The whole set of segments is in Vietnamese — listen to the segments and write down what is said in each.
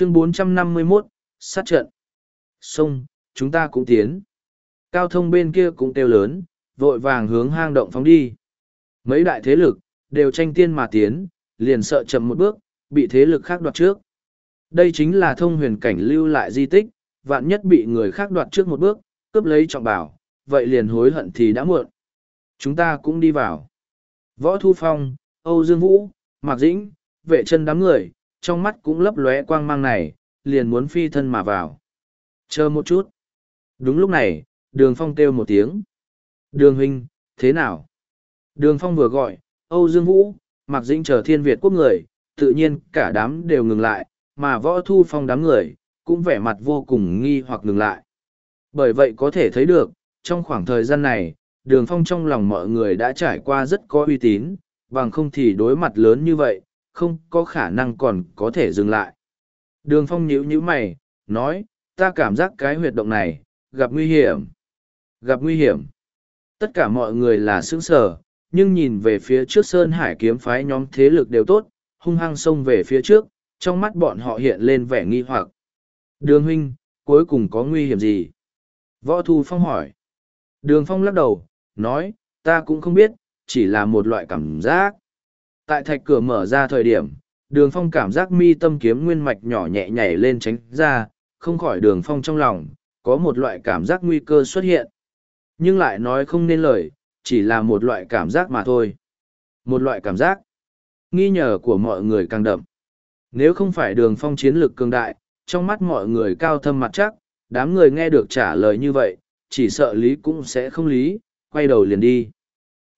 chương 451, sát trận. Sông, chúng ta cũng tiến. Cao thông bên kia cũng kêu lớn, vội vàng hướng hang động phóng đi. Mấy đại thế lực, đều tranh tiên mà tiến, liền sợ chậm một bước, bị thế lực khác đoạt trước. Đây chính là thông huyền cảnh lưu lại di tích, vạn nhất bị người khác đoạt trước một bước, cướp lấy trọng bảo, vậy liền hối hận thì đã muộn. Chúng ta cũng đi vào. Võ Thu Phong, Âu Dương Vũ, Mạc Dĩnh, vệ chân đám người, trong mắt cũng lấp lóe quang mang này, liền muốn phi thân mà vào. Chờ một chút. Đúng lúc này, đường phong kêu một tiếng. Đường huynh, thế nào? Đường phong vừa gọi, Âu Dương Vũ, mặc Dĩnh chờ thiên Việt quốc người, tự nhiên cả đám đều ngừng lại, mà võ thu phong đám người, cũng vẻ mặt vô cùng nghi hoặc ngừng lại. Bởi vậy có thể thấy được, trong khoảng thời gian này, đường phong trong lòng mọi người đã trải qua rất có uy tín, bằng không thì đối mặt lớn như vậy, không có khả năng còn có thể dừng lại. Đường phong nhíu nhíu mày, nói, ta cảm giác cái huyệt động này, gặp nguy hiểm. Gặp nguy hiểm. Tất cả mọi người là sững sờ, nhưng nhìn về phía trước Sơn Hải kiếm phái nhóm thế lực đều tốt, hung hăng xông về phía trước, trong mắt bọn họ hiện lên vẻ nghi hoặc. Đường huynh, cuối cùng có nguy hiểm gì? Võ Thu Phong hỏi. Đường Phong lắc đầu, nói, ta cũng không biết, chỉ là một loại cảm giác. Tại thạch cửa mở ra thời điểm, đường Phong cảm giác mi tâm kiếm nguyên mạch nhỏ nhẹ nhảy lên tránh ra, không khỏi đường Phong trong lòng, có một loại cảm giác nguy cơ xuất hiện. Nhưng lại nói không nên lời, chỉ là một loại cảm giác mà thôi. Một loại cảm giác. Nghi nhờ của mọi người càng đậm. Nếu không phải đường phong chiến lược cường đại, trong mắt mọi người cao thâm mặt chắc, đám người nghe được trả lời như vậy, chỉ sợ lý cũng sẽ không lý, quay đầu liền đi.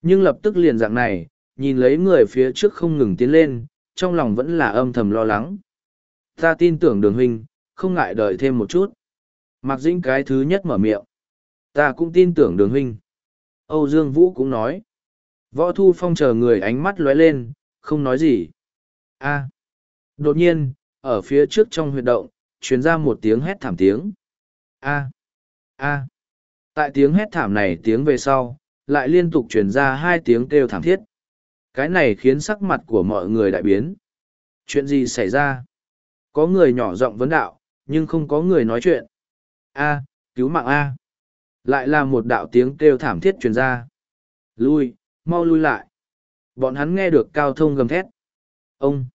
Nhưng lập tức liền dạng này, nhìn lấy người phía trước không ngừng tiến lên, trong lòng vẫn là âm thầm lo lắng. Ta tin tưởng đường huynh, không ngại đợi thêm một chút. Mạc Dĩnh cái thứ nhất mở miệng. Ta cũng tin tưởng đường huynh. Âu Dương Vũ cũng nói. Võ Thu Phong chờ người ánh mắt lóe lên, không nói gì. A. À. Đột nhiên, ở phía trước trong huyệt động, truyền ra một tiếng hét thảm tiếng. A. A. Tại tiếng hét thảm này tiếng về sau, lại liên tục truyền ra hai tiếng kêu thảm thiết. Cái này khiến sắc mặt của mọi người đại biến. Chuyện gì xảy ra? Có người nhỏ giọng vấn đạo, nhưng không có người nói chuyện. A, cứu mạng A. Lại là một đạo tiếng kêu thảm thiết truyền ra. Lui, mau lui lại. Bọn hắn nghe được cao thông gầm thét. Ông.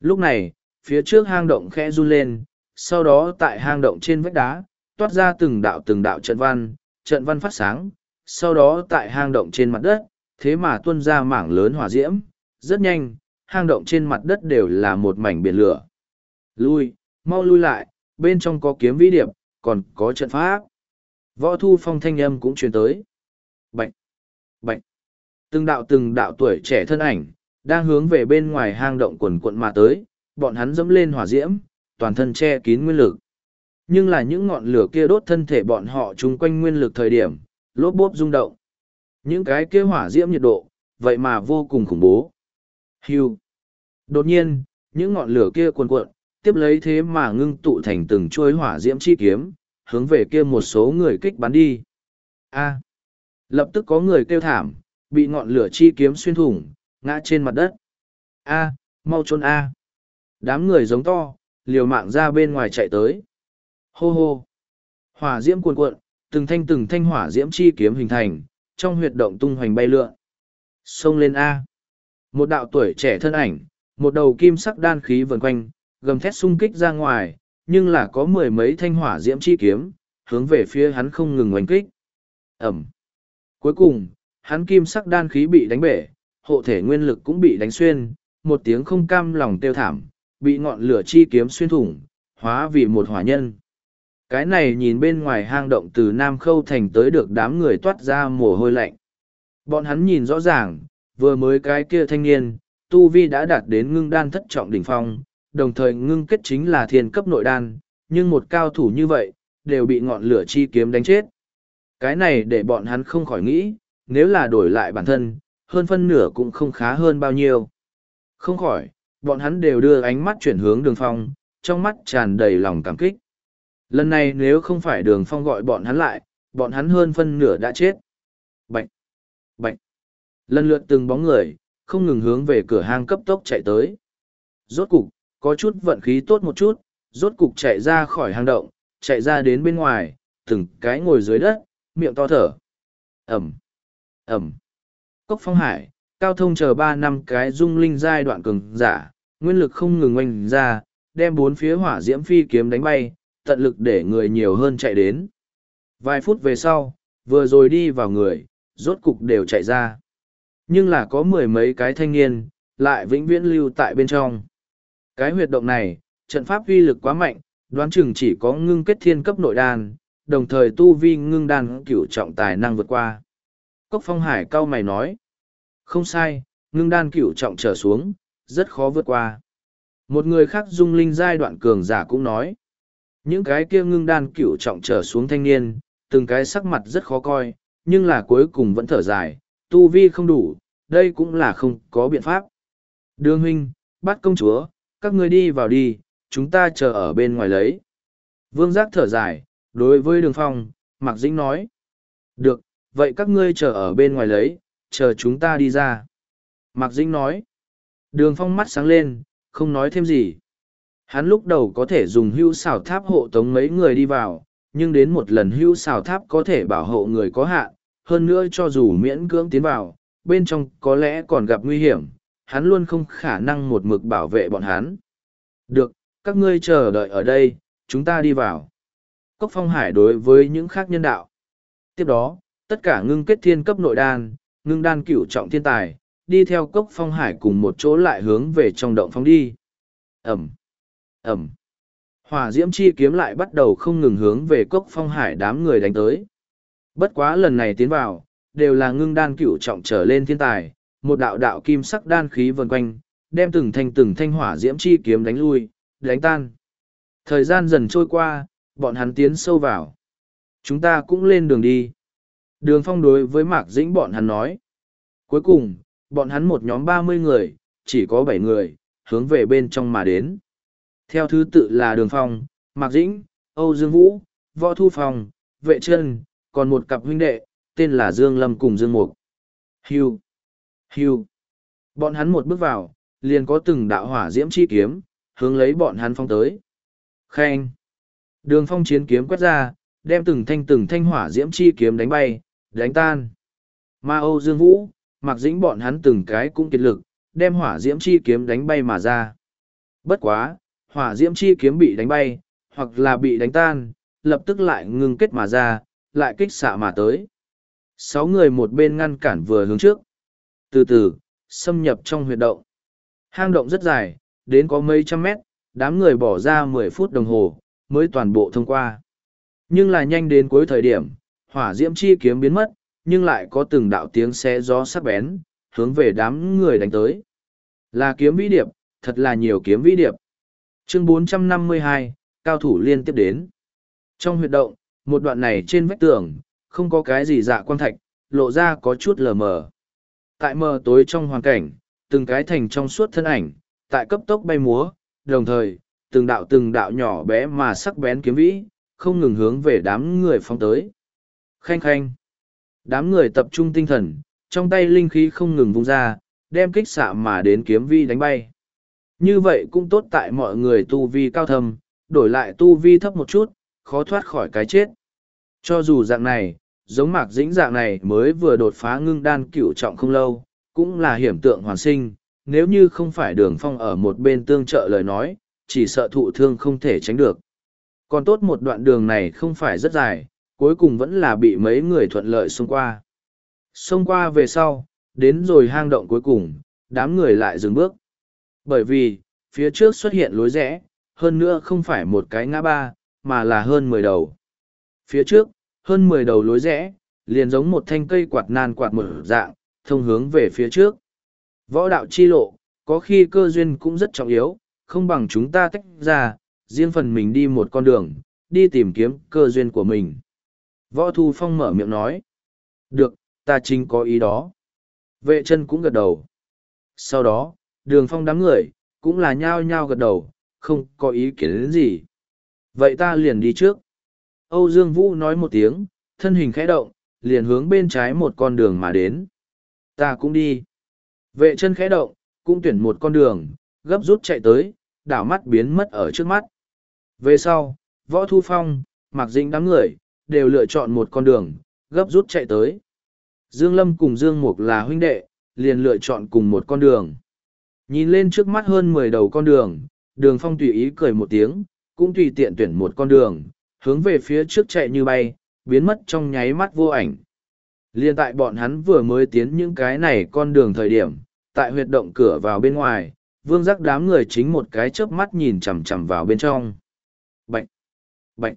Lúc này, phía trước hang động khẽ run lên, sau đó tại hang động trên vách đá, toát ra từng đạo từng đạo trận văn, trận văn phát sáng, sau đó tại hang động trên mặt đất, thế mà tuôn ra mảng lớn hỏa diễm, rất nhanh, hang động trên mặt đất đều là một mảnh biển lửa. Lui, mau lui lại, bên trong có kiếm vĩ điệp, còn có trận pháp. Võ thu phong thanh âm cũng truyền tới. bệnh bệnh Từng đạo từng đạo tuổi trẻ thân ảnh, đang hướng về bên ngoài hang động quần quận mà tới, bọn hắn dẫm lên hỏa diễm, toàn thân che kín nguyên lực. Nhưng là những ngọn lửa kia đốt thân thể bọn họ chung quanh nguyên lực thời điểm, lốp bốp rung động. Những cái kia hỏa diễm nhiệt độ, vậy mà vô cùng khủng bố. Hưu. Đột nhiên, những ngọn lửa kia cuồn cuộn, tiếp lấy thế mà ngưng tụ thành từng chuôi hỏa diễm chi kiếm, hướng về kia một số người kích bắn đi. A. Lập tức có người kêu thảm, bị ngọn lửa chi kiếm xuyên thủng, ngã trên mặt đất. A, mau trốn A. Đám người giống to, liều mạng ra bên ngoài chạy tới. Hô hô. Hỏa diễm cuồn cuộn, từng thanh từng thanh hỏa diễm chi kiếm hình thành, trong huyệt động tung hoành bay lượn. Xông lên A. Một đạo tuổi trẻ thân ảnh, một đầu kim sắc đan khí vần quanh, gầm thét xung kích ra ngoài, nhưng là có mười mấy thanh hỏa diễm chi kiếm, hướng về phía hắn không ngừng oanh kích. Ẩm. Cuối cùng, hắn kim sắc đan khí bị đánh bể, hộ thể nguyên lực cũng bị đánh xuyên, một tiếng không cam lòng tiêu thảm, bị ngọn lửa chi kiếm xuyên thủng, hóa vì một hỏa nhân. Cái này nhìn bên ngoài hang động từ Nam Khâu Thành tới được đám người toát ra mồ hôi lạnh. Bọn hắn nhìn rõ ràng, vừa mới cái kia thanh niên, Tu Vi đã đạt đến ngưng đan thất trọng đỉnh phong, đồng thời ngưng kết chính là thiên cấp nội đan, nhưng một cao thủ như vậy, đều bị ngọn lửa chi kiếm đánh chết. Cái này để bọn hắn không khỏi nghĩ, nếu là đổi lại bản thân, hơn phân nửa cũng không khá hơn bao nhiêu. Không khỏi, bọn hắn đều đưa ánh mắt chuyển hướng đường phong, trong mắt tràn đầy lòng cảm kích. Lần này nếu không phải đường phong gọi bọn hắn lại, bọn hắn hơn phân nửa đã chết. Bạch! Bạch! Lần lượt từng bóng người, không ngừng hướng về cửa hang cấp tốc chạy tới. Rốt cục, có chút vận khí tốt một chút, rốt cục chạy ra khỏi hang động, chạy ra đến bên ngoài, từng cái ngồi dưới đất, miệng to thở. Ẩm, Ẩm. Cốc phong hải, cao thông chờ ba năm cái dung linh giai đoạn cường giả, nguyên lực không ngừng oanh ra, đem bốn phía hỏa diễm phi kiếm đánh bay, tận lực để người nhiều hơn chạy đến. Vài phút về sau, vừa rồi đi vào người, rốt cục đều chạy ra. Nhưng là có mười mấy cái thanh niên, lại vĩnh viễn lưu tại bên trong. Cái huyệt động này, trận pháp uy lực quá mạnh, đoán chừng chỉ có ngưng kết thiên cấp nội đan, đồng thời tu vi ngưng đan cửu trọng tài năng vượt qua. Cốc phong hải cao mày nói. Không sai, ngưng đan cửu trọng trở xuống, rất khó vượt qua. Một người khác dung linh giai đoạn cường giả cũng nói. Những cái kia ngưng đan cựu trọng trở xuống thanh niên, từng cái sắc mặt rất khó coi, nhưng là cuối cùng vẫn thở dài, tu vi không đủ, đây cũng là không có biện pháp. Đường huynh, bắt công chúa, các ngươi đi vào đi, chúng ta chờ ở bên ngoài lấy. Vương giác thở dài, đối với đường phong, Mạc Dĩnh nói. Được, vậy các ngươi chờ ở bên ngoài lấy, chờ chúng ta đi ra. Mạc Dĩnh nói. Đường phong mắt sáng lên, không nói thêm gì. Hắn lúc đầu có thể dùng hưu xào tháp hộ tống mấy người đi vào, nhưng đến một lần hưu xào tháp có thể bảo hộ người có hạn, hơn nữa cho dù miễn cưỡng tiến vào, bên trong có lẽ còn gặp nguy hiểm, hắn luôn không khả năng một mực bảo vệ bọn hắn. Được, các ngươi chờ đợi ở đây, chúng ta đi vào. Cốc phong hải đối với những khác nhân đạo. Tiếp đó, tất cả ngưng kết thiên cấp nội đan, ngưng đan cửu trọng thiên tài, đi theo cốc phong hải cùng một chỗ lại hướng về trong động phong đi. Ẩm, Ẩm. Hỏa diễm chi kiếm lại bắt đầu không ngừng hướng về cốc phong hải đám người đánh tới. Bất quá lần này tiến vào, đều là ngưng đan cửu trọng trở lên thiên tài, một đạo đạo kim sắc đan khí vần quanh, đem từng thanh từng thanh hỏa diễm chi kiếm đánh lui, đánh tan. Thời gian dần trôi qua, bọn hắn tiến sâu vào. Chúng ta cũng lên đường đi. Đường phong đối với Mạc Dĩnh bọn hắn nói. Cuối cùng, bọn hắn một nhóm ba mươi người, chỉ có bảy người, hướng về bên trong mà đến. Theo thứ tự là Đường Phong, Mạc Dĩnh, Âu Dương Vũ, Võ Thu Phong, Vệ Trân, còn một cặp huynh đệ, tên là Dương Lâm cùng Dương Mục. Hiu, Hiu, Bọn hắn một bước vào, liền có từng đạo hỏa diễm chi kiếm, hướng lấy bọn hắn phong tới. Khen. Đường phong chiến kiếm quét ra, đem từng thanh từng thanh hỏa diễm chi kiếm đánh bay, đánh tan. Ma Âu Dương Vũ, mặc dĩnh bọn hắn từng cái cũng kiệt lực, đem hỏa diễm chi kiếm đánh bay mà ra. Bất quá, hỏa diễm chi kiếm bị đánh bay, hoặc là bị đánh tan, lập tức lại ngưng kết mà ra, lại kích xạ mà tới. Sáu người một bên ngăn cản vừa hướng trước. Từ từ, xâm nhập trong huyệt động. Hang động rất dài, đến có mấy trăm mét, đám người bỏ ra mười phút đồng hồ, mới toàn bộ thông qua. Nhưng là nhanh đến cuối thời điểm, hỏa diễm chi kiếm biến mất, nhưng lại có từng đạo tiếng xe gió sắc bén, hướng về đám người đánh tới. Là kiếm vĩ điệp, thật là nhiều kiếm vĩ điệp. Chương 452, cao thủ liên tiếp đến. Trong huyệt động, một đoạn này trên vách tường, không có cái gì dạ quan thạch, lộ ra có chút lờ mờ. Tại mờ tối trong hoàn cảnh, từng cái thành trong suốt thân ảnh, tại cấp tốc bay múa, đồng thời, từng đạo từng đạo nhỏ bé mà sắc bén kiếm vĩ, không ngừng hướng về đám người phong tới. Khanh khanh. Đám người tập trung tinh thần, trong tay linh khí không ngừng vung ra, đem kích xạ mà đến kiếm vi đánh bay. Như vậy cũng tốt tại mọi người tu vi cao thâm, đổi lại tu vi thấp một chút, khó thoát khỏi cái chết. Cho dù dạng này, giống mạc dĩnh dạng này mới vừa đột phá ngưng đan cửu trọng không lâu, cũng là hiểm tượng hoàn sinh, nếu như không phải đường phong ở một bên tương trợ lời nói, chỉ sợ thụ thương không thể tránh được. Còn tốt một đoạn đường này không phải rất dài, cuối cùng vẫn là bị mấy người thuận lợi xông qua. Xông qua về sau, đến rồi hang động cuối cùng, đám người lại dừng bước. Bởi vì, phía trước xuất hiện lối rẽ, hơn nữa không phải một cái ngã ba, mà là hơn mười đầu. Phía trước, hơn mười đầu lối rẽ, liền giống một thanh cây quạt nan quạt mở dạng, thông hướng về phía trước. Võ đạo chi lộ, có khi cơ duyên cũng rất trọng yếu, không bằng chúng ta tách ra, riêng phần mình đi một con đường, đi tìm kiếm cơ duyên của mình. Võ Thu Phong mở miệng nói. Được, ta chính có ý đó. Vệ chân cũng gật đầu. Sau đó, đường phong đám người, cũng là nhao nhao gật đầu, không có ý kiến đến gì. Vậy ta liền đi trước. Âu Dương Vũ nói một tiếng, thân hình khẽ động, liền hướng bên trái một con đường mà đến. Ta cũng đi. Vệ chân khẽ động, cũng tuyển một con đường, gấp rút chạy tới, đảo mắt biến mất ở trước mắt. Về sau, Võ Thu Phong, mặc Dĩnh đám người, đều lựa chọn một con đường, gấp rút chạy tới. Dương Lâm cùng Dương Mục là huynh đệ, liền lựa chọn cùng một con đường. Nhìn lên trước mắt hơn mười đầu con đường, đường phong tùy ý cười một tiếng, cũng tùy tiện tuyển một con đường, hướng về phía trước chạy như bay, biến mất trong nháy mắt vô ảnh. Liên tại bọn hắn vừa mới tiến những cái này con đường thời điểm, tại huyệt động cửa vào bên ngoài, vương giác đám người chính một cái chớp mắt nhìn chằm chằm vào bên trong. bệnh, bệnh,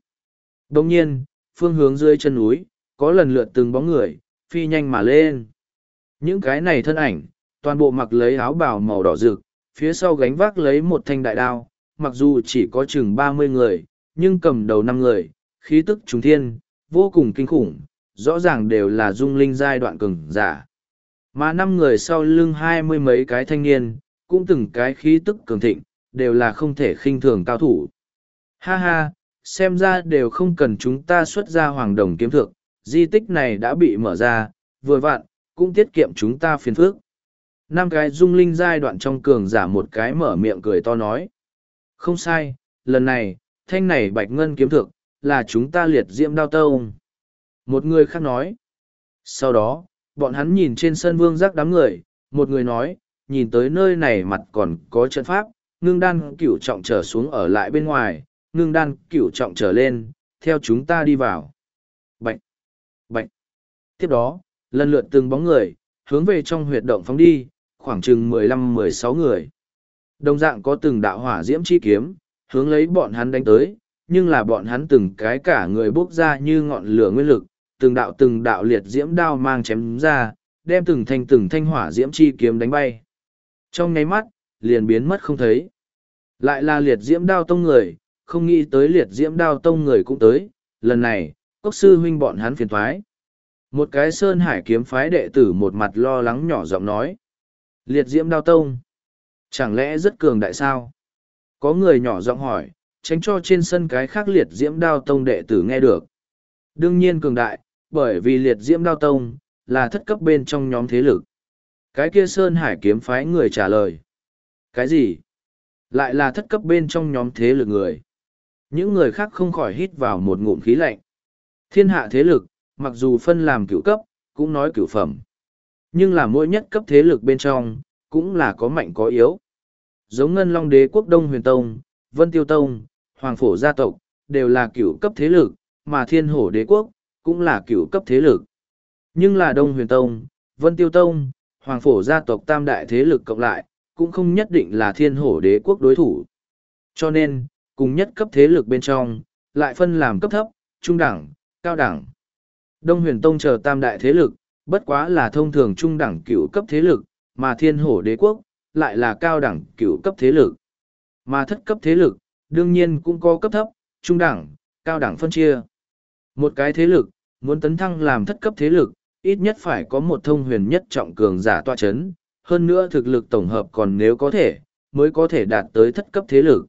Đồng nhiên, phương hướng dưới chân núi, có lần lượt từng bóng người, phi nhanh mà lên. Những cái này thân ảnh, toàn bộ mặc lấy áo bào màu đỏ rực, phía sau gánh vác lấy một thanh đại đao, mặc dù chỉ có chừng ba mươi người, nhưng cầm đầu năm người, khí tức trùng thiên, vô cùng kinh khủng, rõ ràng đều là dung linh giai đoạn cường giả. Mà năm người sau lưng hai mươi mấy cái thanh niên, cũng từng cái khí tức cường thịnh, đều là không thể khinh thường cao thủ. Ha ha, xem ra đều không cần chúng ta xuất ra hoàng đồng kiếm thượng, di tích này đã bị mở ra, vừa vặn, cũng tiết kiệm chúng ta phiền phước. Năm cái dung linh giai đoạn trong cường giả một cái mở miệng cười to nói. Không sai, lần này, thanh này bạch ngân kiếm thực, là chúng ta liệt diễm đao tông. Một người khác nói. Sau đó, bọn hắn nhìn trên sân vương giác đám người, một người nói, nhìn tới nơi này mặt còn có trận pháp, ngưng đan cửu trọng trở xuống ở lại bên ngoài, ngưng đan cửu trọng trở lên, theo chúng ta đi vào. Bạch! Bạch! Tiếp đó, lần lượt từng bóng người, hướng về trong huyệt động phóng đi, khoảng chừng mười lăm mười sáu người. Đồng dạng có từng đạo hỏa diễm chi kiếm, hướng lấy bọn hắn đánh tới, nhưng là bọn hắn từng cái cả người bốc ra như ngọn lửa nguyên lực, từng đạo từng đạo liệt diễm đao mang chém ra, đem từng thanh từng thanh hỏa diễm chi kiếm đánh bay. Trong nháy mắt, liền biến mất không thấy. Lại là liệt diễm đao tông người, không nghĩ tới liệt diễm đao tông người cũng tới, lần này, cốc sư huynh bọn hắn phiền thoái. Một cái sơn hải kiếm phái đệ tử một mặt lo lắng nhỏ giọng nói. Liệt diễm đao tông. Chẳng lẽ rất cường đại sao? Có người nhỏ giọng hỏi, tránh cho trên sân cái khác liệt diễm đao tông đệ tử nghe được. Đương nhiên cường đại, bởi vì liệt diễm đao tông, là thất cấp bên trong nhóm thế lực. Cái kia Sơn Hải kiếm phái người trả lời. Cái gì? Lại là thất cấp bên trong nhóm thế lực người. Những người khác không khỏi hít vào một ngụm khí lạnh. Thiên hạ thế lực, mặc dù phân làm cửu cấp, cũng nói cửu phẩm. Nhưng là mỗi nhất cấp thế lực bên trong, cũng là có mạnh có yếu. Giống Ngân Long Đế quốc Đông Huyền Tông, Vân Tiêu Tông, Hoàng Phổ gia tộc, đều là cửu cấp thế lực, mà Thiên Hổ Đế quốc, cũng là cửu cấp thế lực. Nhưng là Đông Huyền Tông, Vân Tiêu Tông, Hoàng Phổ gia tộc tam đại thế lực cộng lại, cũng không nhất định là Thiên Hổ Đế quốc đối thủ. Cho nên, cùng nhất cấp thế lực bên trong, lại phân làm cấp thấp, trung đẳng, cao đẳng. Đông huyền tông chờ tam đại thế lực, bất quá là thông thường trung đẳng cựu cấp thế lực, mà thiên hổ đế quốc, lại là cao đẳng cựu cấp thế lực. Mà thất cấp thế lực, đương nhiên cũng có cấp thấp, trung đẳng, cao đẳng phân chia. Một cái thế lực, muốn tấn thăng làm thất cấp thế lực, ít nhất phải có một thông huyền nhất trọng cường giả tọa chấn, hơn nữa thực lực tổng hợp còn nếu có thể, mới có thể đạt tới thất cấp thế lực.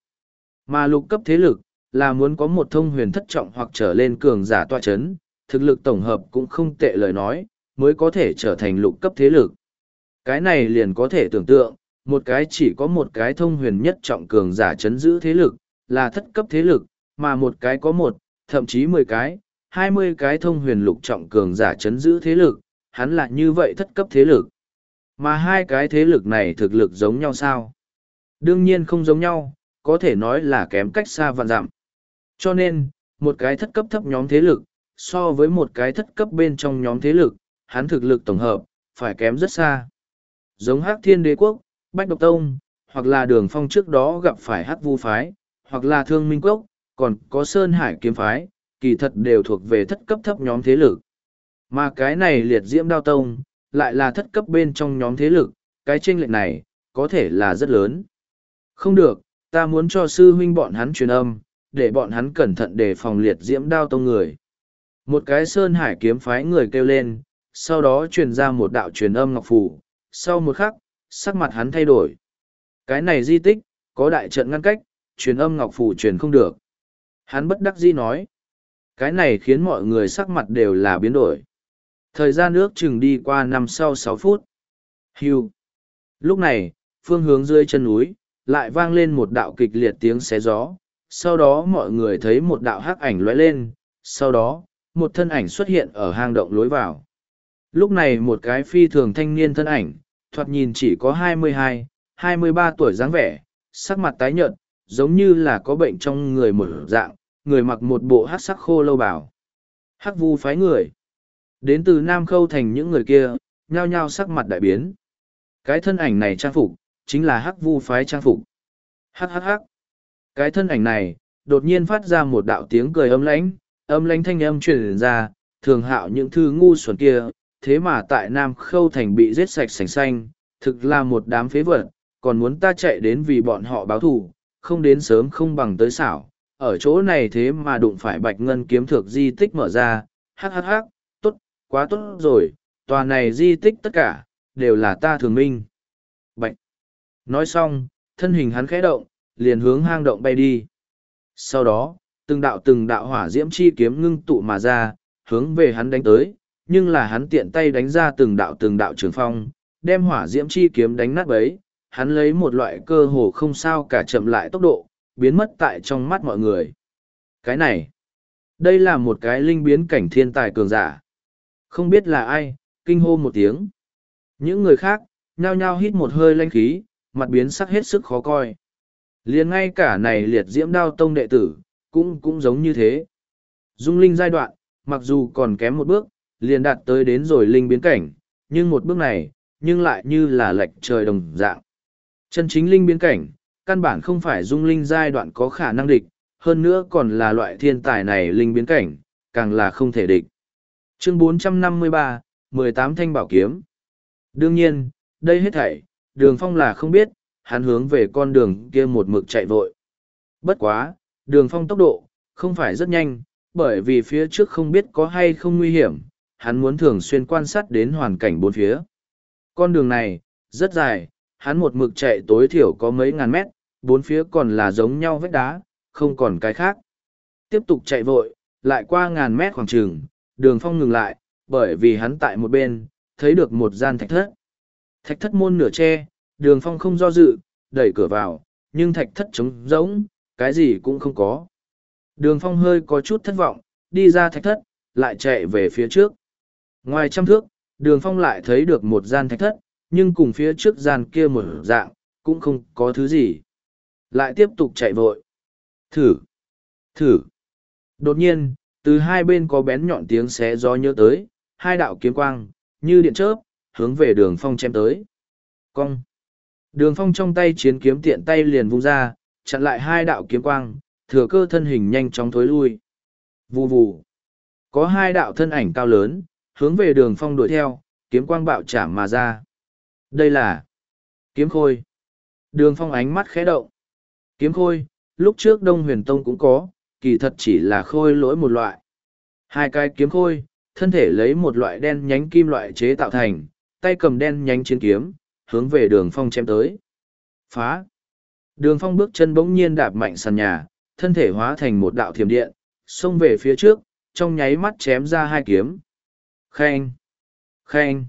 Mà lục cấp thế lực, là muốn có một thông huyền thất trọng hoặc trở lên cường giả tọa chấn, thực lực tổng hợp cũng không tệ lời nói, mới có thể trở thành lục cấp thế lực. Cái này liền có thể tưởng tượng, một cái chỉ có một cái thông huyền nhất trọng cường giả chấn giữ thế lực, là thất cấp thế lực, mà một cái có một, thậm chí mười cái, hai mươi cái thông huyền lục trọng cường giả chấn giữ thế lực, hắn là như vậy thất cấp thế lực. Mà hai cái thế lực này thực lực giống nhau sao? Đương nhiên không giống nhau, có thể nói là kém cách xa vạn dặm. Cho nên, một cái thất cấp thấp nhóm thế lực, so với một cái thất cấp bên trong nhóm thế lực, hắn thực lực tổng hợp, phải kém rất xa. Giống Hắc Thiên Đế Quốc, Bách Độc Tông, hoặc là Đường Phong trước đó gặp phải Hắc Vu Phái, hoặc là Thương Minh Quốc, còn có Sơn Hải Kiếm Phái, kỳ thật đều thuộc về thất cấp thấp nhóm thế lực. Mà cái này liệt diễm đao tông, lại là thất cấp bên trong nhóm thế lực, cái tranh lệch này, có thể là rất lớn. Không được, ta muốn cho sư huynh bọn hắn truyền âm, để bọn hắn cẩn thận đề phòng liệt diễm đao tông người. Một cái sơn hải kiếm phái người kêu lên, sau đó truyền ra một đạo truyền âm ngọc phủ, sau một khắc, sắc mặt hắn thay đổi. Cái này di tích, có đại trận ngăn cách, truyền âm ngọc phủ truyền không được. Hắn bất đắc dĩ nói. Cái này khiến mọi người sắc mặt đều là biến đổi. Thời gian nước chừng đi qua năm sau sáu phút. Hưu. Lúc này, phương hướng dưới chân núi, lại vang lên một đạo kịch liệt tiếng xé gió, sau đó mọi người thấy một đạo hắc ảnh lóe lên, sau đó, một thân ảnh xuất hiện ở hang động lối vào. Lúc này một cái phi thường thanh niên thân ảnh, thoạt nhìn chỉ có 22, 23 tuổi dáng vẻ, sắc mặt tái nhợt, giống như là có bệnh trong người một dạng, người mặc một bộ hắc sắc khô lâu bảo. Hắc vu phái người. Đến từ Nam Khâu thành những người kia, nhao nhao sắc mặt đại biến. Cái thân ảnh này trang phục, chính là hắc vu phái trang phục. Hắc hắc hắc. Cái thân ảnh này, đột nhiên phát ra một đạo tiếng cười âm lãnh, âm lãnh thanh âm truyền ra, thường hạo những thư ngu xuẩn kia, thế mà tại Nam Khâu Thành bị giết sạch sành xanh, thực là một đám phế vật, còn muốn ta chạy đến vì bọn họ báo thù, không đến sớm không bằng tới xảo. Ở chỗ này thế mà đụng phải bạch ngân kiếm thược di tích mở ra, hắc hắc hắc, tốt, quá tốt rồi, tòa này di tích tất cả, đều là ta thường minh. Bạch. Nói xong, thân hình hắn khẽ động, liền hướng hang động bay đi. Sau đó, từng đạo từng đạo hỏa diễm chi kiếm ngưng tụ mà ra, hướng về hắn đánh tới, nhưng là hắn tiện tay đánh ra từng đạo từng đạo trường phong, đem hỏa diễm chi kiếm đánh nát bấy, hắn lấy một loại cơ hồ không sao cả chậm lại tốc độ, biến mất tại trong mắt mọi người. Cái này, đây là một cái linh biến cảnh thiên tài cường giả. Không biết là ai, kinh hô một tiếng. Những người khác, nhao nhao hít một hơi lanh khí, mặt biến sắc hết sức khó coi. liền ngay cả này liệt diễm đao tông đệ tử, cũng cũng giống như thế. Dung linh giai đoạn, mặc dù còn kém một bước, liền đạt tới đến rồi linh biến cảnh, nhưng một bước này, nhưng lại như là lệch trời đồng dạng. Chân chính linh biến cảnh, căn bản không phải dung linh giai đoạn có khả năng địch, hơn nữa còn là loại thiên tài này linh biến cảnh, càng là không thể địch. Chương 453, 18 thanh bảo kiếm. Đương nhiên, đây hết thảy, đường phong là không biết, hắn hướng về con đường kia một mực chạy vội. Bất quá, đường phong tốc độ, không phải rất nhanh, bởi vì phía trước không biết có hay không nguy hiểm, hắn muốn thường xuyên quan sát đến hoàn cảnh bốn phía. Con đường này, rất dài, hắn một mực chạy tối thiểu có mấy ngàn mét, bốn phía còn là giống nhau vách đá, không còn cái khác. Tiếp tục chạy vội, lại qua ngàn mét khoảng trường, đường phong ngừng lại, bởi vì hắn tại một bên, thấy được một gian thạch thất. Thạch thất môn nửa che, đường phong không do dự, đẩy cửa vào, nhưng thạch thất trống rỗng, cái gì cũng không có. Đường phong hơi có chút thất vọng, đi ra thạch thất, lại chạy về phía trước. Ngoài trăm thước, đường phong lại thấy được một gian thạch thất, nhưng cùng phía trước gian kia một dạng, cũng không có thứ gì. Lại tiếp tục chạy vội. Thử! Thử! Đột nhiên, từ hai bên có bén nhọn tiếng xé gió nhớ tới, hai đạo kiếm quang, như điện chớp, hướng về đường phong chém tới. Cong! Đường phong trong tay chiến kiếm tiện tay liền vung ra, chặn lại hai đạo kiếm quang, thừa cơ thân hình nhanh chóng thối lui. Vù vù! Có hai đạo thân ảnh cao lớn, hướng về đường phong đuổi theo, kiếm quang bạo chảm mà ra. Đây là kiếm khôi. Đường phong ánh mắt khẽ động. Kiếm khôi, lúc trước Đông Huyền Tông cũng có, kỳ thật chỉ là khôi lỗi một loại. Hai cái kiếm khôi, thân thể lấy một loại đen nhánh kim loại chế tạo thành, tay cầm đen nhánh chiến kiếm, hướng về đường phong chém tới. Phá! Đường phong bước chân bỗng nhiên đạp mạnh sàn nhà, thân thể hóa thành một đạo thiểm điện, xông về phía trước, trong nháy mắt chém ra hai kiếm. Khen! Khen!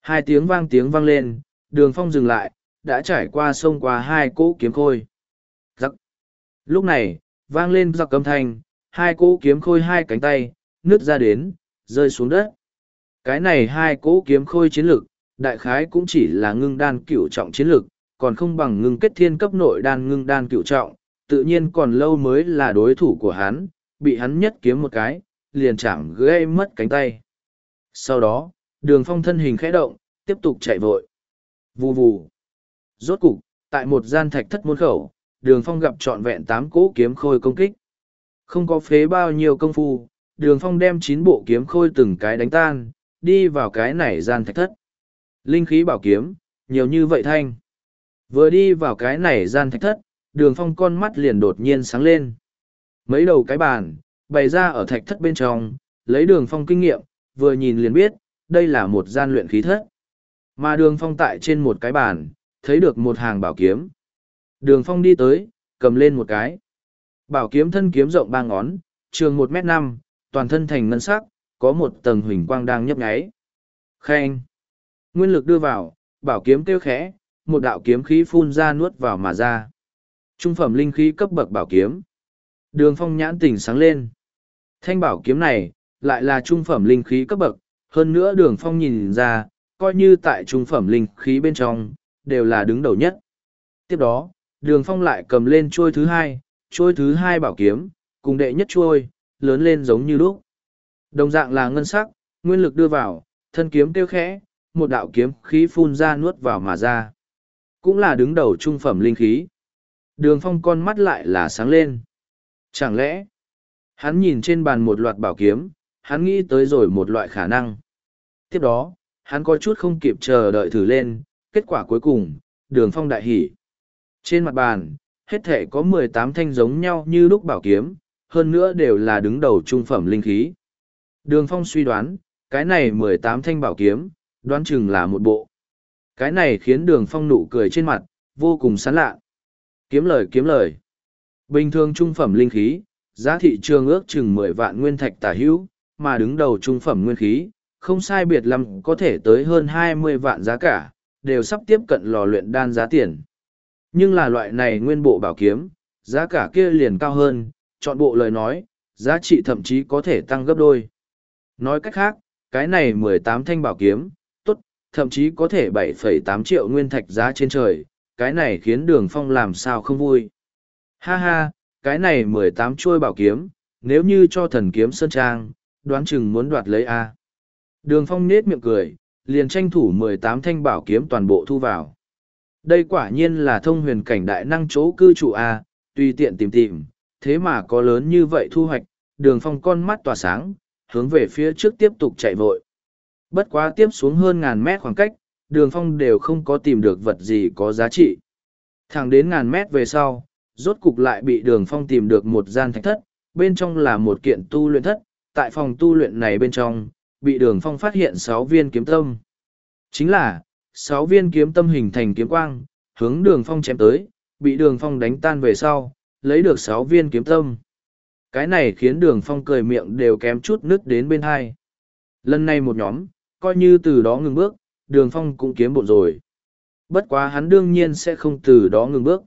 Hai tiếng vang tiếng vang lên, đường phong dừng lại, đã trải qua sông qua hai cỗ kiếm khôi. Giặc! Lúc này, vang lên giặc âm thanh, hai cỗ kiếm khôi hai cánh tay, nứt ra đến, rơi xuống đất. Cái này hai cỗ kiếm khôi chiến lực, đại khái cũng chỉ là ngưng đan cửu trọng chiến lực, còn không bằng ngưng kết thiên cấp nội đan ngưng đan cửu trọng, tự nhiên còn lâu mới là đối thủ của hắn, bị hắn nhất kiếm một cái, liền chẳng gây mất cánh tay. Sau đó, đường phong thân hình khẽ động, tiếp tục chạy vội. Vù vù. Rốt cục, tại một gian thạch thất môn khẩu, đường phong gặp trọn vẹn tám cỗ kiếm khôi công kích. Không có phế bao nhiêu công phu, đường phong đem chín bộ kiếm khôi từng cái đánh tan, đi vào cái này gian thạch thất. Linh khí bảo kiếm, nhiều như vậy thanh. Vừa đi vào cái này gian thạch thất, đường phong con mắt liền đột nhiên sáng lên. Mấy đầu cái bàn, bày ra ở thạch thất bên trong, lấy đường phong kinh nghiệm, vừa nhìn liền biết, đây là một gian luyện khí thất. Mà đường phong tại trên một cái bàn, thấy được một hàng bảo kiếm. Đường phong đi tới, cầm lên một cái. Bảo kiếm thân kiếm rộng ba ngón, trường một m năm, toàn thân thành ngân sắc, có một tầng huỳnh quang đang nhấp nháy. Khen! Nguyên lực đưa vào, bảo kiếm kêu khẽ, một đạo kiếm khí phun ra nuốt vào mà ra. Trung phẩm linh khí cấp bậc bảo kiếm, Đường phong nhãn tỉnh sáng lên. Thanh bảo kiếm này, lại là trung phẩm linh khí cấp bậc, hơn nữa đường phong nhìn ra, coi như tại trung phẩm linh khí bên trong, đều là đứng đầu nhất. Tiếp đó, đường phong lại cầm lên trôi thứ hai, trôi thứ hai bảo kiếm, cùng đệ nhất trôi, lớn lên giống như lúc. Đồng dạng là ngân sắc, nguyên lực đưa vào, thân kiếm tiêu khẽ, một đạo kiếm khí phun ra nuốt vào mà ra. Cũng là đứng đầu trung phẩm linh khí. Đường phong con mắt lại là sáng lên. Chẳng lẽ, hắn nhìn trên bàn một loạt bảo kiếm, hắn nghĩ tới rồi một loại khả năng. Tiếp đó, hắn có chút không kịp chờ đợi thử lên, kết quả cuối cùng, đường phong đại hỉ. Trên mặt bàn, hết thể có mười tám thanh giống nhau như lúc bảo kiếm, hơn nữa đều là đứng đầu trung phẩm linh khí. Đường phong suy đoán, cái này mười tám thanh bảo kiếm, đoán chừng là một bộ. Cái này khiến đường phong nụ cười trên mặt, vô cùng sán lạ. Kiếm lời kiếm lời. Bình thường trung phẩm linh khí, giá thị trường ước chừng mười vạn nguyên thạch tả hữu, mà đứng đầu trung phẩm nguyên khí, không sai biệt lắm có thể tới hơn hai mươi vạn giá cả, đều sắp tiếp cận lò luyện đan giá tiền. Nhưng là loại này nguyên bộ bảo kiếm, giá cả kia liền cao hơn, chọn bộ lời nói, giá trị thậm chí có thể tăng gấp đôi. Nói cách khác, cái này mười tám thanh bảo kiếm, tốt, thậm chí có thể bảy phẩy tám triệu nguyên thạch giá trên trời, cái này khiến đường phong làm sao không vui. Ha ha, cái này mười tám chuôi bảo kiếm, nếu như cho thần kiếm sơn trang, đoán chừng muốn đoạt lấy A. Đường phong nết miệng cười, liền tranh thủ mười tám thanh bảo kiếm toàn bộ thu vào. Đây quả nhiên là thông huyền cảnh đại năng chỗ cư trụ A, tùy tiện tìm tìm, thế mà có lớn như vậy thu hoạch, đường phong con mắt tỏa sáng, hướng về phía trước tiếp tục chạy vội. Bất quá tiếp xuống hơn ngàn mét khoảng cách, đường phong đều không có tìm được vật gì có giá trị. Thẳng đến ngàn mét về sau, rốt cục lại bị đường phong tìm được một gian thạch thất, bên trong là một kiện tu luyện thất, tại phòng tu luyện này bên trong, bị đường phong phát hiện sáu viên kiếm tâm. Chính là, sáu viên kiếm tâm hình thành kiếm quang, hướng đường phong chém tới, bị đường phong đánh tan về sau, lấy được sáu viên kiếm tâm. Cái này khiến đường phong cười miệng đều kém chút nứt đến bên hai. Lần này một nhóm, coi như từ đó ngừng bước, đường phong cũng kiếm bộn rồi. Bất quá hắn đương nhiên sẽ không từ đó ngừng bước.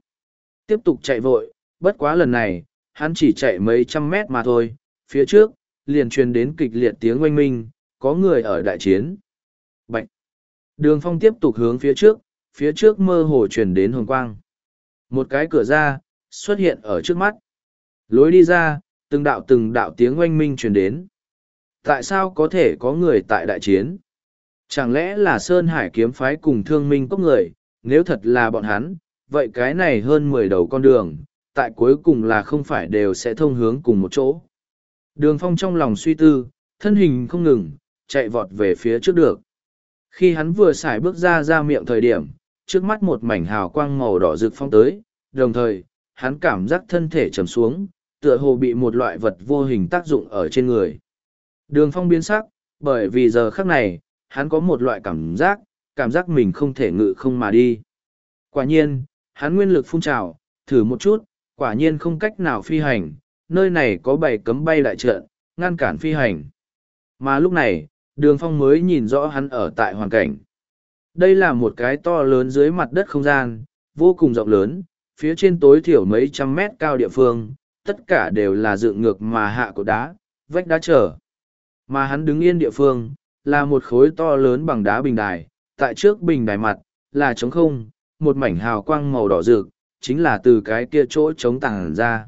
Tiếp tục chạy vội, bất quá lần này, hắn chỉ chạy mấy trăm mét mà thôi, phía trước, liền truyền đến kịch liệt tiếng oanh minh, có người ở đại chiến. Bạch! Đường phong tiếp tục hướng phía trước, phía trước mơ hồ truyền đến hồng quang. Một cái cửa ra, xuất hiện ở trước mắt. Lối đi ra, từng đạo từng đạo tiếng oanh minh truyền đến. Tại sao có thể có người tại đại chiến? Chẳng lẽ là Sơn Hải kiếm phái cùng thương minh cốc người, nếu thật là bọn hắn, vậy cái này hơn mười đầu con đường, tại cuối cùng là không phải đều sẽ thông hướng cùng một chỗ. Đường phong trong lòng suy tư, thân hình không ngừng, chạy vọt về phía trước được. Khi hắn vừa xài bước ra ra miệng thời điểm, trước mắt một mảnh hào quang màu đỏ rực phong tới, đồng thời, hắn cảm giác thân thể trầm xuống, tựa hồ bị một loại vật vô hình tác dụng ở trên người. Đường phong biến sắc, bởi vì giờ khắc này, hắn có một loại cảm giác, cảm giác mình không thể ngự không mà đi. Quả nhiên, hắn nguyên lực phun trào, thử một chút, quả nhiên không cách nào phi hành, nơi này có bảy cấm bay đại trận, ngăn cản phi hành. Mà lúc này, đường phong mới nhìn rõ hắn ở tại hoàn cảnh. Đây là một cái to lớn dưới mặt đất không gian, vô cùng rộng lớn, phía trên tối thiểu mấy trăm mét cao địa phương, tất cả đều là dựng ngược mà hạ cột đá, vách đá trở. Mà hắn đứng yên địa phương, là một khối to lớn bằng đá bình đài, tại trước bình đài mặt, là trống không, một mảnh hào quang màu đỏ rực, chính là từ cái kia chỗ trống tàng ra.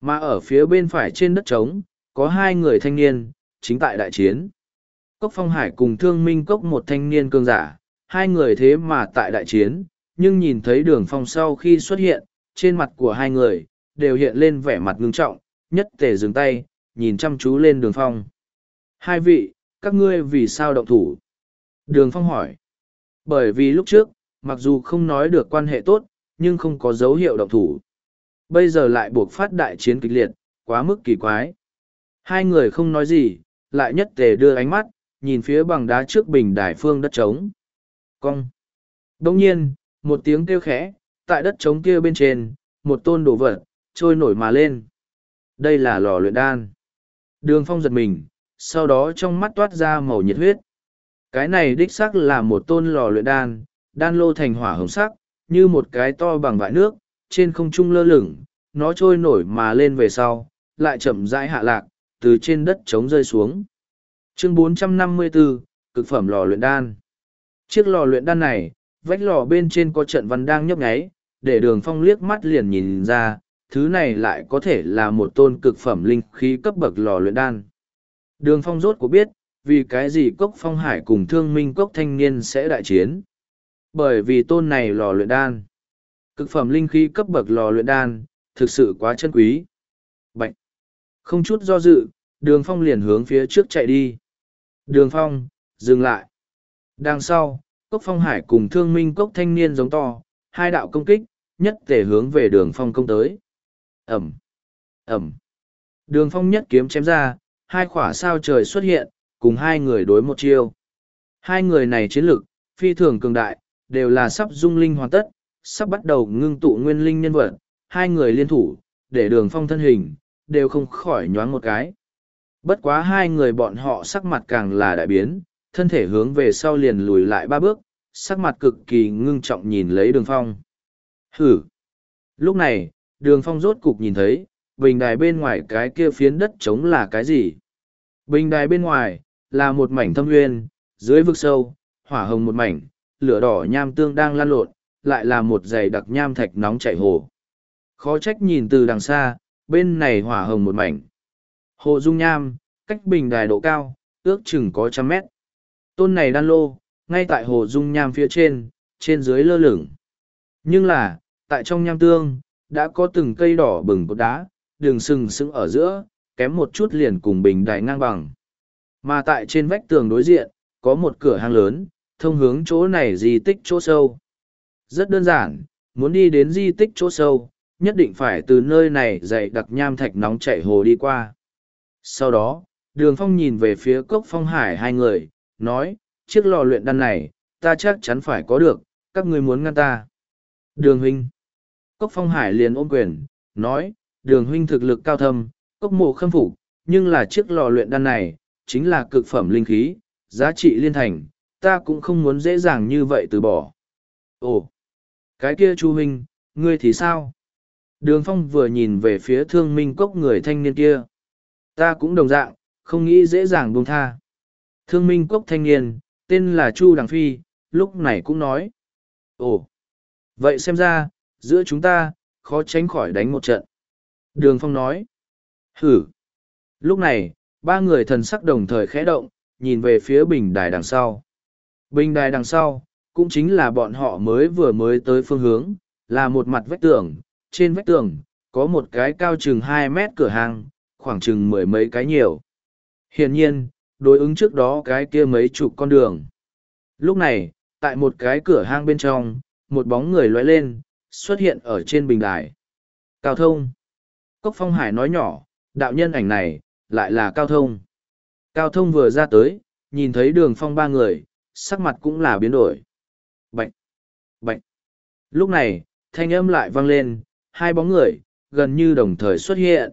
Mà ở phía bên phải trên đất trống, có hai người thanh niên, chính tại đại chiến. Cốc Phong Hải cùng Thương Minh Cốc một thanh niên cường giả, hai người thế mà tại đại chiến, nhưng nhìn thấy đường phong sau khi xuất hiện, trên mặt của hai người, đều hiện lên vẻ mặt ngưng trọng, nhất tề dừng tay, nhìn chăm chú lên đường phong. Hai vị, các ngươi vì sao động thủ? Đường phong hỏi. Bởi vì lúc trước, mặc dù không nói được quan hệ tốt, nhưng không có dấu hiệu động thủ. Bây giờ lại buộc phát đại chiến kịch liệt, quá mức kỳ quái. Hai người không nói gì, lại nhất tề đưa ánh mắt, nhìn phía bằng đá trước bình đài phương đất trống. Cong. Đông nhiên, một tiếng kêu khẽ, tại đất trống kia bên trên, một tôn đồ vật, trôi nổi mà lên. Đây là lò luyện đan. Đường phong giật mình, sau đó trong mắt toát ra màu nhiệt huyết. Cái này đích sắc là một tôn lò luyện đan, đan lô thành hỏa hồng sắc, như một cái to bằng vại nước, trên không trung lơ lửng, nó trôi nổi mà lên về sau, lại chậm rãi hạ lạc, từ trên đất trống rơi xuống. Chương 454, cực phẩm lò luyện đan. Chiếc lò luyện đan này, vách lò bên trên có trận văn đang nhấp nháy, để đường phong liếc mắt liền nhìn ra, thứ này lại có thể là một tôn cực phẩm linh khí cấp bậc lò luyện đan. Đường phong rốt của biết, vì cái gì cốc phong hải cùng thương minh cốc thanh niên sẽ đại chiến. Bởi vì tôn này lò luyện đan. Cực phẩm linh khí cấp bậc lò luyện đan, thực sự quá chân quý. Bạch! Không chút do dự, đường phong liền hướng phía trước chạy đi. Đường phong, dừng lại. Đằng sau, cốc phong hải cùng thương minh cốc thanh niên giống to, hai đạo công kích, nhất thể hướng về đường phong công tới. Ẩm! Ẩm! Đường phong nhất kiếm chém ra, hai khỏa sao trời xuất hiện, cùng hai người đối một chiêu. Hai người này chiến lực, phi thường cường đại, đều là sắp dung linh hoàn tất, sắp bắt đầu ngưng tụ nguyên linh nhân vật, hai người liên thủ, để đường phong thân hình, đều không khỏi nhoáng một cái. Bất quá hai người bọn họ sắc mặt càng là đại biến, thân thể hướng về sau liền lùi lại ba bước, sắc mặt cực kỳ ngưng trọng nhìn lấy đường phong. Hử! Lúc này, đường phong rốt cục nhìn thấy, bình đài bên ngoài cái kia phiến đất trống là cái gì? Bình đài bên ngoài, là một mảnh thâm nguyên, dưới vực sâu, hỏa hồng một mảnh, lửa đỏ nham tương đang lan lộn, lại là một dày đặc nham thạch nóng chảy hồ. Khó trách nhìn từ đằng xa, bên này hỏa hồng một mảnh. Hồ dung nham, cách bình đài độ cao, ước chừng có trăm mét. Tôn này đan lô, ngay tại hồ dung nham phía trên, trên dưới lơ lửng. Nhưng là, tại trong nham tương, đã có từng cây đỏ bừng cột đá, đường sừng sững ở giữa, kém một chút liền cùng bình đài ngang bằng. Mà tại trên vách tường đối diện, có một cửa hang lớn, thông hướng chỗ này di tích chỗ sâu. Rất đơn giản, muốn đi đến di tích chỗ sâu, nhất định phải từ nơi này dậy đặc nham thạch nóng chảy hồ đi qua. Sau đó, đường phong nhìn về phía cốc phong hải hai người, nói, chiếc lò luyện đan này, ta chắc chắn phải có được, các ngươi muốn ngăn ta. Đường huynh. Cốc phong hải liền ôm quyền, nói, đường huynh thực lực cao thâm, cốc mộ khâm phục, nhưng là chiếc lò luyện đan này, chính là cực phẩm linh khí, giá trị liên thành, ta cũng không muốn dễ dàng như vậy từ bỏ. Ồ, cái kia chu huynh, ngươi thì sao? Đường phong vừa nhìn về phía thương minh cốc người thanh niên kia. Ta cũng đồng dạng, không nghĩ dễ dàng buông tha. Thương minh cốc thanh niên, tên là Chu Đằng Phi, lúc này cũng nói. Ồ, vậy xem ra, giữa chúng ta, khó tránh khỏi đánh một trận. Đường phong nói. Hử. Lúc này, ba người thần sắc đồng thời khẽ động, nhìn về phía bình đài đằng sau. Bình đài đằng sau, cũng chính là bọn họ mới vừa mới tới phương hướng, là một mặt vách tường, trên vách tường, có một cái cao chừng hai mét cửa hàng, khoảng chừng mười mấy cái nhiều. Hiển nhiên, đối ứng trước đó cái kia mấy chục con đường. Lúc này, tại một cái cửa hang bên trong, một bóng người lóe lên, xuất hiện ở trên bình đài. Cao thông. Cốc Phong Hải nói nhỏ, đạo nhân ảnh này, lại là Cao thông. Cao thông vừa ra tới, nhìn thấy đường phong ba người, sắc mặt cũng là biến đổi. Bệnh! Bệnh! Lúc này, thanh âm lại vang lên, hai bóng người, gần như đồng thời xuất hiện.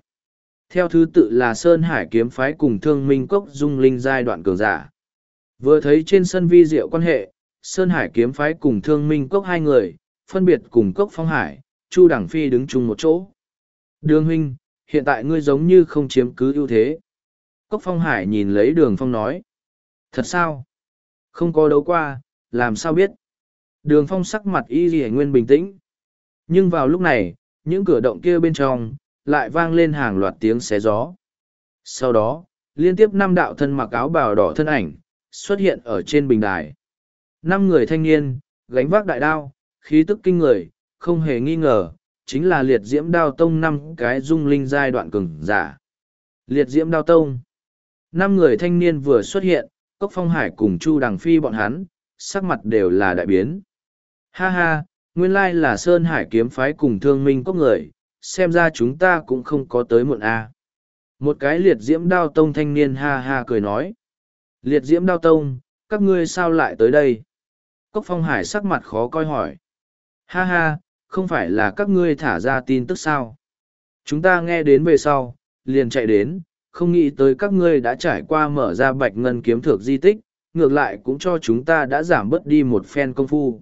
Theo thứ tự là Sơn Hải kiếm phái cùng thương minh cốc dung linh giai đoạn cường giả. Vừa thấy trên sân vi diệu quan hệ, Sơn Hải kiếm phái cùng thương minh cốc hai người, phân biệt cùng cốc phong hải, Chu Đảng Phi đứng chung một chỗ. Đường huynh, hiện tại ngươi giống như không chiếm cứ ưu thế. Cốc phong hải nhìn lấy đường phong nói. Thật sao? Không có đấu qua, làm sao biết? Đường phong sắc mặt y ghi nguyên bình tĩnh. Nhưng vào lúc này, những cửa động kia bên trong, lại vang lên hàng loạt tiếng xé gió. Sau đó, liên tiếp năm đạo thân mặc áo bào đỏ thân ảnh, xuất hiện ở trên bình đài. Năm người thanh niên, gánh vác đại đao, khí tức kinh người, không hề nghi ngờ, chính là liệt diễm đao tông năm cái dung linh giai đoạn cường giả. Liệt diễm đao tông. Năm người thanh niên vừa xuất hiện, Cốc Phong Hải cùng Chu Đằng Phi bọn hắn, sắc mặt đều là đại biến. Ha ha, nguyên lai là Sơn Hải kiếm phái cùng thương minh có người, xem ra chúng ta cũng không có tới muộn a. Một cái liệt diễm đao tông thanh niên ha ha cười nói. Liệt diễm đao tông, các ngươi sao lại tới đây? Cốc Phong Hải sắc mặt khó coi hỏi. Ha ha, không phải là các ngươi thả ra tin tức sao? Chúng ta nghe đến về sau, liền chạy đến, không nghĩ tới các ngươi đã trải qua mở ra bạch ngân kiếm thược di tích, ngược lại cũng cho chúng ta đã giảm bớt đi một phen công phu.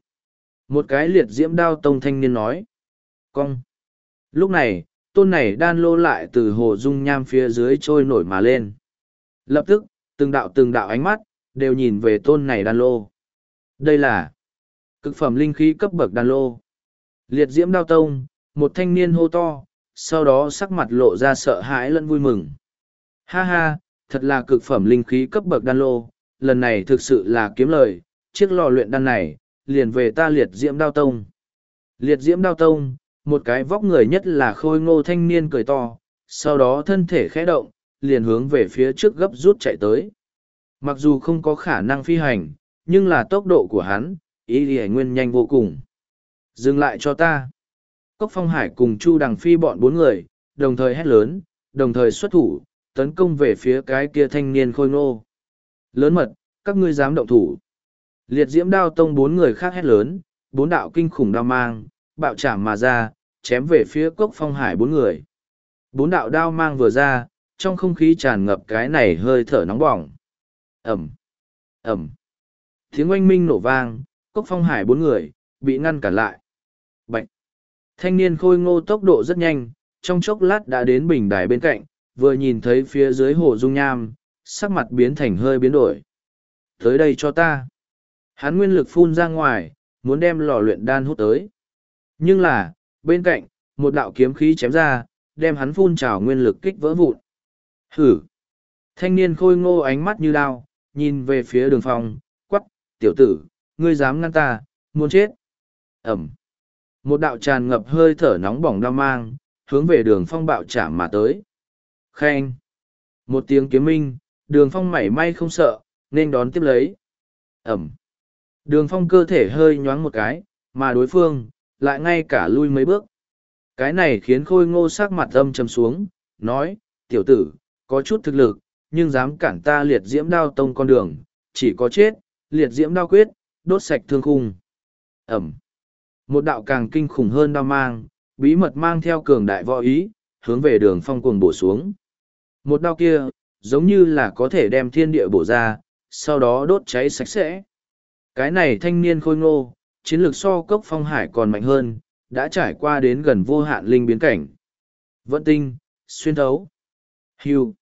Một cái liệt diễm đao tông thanh niên nói. Cong. Lúc này, tôn này đan lô lại từ hồ dung nham phía dưới trôi nổi mà lên. Lập tức, từng đạo từng đạo ánh mắt, đều nhìn về tôn này đan lô. Đây là cực phẩm linh khí cấp bậc đan lô. Liệt diễm đao tông, một thanh niên hô to, sau đó sắc mặt lộ ra sợ hãi lẫn vui mừng. Ha ha, thật là cực phẩm linh khí cấp bậc đan lô, lần này thực sự là kiếm lời, chiếc lò luyện đan này, liền về ta liệt diễm đao tông. Liệt diễm đao tông, một cái vóc người nhất là khôi ngô thanh niên cười to, sau đó thân thể khẽ động, liền hướng về phía trước gấp rút chạy tới. Mặc dù không có khả năng phi hành, nhưng là tốc độ của hắn, ý thì nguyên nhanh vô cùng. Dừng lại cho ta. Cốc Phong Hải cùng Chu Đằng Phi bọn bốn người, đồng thời hét lớn, đồng thời xuất thủ, tấn công về phía cái kia thanh niên khôi ngô. Lớn mật, các ngươi dám động thủ. Liệt diễm đao tông bốn người khác hét lớn, bốn đạo kinh khủng đao mang, bạo chạm mà ra, chém về phía cốc phong hải bốn người. Bốn đạo đao mang vừa ra, trong không khí tràn ngập cái này hơi thở nóng bỏng. Ẩm, Ẩm. Tiếng oanh minh nổ vang, cốc phong hải bốn người, bị ngăn cản lại. Bạch. Thanh niên khôi ngô tốc độ rất nhanh, trong chốc lát đã đến bình đài bên cạnh, vừa nhìn thấy phía dưới hồ dung nham, sắc mặt biến thành hơi biến đổi. Tới đây cho ta. Hắn nguyên lực phun ra ngoài, muốn đem lò luyện đan hút tới. Nhưng là, bên cạnh, một đạo kiếm khí chém ra, đem hắn phun trào nguyên lực kích vỡ vụn. Hử! Thanh niên khôi ngô ánh mắt như đao, nhìn về phía đường phong, quắc, tiểu tử, ngươi dám ngăn ta, muốn chết. Ẩm! Một đạo tràn ngập hơi thở nóng bỏng đao mang, hướng về đường phong bạo chạm mà tới. Khen! Một tiếng kiếm minh, đường phong mảy may không sợ, nên đón tiếp lấy. Ẩm! Đường phong cơ thể hơi nhoáng một cái, mà đối phương, lại ngay cả lui mấy bước. Cái này khiến khôi ngô sắc mặt âm trầm xuống, nói, tiểu tử, có chút thực lực, nhưng dám cản ta liệt diễm đao tông con đường, chỉ có chết, liệt diễm đao quyết, đốt sạch thương khung. Ẩm. Một đạo càng kinh khủng hơn đao mang, bí mật mang theo cường đại võ ý, hướng về đường phong cuồng bổ xuống. Một đao kia, giống như là có thể đem thiên địa bổ ra, sau đó đốt cháy sạch sẽ. Cái này thanh niên khôi ngô, chiến lược so cốc phong hải còn mạnh hơn, đã trải qua đến gần vô hạn linh biến cảnh. Vận tinh, xuyên thấu. Hưu.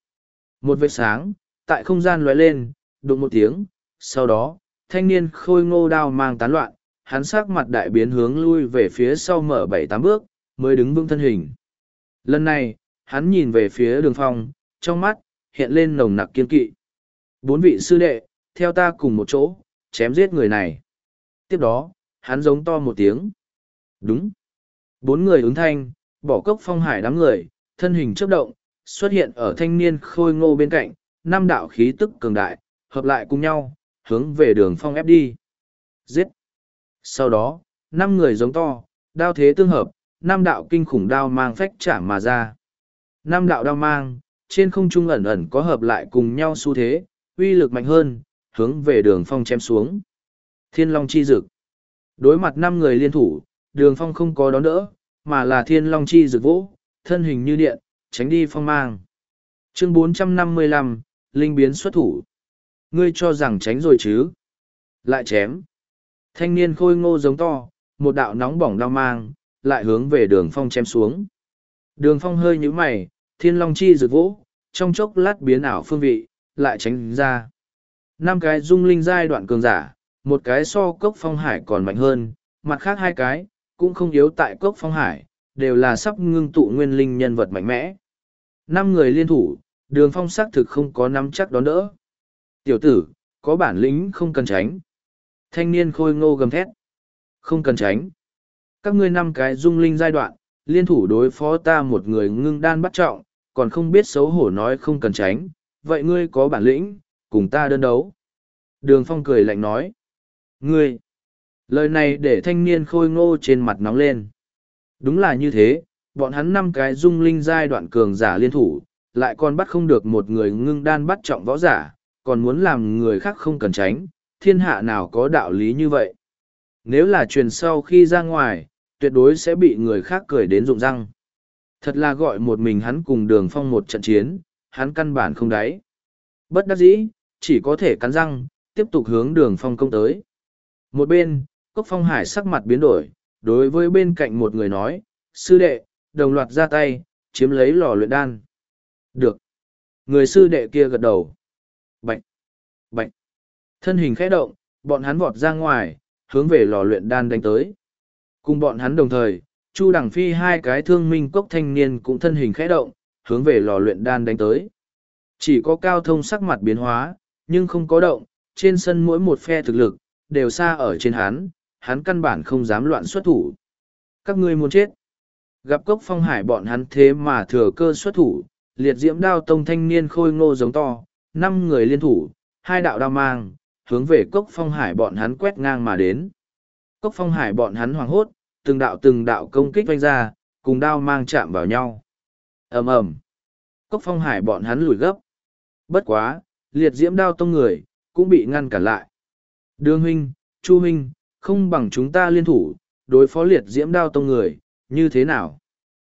Một vệt sáng, tại không gian lóe lên, đụng một tiếng, sau đó, thanh niên khôi ngô đao mang tán loạn, hắn sắc mặt đại biến hướng lui về phía sau mở bảy tám bước, mới đứng vững thân hình. Lần này, hắn nhìn về phía đường phong, trong mắt, hiện lên nồng nặc kiên kỵ. Bốn vị sư đệ, theo ta cùng một chỗ, chém giết người này. Tiếp đó, hắn giống to một tiếng. Đúng. Bốn người ứng thanh, bỏ cốc phong hải đám người, thân hình chấp động, xuất hiện ở thanh niên khôi ngô bên cạnh, năm đạo khí tức cường đại, hợp lại cùng nhau, hướng về đường phong ép đi. Giết. Sau đó, năm người giống to, đao thế tương hợp, năm đạo kinh khủng đao mang phách trả mà ra. Năm đạo đao mang, trên không trung ẩn ẩn có hợp lại cùng nhau xu thế, uy lực mạnh hơn, hướng về đường phong chém xuống. Thiên Long chi dực. Đối mặt năm người liên thủ, đường phong không có đón đỡ, mà là thiên long chi dực vỗ, thân hình như điện, tránh đi phong mang. Chương 455, Linh biến xuất thủ. Ngươi cho rằng tránh rồi chứ? Lại chém. Thanh niên khôi ngô giống to, một đạo nóng bỏng đau mang, lại hướng về đường phong chém xuống. Đường phong hơi nhíu mày, thiên long chi rực vỗ, trong chốc lát biến ảo phương vị, lại tránh ra. Năm cái dung linh giai đoạn cường giả, một cái so cốc phong hải còn mạnh hơn, mặt khác hai cái, cũng không yếu tại cốc phong hải, đều là sắp ngưng tụ nguyên linh nhân vật mạnh mẽ. Năm người liên thủ, đường phong xác thực không có nắm chắc đón đỡ. Tiểu tử, có bản lĩnh không cần tránh. Thanh niên khôi ngô gầm thét. Không cần tránh. Các ngươi năm cái dung linh giai đoạn, liên thủ đối phó ta một người ngưng đan bắt trọng, còn không biết xấu hổ nói không cần tránh. Vậy ngươi có bản lĩnh, cùng ta đơn đấu. Đường phong cười lạnh nói. Ngươi! Lời này để thanh niên khôi ngô trên mặt nóng lên. Đúng là như thế, bọn hắn năm cái dung linh giai đoạn cường giả liên thủ, lại còn bắt không được một người ngưng đan bắt trọng võ giả, còn muốn làm người khác không cần tránh, thiên hạ nào có đạo lý như vậy. Nếu là truyền sau khi ra ngoài, tuyệt đối sẽ bị người khác cười đến rụng răng. Thật là gọi một mình hắn cùng đường phong một trận chiến, hắn căn bản không đáy. Bất đắc dĩ, chỉ có thể cắn răng, tiếp tục hướng đường phong công tới. Một bên, Cốc Phong Hải sắc mặt biến đổi, đối với bên cạnh một người nói, sư đệ, đồng loạt ra tay, chiếm lấy lò luyện đan. Được. Người sư đệ kia gật đầu. Bạch. Bạch. Thân hình khẽ động, bọn hắn vọt ra ngoài, hướng về lò luyện đan đánh tới. Cùng bọn hắn đồng thời, Chu Đằng Phi hai cái thương minh cốc thanh niên cũng thân hình khẽ động, hướng về lò luyện đan đánh tới. Chỉ có cao thông sắc mặt biến hóa, nhưng không có động, trên sân mỗi một phe thực lực, đều xa ở trên hắn, hắn căn bản không dám loạn xuất thủ. Các ngươi muốn chết. Gặp cốc phong hải bọn hắn thế mà thừa cơ xuất thủ, liệt diễm đao tông thanh niên khôi ngô giống to, năm người liên thủ, hai đạo đao mang, hướng về cốc phong hải bọn hắn quét ngang mà đến. Cốc phong hải bọn hắn hoảng hốt, từng đạo từng đạo công kích vanh ra, cùng đao mang chạm vào nhau. ầm ầm Cốc phong hải bọn hắn lùi gấp. Bất quá, liệt diễm đao tông người, cũng bị ngăn cản lại. Đường huynh, Chu huynh, không bằng chúng ta liên thủ, đối phó liệt diễm đao tông người, như thế nào?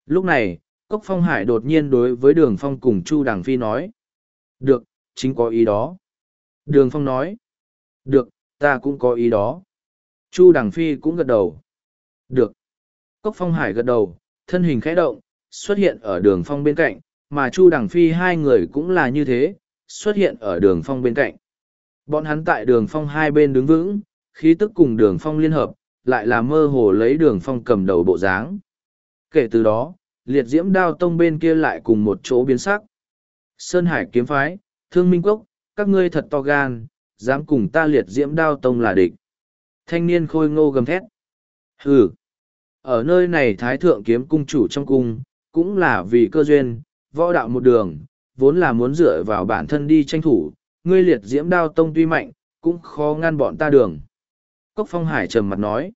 Lúc này, Cốc Phong Hải đột nhiên đối với Đường Phong cùng Chu Đằng Phi nói. Được, chính có ý đó. Đường Phong nói. Được, ta cũng có ý đó. Chu Đằng Phi cũng gật đầu. Được. Cốc Phong Hải gật đầu, thân hình khẽ động, xuất hiện ở đường phong bên cạnh, mà Chu Đằng Phi hai người cũng là như thế, xuất hiện ở đường phong bên cạnh. Bọn hắn tại đường phong hai bên đứng vững, khí tức cùng đường phong liên hợp, lại là mơ hồ lấy đường phong cầm đầu bộ dáng. Kể từ đó, liệt diễm đao tông bên kia lại cùng một chỗ biến sắc. Sơn Hải kiếm phái, thương minh quốc, các ngươi thật to gan, dám cùng ta liệt diễm đao tông là địch. Thanh niên khôi ngô gầm thét. Hừ. Ở nơi này thái thượng kiếm cung chủ trong cung, cũng là vì cơ duyên, võ đạo một đường, vốn là muốn dựa vào bản thân đi tranh thủ, ngươi liệt diễm đao tông tuy mạnh, cũng khó ngăn bọn ta đường. Cốc Phong Hải trầm mặt nói.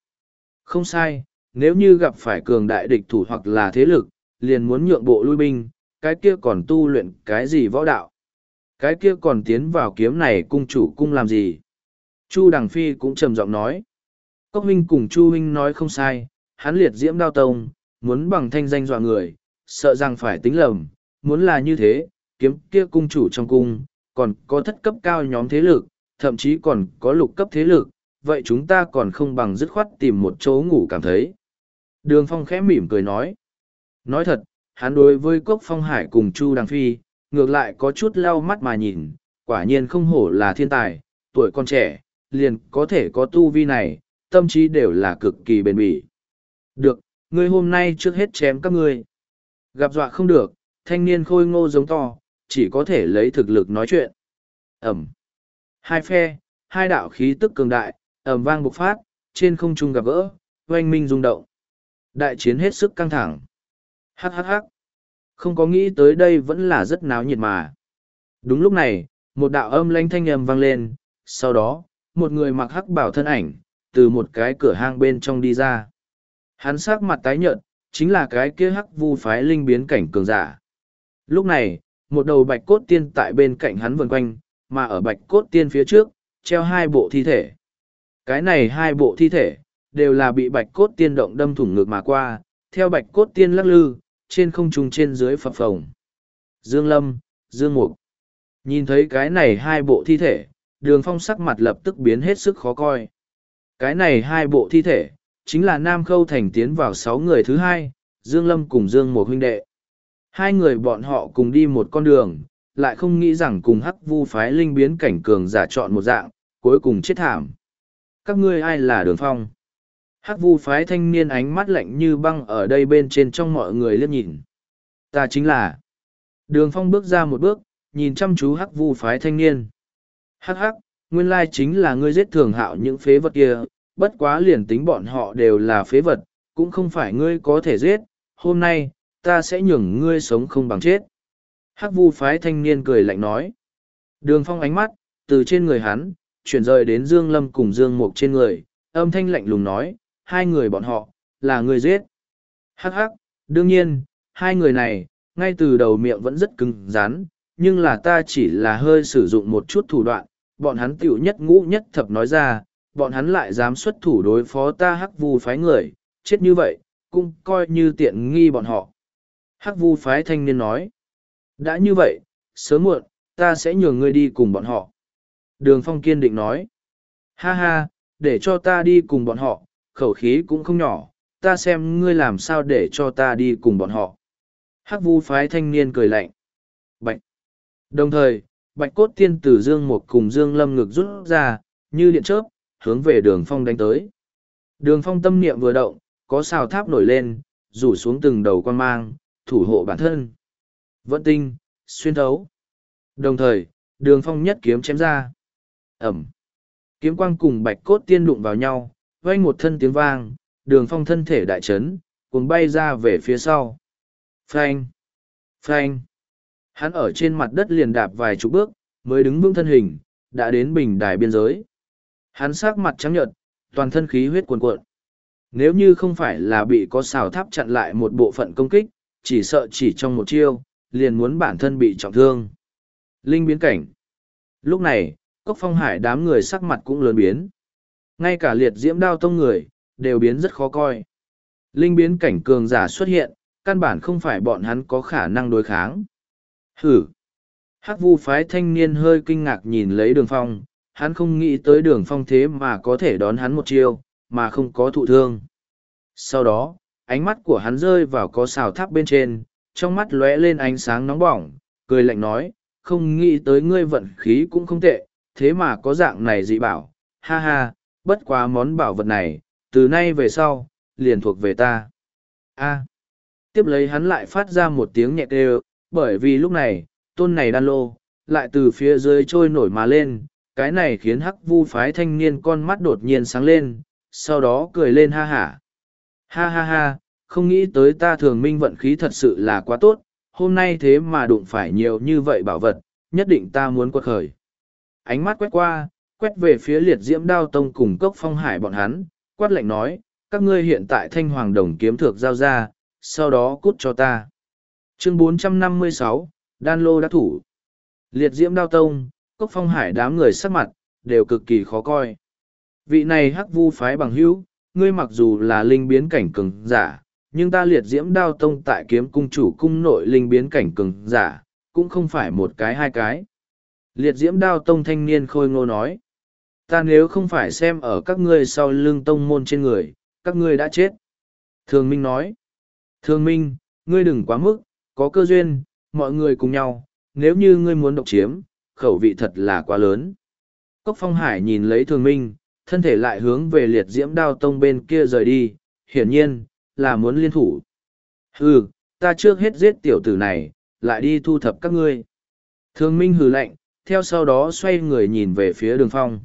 Không sai, nếu như gặp phải cường đại địch thủ hoặc là thế lực, liền muốn nhượng bộ lui binh, cái kia còn tu luyện cái gì võ đạo. Cái kia còn tiến vào kiếm này cung chủ cung làm gì. Chu Đằng Phi cũng trầm giọng nói. Cốc huynh cùng Chu huynh nói không sai, hắn liệt diễm đao tông, muốn bằng thanh danh dọa người, sợ rằng phải tính lầm, muốn là như thế, kiếm kia cung chủ trong cung, còn có thất cấp cao nhóm thế lực, thậm chí còn có lục cấp thế lực, vậy chúng ta còn không bằng dứt khoát tìm một chỗ ngủ cảm thấy. Đường Phong khẽ mỉm cười nói. Nói thật, hắn đối với Cốc Phong Hải cùng Chu Đằng Phi, ngược lại có chút lau mắt mà nhìn, quả nhiên không hổ là thiên tài, tuổi con trẻ, liền có thể có tu vi này, tâm trí đều là cực kỳ bền bỉ. Được, ngươi hôm nay trước hết chém các ngươi. Gặp dọa không được, thanh niên khôi ngô giống to, chỉ có thể lấy thực lực nói chuyện. Ẩm. Hai phe, hai đạo khí tức cường đại, ẩm vang bộc phát, trên không trung gặp gỡ, oanh minh rung động. Đại chiến hết sức căng thẳng. Hắc hắc hắc. Không có nghĩ tới đây vẫn là rất náo nhiệt mà. Đúng lúc này, một đạo âm lanh thanh âm vang lên, sau đó, một người mặc hắc bảo thân ảnh, từ một cái cửa hang bên trong đi ra. Hắn sắc mặt tái nhợt, chính là cái kia hắc vu phái linh biến cảnh cường giả. Lúc này, một đầu bạch cốt tiên tại bên cạnh hắn vần quanh, mà ở bạch cốt tiên phía trước, treo hai bộ thi thể. Cái này hai bộ thi thể, đều là bị bạch cốt tiên động đâm thủng ngực mà qua, theo bạch cốt tiên lắc lư, trên không trung trên dưới phập phồng. Dương Lâm, Dương Mục. Nhìn thấy cái này hai bộ thi thể, đường phong sắc mặt lập tức biến hết sức khó coi. Cái này hai bộ thi thể, chính là Nam Khâu Thành tiến vào sáu người thứ hai, Dương Lâm cùng Dương Mục huynh đệ. Hai người bọn họ cùng đi một con đường, lại không nghĩ rằng cùng hắc vu phái linh biến cảnh cường giả chọn một dạng, cuối cùng chết thảm. Các ngươi ai là đường phong? Hắc vu phái thanh niên ánh mắt lạnh như băng ở đây bên trên trong mọi người liếc nhìn. Ta chính là. Đường phong bước ra một bước, nhìn chăm chú hắc vu phái thanh niên. Hắc hắc, nguyên lai chính là ngươi giết thường hạo những phế vật kia, bất quá liền tính bọn họ đều là phế vật, cũng không phải ngươi có thể giết, hôm nay, ta sẽ nhường ngươi sống không bằng chết. Hắc vu phái thanh niên cười lạnh nói. Đường phong ánh mắt, từ trên người hắn, chuyển rời đến Dương Lâm cùng Dương Mục trên người, âm thanh lạnh lùng nói, hai người bọn họ, là người giết. Hắc hắc, đương nhiên, hai người này, ngay từ đầu miệng vẫn rất cứng rắn, nhưng là ta chỉ là hơi sử dụng một chút thủ đoạn, bọn hắn tiểu nhất ngũ nhất thập nói ra, bọn hắn lại dám xuất thủ đối phó ta hắc vu phái người, chết như vậy, cũng coi như tiện nghi bọn họ. Hắc vu phái thanh niên nói, đã như vậy, sớm muộn, ta sẽ nhường ngươi đi cùng bọn họ. Đường phong kiên định nói, ha ha, để cho ta đi cùng bọn họ, khẩu khí cũng không nhỏ, ta xem ngươi làm sao để cho ta đi cùng bọn họ. Hắc vu phái thanh niên cười lạnh. Bạch. Đồng thời, bạch cốt tiên Tử Dương một cùng Dương Lâm ngực rút ra, như điện chớp, hướng về đường phong đánh tới. Đường phong tâm niệm vừa động, có xào tháp nổi lên, rủ xuống từng đầu quan mang, thủ hộ bản thân. Vận tinh, xuyên thấu. Đồng thời, đường phong nhất kiếm chém ra. Ẩm. Kiếm quang cùng bạch cốt tiên đụng vào nhau, vang một thân tiếng vang, đường phong thân thể đại chấn, cuồng bay ra về phía sau. Phanh! Phanh! Hắn ở trên mặt đất liền đạp vài chục bước, mới đứng vững thân hình, đã đến bình đài biên giới. Hắn sắc mặt trắng nhợt, toàn thân khí huyết cuồn cuộn. Nếu như không phải là bị có xào tháp chặn lại một bộ phận công kích, chỉ sợ chỉ trong một chiêu, liền muốn bản thân bị trọng thương. Linh biến cảnh. Lúc này, cốc phong hải đám người sắc mặt cũng lớn biến. Ngay cả liệt diễm đao tông người, đều biến rất khó coi. Linh biến cảnh cường giả xuất hiện, căn bản không phải bọn hắn có khả năng đối kháng. Hử! Hắc vu phái thanh niên hơi kinh ngạc nhìn lấy đường phong, hắn không nghĩ tới đường phong thế mà có thể đón hắn một chiêu, mà không có thụ thương. Sau đó, ánh mắt của hắn rơi vào có xào tháp bên trên, trong mắt lóe lên ánh sáng nóng bỏng, cười lạnh nói, không nghĩ tới ngươi vận khí cũng không tệ, thế mà có dạng này dị bảo, ha ha, bất quá món bảo vật này, từ nay về sau, liền thuộc về ta. A. Tiếp lấy hắn lại phát ra một tiếng nhẹ kêu, bởi vì lúc này, tôn này đan lô, lại từ phía dưới trôi nổi mà lên, cái này khiến hắc vu phái thanh niên con mắt đột nhiên sáng lên, sau đó cười lên ha hả. Ha ha ha, không nghĩ tới ta thường minh vận khí thật sự là quá tốt, hôm nay thế mà đụng phải nhiều như vậy bảo vật, nhất định ta muốn quật khởi. Ánh mắt quét qua, quét về phía liệt diễm đao tông cùng cốc phong hải bọn hắn, quát lệnh nói, các ngươi hiện tại thanh hoàng đồng kiếm thược giao ra, sau đó cút cho ta. Chương 456, Đan Lô đã thủ. Liệt diễm đao tông, cốc phong hải đám người sắc mặt, đều cực kỳ khó coi. Vị này hắc vu phái bằng hữu, ngươi mặc dù là linh biến cảnh cường giả, nhưng ta liệt diễm đao tông tại kiếm cung chủ cung nội linh biến cảnh cường giả, cũng không phải một cái hai cái. Liệt diễm đao tông thanh niên khôi ngô nói. Ta nếu không phải xem ở các ngươi sau lưng tông môn trên người, các ngươi đã chết. Thường Minh nói. Thường Minh, ngươi đừng quá mức, có cơ duyên, mọi người cùng nhau, nếu như ngươi muốn độc chiếm, khẩu vị thật là quá lớn. Cốc Phong Hải nhìn lấy Thường Minh, thân thể lại hướng về liệt diễm đao tông bên kia rời đi, hiển nhiên, là muốn liên thủ. Hừ, ta trước hết giết tiểu tử này, lại đi thu thập các ngươi. Thương Minh hừ lạnh, theo sau đó xoay người nhìn về phía đường phong.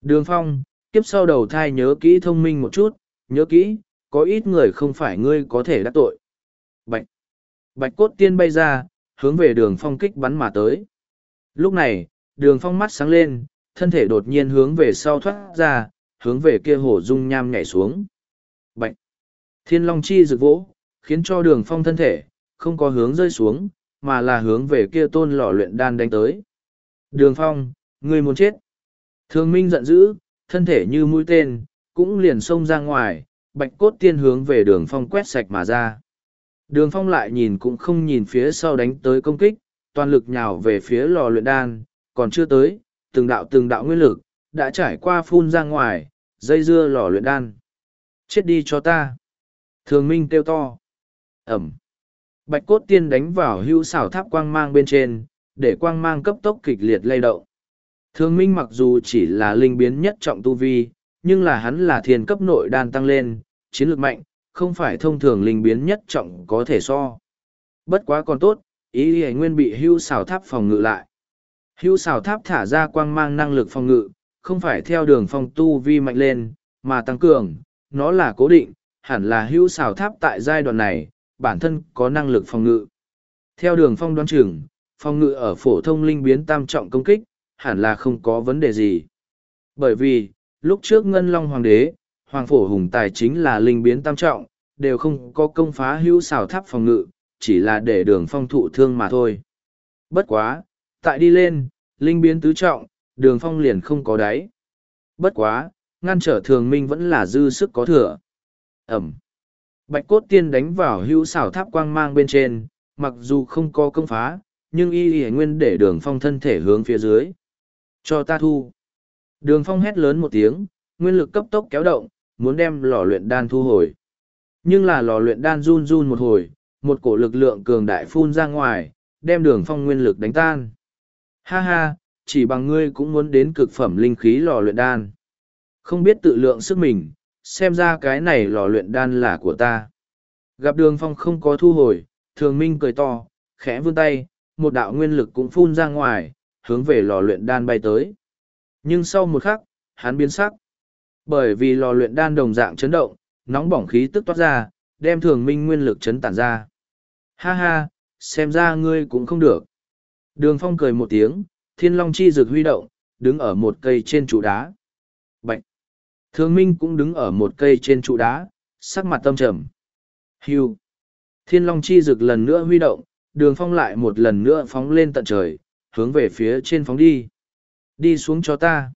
Đường phong, kiếp sau đầu thai nhớ kỹ thông minh một chút, nhớ kỹ, có ít người không phải ngươi có thể đắc tội. Bạch. Bạch cốt tiên bay ra, hướng về đường phong kích bắn mà tới. Lúc này, đường phong mắt sáng lên, thân thể đột nhiên hướng về sau thoát ra, hướng về kia hồ dung nham nhảy xuống. Bạch. Thiên long chi rực vỗ, khiến cho đường phong thân thể, không có hướng rơi xuống, mà là hướng về kia tôn lò luyện đan đánh tới. Đường phong, người muốn chết. Thường minh giận dữ, thân thể như mũi tên, cũng liền xông ra ngoài, bạch cốt tiên hướng về đường phong quét sạch mà ra. Đường phong lại nhìn cũng không nhìn phía sau đánh tới công kích, toàn lực nhào về phía lò luyện đan, còn chưa tới, từng đạo từng đạo nguyên lực, đã trải qua phun ra ngoài, dây dưa lò luyện đan. Chết đi cho ta. Thường minh kêu to. Ẩm. Bạch cốt tiên đánh vào hưu xảo tháp quang mang bên trên, để quang mang cấp tốc kịch liệt lay động. Thường minh mặc dù chỉ là linh biến nhất trọng tu vi, nhưng là hắn là thiền cấp nội đan tăng lên, chiến lược mạnh, không phải thông thường linh biến nhất trọng có thể so. Bất quá còn tốt, ý ý nguyên bị hưu xào tháp phòng ngự lại. Hưu xào tháp thả ra quang mang năng lực phòng ngự, không phải theo đường phong tu vi mạnh lên, mà tăng cường, nó là cố định, hẳn là hưu xào tháp tại giai đoạn này, bản thân có năng lực phòng ngự. Theo đường phong đoan trưởng, phòng ngự ở phổ thông linh biến tam trọng công kích, hẳn là không có vấn đề gì. Bởi vì, lúc trước Ngân Long Hoàng đế, Hoàng Phổ Hùng Tài chính là linh biến tam trọng, đều không có công phá hữu xào tháp phòng ngự, chỉ là để đường phong thụ thương mà thôi. Bất quá, tại đi lên, linh biến tứ trọng, đường phong liền không có đáy. Bất quá, ngăn trở thường minh vẫn là dư sức có thừa. Ẩm. Bạch cốt tiên đánh vào hữu xảo tháp quang mang bên trên, mặc dù không có công phá, nhưng y y nguyên để đường phong thân thể hướng phía dưới. Cho ta thu. Đường phong hét lớn một tiếng, nguyên lực cấp tốc kéo động, muốn đem lò luyện đan thu hồi. Nhưng là lò luyện đan run run một hồi, một cổ lực lượng cường đại phun ra ngoài, đem đường phong nguyên lực đánh tan. Ha ha, chỉ bằng ngươi cũng muốn đến cực phẩm linh khí lò luyện đan. Không biết tự lượng sức mình, xem ra cái này lò luyện đan là của ta. Gặp đường phong không có thu hồi, thường minh cười to, khẽ vươn tay, một đạo nguyên lực cũng phun ra ngoài, hướng về lò luyện đan bay tới. Nhưng sau một khắc, hắn biến sắc. Bởi vì lò luyện đan đồng dạng chấn động, nóng bỏng khí tức toát ra, đem thường minh nguyên lực chấn tản ra. Ha ha, xem ra ngươi cũng không được. Đường phong cười một tiếng, thiên long chi rực huy động, đứng ở một cây trên trụ đá. Bạch! Thương minh cũng đứng ở một cây trên trụ đá, sắc mặt tâm trầm. Hưu! Thiên long chi rực lần nữa huy động, đường phong lại một lần nữa phóng lên tận trời, hướng về phía trên phóng đi. Đi xuống cho ta.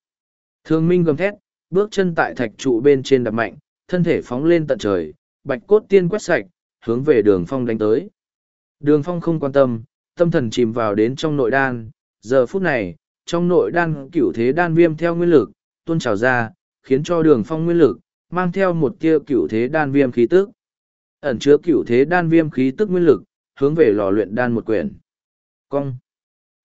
Thương minh gầm thét, bước chân tại thạch trụ bên trên đập mạnh, thân thể phóng lên tận trời, bạch cốt tiên quét sạch, hướng về đường phong đánh tới. Đường phong không quan tâm, tâm thần chìm vào đến trong nội đan, giờ phút này, trong nội đan cửu thế đan viêm theo nguyên lực, tuôn trào ra, khiến cho đường phong nguyên lực, mang theo một tia cửu thế đan viêm khí tức. Ẩn chứa cửu thế đan viêm khí tức nguyên lực, hướng về lò luyện đan một quyển. Cong.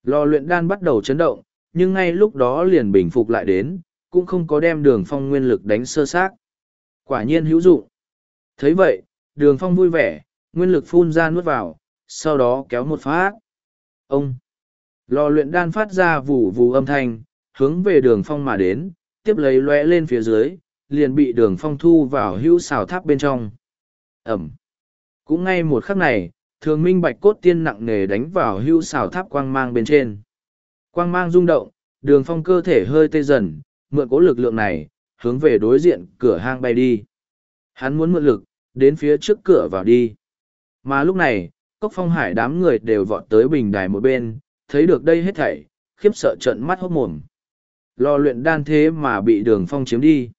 Lò luyện đan bắt đầu chấn động, nhưng ngay lúc đó liền bình phục lại đến, cũng không có đem đường phong nguyên lực đánh sơ xác. Quả nhiên hữu dụng. thấy vậy, đường phong vui vẻ, nguyên lực phun ra nuốt vào, sau đó kéo một phát. Ông! Lò luyện đan phát ra vù vù âm thanh, hướng về đường phong mà đến, tiếp lấy lóe lên phía dưới, liền bị đường phong thu vào hữu xào tháp bên trong. Ẩm! Cũng ngay một khắc này, thường minh bạch cốt tiên nặng nề đánh vào hữu xào tháp quang mang bên trên. Quang mang rung động, đường phong cơ thể hơi tê dần, mượn cố lực lượng này, hướng về đối diện cửa hang bay đi. Hắn muốn mượn lực, đến phía trước cửa vào đi. Mà lúc này, cốc phong hải đám người đều vọt tới bình đài một bên, thấy được đây hết thảy, khiếp sợ trận mắt hốt mồm. Lò luyện đan thế mà bị đường phong chiếm đi.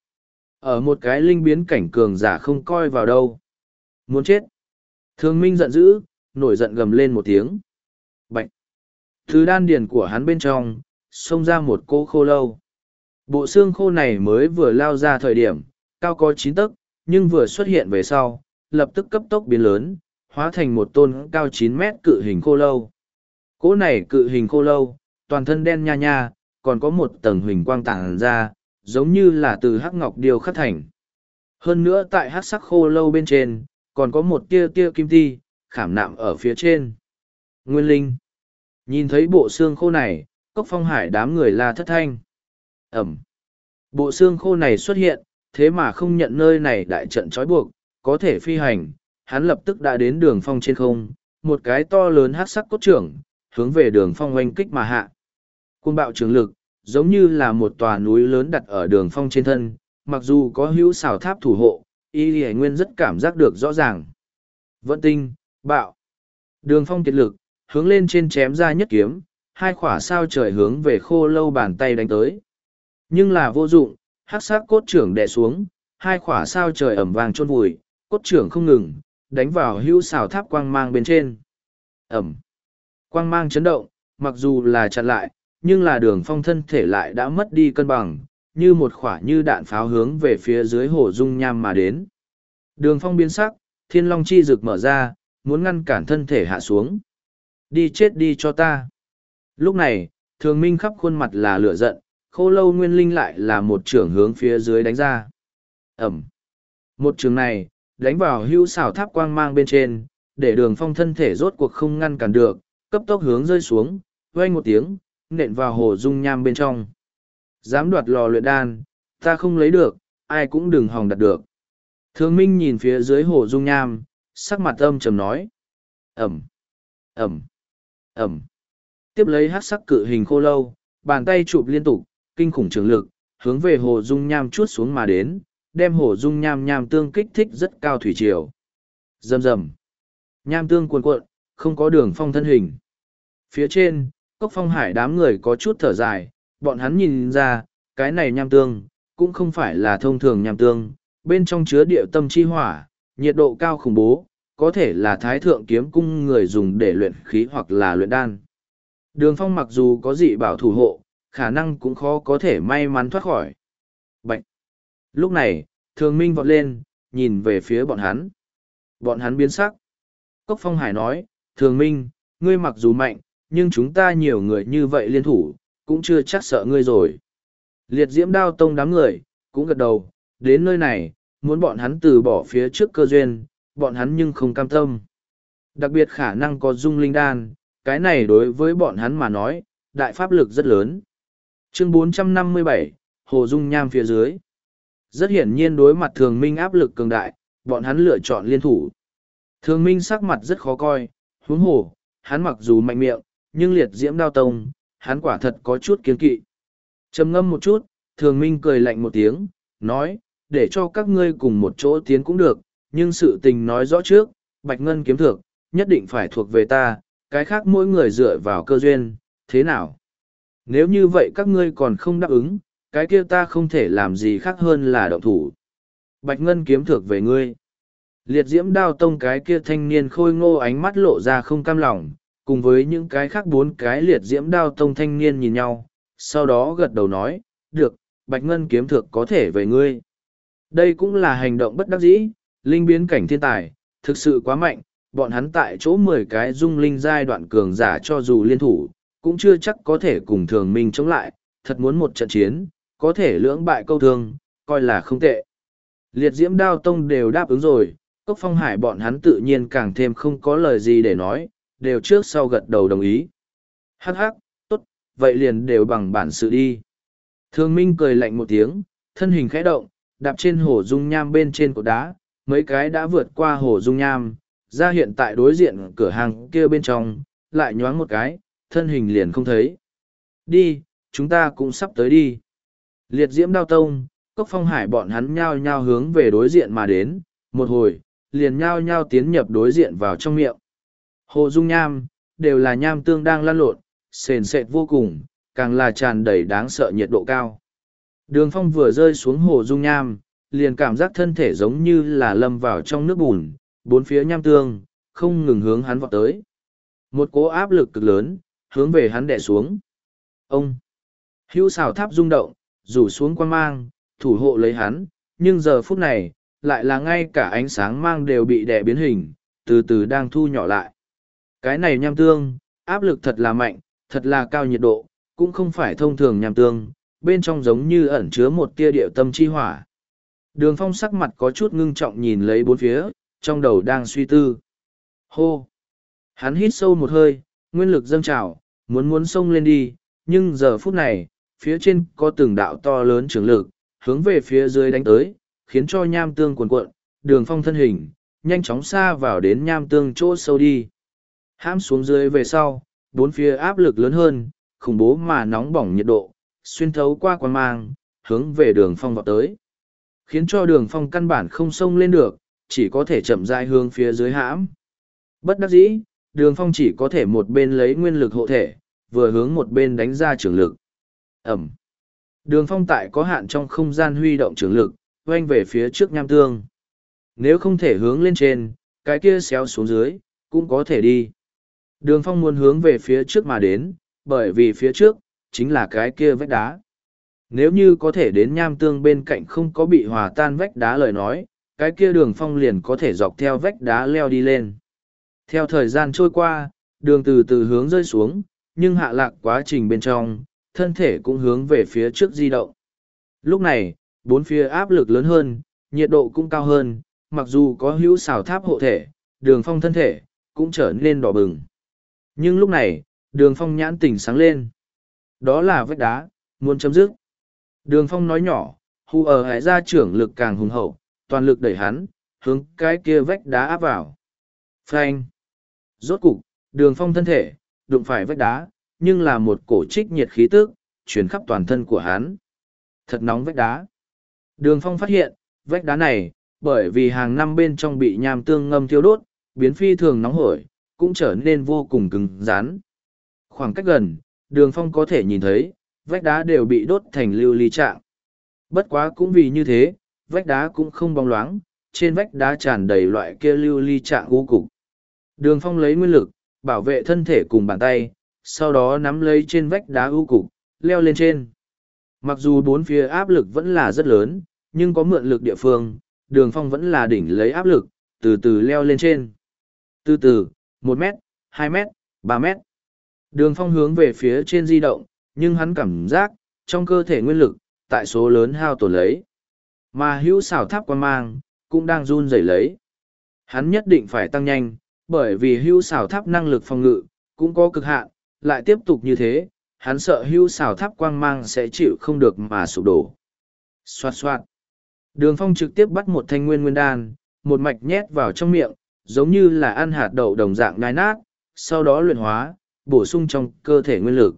Ở một cái linh biến cảnh cường giả không coi vào đâu. Muốn chết. Thương Minh giận dữ, nổi giận gầm lên một tiếng. Bạch. Thứ đan điền của hắn bên trong, xông ra một cô khô lâu. Bộ xương khô này mới vừa lao ra thời điểm, cao có chín tấc, nhưng vừa xuất hiện về sau, lập tức cấp tốc biến lớn, hóa thành một tôn cao chín mét cự hình khô lâu. Cỗ này cự hình khô lâu, toàn thân đen nha nha, còn có một tầng huỳnh quang tàng ra, giống như là từ hắc ngọc điêu khắc thành. Hơn nữa tại hắc sắc khô lâu bên trên, còn có một tia tia kim ti, khảm nạm ở phía trên. Nguyên linh. Nhìn thấy bộ xương khô này, cốc phong hải đám người la thất thanh. Ẩm. Bộ xương khô này xuất hiện, thế mà không nhận nơi này đại trận trói buộc, có thể phi hành, hắn lập tức đã đến đường phong trên không, một cái to lớn hát sắc cốt trưởng, hướng về đường phong oanh kích mà hạ. Côn bạo trường lực, giống như là một tòa núi lớn đặt ở đường phong trên thân, mặc dù có hữu xào tháp thủ hộ, y hải nguyên rất cảm giác được rõ ràng. Vận tinh, bạo. Đường phong kiệt lực, hướng lên trên chém ra nhất kiếm, hai khỏa sao trời hướng về khô lâu bàn tay đánh tới. Nhưng là vô dụng, hát sắc cốt trưởng đè xuống, hai khỏa sao trời ẩm vàng chôn vùi, cốt trưởng không ngừng, đánh vào hữu xào tháp quang mang bên trên. Ẩm. Quang mang chấn động, mặc dù là chặn lại, nhưng là đường phong thân thể lại đã mất đi cân bằng, như một khỏa như đạn pháo hướng về phía dưới hồ dung nham mà đến. Đường phong biến sắc, thiên long chi rực mở ra, muốn ngăn cản thân thể hạ xuống. Đi chết đi cho ta. Lúc này, thường minh khắp khuôn mặt là lửa giận, khô lâu nguyên linh lại là một trưởng hướng phía dưới đánh ra. Ẩm. Một trường này, đánh vào hưu xảo tháp quang mang bên trên, để đường phong thân thể rốt cuộc không ngăn cản được, cấp tốc hướng rơi xuống, vang một tiếng, nện vào hồ dung nham bên trong. Dám đoạt lò luyện đan, ta không lấy được, ai cũng đừng hòng đặt được. Thương Minh nhìn phía dưới hồ dung nham, sắc mặt âm trầm nói. Ẩm, Ẩm, Ẩm. Tiếp lấy hát sắc cự hình khô lâu, bàn tay chụp liên tục, kinh khủng trường lực, hướng về hồ dung nham chuốt xuống mà đến, đem hổ dung nham nham tương kích thích rất cao thủy triều. Rầm rầm. Nham tương cuồn cuộn, không có đường phong thân hình. Phía trên, cốc phong hải đám người có chút thở dài, bọn hắn nhìn ra, cái này nham tương, cũng không phải là thông thường nham tương, bên trong chứa địa tâm chi hỏa, nhiệt độ cao khủng bố, có thể là thái thượng kiếm cung người dùng để luyện khí hoặc là luyện đan. Đường phong mặc dù có dị bảo thủ hộ, khả năng cũng khó có thể may mắn thoát khỏi. Lúc này, thường minh vọt lên, nhìn về phía bọn hắn. Bọn hắn biến sắc. Cốc Phong Hải nói, Thường Minh, ngươi mặc dù mạnh, nhưng chúng ta nhiều người như vậy liên thủ, cũng chưa chắc sợ ngươi rồi. Liệt diễm đao tông đám người, cũng gật đầu, đến nơi này, muốn bọn hắn từ bỏ phía trước cơ duyên, bọn hắn nhưng không cam tâm. Đặc biệt khả năng có dung linh đan, cái này đối với bọn hắn mà nói, đại pháp lực rất lớn. Chương 457, Hồ Dung Nham phía dưới. Rất hiển nhiên đối mặt thường minh áp lực cường đại, bọn hắn lựa chọn liên thủ. Thường minh sắc mặt rất khó coi, huống hồ, hắn mặc dù mạnh miệng, nhưng liệt diễm đao tông, hắn quả thật có chút kiên kỵ. trầm ngâm một chút, thường minh cười lạnh một tiếng, nói, để cho các ngươi cùng một chỗ tiến cũng được, nhưng sự tình nói rõ trước, bạch ngân kiếm thược, nhất định phải thuộc về ta, cái khác mỗi người dựa vào cơ duyên, thế nào? Nếu như vậy các ngươi còn không đáp ứng, cái kia ta không thể làm gì khác hơn là động thủ. Bạch ngân kiếm thược về ngươi. Liệt diễm đao tông cái kia thanh niên khôi ngô ánh mắt lộ ra không cam lòng, cùng với những cái khác bốn cái liệt diễm đao tông thanh niên nhìn nhau, sau đó gật đầu nói, được, bạch ngân kiếm thược có thể về ngươi. Đây cũng là hành động bất đắc dĩ, linh biến cảnh thiên tài, thực sự quá mạnh, bọn hắn tại chỗ mười cái dung linh giai đoạn cường giả cho dù liên thủ, cũng chưa chắc có thể cùng thường minh chống lại, thật muốn một trận chiến, có thể lưỡng bại câu thương, coi là không tệ. Liệt diễm đao tông đều đáp ứng rồi, cốc phong hải bọn hắn tự nhiên càng thêm không có lời gì để nói, đều trước sau gật đầu đồng ý. Hắc hắc, tốt, vậy liền đều bằng bản sự đi. Thường minh cười lạnh một tiếng, thân hình khẽ động, đạp trên hồ dung nham bên trên cột đá, mấy cái đã vượt qua hồ dung nham, ra hiện tại đối diện cửa hàng kia bên trong, lại nhoáng một cái, thân hình liền không thấy. Đi, chúng ta cũng sắp tới đi. Liệt diễm đao tông, cốc phong hải bọn hắn nhao nhao hướng về đối diện mà đến, một hồi, liền nhao nhao tiến nhập đối diện vào trong miệng. Hồ dung nham, đều là nham tương đang lăn lộn, sền sệt vô cùng, càng là tràn đầy đáng sợ nhiệt độ cao. Đường phong vừa rơi xuống hồ dung nham, liền cảm giác thân thể giống như là lâm vào trong nước bùn, bốn phía nham tương, không ngừng hướng hắn vọt tới. Một cố áp lực cực lớn, hướng về hắn đè xuống. Ông! Hữu xào tháp rung động, rủ xuống quan mang, thủ hộ lấy hắn, nhưng giờ phút này, lại là ngay cả ánh sáng mang đều bị đè biến hình, từ từ đang thu nhỏ lại. Cái này nham tương, áp lực thật là mạnh, thật là cao nhiệt độ, cũng không phải thông thường nham tương, bên trong giống như ẩn chứa một tia điệu tâm chi hỏa. Đường phong sắc mặt có chút ngưng trọng nhìn lấy bốn phía, trong đầu đang suy tư. Hô! Hắn hít sâu một hơi, nguyên lực dâng trào, muốn muốn xông lên đi, nhưng giờ phút này, phía trên có từng đạo to lớn trường lực, hướng về phía dưới đánh tới, khiến cho nham tương cuồn cuộn, đường phong thân hình, nhanh chóng xa vào đến nham tương chỗ sâu đi. Hãm xuống dưới về sau, bốn phía áp lực lớn hơn, khủng bố mà nóng bỏng nhiệt độ, xuyên thấu qua quan mang, hướng về đường phong vào tới. Khiến cho đường phong căn bản không xông lên được, chỉ có thể chậm rãi hướng phía dưới hãm. Bất đắc dĩ, đường phong chỉ có thể một bên lấy nguyên lực hộ thể, vừa hướng một bên đánh ra trường lực. Ẩm. Đường phong tại có hạn trong không gian huy động trường lực, oanh về phía trước nham tương. Nếu không thể hướng lên trên, cái kia xéo xuống dưới, cũng có thể đi. Đường phong muốn hướng về phía trước mà đến, bởi vì phía trước, chính là cái kia vách đá. Nếu như có thể đến nham tương bên cạnh không có bị hòa tan vách đá lời nói, cái kia đường phong liền có thể dọc theo vách đá leo đi lên. Theo thời gian trôi qua, đường từ từ hướng rơi xuống, nhưng hạ lạc quá trình bên trong, thân thể cũng hướng về phía trước di động. Lúc này, bốn phía áp lực lớn hơn, nhiệt độ cũng cao hơn, mặc dù có hữu xào tháp hộ thể, đường phong thân thể, cũng trở nên đỏ bừng. Nhưng lúc này, đường phong nhãn tỉnh sáng lên. Đó là vách đá, muốn chấm dứt. Đường phong nói nhỏ, hù ở hải gia trưởng lực càng hùng hậu, toàn lực đẩy hắn, hướng cái kia vách đá áp vào. Phanh. Rốt cục, đường phong thân thể, đụng phải vách đá, nhưng là một cổ trích nhiệt khí tức, chuyển khắp toàn thân của hắn. Thật nóng vách đá. Đường phong phát hiện, vách đá này, bởi vì hàng năm bên trong bị nham tương ngâm thiêu đốt, biến phi thường nóng hổi, cũng trở nên vô cùng cứng rắn. Khoảng cách gần, đường phong có thể nhìn thấy, vách đá đều bị đốt thành lưu ly trạng. Bất quá cũng vì như thế, vách đá cũng không bóng loáng, trên vách đá tràn đầy loại kia lưu ly trạng u cục. Đường phong lấy nguyên lực, bảo vệ thân thể cùng bàn tay, sau đó nắm lấy trên vách đá u cục, leo lên trên. Mặc dù bốn phía áp lực vẫn là rất lớn, nhưng có mượn lực địa phương, đường phong vẫn là đỉnh lấy áp lực, từ từ leo lên trên. Từ từ, một mét, hai mét, ba mét. Đường phong hướng về phía trên di động, nhưng hắn cảm giác, trong cơ thể nguyên lực, tại số lớn hao tổn lấy. Mà hữu xảo tháp quan mang, cũng đang run rẩy lấy. Hắn nhất định phải tăng nhanh, bởi vì hữu xảo tháp năng lực phòng ngự, cũng có cực hạn, lại tiếp tục như thế, hắn sợ hưu xào tháp quang mang sẽ chịu không được mà sụp đổ. Xoạt xoạt. Đường phong trực tiếp bắt một thanh nguyên nguyên đan, một mạch nhét vào trong miệng, giống như là ăn hạt đậu đồng dạng ngai nát, sau đó luyện hóa, bổ sung trong cơ thể nguyên lực.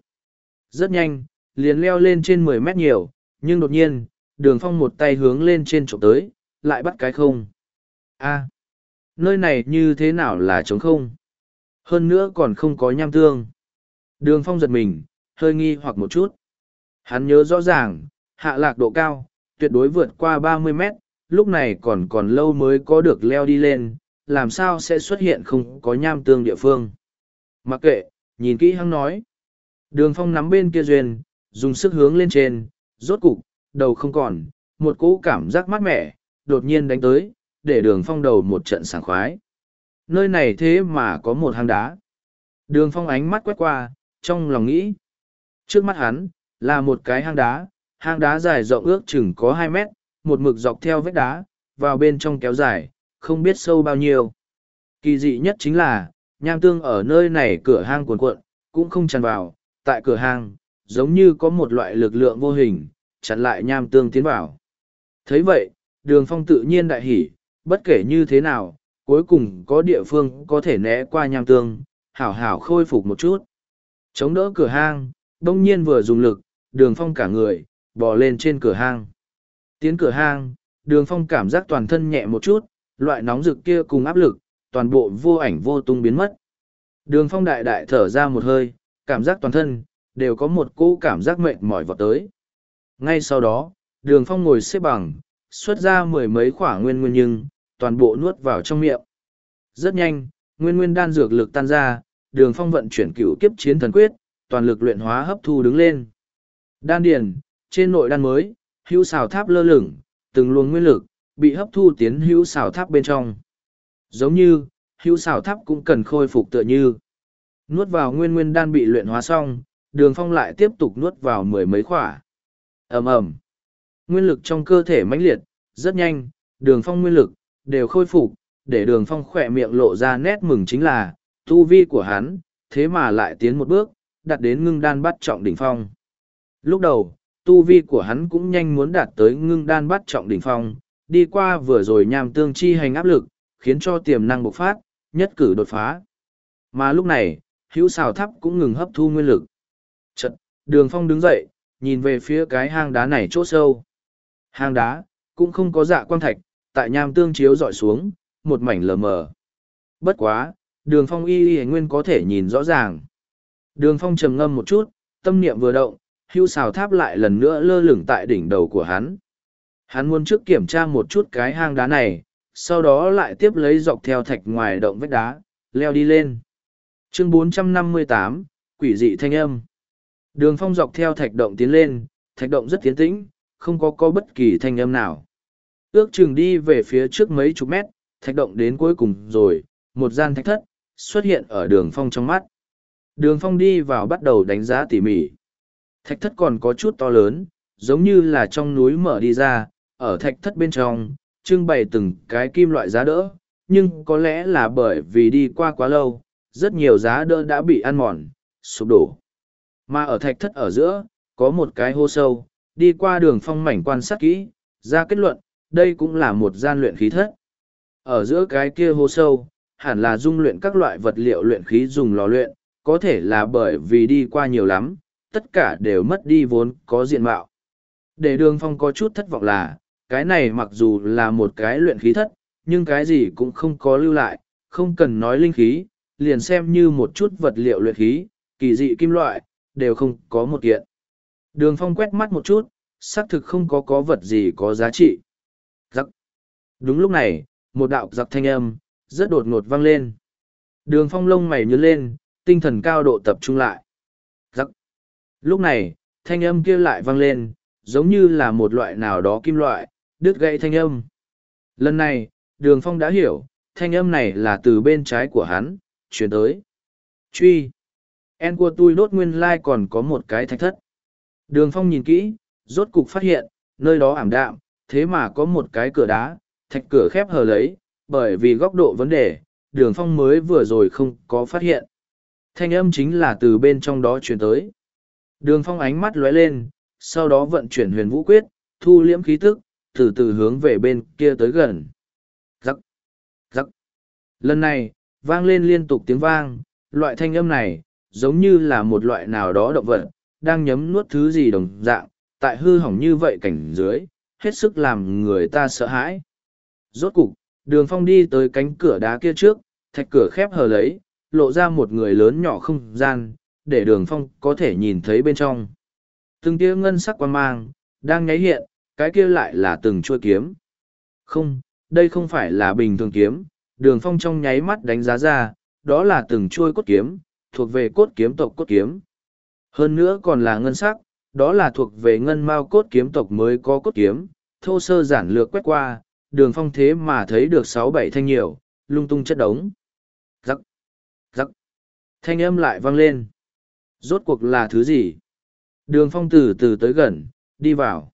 Rất nhanh, liền leo lên trên mười mét nhiều, nhưng đột nhiên, đường phong một tay hướng lên trên trộm tới, lại bắt cái không. a nơi này như thế nào là trống không? Hơn nữa còn không có nham tương. Đường phong giật mình, hơi nghi hoặc một chút. Hắn nhớ rõ ràng, hạ lạc độ cao, tuyệt đối vượt qua ba mươi mét, lúc này còn còn lâu mới có được leo đi lên, làm sao sẽ xuất hiện không có nham tương địa phương. Mặc kệ, nhìn kỹ hắn nói. Đường phong nắm bên kia duyên, dùng sức hướng lên trên, rốt cục, đầu không còn, một cỗ cảm giác mát mẻ, đột nhiên đánh tới, để đường phong đầu một trận sảng khoái. Nơi này thế mà có một hang đá. Đường phong ánh mắt quét qua, trong lòng nghĩ. Trước mắt hắn, là một cái hang đá, hang đá dài rộng ước chừng có hai mét, một mực dọc theo vết đá, vào bên trong kéo dài, không biết sâu bao nhiêu. Kỳ dị nhất chính là, nham tương ở nơi này cửa hang cuồn cuộn, cũng không tràn vào, tại cửa hang, giống như có một loại lực lượng vô hình, chặn lại nham tương tiến vào. thấy vậy, đường phong tự nhiên đại hỉ, bất kể như thế nào, cuối cùng có địa phương có thể né qua nham tương, hảo hảo khôi phục một chút. Chống đỡ cửa hang, đông nhiên vừa dùng lực, đường phong cả người, bò lên trên cửa hang. Tiến cửa hang, đường phong cảm giác toàn thân nhẹ một chút, loại nóng rực kia cùng áp lực, toàn bộ vô ảnh vô tung biến mất. Đường phong đại đại thở ra một hơi, cảm giác toàn thân, đều có một cỗ cảm giác mệt mỏi vọt tới. Ngay sau đó, đường phong ngồi xếp bằng, xuất ra mười mấy khỏa nguyên nguyên nhưng, toàn bộ nuốt vào trong miệng. Rất nhanh, nguyên nguyên đan dược lực tan ra, đường phong vận chuyển cựu kiếp chiến thần quyết, toàn lực luyện hóa hấp thu đứng lên. Đan điền, trên nội đan mới, hữu xào tháp lơ lửng, từng luồng nguyên lực, bị hấp thu tiến hữu xào tháp bên trong. Giống như, hữu xào tháp cũng cần khôi phục tựa như. Nuốt vào nguyên nguyên đan bị luyện hóa xong, đường phong lại tiếp tục nuốt vào mười mấy khỏa. ầm ầm Nguyên lực trong cơ thể mãnh liệt, rất nhanh, đường phong nguyên lực, đều khôi phục, để đường phong khỏe miệng lộ ra nét mừng chính là, tu vi của hắn, thế mà lại tiến một bước, đặt đến ngưng đan bắt trọng đỉnh phong. Lúc đầu, tu vi của hắn cũng nhanh muốn đạt tới ngưng đan bắt trọng đỉnh phong, đi qua vừa rồi nham tương chi hành áp lực, khiến cho tiềm năng bộc phát, nhất cử đột phá. Mà lúc này, hữu xào thắp cũng ngừng hấp thu nguyên lực. Chật, đường phong đứng dậy, nhìn về phía cái hang đá này chỗ sâu. Hang đá, cũng không có dạ quang thạch, tại nham tương chiếu dọi xuống, một mảnh lờ mờ. Bất quá, đường phong y y nguyên có thể nhìn rõ ràng. Đường phong trầm ngâm một chút, tâm niệm vừa động, hưu xào tháp lại lần nữa lơ lửng tại đỉnh đầu của hắn. Hắn muốn trước kiểm tra một chút cái hang đá này, sau đó lại tiếp lấy dọc theo thạch ngoài động vách đá, leo đi lên. Chương 458, Quỷ dị thanh âm. Đường phong dọc theo thạch động tiến lên, thạch động rất tiến tĩnh, không có có bất kỳ thanh âm nào. Ước chừng đi về phía trước mấy chục mét, thạch động đến cuối cùng rồi, một gian thạch thất, xuất hiện ở đường phong trong mắt. Đường phong đi vào bắt đầu đánh giá tỉ mỉ. Thạch thất còn có chút to lớn, giống như là trong núi mở đi ra, ở thạch thất bên trong, trưng bày từng cái kim loại giá đỡ, nhưng có lẽ là bởi vì đi qua quá lâu, rất nhiều giá đỡ đã bị ăn mòn, sụp đổ. Mà ở thạch thất ở giữa, có một cái hô sâu, đi qua đường phong mảnh quan sát kỹ, ra kết luận, đây cũng là một gian luyện khí thất. Ở giữa cái kia hô sâu, hẳn là dung luyện các loại vật liệu luyện khí dùng lò luyện, có thể là bởi vì đi qua nhiều lắm, tất cả đều mất đi vốn có diện mạo. Để đường phong có chút thất vọng là, cái này mặc dù là một cái luyện khí thất, nhưng cái gì cũng không có lưu lại, không cần nói linh khí, liền xem như một chút vật liệu luyện khí, kỳ dị kim loại, đều không có một kiện. Đường phong quét mắt một chút, xác thực không có có vật gì có giá trị. Giặc. Đúng lúc này, một đạo giặc thanh âm, rất đột ngột vang lên. Đường phong lông mày nhớ lên, tinh thần cao độ tập trung lại. Giắc. Lúc này, thanh âm kia lại vang lên, giống như là một loại nào đó kim loại, đứt gãy thanh âm. Lần này, đường phong đã hiểu, thanh âm này là từ bên trái của hắn, chuyển tới. Truy! En của tôi đốt nguyên lai còn có một cái thạch thất. Đường phong nhìn kỹ, rốt cục phát hiện, nơi đó ảm đạm, thế mà có một cái cửa đá, thạch cửa khép hờ lấy, bởi vì góc độ vấn đề, đường phong mới vừa rồi không có phát hiện. Thanh âm chính là từ bên trong đó chuyển tới. Đường phong ánh mắt lóe lên, sau đó vận chuyển huyền vũ quyết, thu liễm khí tức, từ từ hướng về bên kia tới gần. giặc giặc Lần này, vang lên liên tục tiếng vang, loại thanh âm này, giống như là một loại nào đó động vật, đang nhấm nuốt thứ gì đồng dạng, tại hư hỏng như vậy cảnh dưới, hết sức làm người ta sợ hãi. Rốt cục, đường phong đi tới cánh cửa đá kia trước, thạch cửa khép hờ lấy, lộ ra một người lớn nhỏ không gian, để đường phong có thể nhìn thấy bên trong. Từng tia ngân sắc quan mang, đang nháy hiện, cái kia lại là từng chuôi kiếm. Không, đây không phải là bình thường kiếm, đường phong trong nháy mắt đánh giá ra, đó là từng chuôi cốt kiếm, thuộc về cốt kiếm tộc cốt kiếm. Hơn nữa còn là ngân sắc, đó là thuộc về ngân mao cốt kiếm tộc mới có cốt kiếm, thô sơ giản lược quét qua, đường phong thế mà thấy được sáu bảy thanh nhiều, lung tung chất đống. Giắc, giắc, thanh âm lại vang lên. Rốt cuộc là thứ gì? Đường phong từ từ tới gần, đi vào.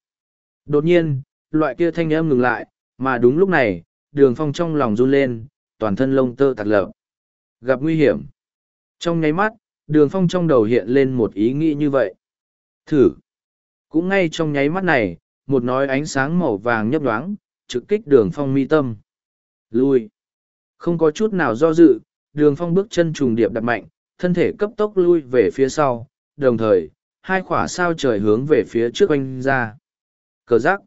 Đột nhiên, loại kia thanh âm ngừng lại, mà đúng lúc này, đường phong trong lòng run lên, toàn thân lông tơ tạt lợp. Gặp nguy hiểm. Trong nháy mắt, đường phong trong đầu hiện lên một ý nghĩ như vậy. Thử. Cũng ngay trong nháy mắt này, một nói ánh sáng màu vàng nhấp đoáng trực kích đường phong mi tâm. Lui. Không có chút nào do dự, đường phong bước chân trùng điệp đặt mạnh, thân thể cấp tốc lui về phía sau, đồng thời, hai khỏa sao trời hướng về phía trước oanh ra. Cờ giác.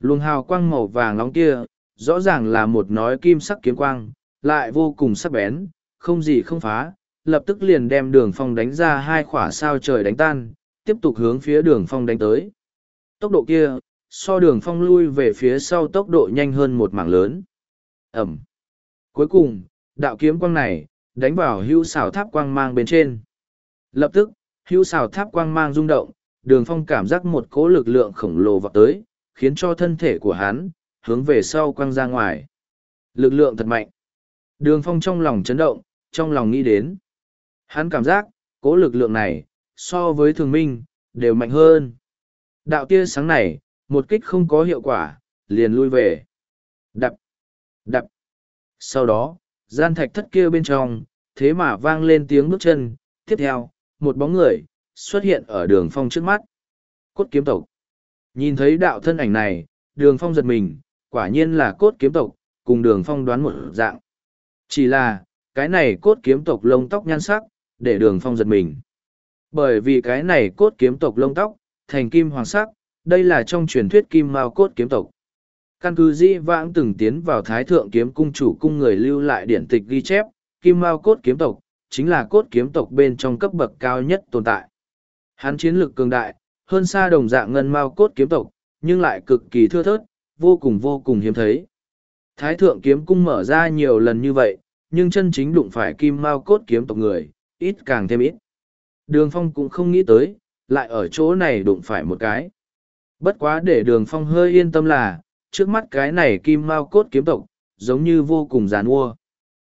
Luồng hào quang màu vàng nóng kia, rõ ràng là một nói kim sắc kiếm quang, lại vô cùng sắc bén, không gì không phá, lập tức liền đem đường phong đánh ra hai khỏa sao trời đánh tan, tiếp tục hướng phía đường phong đánh tới. Tốc độ kia, so đường phong lui về phía sau tốc độ nhanh hơn một mảng lớn. Ẩm. Cuối cùng, đạo kiếm quang này, đánh vào hưu xảo tháp quang mang bên trên. Lập tức, hưu xảo tháp quang mang rung động, đường phong cảm giác một cỗ lực lượng khổng lồ vào tới, khiến cho thân thể của hắn, hướng về sau quăng ra ngoài. Lực lượng thật mạnh. Đường phong trong lòng chấn động, trong lòng nghĩ đến. Hắn cảm giác, cỗ lực lượng này, so với thường minh, đều mạnh hơn. Đạo tia sáng này, một kích không có hiệu quả, liền lui về. Đập, đập. Sau đó, gian thạch thất kia bên trong, thế mà vang lên tiếng bước chân, tiếp theo, một bóng người, xuất hiện ở đường phong trước mắt. Cốt kiếm tộc. Nhìn thấy đạo thân ảnh này, đường phong giật mình, quả nhiên là cốt kiếm tộc, cùng đường phong đoán một dạng. Chỉ là, cái này cốt kiếm tộc lông tóc nhan sắc, để đường phong giật mình. Bởi vì cái này cốt kiếm tộc lông tóc, thành kim hoàng sắc, đây là trong truyền thuyết kim mao cốt kiếm tộc. Căn cứ di vãng từng tiến vào thái thượng kiếm cung chủ cung người lưu lại điển tịch ghi chép, kim mao cốt kiếm tộc, chính là cốt kiếm tộc bên trong cấp bậc cao nhất tồn tại. Hắn chiến lược cường đại, hơn xa đồng dạng ngân mao cốt kiếm tộc, nhưng lại cực kỳ thưa thớt, vô cùng vô cùng hiếm thấy. Thái thượng kiếm cung mở ra nhiều lần như vậy, nhưng chân chính đụng phải kim mao cốt kiếm tộc người, ít càng thêm ít. Đường phong cũng không nghĩ tới, lại ở chỗ này đụng phải một cái. Bất quá để đường phong hơi yên tâm là, trước mắt cái này kim mao cốt kiếm tộc, giống như vô cùng giàn ua.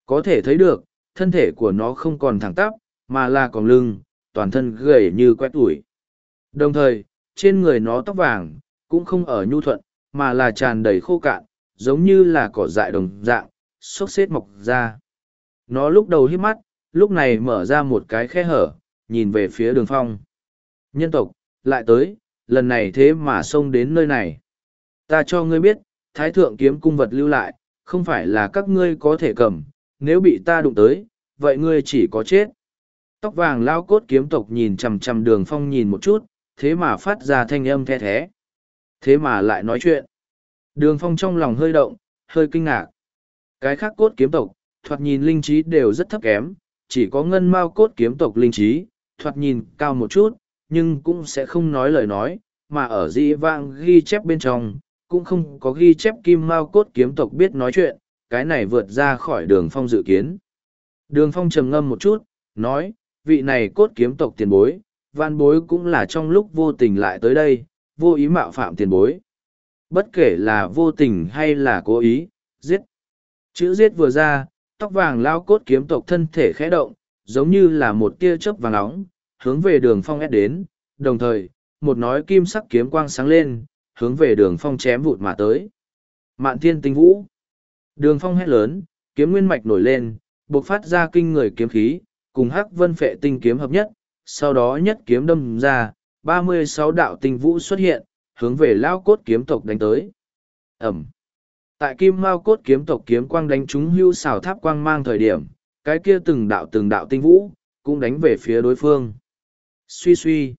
Có thể thấy được, thân thể của nó không còn thẳng tắp, mà là còn lưng, toàn thân gầy như quét ủi. Đồng thời, trên người nó tóc vàng, cũng không ở nhu thuận, mà là tràn đầy khô cạn, giống như là cỏ dại đồng dạng, xốc xếp mọc ra. Nó lúc đầu hít mắt, lúc này mở ra một cái khe hở, nhìn về phía đường phong. Nhân tộc, lại tới, lần này thế mà xông đến nơi này. Ta cho ngươi biết, thái thượng kiếm cung vật lưu lại, không phải là các ngươi có thể cầm, nếu bị ta đụng tới, vậy ngươi chỉ có chết. Tóc vàng lao cốt kiếm tộc nhìn chằm chằm đường phong nhìn một chút, thế mà phát ra thanh âm the thế. Thế mà lại nói chuyện. Đường phong trong lòng hơi động, hơi kinh ngạc. Cái khác cốt kiếm tộc, thoạt nhìn linh trí đều rất thấp kém, chỉ có ngân mao cốt kiếm tộc linh trí, thoạt nhìn cao một chút, nhưng cũng sẽ không nói lời nói, mà ở dĩ vãng ghi chép bên trong, cũng không có ghi chép kim mao cốt kiếm tộc biết nói chuyện, cái này vượt ra khỏi đường phong dự kiến. Đường phong trầm ngâm một chút, nói, vị này cốt kiếm tộc tiền bối, văn bối cũng là trong lúc vô tình lại tới đây, vô ý mạo phạm tiền bối. Bất kể là vô tình hay là cố ý, giết. Chữ giết vừa ra, tóc vàng lao cốt kiếm tộc thân thể khẽ động, giống như là một tia chớp vàng nóng, hướng về đường phong ép đến, đồng thời, một nói kim sắc kiếm quang sáng lên, hướng về đường phong chém vụt mà tới. Mạn thiên tinh vũ. Đường phong hét lớn, kiếm nguyên mạch nổi lên, bộc phát ra kinh người kiếm khí, cùng hắc vân phệ tinh kiếm hợp nhất, sau đó nhất kiếm đâm ra, ba mươi sáu đạo tinh vũ xuất hiện, hướng về lao cốt kiếm tộc đánh tới. Ẩm. Tại kim mao cốt kiếm tộc kiếm quang đánh trúng hưu xảo tháp quang mang thời điểm, cái kia từng đạo từng đạo tinh vũ, cũng đánh về phía đối phương. Suy suy.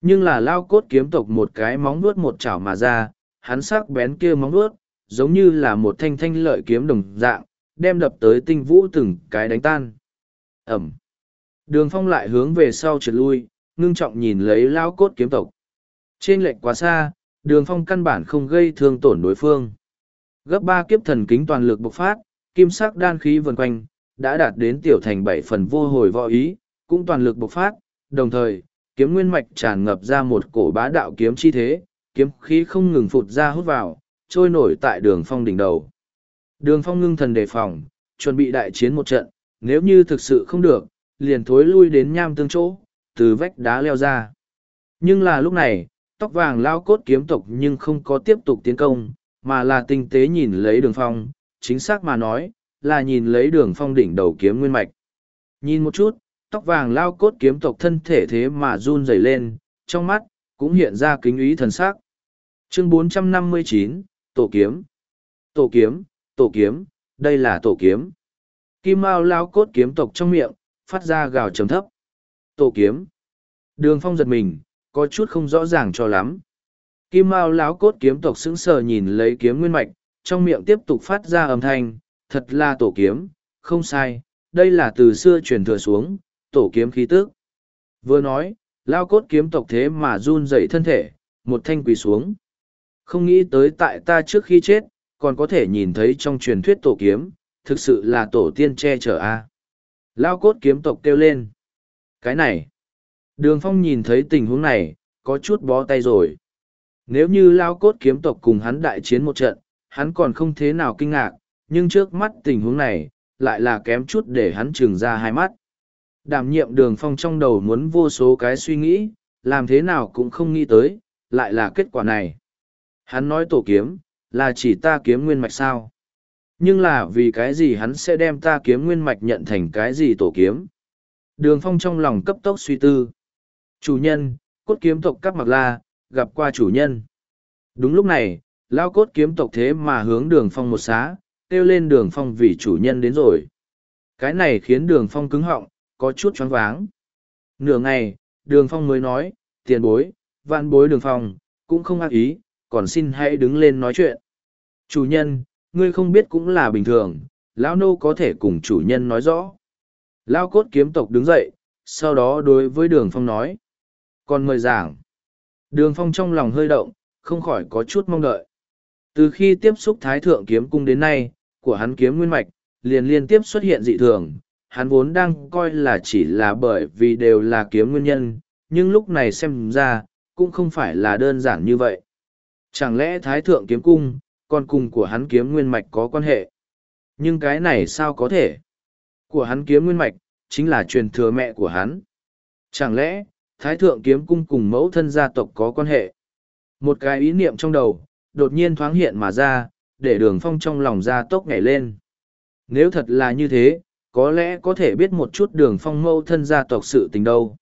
Nhưng là lao cốt kiếm tộc một cái móng nuốt một chảo mà ra, hắn sắc bén kia móng nuốt, giống như là một thanh thanh lợi kiếm đồng dạng, đem đập tới tinh vũ từng cái đánh tan. Ẩm. Đường phong lại hướng về sau trượt lui, ngưng trọng nhìn lấy lao cốt kiếm tộc. Trên lệnh quá xa, đường phong căn bản không gây thương tổn đối phương. Gấp ba kiếp thần kính toàn lực bộc phát, kim sắc đan khí vần quanh, đã đạt đến tiểu thành bảy phần vô hồi võ ý, cũng toàn lực bộc phát, đồng thời, kiếm nguyên mạch tràn ngập ra một cổ bá đạo kiếm chi thế, kiếm khí không ngừng phụt ra hút vào, trôi nổi tại đường phong đỉnh đầu. Đường phong ngưng thần đề phòng, chuẩn bị đại chiến một trận, nếu như thực sự không được, liền thối lui đến nham tương chỗ, từ vách đá leo ra. Nhưng là lúc này, tóc vàng lao cốt kiếm tộc nhưng không có tiếp tục tiến công, mà là tinh tế nhìn lấy đường phong, chính xác mà nói, là nhìn lấy đường phong đỉnh đầu kiếm nguyên mạch. Nhìn một chút, tóc vàng lao cốt kiếm tộc thân thể thế mà run rẩy lên, trong mắt, cũng hiện ra kính ý thần sắc. Chương 459, Tổ kiếm. Tổ kiếm, tổ kiếm, đây là tổ kiếm. Kim Mao lao cốt kiếm tộc trong miệng, phát ra gào trầm thấp. Tổ kiếm. Đường phong giật mình, có chút không rõ ràng cho lắm. Kim Mao lão cốt kiếm tộc sững sờ nhìn lấy kiếm nguyên mạch, trong miệng tiếp tục phát ra âm thanh, thật là tổ kiếm, không sai, đây là từ xưa truyền thừa xuống, tổ kiếm khí tức. Vừa nói, lao cốt kiếm tộc thế mà run dậy thân thể, một thanh quỳ xuống. Không nghĩ tới tại ta trước khi chết, còn có thể nhìn thấy trong truyền thuyết tổ kiếm, thực sự là tổ tiên che chở a. Lao cốt kiếm tộc kêu lên. Cái này. Đường phong nhìn thấy tình huống này, có chút bó tay rồi. Nếu như Lao cốt kiếm tộc cùng hắn đại chiến một trận, hắn còn không thế nào kinh ngạc, nhưng trước mắt tình huống này, lại là kém chút để hắn trừng ra hai mắt. Đảm nhiệm đường phong trong đầu muốn vô số cái suy nghĩ, làm thế nào cũng không nghĩ tới, lại là kết quả này. Hắn nói tổ kiếm, là chỉ ta kiếm nguyên mạch sao. Nhưng là vì cái gì hắn sẽ đem ta kiếm nguyên mạch nhận thành cái gì tổ kiếm. Đường phong trong lòng cấp tốc suy tư. Chủ nhân, cốt kiếm tộc các mặc la, gặp qua chủ nhân. Đúng lúc này, lao cốt kiếm tộc thế mà hướng đường phong một xá, kêu lên đường phong vì chủ nhân đến rồi. Cái này khiến đường phong cứng họng, có chút choáng váng. Nửa ngày, đường phong mới nói, tiền bối, vạn bối đường phong, cũng không ác ý, còn xin hãy đứng lên nói chuyện. Chủ nhân, ngươi không biết cũng là bình thường, lão nô có thể cùng chủ nhân nói rõ. Lao cốt kiếm tộc đứng dậy, sau đó đối với đường phong nói. Còn mời giảng. Đường phong trong lòng hơi động, không khỏi có chút mong đợi. Từ khi tiếp xúc thái thượng kiếm cung đến nay, của hắn kiếm nguyên mạch, liền liên tiếp xuất hiện dị thường, hắn vốn đang coi là chỉ là bởi vì đều là kiếm nguyên nhân, nhưng lúc này xem ra, cũng không phải là đơn giản như vậy. Chẳng lẽ thái thượng kiếm cung, con cùng của hắn kiếm nguyên mạch có quan hệ? Nhưng cái này sao có thể? Của hắn kiếm nguyên mạch, chính là truyền thừa mẹ của hắn. Chẳng lẽ, thái thượng kiếm cung cùng mẫu thân gia tộc có quan hệ? Một cái ý niệm trong đầu, đột nhiên thoáng hiện mà ra, để đường phong trong lòng ra tốc nhảy lên. Nếu thật là như thế, có lẽ có thể biết một chút đường phong mâu thân gia tộc sự tình đâu.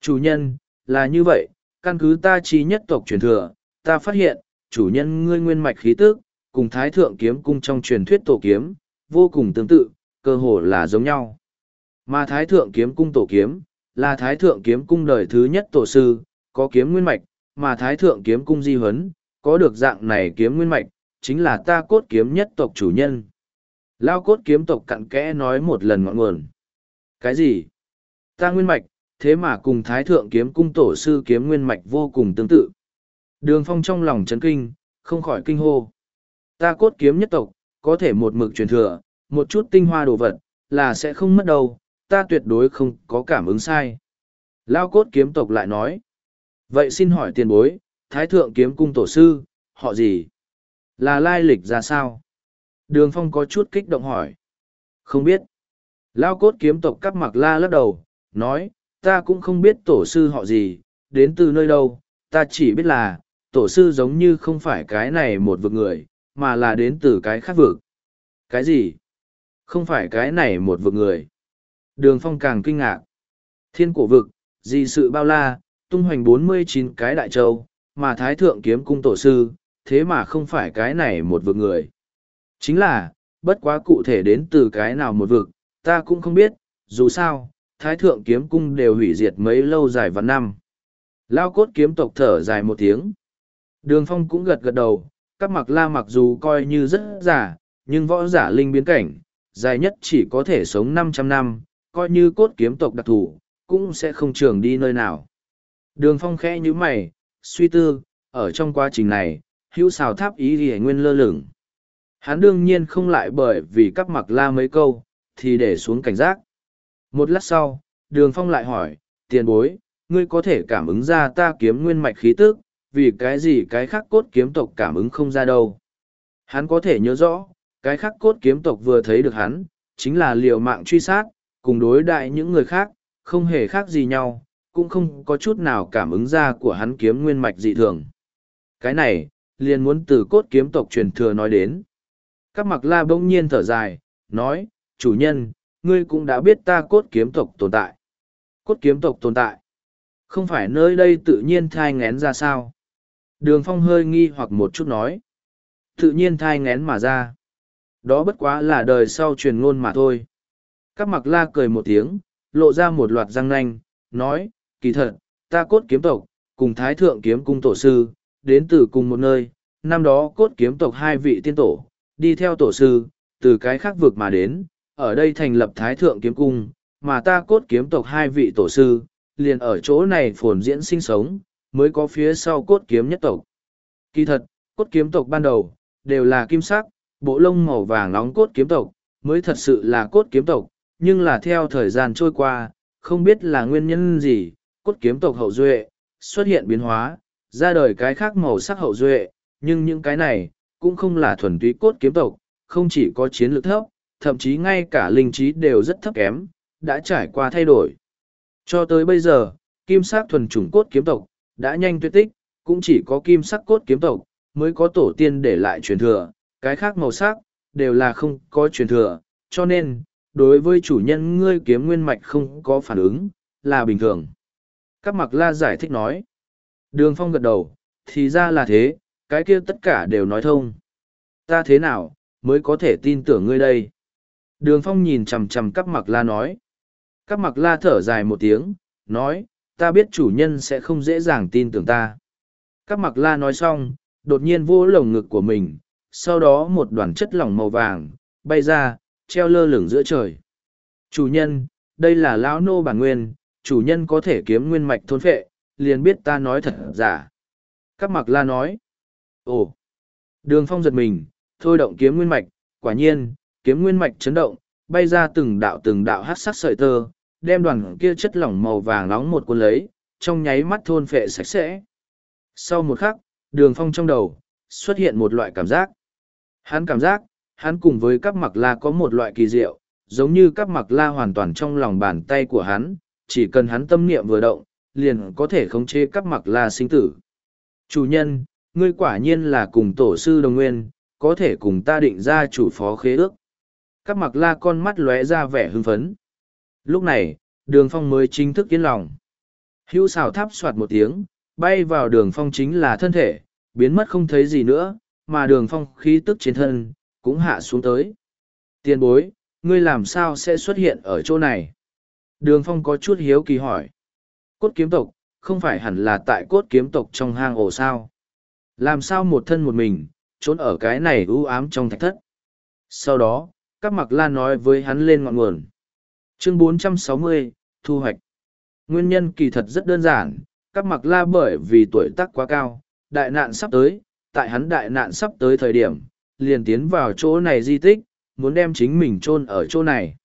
Chủ nhân, là như vậy, căn cứ ta chi nhất tộc truyền thừa, ta phát hiện, chủ nhân ngươi nguyên mạch khí tức, cùng thái thượng kiếm cung trong truyền thuyết tổ kiếm, vô cùng tương tự, cơ hồ là giống nhau. Mà thái thượng kiếm cung tổ kiếm, là thái thượng kiếm cung đời thứ nhất tổ sư, có kiếm nguyên mạch, mà thái thượng kiếm cung di huấn, có được dạng này kiếm nguyên mạch, chính là ta cốt kiếm nhất tộc chủ nhân. Lao cốt kiếm tộc cặn kẽ nói một lần ngọn nguồn. Cái gì? Ta nguyên mạch, thế mà cùng thái thượng kiếm cung tổ sư kiếm nguyên mạch vô cùng tương tự. Đường phong trong lòng chấn kinh, không khỏi kinh hô. Ta cốt kiếm nhất tộc, có thể một mực truyền thừa, một chút tinh hoa đồ vật, là sẽ không mất đâu, ta tuyệt đối không có cảm ứng sai. Lao cốt kiếm tộc lại nói. Vậy xin hỏi tiền bối, thái thượng kiếm cung tổ sư, họ gì? Là lai lịch ra sao? Đường phong có chút kích động hỏi. Không biết. Lao cốt kiếm tộc cắp mặc la lắc đầu, nói, ta cũng không biết tổ sư họ gì, đến từ nơi đâu, ta chỉ biết là, tổ sư giống như không phải cái này một vực người, mà là đến từ cái khác vực. Cái gì? Không phải cái này một vực người. Đường phong càng kinh ngạc. Thiên cổ vực, di sự bao la, tung hoành bốn mươi chín cái đại châu, mà thái thượng kiếm cung tổ sư, thế mà không phải cái này một vực người. Chính là, bất quá cụ thể đến từ cái nào một vực, ta cũng không biết, dù sao, thái thượng kiếm cung đều hủy diệt mấy lâu dài và năm. Lao cốt kiếm tộc thở dài một tiếng. Đường phong cũng gật gật đầu, các mặc la mặc dù coi như rất giả, nhưng võ giả linh biến cảnh, dài nhất chỉ có thể sống 500 năm, coi như cốt kiếm tộc đặc thù, cũng sẽ không trường đi nơi nào. Đường phong khẽ như mày, suy tư, ở trong quá trình này, hữu xào tháp ý thì nguyên lơ lửng. Hắn đương nhiên không lại bởi vì các mặc la mấy câu, thì để xuống cảnh giác. Một lát sau, đường phong lại hỏi, tiền bối, ngươi có thể cảm ứng ra ta kiếm nguyên mạch khí tức, vì cái gì cái khác cốt kiếm tộc cảm ứng không ra đâu. Hắn có thể nhớ rõ, cái khác cốt kiếm tộc vừa thấy được hắn, chính là liều mạng truy sát, cùng đối đại những người khác, không hề khác gì nhau, cũng không có chút nào cảm ứng ra của hắn kiếm nguyên mạch dị thường. Cái này, liền muốn từ cốt kiếm tộc truyền thừa nói đến. Các mặc la bỗng nhiên thở dài, nói, chủ nhân, ngươi cũng đã biết ta cốt kiếm tộc tồn tại. Cốt kiếm tộc tồn tại. Không phải nơi đây tự nhiên thai ngén ra sao? Đường phong hơi nghi hoặc một chút nói. Tự nhiên thai ngén mà ra. Đó bất quá là đời sau truyền ngôn mà thôi. Các mặc la cười một tiếng, lộ ra một loạt răng nanh, nói, kỳ thật, ta cốt kiếm tộc, cùng thái thượng kiếm cung tổ sư, đến từ cùng một nơi, năm đó cốt kiếm tộc hai vị tiên tổ, đi theo tổ sư, từ cái khác vực mà đến, ở đây thành lập thái thượng kiếm cung, mà ta cốt kiếm tộc hai vị tổ sư, liền ở chỗ này phồn diễn sinh sống, mới có phía sau cốt kiếm nhất tộc. Kỳ thật, cốt kiếm tộc ban đầu, đều là kim sắc, bộ lông màu vàng nóng cốt kiếm tộc, mới thật sự là cốt kiếm tộc, nhưng là theo thời gian trôi qua, không biết là nguyên nhân gì, cốt kiếm tộc hậu duệ, xuất hiện biến hóa, ra đời cái khác màu sắc hậu duệ, nhưng những cái này, cũng không là thuần túy cốt kiếm tộc, không chỉ có chiến lược thấp, thậm chí ngay cả linh trí đều rất thấp kém, đã trải qua thay đổi. Cho tới bây giờ, kim sắc thuần chủng cốt kiếm tộc, đã nhanh tuyệt tích, cũng chỉ có kim sắc cốt kiếm tộc, mới có tổ tiên để lại truyền thừa, cái khác màu sắc, đều là không có truyền thừa, cho nên, đối với chủ nhân ngươi kiếm nguyên mạch không có phản ứng, là bình thường. Các mặc la giải thích nói. Đường phong gật đầu, thì ra là thế, cái kia tất cả đều nói thông. Ta thế nào, mới có thể tin tưởng ngươi đây? Đường phong nhìn chằm chằm cắp mặc la nói. Cắp mặc la thở dài một tiếng, nói, ta biết chủ nhân sẽ không dễ dàng tin tưởng ta. Cắp mặc la nói xong, đột nhiên vô lồng ngực của mình, sau đó một đoàn chất lỏng màu vàng, bay ra, treo lơ lửng giữa trời. Chủ nhân, đây là lão nô bản nguyên, chủ nhân có thể kiếm nguyên mạch thôn phệ, liền biết ta nói thật giả. Cắp mặc la nói, ồ, đường phong giật mình, thôi động kiếm nguyên mạch, quả nhiên, kiếm nguyên mạch chấn động, bay ra từng đạo từng đạo hát sắc sợi tơ, đem đoàn kia chất lỏng màu vàng nóng một cuốn lấy, trong nháy mắt thôn phệ sạch sẽ. Sau một khắc, đường phong trong đầu, xuất hiện một loại cảm giác. Hắn cảm giác, hắn cùng với các mặc la có một loại kỳ diệu, giống như các mặc la hoàn toàn trong lòng bàn tay của hắn, chỉ cần hắn tâm niệm vừa động, liền có thể khống chế các mặc la sinh tử. Chủ nhân, ngươi quả nhiên là cùng tổ sư đồng nguyên, có thể cùng ta định ra chủ phó khế ước. Các mặc la con mắt lóe ra vẻ hưng phấn. Lúc này, đường phong mới chính thức yên lòng. Hữu xào tháp soạt một tiếng, bay vào đường phong chính là thân thể, biến mất không thấy gì nữa, mà đường phong khí tức trên thân, cũng hạ xuống tới. Tiền bối, ngươi làm sao sẽ xuất hiện ở chỗ này? Đường phong có chút hiếu kỳ hỏi. Cốt kiếm tộc, không phải hẳn là tại cốt kiếm tộc trong hang ổ sao? Làm sao một thân một mình, trốn ở cái này u ám trong thạch thất? Sau đó, các mặc la nói với hắn lên ngọn nguồn. Chương 460, Thu hoạch. Nguyên nhân kỳ thật rất đơn giản, các mặc la bởi vì tuổi tác quá cao, đại nạn sắp tới, tại hắn đại nạn sắp tới thời điểm, liền tiến vào chỗ này di tích, muốn đem chính mình chôn ở chỗ này.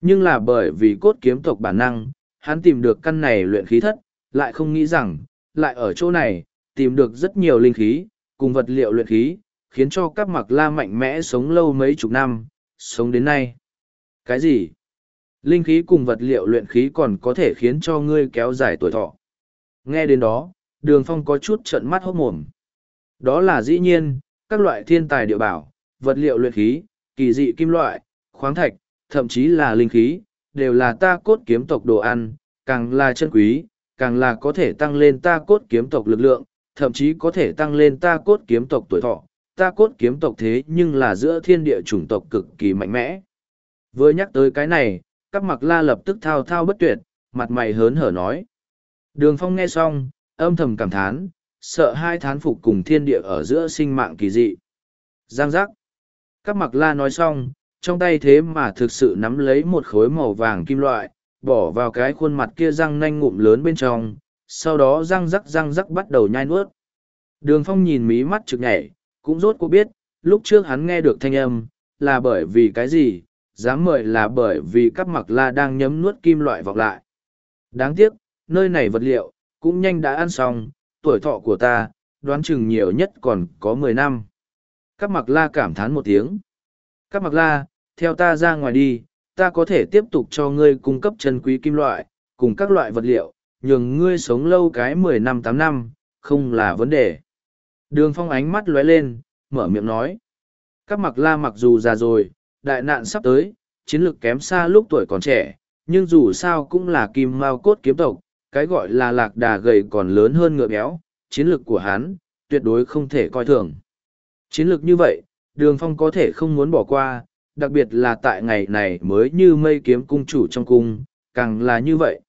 Nhưng là bởi vì cốt kiếm tộc bản năng, hắn tìm được căn này luyện khí thất, lại không nghĩ rằng, lại ở chỗ này, tìm được rất nhiều linh khí, cùng vật liệu luyện khí, khiến cho các mặc la mạnh mẽ sống lâu mấy chục năm, sống đến nay. Cái gì? Linh khí cùng vật liệu luyện khí còn có thể khiến cho ngươi kéo dài tuổi thọ. Nghe đến đó, đường phong có chút trận mắt hốt mồm. Đó là dĩ nhiên, các loại thiên tài địa bảo, vật liệu luyện khí, kỳ dị kim loại, khoáng thạch, thậm chí là linh khí, đều là ta cốt kiếm tộc đồ ăn, càng là chân quý, càng là có thể tăng lên ta cốt kiếm tộc lực lượng, thậm chí có thể tăng lên ta cốt kiếm tộc tuổi thọ. Ta cốt kiếm tộc thế nhưng là giữa thiên địa chủng tộc cực kỳ mạnh mẽ. Vừa nhắc tới cái này, các mặc la lập tức thao thao bất tuyệt, mặt mày hớn hở nói. Đường phong nghe xong, âm thầm cảm thán, sợ hai thán phục cùng thiên địa ở giữa sinh mạng kỳ dị. Giang giác. Các mặc la nói xong, trong tay thế mà thực sự nắm lấy một khối màu vàng kim loại, bỏ vào cái khuôn mặt kia răng nanh ngụm lớn bên trong, sau đó răng rắc răng rắc bắt đầu nhai nuốt. Đường phong nhìn mí mắt trực nhảy, cũng rốt cuộc biết, lúc trước hắn nghe được thanh âm, là bởi vì cái gì, dám mời là bởi vì các mặc la đang nhấm nuốt kim loại vọng lại. Đáng tiếc, nơi này vật liệu, cũng nhanh đã ăn xong, tuổi thọ của ta, đoán chừng nhiều nhất còn có mười năm. Các mặc la cảm thán một tiếng. Các mặc la, theo ta ra ngoài đi, ta có thể tiếp tục cho ngươi cung cấp chân quý kim loại, cùng các loại vật liệu, nhường ngươi sống lâu cái mười năm tám năm, không là vấn đề. Đường phong ánh mắt lóe lên, mở miệng nói. Các mặc la mặc dù già rồi, đại nạn sắp tới, chiến lược kém xa lúc tuổi còn trẻ, nhưng dù sao cũng là kim mao cốt kiếm tộc, cái gọi là lạc đà gầy còn lớn hơn ngựa béo, chiến lược của hắn, tuyệt đối không thể coi thường. Chiến lược như vậy, đường phong có thể không muốn bỏ qua, đặc biệt là tại ngày này mới như mây kiếm cung chủ trong cung, càng là như vậy.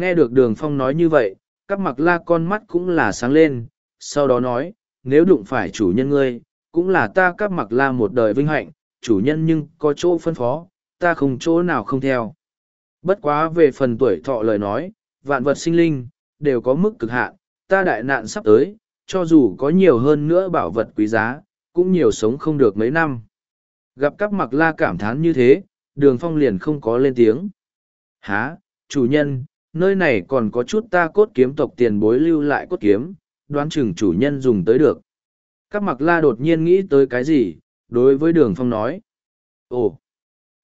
Nghe được đường phong nói như vậy, các mặc la con mắt cũng là sáng lên, sau đó nói, nếu đụng phải chủ nhân ngươi, cũng là ta các mặc la một đời vinh hạnh, chủ nhân nhưng có chỗ phân phó, ta không chỗ nào không theo. Bất quá về phần tuổi thọ lời nói, vạn vật sinh linh, đều có mức cực hạn, ta đại nạn sắp tới, cho dù có nhiều hơn nữa bảo vật quý giá, cũng nhiều sống không được mấy năm. Gặp các mặc la cảm thán như thế, đường phong liền không có lên tiếng. Há, chủ nhân, nơi này còn có chút ta cốt kiếm tộc tiền bối lưu lại cốt kiếm, đoán chừng chủ nhân dùng tới được. Các mặc la đột nhiên nghĩ tới cái gì, đối với đường phong nói. Ồ,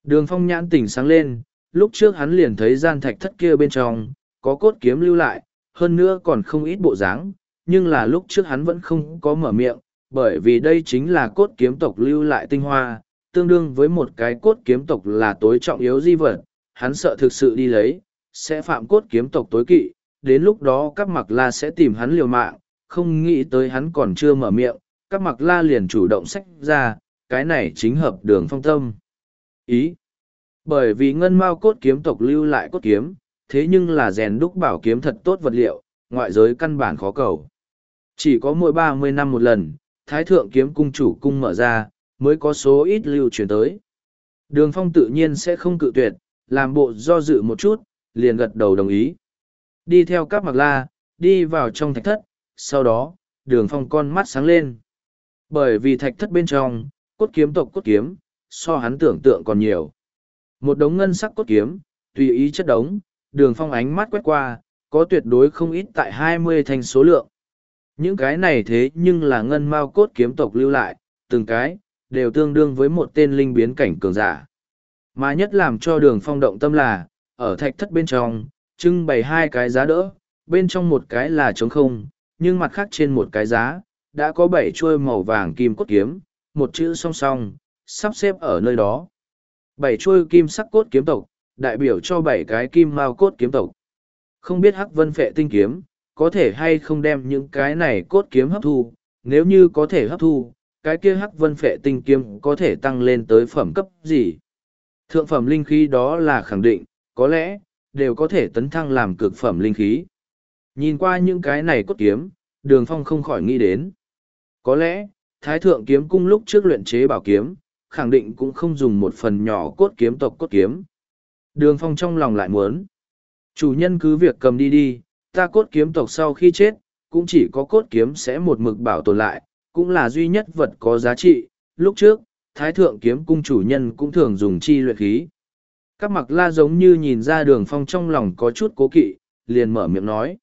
đường phong nhãn tỉnh sáng lên, lúc trước hắn liền thấy gian thạch thất kia bên trong, có cốt kiếm lưu lại, hơn nữa còn không ít bộ dáng, nhưng là lúc trước hắn vẫn không có mở miệng, bởi vì đây chính là cốt kiếm tộc lưu lại tinh hoa, tương đương với một cái cốt kiếm tộc là tối trọng yếu di vật, hắn sợ thực sự đi lấy, sẽ phạm cốt kiếm tộc tối kỵ, đến lúc đó các mặc la sẽ tìm hắn liều mạng, không nghĩ tới hắn còn chưa mở miệng, các mặc la liền chủ động sách ra, cái này chính hợp đường phong tâm. Ý Bởi vì ngân mao cốt kiếm tộc lưu lại cốt kiếm, thế nhưng là rèn đúc bảo kiếm thật tốt vật liệu, ngoại giới căn bản khó cầu. Chỉ có mỗi ba mươi năm một lần, Thái Thượng kiếm cung chủ cung mở ra, mới có số ít lưu truyền tới. Đường phong tự nhiên sẽ không cự tuyệt, làm bộ do dự một chút, liền gật đầu đồng ý. Đi theo các mặc la, đi vào trong thạch thất, sau đó, đường phong con mắt sáng lên. Bởi vì thạch thất bên trong, cốt kiếm tộc cốt kiếm, so hắn tưởng tượng còn nhiều. Một đống ngân sắc cốt kiếm, tùy ý chất đống, đường phong ánh mắt quét qua, có tuyệt đối không ít tại hai mươi thành số lượng. Những cái này thế nhưng là ngân mao cốt kiếm tộc lưu lại, từng cái, đều tương đương với một tên linh biến cảnh cường giả. Mà nhất làm cho đường phong động tâm là, ở thạch thất bên trong, trưng bày hai cái giá đỡ, bên trong một cái là trống không, nhưng mặt khác trên một cái giá, đã có bảy chuôi màu vàng kim cốt kiếm, một chữ song song, sắp xếp ở nơi đó. Bảy chuôi kim sắc cốt kiếm tộc, đại biểu cho bảy cái kim mao cốt kiếm tộc. Không biết hắc vân phệ tinh kiếm, có thể hay không đem những cái này cốt kiếm hấp thu, nếu như có thể hấp thu, cái kia hắc vân phệ tinh kiếm có thể tăng lên tới phẩm cấp gì. Thượng phẩm linh khí đó là khẳng định, có lẽ, đều có thể tấn thăng làm cực phẩm linh khí. Nhìn qua những cái này cốt kiếm, đường phong không khỏi nghĩ đến. Có lẽ, thái thượng kiếm cung lúc trước luyện chế bảo kiếm, khẳng định cũng không dùng một phần nhỏ cốt kiếm tộc cốt kiếm. Đường phong trong lòng lại muốn. Chủ nhân cứ việc cầm đi đi, ta cốt kiếm tộc sau khi chết, cũng chỉ có cốt kiếm sẽ một mực bảo tồn lại, cũng là duy nhất vật có giá trị. Lúc trước, thái thượng kiếm cung chủ nhân cũng thường dùng chi luyện khí. Các mặc la giống như nhìn ra đường phong trong lòng có chút cố kỵ, liền mở miệng nói.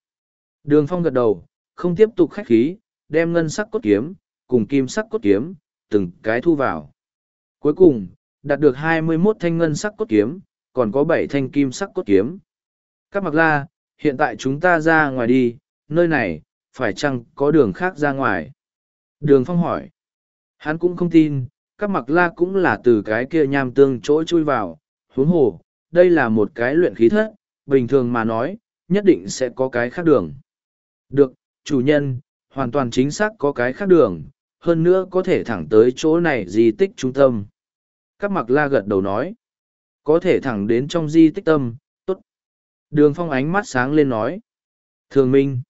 Đường phong gật đầu, không tiếp tục khách khí, đem ngân sắc cốt kiếm, cùng kim sắc cốt kiếm, từng cái thu vào. Cuối cùng, đạt được hai mươi 21 thanh ngân sắc cốt kiếm, còn có bảy thanh kim sắc cốt kiếm. Các mặc la, hiện tại chúng ta ra ngoài đi, nơi này, phải chăng có đường khác ra ngoài? Đường phong hỏi. Hắn cũng không tin, các mặc la cũng là từ cái kia nham tương chỗ chui vào, huống hồ, đây là một cái luyện khí thất, bình thường mà nói, nhất định sẽ có cái khác đường. Được, chủ nhân, hoàn toàn chính xác có cái khác đường, hơn nữa có thể thẳng tới chỗ này di tích trung tâm. Các mặc la gật đầu nói, có thể thẳng đến trong di tích tâm, tốt. Đường phong ánh mắt sáng lên nói, thường minh.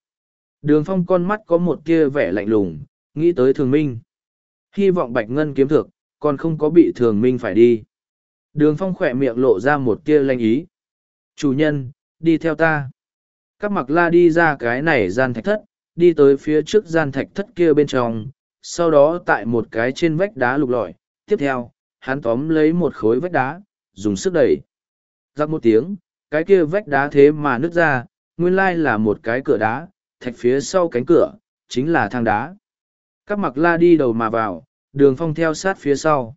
Đường phong con mắt có một tia vẻ lạnh lùng, nghĩ tới thường minh. Hy vọng bạch ngân kiếm thực, còn không có bị thường minh phải đi. Đường phong khỏe miệng lộ ra một tia lanh ý. Chủ nhân, đi theo ta. Các mặc la đi ra cái này gian thạch thất, đi tới phía trước gian thạch thất kia bên trong, sau đó tại một cái trên vách đá lục lọi. Tiếp theo, hắn tóm lấy một khối vách đá, dùng sức đẩy. Giặc một tiếng, cái kia vách đá thế mà nứt ra, nguyên lai là một cái cửa đá, thạch phía sau cánh cửa, chính là thang đá. Các mặc la đi đầu mà vào, đường phong theo sát phía sau.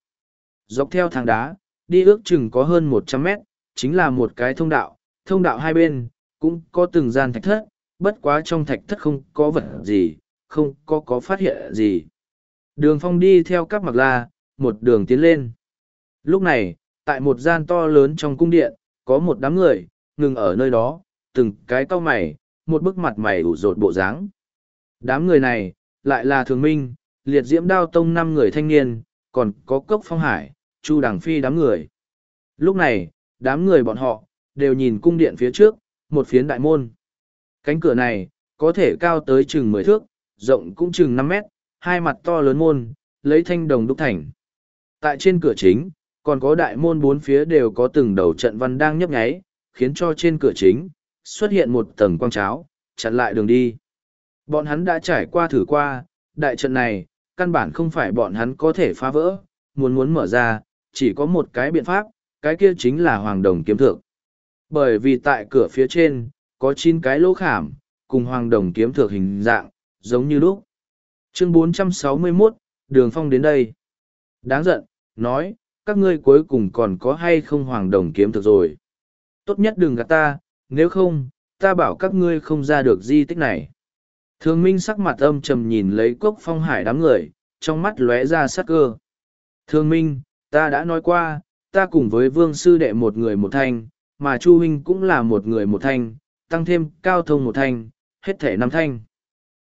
Dọc theo thang đá, đi ước chừng có hơn một trăm mét, chính là một cái thông đạo, thông đạo hai bên, cũng có từng gian thạch thất, bất quá trong thạch thất không có vật gì, không có có phát hiện gì. Đường phong đi theo các mặc la, một đường tiến lên. Lúc này, tại một gian to lớn trong cung điện, có một đám người, ngừng ở nơi đó, từng cái cau mày, một bức mặt mày ủ rột bộ dáng. Đám người này, lại là thường minh, liệt diễm đao tông năm người thanh niên, còn có cốc phong hải, chu đằng phi đám người. Lúc này, đám người bọn họ, đều nhìn cung điện phía trước, một phiến đại môn. Cánh cửa này, có thể cao tới chừng mười thước, rộng cũng chừng năm mét, hai mặt to lớn môn, lấy thanh đồng đúc thành. Tại trên cửa chính, còn có đại môn bốn phía đều có từng đầu trận văn đang nhấp nháy, khiến cho trên cửa chính, xuất hiện một tầng quang cháo, chặn lại đường đi. Bọn hắn đã trải qua thử qua, đại trận này, căn bản không phải bọn hắn có thể phá vỡ, muốn muốn mở ra, chỉ có một cái biện pháp, cái kia chính là hoàng đồng kiếm thượng. Bởi vì tại cửa phía trên, có chín cái lỗ khảm, cùng hoàng đồng kiếm thượng hình dạng, giống như lúc. Chương 461, Đường Phong đến đây. Đáng giận, nói, các ngươi cuối cùng còn có hay không hoàng đồng kiếm thực rồi. Tốt nhất đừng gạt ta, nếu không, ta bảo các ngươi không ra được di tích này. Thường minh sắc mặt âm trầm nhìn lấy cốc phong hải đám người, trong mắt lóe ra sắc cơ. Thường minh, ta đã nói qua, ta cùng với vương sư đệ một người một thanh, mà Chu Huynh cũng là một người một thanh, tăng thêm cao thông một thanh, hết thể năm thanh.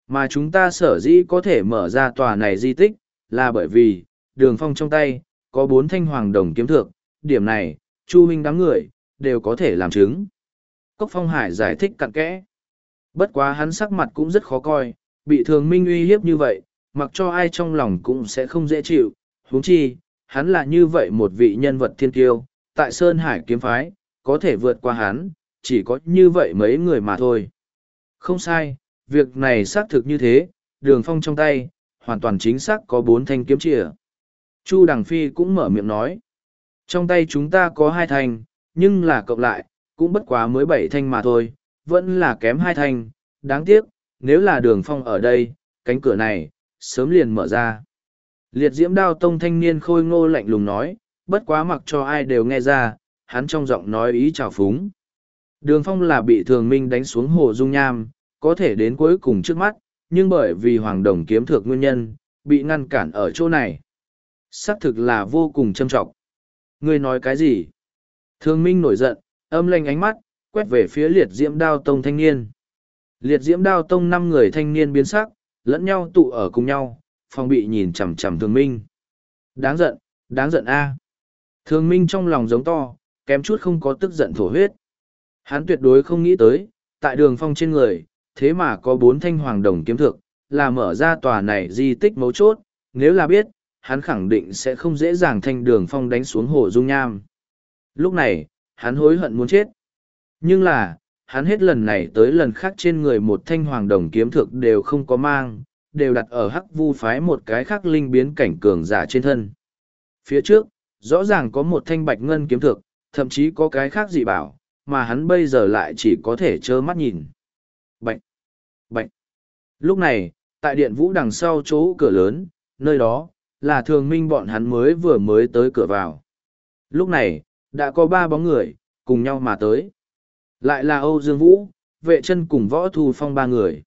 Mà chúng ta sở dĩ có thể mở ra tòa này di tích, là bởi vì, đường phong trong tay, có bốn thanh hoàng đồng kiếm thượng, điểm này, Chu Huynh đám người, đều có thể làm chứng. Cốc Phong Hải giải thích cặn kẽ. Bất quá hắn sắc mặt cũng rất khó coi, bị thường minh uy hiếp như vậy, mặc cho ai trong lòng cũng sẽ không dễ chịu. huống chi, hắn là như vậy một vị nhân vật thiên tiêu, tại Sơn Hải kiếm phái, có thể vượt qua hắn, chỉ có như vậy mấy người mà thôi. Không sai, việc này xác thực như thế, đường phong trong tay, hoàn toàn chính xác có bốn thanh kiếm chìa. Chu Đằng Phi cũng mở miệng nói. Trong tay chúng ta có hai thanh, nhưng là cộng lại, cũng bất quá mới bảy thanh mà thôi, vẫn là kém hai thanh. Đáng tiếc, nếu là đường phong ở đây, cánh cửa này, sớm liền mở ra. Liệt diễm đao tông thanh niên khôi ngô lạnh lùng nói, bất quá mặc cho ai đều nghe ra, hắn trong giọng nói ý trào phúng. Đường phong là bị thường minh đánh xuống hồ dung nham, có thể đến cuối cùng trước mắt, nhưng bởi vì hoàng đồng kiếm thược nguyên nhân, bị ngăn cản ở chỗ này. Xác thực là vô cùng châm trọng. Ngươi nói cái gì? Thường minh nổi giận, âm lanh ánh mắt, quét về phía liệt diễm đao tông thanh niên. Liệt diễm đao tông năm người thanh niên biến sắc, lẫn nhau tụ ở cùng nhau, phòng bị nhìn chằm chằm thường minh. Đáng giận, đáng giận a. Thường minh trong lòng giống to, kém chút không có tức giận thổ huyết. Hắn tuyệt đối không nghĩ tới, tại đường phong trên người, thế mà có bốn thanh hoàng đồng kiếm thực, là mở ra tòa này di tích mấu chốt, nếu là biết, hắn khẳng định sẽ không dễ dàng thanh đường phong đánh xuống hồ dung nham. Lúc này, hắn hối hận muốn chết. Nhưng là, hắn hết lần này tới lần khác trên người một thanh hoàng đồng kiếm thực đều không có mang, đều đặt ở hắc vu phái một cái khác linh biến cảnh cường giả trên thân. Phía trước, rõ ràng có một thanh bạch ngân kiếm thực, thậm chí có cái khác dị bảo, mà hắn bây giờ lại chỉ có thể trơ mắt nhìn. Bạch! Bạch! Lúc này, tại điện vũ đằng sau chỗ cửa lớn, nơi đó, là thường minh bọn hắn mới vừa mới tới cửa vào. Lúc này, đã có ba bóng người, cùng nhau mà tới. Lại là Âu Dương Vũ, vệ chân cùng võ thu phong ba người.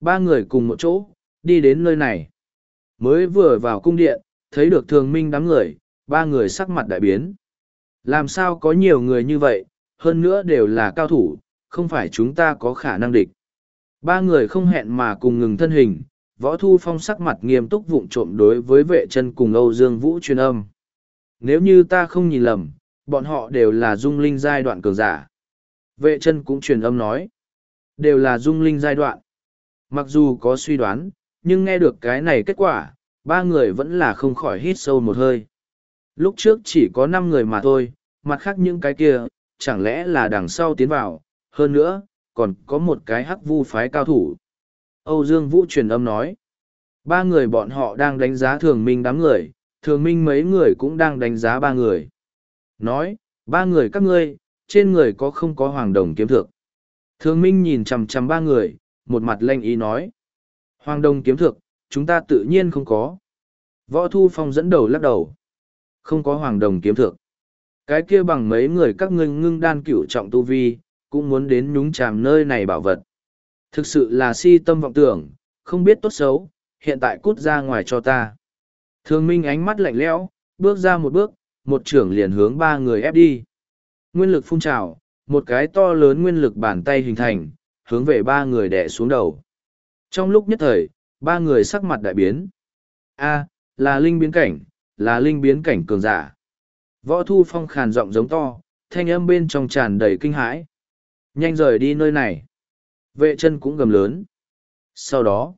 Ba người cùng một chỗ, đi đến nơi này. Mới vừa vào cung điện, thấy được thường minh đám người, ba người sắc mặt đại biến. Làm sao có nhiều người như vậy, hơn nữa đều là cao thủ, không phải chúng ta có khả năng địch. Ba người không hẹn mà cùng ngừng thân hình, võ thu phong sắc mặt nghiêm túc vụng trộm đối với vệ chân cùng Âu Dương Vũ truyền âm. Nếu như ta không nhìn lầm, bọn họ đều là dung linh giai đoạn cường giả. Vệ chân cũng truyền âm nói, đều là dung linh giai đoạn. Mặc dù có suy đoán, nhưng nghe được cái này kết quả, ba người vẫn là không khỏi hít sâu một hơi. Lúc trước chỉ có năm người mà thôi, mặt khác những cái kia, chẳng lẽ là đằng sau tiến vào, hơn nữa, còn có một cái hắc vu phái cao thủ. Âu Dương Vũ truyền âm nói, ba người bọn họ đang đánh giá thường minh đám người, thường minh mấy người cũng đang đánh giá ba người. Nói, ba người các ngươi, trên người có không có hoàng đồng kiếm thược. Thường minh nhìn chằm chằm ba người, một mặt lanh ý nói. Hoàng đồng kiếm thược, chúng ta tự nhiên không có. Võ Thu Phong dẫn đầu lắc đầu. Không có hoàng đồng kiếm thược. Cái kia bằng mấy người các ngươi ngưng đan cửu trọng tu vi, cũng muốn đến nhúng chàm nơi này bảo vật. Thực sự là si tâm vọng tưởng, không biết tốt xấu, hiện tại cút ra ngoài cho ta. Thường Minh ánh mắt lạnh lẽo, bước ra một bước, một trưởng liền hướng ba người ép đi. Nguyên lực phun trào, một cái to lớn nguyên lực bàn tay hình thành, hướng về ba người đè xuống đầu. Trong lúc nhất thời, ba người sắc mặt đại biến. A, là linh biến cảnh, là linh biến cảnh cường giả. Võ Thu Phong khàn giọng giống to, thanh âm bên trong tràn đầy kinh hãi. Nhanh rời đi nơi này. Vệ chân cũng gầm lớn. Sau đó,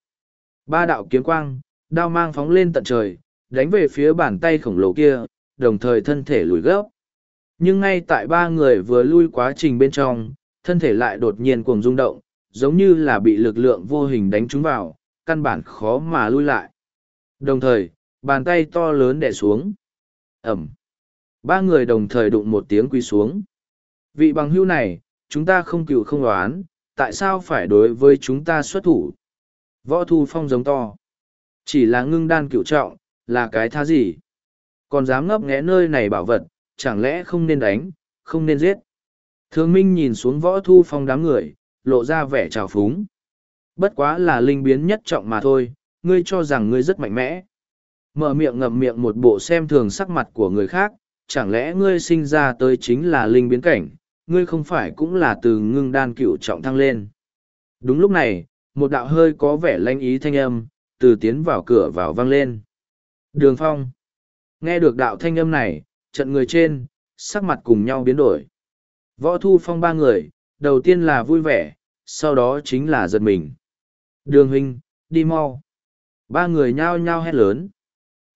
ba đạo kiếm quang, đao mang phóng lên tận trời, đánh về phía bàn tay khổng lồ kia, đồng thời thân thể lùi gấp. Nhưng ngay tại ba người vừa lui quá trình bên trong, thân thể lại đột nhiên cuồng rung động, giống như là bị lực lượng vô hình đánh trúng vào, căn bản khó mà lui lại. Đồng thời, bàn tay to lớn đè xuống. Ẩm. Ba người đồng thời đụng một tiếng quy xuống. Vị bằng hưu này, chúng ta không cựu không đoán, tại sao phải đối với chúng ta xuất thủ? Võ Thu Phong giống to. Chỉ là ngưng đan cựu trọng, là cái tha gì? Còn dám ngấp nghé nơi này bảo vật, chẳng lẽ không nên đánh, không nên giết? Thương Minh nhìn xuống Võ Thu Phong đám người, lộ ra vẻ trào phúng. Bất quá là linh biến nhất trọng mà thôi, ngươi cho rằng ngươi rất mạnh mẽ. Mở miệng ngậm miệng một bộ xem thường sắc mặt của người khác, chẳng lẽ ngươi sinh ra tới chính là linh biến cảnh, ngươi không phải cũng là từ ngưng đan cựu trọng thăng lên. Đúng lúc này, một đạo hơi có vẻ lanh ý thanh âm, từ tiến vào cửa vào vang lên. Đường phong. Nghe được đạo thanh âm này, trận người trên, sắc mặt cùng nhau biến đổi. Võ thu phong ba người, đầu tiên là vui vẻ, sau đó chính là giật mình. Đường huynh, đi mau. Ba người nhao nhao hét lớn.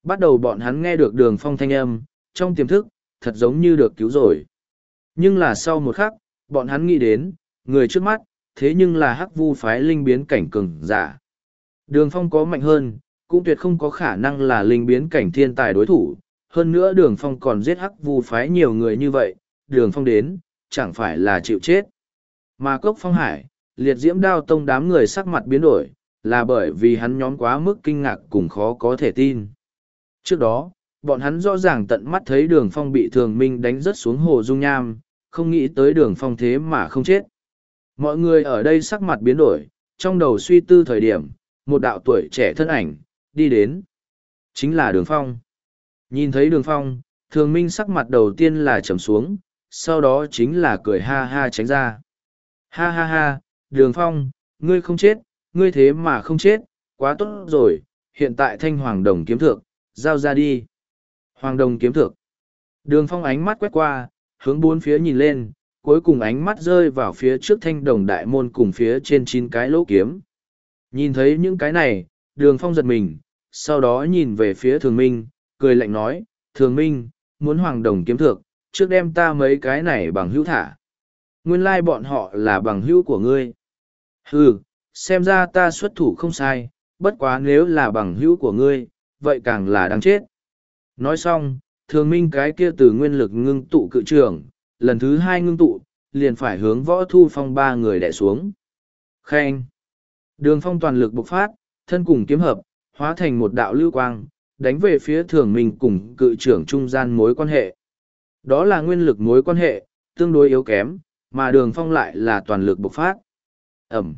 Bắt đầu bọn hắn nghe được đường phong thanh âm, trong tiềm thức, thật giống như được cứu rồi. Nhưng là sau một khắc, bọn hắn nghĩ đến, người trước mắt, thế nhưng là hắc vu phái linh biến cảnh cường giả. Đường phong có mạnh hơn, cũng tuyệt không có khả năng là linh biến cảnh thiên tài đối thủ. Hơn nữa đường phong còn giết hắc vu phái nhiều người như vậy, đường phong đến, chẳng phải là chịu chết. Mà cốc phong hải, liệt diễm đao tông đám người sắc mặt biến đổi, là bởi vì hắn nhóm quá mức kinh ngạc cùng khó có thể tin. Trước đó, bọn hắn rõ ràng tận mắt thấy đường phong bị thường minh đánh rớt xuống hồ dung nham, không nghĩ tới đường phong thế mà không chết. Mọi người ở đây sắc mặt biến đổi, trong đầu suy tư thời điểm, một đạo tuổi trẻ thân ảnh, đi đến. Chính là đường phong. Nhìn thấy đường phong, thường minh sắc mặt đầu tiên là trầm xuống, sau đó chính là cười ha ha tránh ra. Ha ha ha, đường phong, ngươi không chết, ngươi thế mà không chết, quá tốt rồi, hiện tại thanh hoàng đồng kiếm thượng, giao ra đi. Hoàng đồng kiếm thượng. Đường phong ánh mắt quét qua, hướng bốn phía nhìn lên, cuối cùng ánh mắt rơi vào phía trước thanh đồng đại môn cùng phía trên chín cái lỗ kiếm. Nhìn thấy những cái này, đường phong giật mình, sau đó nhìn về phía thường minh, cười lạnh nói, thường minh, muốn hoàng đồng kiếm thượng, trước đem ta mấy cái này bằng hữu thả. Nguyên lai bọn họ là bằng hữu của ngươi. Ừ, xem ra ta xuất thủ không sai, bất quá nếu là bằng hữu của ngươi, vậy càng là đáng chết. Nói xong, thường minh cái kia từ nguyên lực ngưng tụ cự trường, lần thứ hai ngưng tụ, liền phải hướng võ thu phong ba người đẻ xuống. Khen! Đường phong toàn lực bộc phát, thân cùng kiếm hợp, hóa thành một đạo lưu quang, đánh về phía thường minh cùng cự trưởng trung gian mối quan hệ. Đó là nguyên lực mối quan hệ, tương đối yếu kém, mà đường phong lại là toàn lực bộc phát. Ẩm.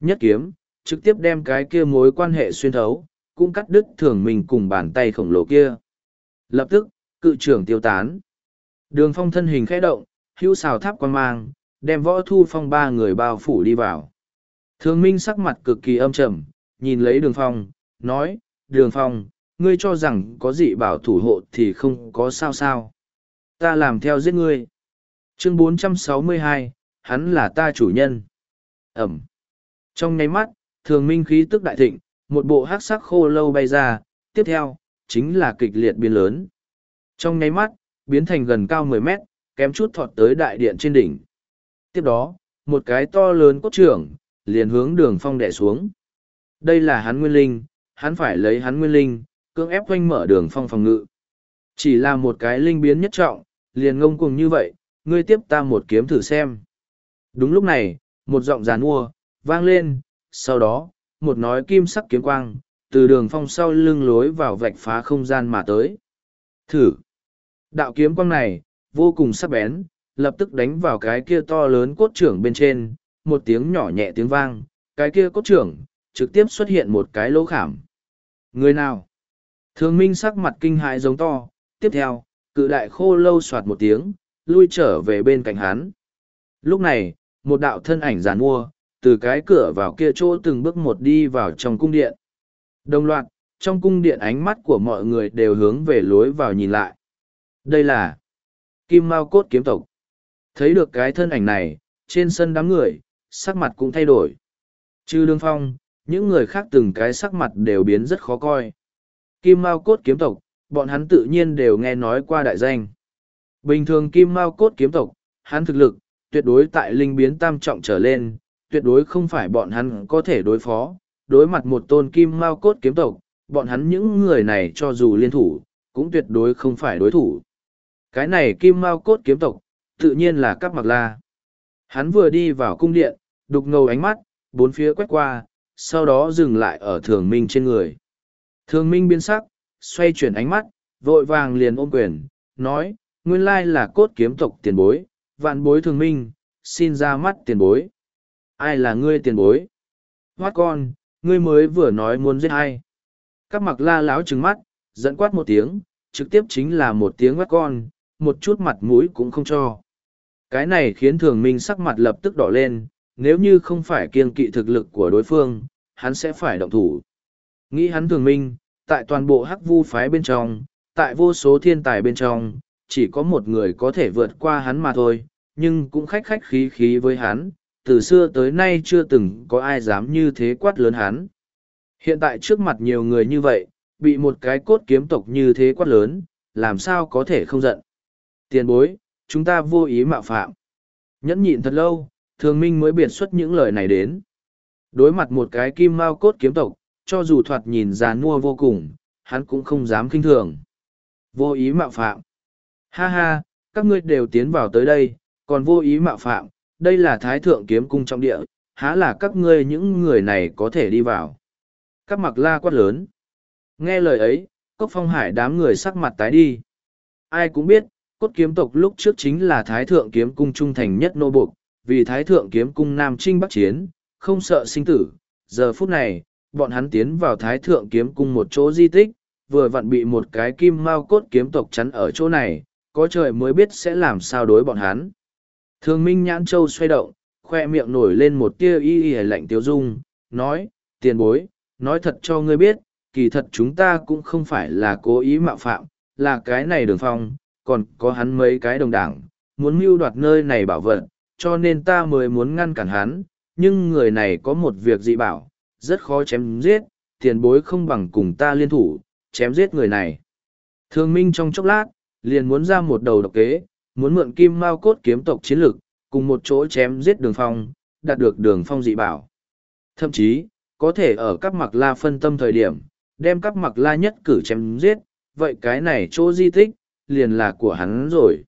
Nhất kiếm, trực tiếp đem cái kia mối quan hệ xuyên thấu, cũng cắt đứt thường minh cùng bàn tay khổng lồ kia. Lập tức, cự trưởng tiêu tán. Đường phong thân hình khẽ động, hữu xào tháp quan mang, đem võ thu phong ba người bao phủ đi vào. Thường minh sắc mặt cực kỳ âm trầm, nhìn lấy đường phong, nói, đường phong, ngươi cho rằng có gì bảo thủ hộ thì không có sao sao. Ta làm theo giết ngươi. Chương 462, hắn là ta chủ nhân. Ẩm. Trong nháy mắt, thường minh khí tức đại thịnh, một bộ hắc sắc khô lâu bay ra, tiếp theo, chính là kịch liệt biến lớn. Trong nháy mắt, biến thành gần cao mười mét, kém chút thọt tới đại điện trên đỉnh. Tiếp đó, một cái to lớn cốt trưởng, liền hướng đường phong đẻ xuống. Đây là hắn nguyên linh, hắn phải lấy hắn nguyên linh, cưỡng ép quanh mở đường phong phòng ngự. Chỉ là một cái linh biến nhất trọng, liền ngông cuồng như vậy, ngươi tiếp ta một kiếm thử xem. Đúng lúc này, một giọng giàn mua, vang lên, sau đó, một nói kim sắc kiếm quang, từ đường phong sau lưng lối vào vạch phá không gian mà tới. Thử! Đạo kiếm quang này, vô cùng sắc bén, lập tức đánh vào cái kia to lớn cốt trưởng bên trên, một tiếng nhỏ nhẹ tiếng vang, cái kia cốt trưởng, trực tiếp xuất hiện một cái lỗ khảm. Người nào? Thường minh sắc mặt kinh hại giống to, tiếp theo, cự đại khô lâu soạt một tiếng, lui trở về bên cạnh hắn. Lúc này, một đạo thân ảnh giàn mua, từ cái cửa vào kia chỗ từng bước một đi vào trong cung điện. Đồng loạt, trong cung điện ánh mắt của mọi người đều hướng về lối vào nhìn lại. Đây là Kim Mao Cốt kiếm tộc. Thấy được cái thân ảnh này, trên sân đám người, sắc mặt cũng thay đổi. Trừ Lương phong, những người khác từng cái sắc mặt đều biến rất khó coi. Kim Mao Cốt kiếm tộc, bọn hắn tự nhiên đều nghe nói qua đại danh. Bình thường Kim Mao Cốt kiếm tộc, hắn thực lực, tuyệt đối tại linh biến tam trọng trở lên, tuyệt đối không phải bọn hắn có thể đối phó. Đối mặt một tôn Kim Mao Cốt kiếm tộc, bọn hắn những người này cho dù liên thủ, cũng tuyệt đối không phải đối thủ. Cái này Kim Mao Cốt kiếm tộc, tự nhiên là các mặc la. Hắn vừa đi vào cung điện, đục ngầu ánh mắt, bốn phía quét qua, sau đó dừng lại ở thường minh trên người. Thường minh biến sắc, xoay chuyển ánh mắt, vội vàng liền ôm quyền, nói, nguyên lai là cốt kiếm tộc tiền bối, vạn bối thường minh, xin ra mắt tiền bối. Ai là ngươi tiền bối? Hoát con, ngươi mới vừa nói muốn giết ai? Các mặc la láo trừng mắt, dẫn quát một tiếng, trực tiếp chính là một tiếng hoát con, một chút mặt mũi cũng không cho. Cái này khiến thường minh sắc mặt lập tức đỏ lên, nếu như không phải kiêng kỵ thực lực của đối phương, hắn sẽ phải động thủ. Nghĩ hắn thường minh, tại toàn bộ hắc vu phái bên trong, tại vô số thiên tài bên trong, chỉ có một người có thể vượt qua hắn mà thôi, nhưng cũng khách khách khí khí với hắn, từ xưa tới nay chưa từng có ai dám như thế quát lớn hắn. Hiện tại trước mặt nhiều người như vậy, bị một cái cốt kiếm tộc như thế quát lớn, làm sao có thể không giận. Tiền bối, chúng ta vô ý mạo phạm. Nhẫn nhịn thật lâu, thường minh mới biệt xuất những lời này đến. Đối mặt một cái kim mao cốt kiếm tộc, cho dù thoạt nhìn già nua vô cùng, hắn cũng không dám kinh thường. Vô ý mạo phạm. Ha ha, các ngươi đều tiến vào tới đây, còn vô ý mạo phạm, đây là thái thượng kiếm cung trọng địa, há là các ngươi những người này có thể đi vào. Các mặc la quát lớn. Nghe lời ấy, cốc phong hải đám người sắc mặt tái đi. Ai cũng biết, cốt kiếm tộc lúc trước chính là thái thượng kiếm cung trung thành nhất nô buộc, vì thái thượng kiếm cung nam trinh bắc chiến, không sợ sinh tử. Giờ phút này, bọn hắn tiến vào thái thượng kiếm cung một chỗ di tích, vừa vặn bị một cái kim mao cốt kiếm tộc chắn ở chỗ này, có trời mới biết sẽ làm sao đối bọn hắn. Thường Minh Nhãn Châu xoay động, khoe miệng nổi lên một tia y y lạnh tiêu dung, nói, tiền bối, nói thật cho ngươi biết, kỳ thật chúng ta cũng không phải là cố ý mạo phạm, là cái này đường phong, còn có hắn mấy cái đồng đảng, muốn mưu đoạt nơi này bảo vật, cho nên ta mới muốn ngăn cản hắn, nhưng người này có một việc dị bảo, rất khó chém giết, tiền bối không bằng cùng ta liên thủ, chém giết người này. Thường Minh trong chốc lát, liền muốn ra một đầu độc kế, muốn mượn kim mao cốt kiếm tộc chiến lực, cùng một chỗ chém giết đường phong, đạt được đường phong dị bảo. Thậm chí, có thể ở các mặc la phân tâm thời điểm, đem các mặc la nhất cử chém giết, vậy cái này chỗ di tích, liền là của hắn rồi.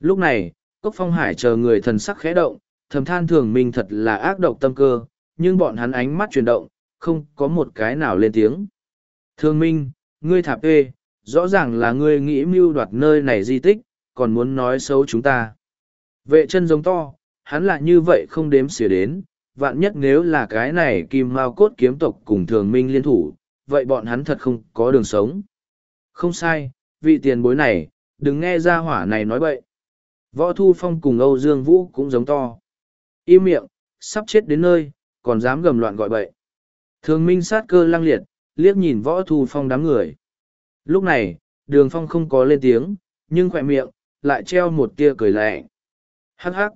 Lúc này, Cốc Phong Hải chờ người thần sắc khẽ động, thầm than thường minh thật là ác độc tâm cơ, nhưng bọn hắn ánh mắt chuyển động, không có một cái nào lên tiếng. Thương Minh, ngươi thạp ê, rõ ràng là ngươi nghĩ mưu đoạt nơi này di tích, còn muốn nói xấu chúng ta. Vệ chân giống to, hắn lại như vậy không đếm xỉa đến, vạn nhất nếu là cái này kim mao cốt kiếm tộc cùng thường minh liên thủ, vậy bọn hắn thật không có đường sống. Không sai, vị tiền bối này, đừng nghe ra hỏa này nói bậy. Võ Thu Phong cùng Âu Dương Vũ cũng giống to. Im miệng, sắp chết đến nơi, còn dám gầm loạn gọi bậy. Thường minh sát cơ lăng liệt, liếc nhìn Võ Thu Phong đám người. Lúc này, đường phong không có lên tiếng, nhưng khỏe miệng, lại treo một tia cười lẹ. Hắc hắc.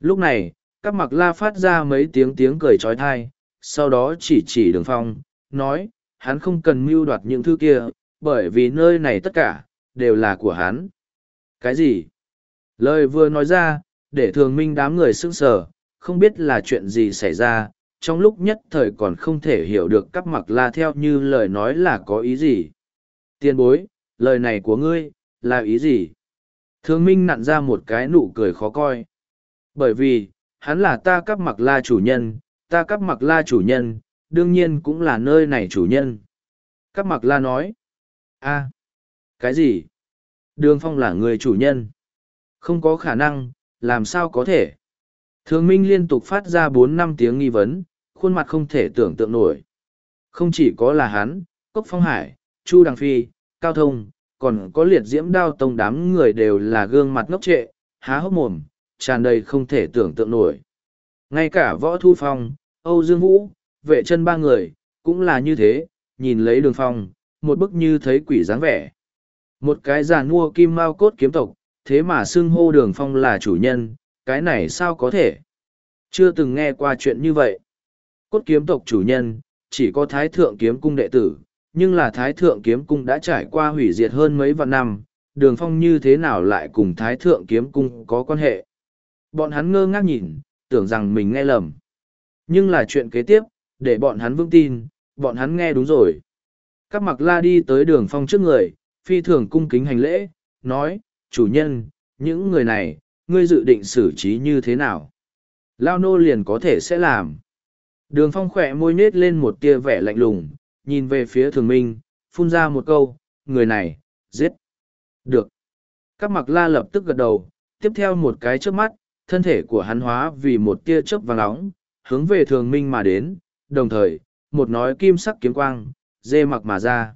Lúc này, các mặc la phát ra mấy tiếng tiếng cười trói thai, sau đó chỉ chỉ đường phong, nói, hắn không cần mưu đoạt những thứ kia, bởi vì nơi này tất cả, đều là của hắn. Cái gì? Lời vừa nói ra, để thường minh đám người sững sờ, không biết là chuyện gì xảy ra, trong lúc nhất thời còn không thể hiểu được các mặc la theo như lời nói là có ý gì tiền bối, lời này của ngươi, là ý gì? Thương minh nặn ra một cái nụ cười khó coi. Bởi vì, hắn là ta cắp mặc la chủ nhân, ta cắp mặc la chủ nhân, đương nhiên cũng là nơi này chủ nhân. Cắp mặc la nói. a cái gì? Đường phong là người chủ nhân. Không có khả năng, làm sao có thể? Thường minh liên tục phát ra bốn năm tiếng nghi vấn, khuôn mặt không thể tưởng tượng nổi. Không chỉ có là hắn, Cốc Phong Hải, Chu Đằng Phi, Cao Thông, còn có liệt diễm đao tông đám người đều là gương mặt ngốc trệ, há hốc mồm, tràn đầy không thể tưởng tượng nổi. Ngay cả Võ Thu Phong, Âu Dương Vũ, vệ chân ba người, cũng là như thế, nhìn lấy đường phong, một bức như thấy quỷ dáng vẻ. Một cái giàn mua kim mao cốt kiếm tộc, thế mà xưng hô đường phong là chủ nhân, cái này sao có thể? Chưa từng nghe qua chuyện như vậy. Cốt kiếm tộc chủ nhân, chỉ có thái thượng kiếm cung đệ tử, nhưng là thái thượng kiếm cung đã trải qua hủy diệt hơn mấy vạn năm, đường phong như thế nào lại cùng thái thượng kiếm cung có quan hệ. Bọn hắn ngơ ngác nhìn, tưởng rằng mình nghe lầm. Nhưng là chuyện kế tiếp, để bọn hắn vững tin, bọn hắn nghe đúng rồi. Các mặc la đi tới đường phong trước người, phi thường cung kính hành lễ, nói, chủ nhân, những người này, ngươi dự định xử trí như thế nào? Lao nô liền có thể sẽ làm. Đường phong khỏe môi nết lên một tia vẻ lạnh lùng, nhìn về phía thường minh, phun ra một câu, người này, giết. Được. Các mặc la lập tức gật đầu, tiếp theo một cái trước mắt, thân thể của hắn hóa vì một tia chớp vàng nóng, hướng về thường minh mà đến, đồng thời, một nói kim sắc kiếm quang, dê mặc mà ra.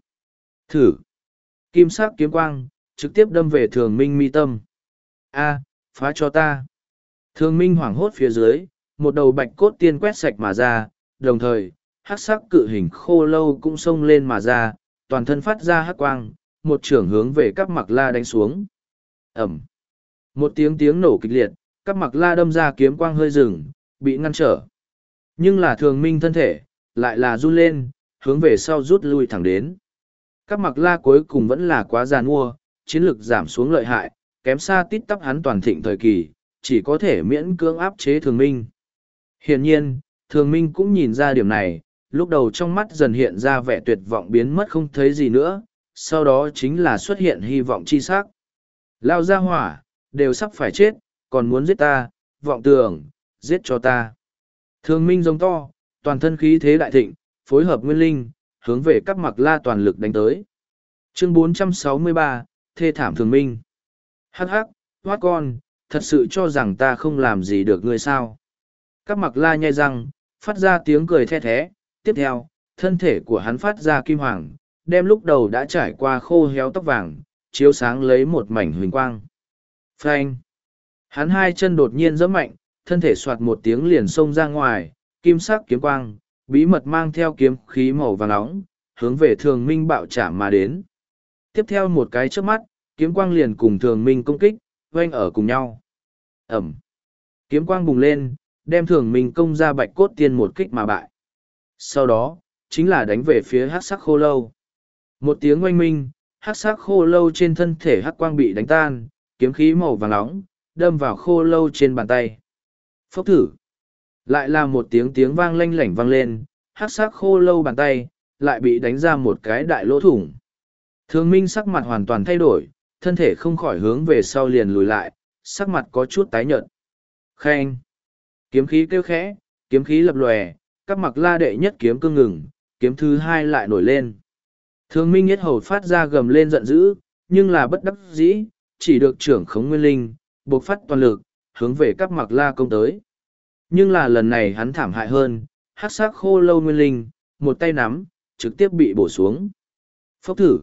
Thử. Kim sắc kiếm quang, trực tiếp đâm về thường minh mi tâm. A, phá cho ta. Thường minh hoảng hốt phía dưới, một đầu bạch cốt tiên quét sạch mà ra, đồng thời, hắc sắc cự hình khô lâu cũng xông lên mà ra, toàn thân phát ra hắc quang, một trưởng hướng về các mặc la đánh xuống. Ẩm. Một tiếng tiếng nổ kịch liệt, các mặc la đâm ra kiếm quang hơi rừng, bị ngăn trở. Nhưng là thường minh thân thể, lại là run lên, hướng về sau rút lui thẳng đến. Các mặc la cuối cùng vẫn là quá già mua, chiến lực giảm xuống lợi hại, kém xa tít tắp hắn toàn thịnh thời kỳ, chỉ có thể miễn cưỡng áp chế thường minh. Hiển nhiên, thường minh cũng nhìn ra điểm này, lúc đầu trong mắt dần hiện ra vẻ tuyệt vọng biến mất không thấy gì nữa, sau đó chính là xuất hiện hy vọng chi sắc. Lao ra hỏa, đều sắp phải chết, còn muốn giết ta, vọng tưởng, giết cho ta. Thường minh giống to, toàn thân khí thế đại thịnh, phối hợp nguyên linh, hướng về các mặc la toàn lực đánh tới. Chương 463, Thê thảm thường minh. Hắc hắc, hoát con, thật sự cho rằng ta không làm gì được ngươi sao. Các mặc la nhai răng, phát ra tiếng cười the thé tiếp theo, thân thể của hắn phát ra kim hoàng, đem lúc đầu đã trải qua khô héo tóc vàng, chiếu sáng lấy một mảnh huỳnh quang. Phanh! Hắn hai chân đột nhiên giẫm mạnh, thân thể soạt một tiếng liền xông ra ngoài, kim sắc kiếm quang, bí mật mang theo kiếm khí màu vàng nóng, hướng về thường minh bạo trả mà đến. Tiếp theo một cái trước mắt, kiếm quang liền cùng thường minh công kích, quanh ở cùng nhau. Ẩm! Kiếm quang bùng lên, đem thường minh công ra bạch cốt tiên một kích mà bại. Sau đó, chính là đánh về phía hát sắc khô lâu. Một tiếng oanh minh, hát sắc khô lâu trên thân thể hắc quang bị đánh tan, kiếm khí màu vàng nóng, đâm vào khô lâu trên bàn tay. Phốc thử. Lại là một tiếng tiếng vang lanh lảnh vang lên, hát sắc khô lâu bàn tay, lại bị đánh ra một cái đại lỗ thủng. Thường minh sắc mặt hoàn toàn thay đổi, thân thể không khỏi hướng về sau liền lùi lại, sắc mặt có chút tái nhợt. Khen. Kiếm khí kêu khẽ, kiếm khí lập lòe, các mặc la đệ nhất kiếm cương ngừng, kiếm thứ hai lại nổi lên. Thường minh nhất hầu phát ra gầm lên giận dữ, nhưng là bất đắc dĩ, chỉ được trưởng khống nguyên linh, buộc phát toàn lực, hướng về các mặc la công tới. Nhưng là lần này hắn thảm hại hơn, hát sắc khô lâu nguyên linh, một tay nắm, trực tiếp bị bổ xuống. Phốc thử.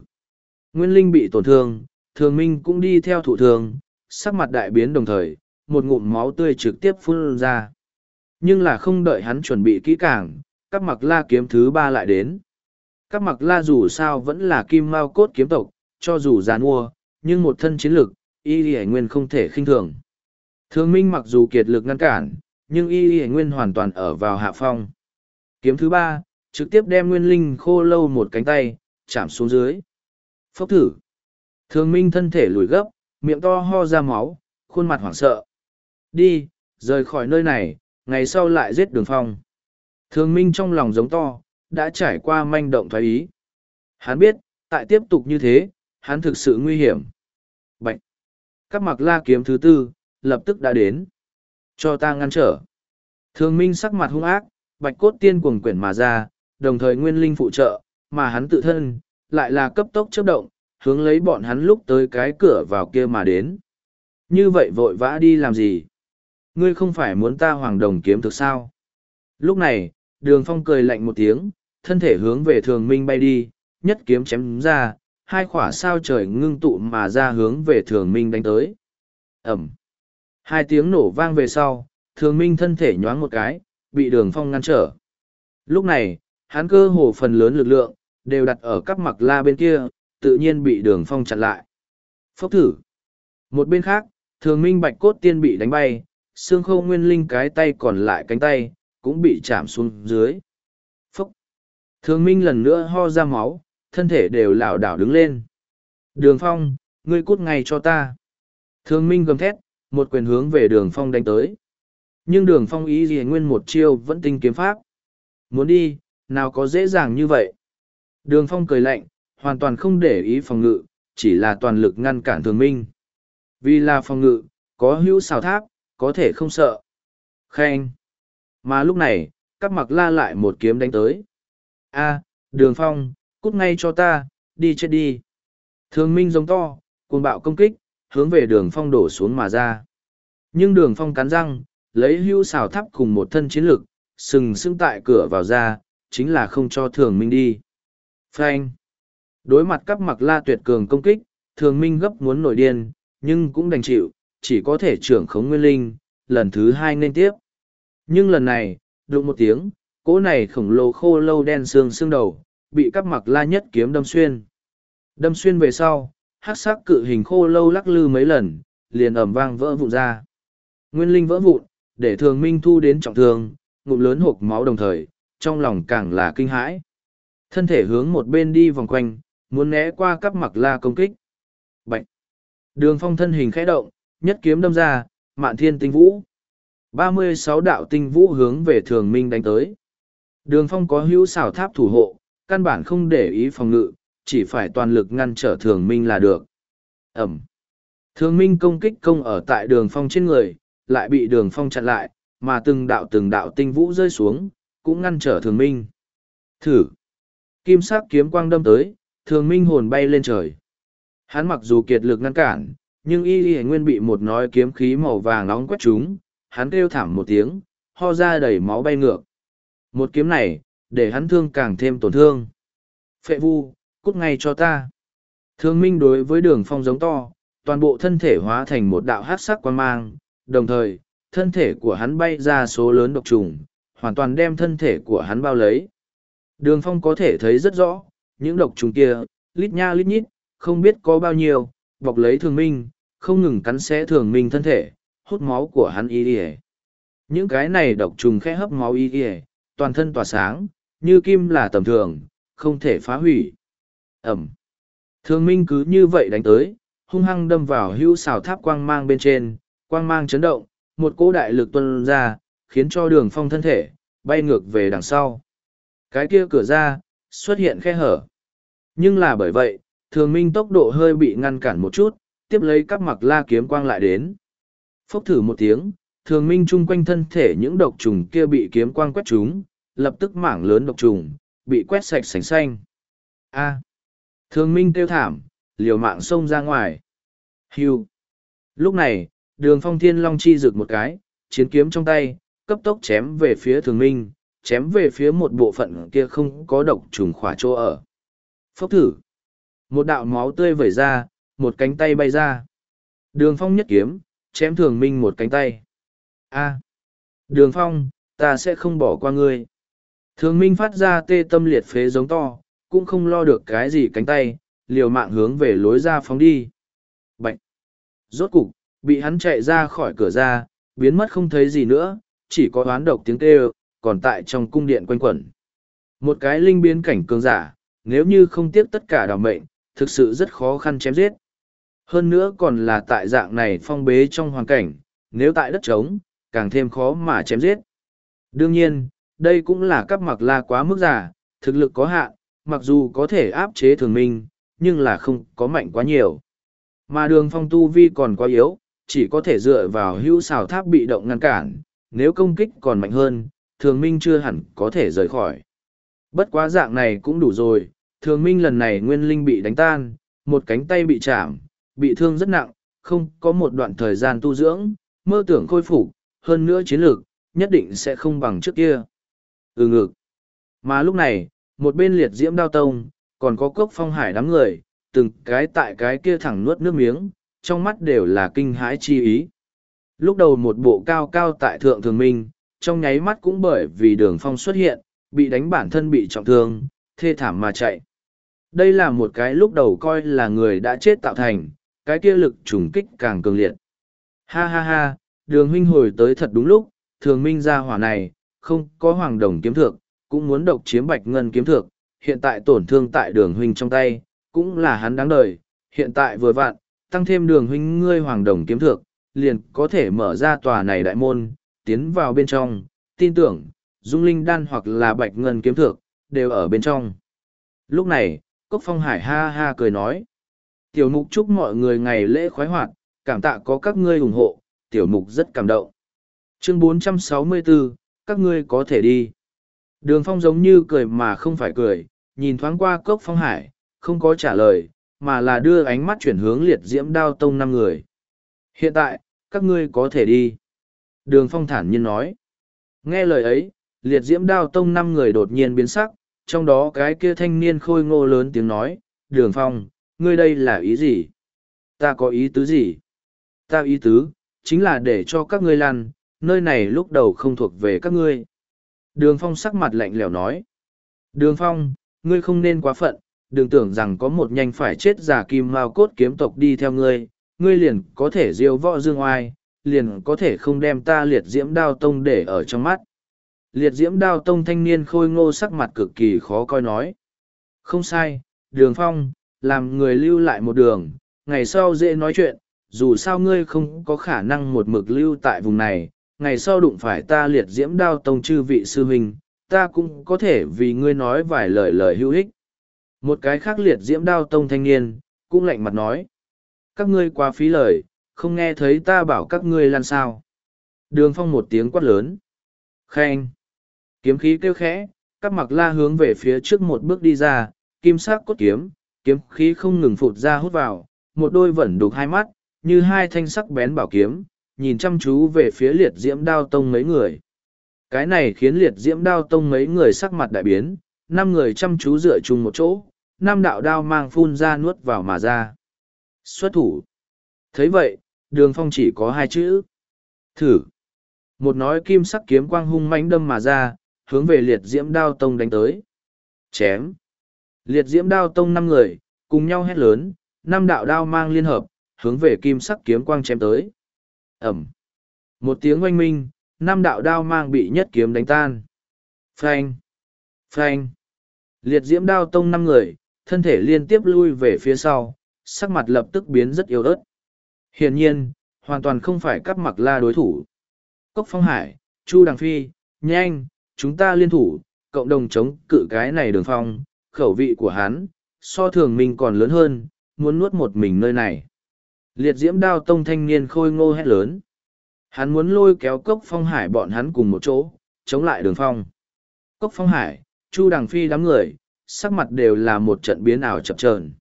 Nguyên linh bị tổn thương, thường minh cũng đi theo thủ thường, sắc mặt đại biến đồng thời, một ngụm máu tươi trực tiếp phun ra. Nhưng là không đợi hắn chuẩn bị kỹ càng, các mặc la kiếm thứ ba lại đến. Các mặc la dù sao vẫn là kim mao cốt kiếm tộc, cho dù gián mua, nhưng một thân chiến lực, y y nguyên không thể khinh thường. Thường minh mặc dù kiệt lực ngăn cản, nhưng y y nguyên hoàn toàn ở vào hạ phong. Kiếm thứ ba, trực tiếp đem nguyên linh khô lâu một cánh tay, chạm xuống dưới. Phốc thử. Thường minh thân thể lùi gấp, miệng to ho ra máu, khuôn mặt hoảng sợ. Đi, rời khỏi nơi này, ngày sau lại giết đường phong. Thường minh trong lòng giống to, đã trải qua manh động thoái ý. Hắn biết, tại tiếp tục như thế, hắn thực sự nguy hiểm. Bạch! Các mặc la kiếm thứ tư, lập tức đã đến. Cho ta ngăn trở. Thường minh sắc mặt hung ác, bạch cốt tiên cuồng quyển mà ra, đồng thời nguyên linh phụ trợ, mà hắn tự thân, lại là cấp tốc chấp động, hướng lấy bọn hắn lúc tới cái cửa vào kia mà đến. Như vậy vội vã đi làm gì? Ngươi không phải muốn ta hoàng đồng kiếm thực sao? Lúc này, đường phong cười lạnh một tiếng, thân thể hướng về thường minh bay đi, nhất kiếm chém ra, hai khỏa sao trời ngưng tụ mà ra hướng về thường minh đánh tới. Ẩm. Hai tiếng nổ vang về sau, thường minh thân thể nhoáng một cái, bị đường phong ngăn trở. Lúc này, hắn cơ hồ phần lớn lực lượng, đều đặt ở các mặc la bên kia, tự nhiên bị đường phong chặn lại. Phốc thử. Một bên khác, thường minh bạch cốt tiên bị đánh bay, xương khâu nguyên linh cái tay còn lại cánh tay, cũng bị chạm xuống dưới. Phốc. Thường minh lần nữa ho ra máu, thân thể đều lảo đảo đứng lên. Đường phong, ngươi cút ngay cho ta. Thường minh gầm thét, một quyền hướng về đường phong đánh tới. Nhưng đường phong ý gì nguyên một chiêu vẫn tinh kiếm pháp. Muốn đi, nào có dễ dàng như vậy. Đường phong cười lạnh, hoàn toàn không để ý phòng ngự, chỉ là toàn lực ngăn cản thường minh. Vì là phòng ngự, có hữu xào tháp, có thể không sợ. Khen. Mà lúc này, các mặc la lại một kiếm đánh tới. a đường phong, cút ngay cho ta, đi chết đi. Thường minh giống to, cuồng bạo công kích, hướng về đường phong đổ xuống mà ra. Nhưng đường phong cắn răng, lấy hưu xào thắp cùng một thân chiến lực, sừng sững tại cửa vào ra, chính là không cho thường minh đi. Frank. Đối mặt các mặc la tuyệt cường công kích, thường minh gấp muốn nổi điên, nhưng cũng đành chịu, chỉ có thể trưởng khống nguyên linh, lần thứ hai nên tiếp. Nhưng lần này, đụng một tiếng, cỗ này khổng lồ khô lâu đen xương xương đầu, bị cắp mặc la nhất kiếm đâm xuyên. Đâm xuyên về sau, hát sắc cự hình khô lâu lắc lư mấy lần, liền ẩm vang vỡ vụn ra. Nguyên linh vỡ vụn, để thường minh thu đến trọng thương, ngụm lớn hộp máu đồng thời, trong lòng càng là kinh hãi. Thân thể hướng một bên đi vòng quanh, muốn né qua cắp mặc la công kích. Bạch! Đường phong thân hình khẽ động, nhất kiếm đâm ra, mạn thiên tinh vũ. ba mươi sáu đạo tinh vũ hướng về thường minh đánh tới. Đường phong có hữu xảo tháp thủ hộ, căn bản không để ý phòng ngự, chỉ phải toàn lực ngăn trở thường minh là được. Ẩm. Thường minh công kích công ở tại đường phong trên người, lại bị đường phong chặn lại, mà từng đạo từng đạo tinh vũ rơi xuống, cũng ngăn trở thường minh. Thử. Kim sắc kiếm quang đâm tới, thường minh hồn bay lên trời. Hắn mặc dù kiệt lực ngăn cản, nhưng y y nguyên bị một nói kiếm khí màu vàng nóng quét trúng, hắn kêu thảm một tiếng, ho ra đầy máu bay ngược. Một kiếm này, để hắn thương càng thêm tổn thương. Phệ vu, cút ngay cho ta. Thương minh đối với đường phong giống to, toàn bộ thân thể hóa thành một đạo hát sắc quan mang, đồng thời, thân thể của hắn bay ra số lớn độc trùng, hoàn toàn đem thân thể của hắn bao lấy. Đường phong có thể thấy rất rõ, những độc trùng kia, lít nha lít nhít, không biết có bao nhiêu, bọc lấy thường minh, không ngừng cắn xé thường minh thân thể, hút máu của hắn y ỉa những cái này độc trùng khẽ hấp máu y ỉa toàn thân tỏa sáng như kim là tầm thường không thể phá hủy. Ẩm. Thường minh cứ như vậy đánh tới hung hăng đâm vào hữu xào tháp quang mang bên trên quang mang chấn động một cỗ đại lực tuân ra khiến cho đường phong thân thể bay ngược về đằng sau. Cái kia cửa ra xuất hiện khe hở. Nhưng là bởi vậy thường minh tốc độ hơi bị ngăn cản một chút tiếp lấy các mặc la kiếm quang lại đến. Phốc thử một tiếng, thường minh chung quanh thân thể những độc trùng kia bị kiếm quang quét trúng, lập tức mảng lớn độc trùng, bị quét sạch sành xanh. A. À. Thường minh kêu thảm, liều mạng xông ra ngoài. Hưu. Lúc này, đường phong thiên long chi rực một cái, chiến kiếm trong tay, cấp tốc chém về phía thường minh, chém về phía một bộ phận kia không có độc trùng khỏa chỗ ở. Phốc thử. Một đạo máu tươi vẩy ra, một cánh tay bay ra. Đường phong nhất kiếm, chém thường minh một cánh tay. A. Đường phong, ta sẽ không bỏ qua ngươi. Thường minh phát ra tê tâm liệt phế giống to, cũng không lo được cái gì cánh tay, liều mạng hướng về lối ra phóng đi. Bạch! Rốt cục, bị hắn chạy ra khỏi cửa ra, biến mất không thấy gì nữa, chỉ có oán độc tiếng kêu, còn tại trong cung điện quanh quẩn. Một cái linh biến cảnh cường giả, nếu như không tiếc tất cả đào mệnh, thực sự rất khó khăn chém giết. Hơn nữa còn là tại dạng này phong bế trong hoàn cảnh, nếu tại đất trống, càng thêm khó mà chém giết. Đương nhiên, đây cũng là cấp mặc la quá mức giả, thực lực có hạn, mặc dù có thể áp chế thường minh, nhưng là không có mạnh quá nhiều. Mà đường phong tu vi còn quá yếu, chỉ có thể dựa vào hữu xào tháp bị động ngăn cản, nếu công kích còn mạnh hơn, thường minh chưa hẳn có thể rời khỏi. Bất quá dạng này cũng đủ rồi, thường minh lần này nguyên linh bị đánh tan, một cánh tay bị chạm, bị thương rất nặng, không có một đoạn thời gian tu dưỡng, mơ tưởng khôi phục, hơn nữa chiến lược, nhất định sẽ không bằng trước kia. Ừ ngực. Mà lúc này, một bên liệt diễm đao tông, còn có cốc phong hải đám người, từng cái tại cái kia thẳng nuốt nước miếng, trong mắt đều là kinh hãi chi ý. Lúc đầu một bộ cao cao tại thượng thường minh, trong nháy mắt cũng bởi vì đường phong xuất hiện, bị đánh bản thân bị trọng thương, thê thảm mà chạy. Đây là một cái lúc đầu coi là người đã chết tạo thành, cái kia lực trùng kích càng cường liệt. Ha ha ha, đường huynh hồi tới thật đúng lúc, thường minh ra hỏa này, không có hoàng đồng kiếm thượng, cũng muốn độc chiếm bạch ngân kiếm thượng, hiện tại tổn thương tại đường huynh trong tay, cũng là hắn đáng đời, hiện tại vừa vặn, tăng thêm đường huynh ngươi hoàng đồng kiếm thượng, liền có thể mở ra tòa này đại môn, tiến vào bên trong, tin tưởng, dung linh đan hoặc là bạch ngân kiếm thượng, đều ở bên trong. Lúc này, Cốc Phong Hải ha ha cười nói, tiểu mục chúc mọi người ngày lễ khoái hoạt, cảm tạ có các ngươi ủng hộ, tiểu mục rất cảm động. Chương 464, các ngươi có thể đi. Đường phong giống như cười mà không phải cười, nhìn thoáng qua cốc phong hải, không có trả lời, mà là đưa ánh mắt chuyển hướng liệt diễm đao tông năm người. Hiện tại, các ngươi có thể đi. Đường phong thản nhiên nói. Nghe lời ấy, liệt diễm đao tông năm người đột nhiên biến sắc, trong đó cái kia thanh niên khôi ngô lớn tiếng nói, đường phong, ngươi đây là ý gì? Ta có ý tứ gì? Ta ý tứ, chính là để cho các ngươi lăn, nơi này lúc đầu không thuộc về các ngươi. Đường phong sắc mặt lạnh lẽo nói. Đường phong, ngươi không nên quá phận, đừng tưởng rằng có một nhanh phải chết giả kim mao cốt kiếm tộc đi theo ngươi, ngươi liền có thể diêu võ dương oai, liền có thể không đem ta liệt diễm đao tông để ở trong mắt. Liệt diễm đao tông thanh niên khôi ngô sắc mặt cực kỳ khó coi nói. Không sai, đường phong, làm người lưu lại một đường, ngày sau dễ nói chuyện, dù sao ngươi không có khả năng một mực lưu tại vùng này, ngày sau đụng phải ta liệt diễm đao tông chư vị sư huynh, ta cũng có thể vì ngươi nói vài lời lời hữu ích. Một cái khác liệt diễm đao tông thanh niên, cũng lạnh mặt nói. Các ngươi quá phí lời, không nghe thấy ta bảo các ngươi lan sao. Đường phong một tiếng quát lớn. Khen. Kiếm khí kêu khẽ, các mặc la hướng về phía trước một bước đi ra, kim sắc cốt kiếm, kiếm khí không ngừng phụt ra hút vào, một đôi vẫn đục hai mắt, như hai thanh sắc bén bảo kiếm, nhìn chăm chú về phía liệt diễm đao tông mấy người. Cái này khiến liệt diễm đao tông mấy người sắc mặt đại biến, năm người chăm chú dựa chung một chỗ, năm đạo đao mang phun ra nuốt vào mà ra. Xuất thủ. thấy vậy, đường phong chỉ có hai chữ. Thử. Một nói kim sắc kiếm quang hung mãnh đâm mà ra, hướng về liệt diễm đao tông đánh tới. Chém. Liệt diễm đao tông năm người, cùng nhau hét lớn, năm đạo đao mang liên hợp, hướng về kim sắc kiếm quang chém tới. Ẩm. Một tiếng oanh minh, năm đạo đao mang bị nhất kiếm đánh tan. Phanh. Phanh. Liệt diễm đao tông năm người, thân thể liên tiếp lui về phía sau, sắc mặt lập tức biến rất yếu ớt. Hiển nhiên, hoàn toàn không phải cắp mặc la đối thủ. Cốc Phong Hải, Chu Đằng Phi, nhanh, chúng ta liên thủ, cộng đồng chống cự cái này đường phong, khẩu vị của hắn, so thường mình còn lớn hơn, muốn nuốt một mình nơi này. Liệt diễm đao tông thanh niên khôi ngô hét lớn. Hắn muốn lôi kéo cốc phong hải bọn hắn cùng một chỗ, chống lại đường phong. Cốc phong hải, chu đằng phi đám người, sắc mặt đều là một trận biến ảo chập trờn.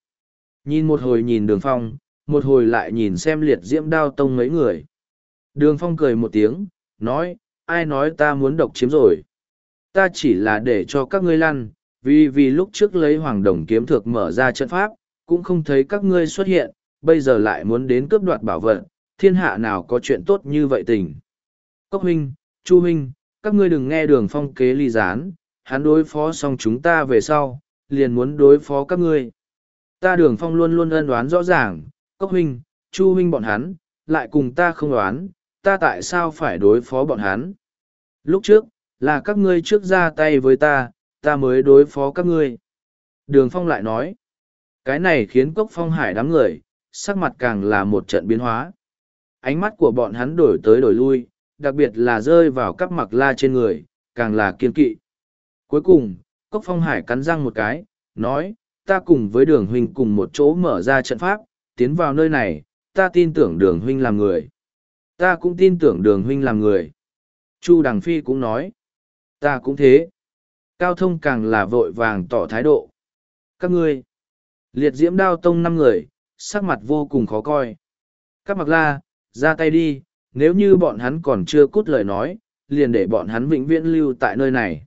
Nhìn một hồi nhìn đường phong, một hồi lại nhìn xem liệt diễm đao tông mấy người. Đường phong cười một tiếng, nói, ai nói ta muốn độc chiếm rồi. Ta chỉ là để cho các ngươi lăn, vì vì lúc trước lấy hoàng đồng kiếm thược mở ra trận pháp, cũng không thấy các ngươi xuất hiện, bây giờ lại muốn đến cướp đoạt bảo vật, thiên hạ nào có chuyện tốt như vậy tình. Cốc huynh, Chu huynh, các ngươi đừng nghe đường phong kế ly gián, hắn đối phó xong chúng ta về sau, liền muốn đối phó các ngươi. Ta đường phong luôn luôn ân đoán rõ ràng, Cốc huynh, Chu huynh bọn hắn, lại cùng ta không đoán, ta tại sao phải đối phó bọn hắn. Lúc trước, là các ngươi trước ra tay với ta, ta mới đối phó các ngươi. Đường phong lại nói, cái này khiến cốc phong hải đám người, sắc mặt càng là một trận biến hóa. Ánh mắt của bọn hắn đổi tới đổi lui, đặc biệt là rơi vào các mặc la trên người, càng là kiên kỵ. Cuối cùng, cốc phong hải cắn răng một cái, nói, ta cùng với đường huynh cùng một chỗ mở ra trận pháp, tiến vào nơi này, ta tin tưởng đường huynh làm người. Ta cũng tin tưởng đường huynh làm người. Chu Đằng Phi cũng nói, ta cũng thế. Cao thông càng là vội vàng tỏ thái độ. Các ngươi, liệt diễm đao tông năm người, sắc mặt vô cùng khó coi. Các mặc la, ra tay đi, nếu như bọn hắn còn chưa cút lời nói, liền để bọn hắn vĩnh viễn lưu tại nơi này.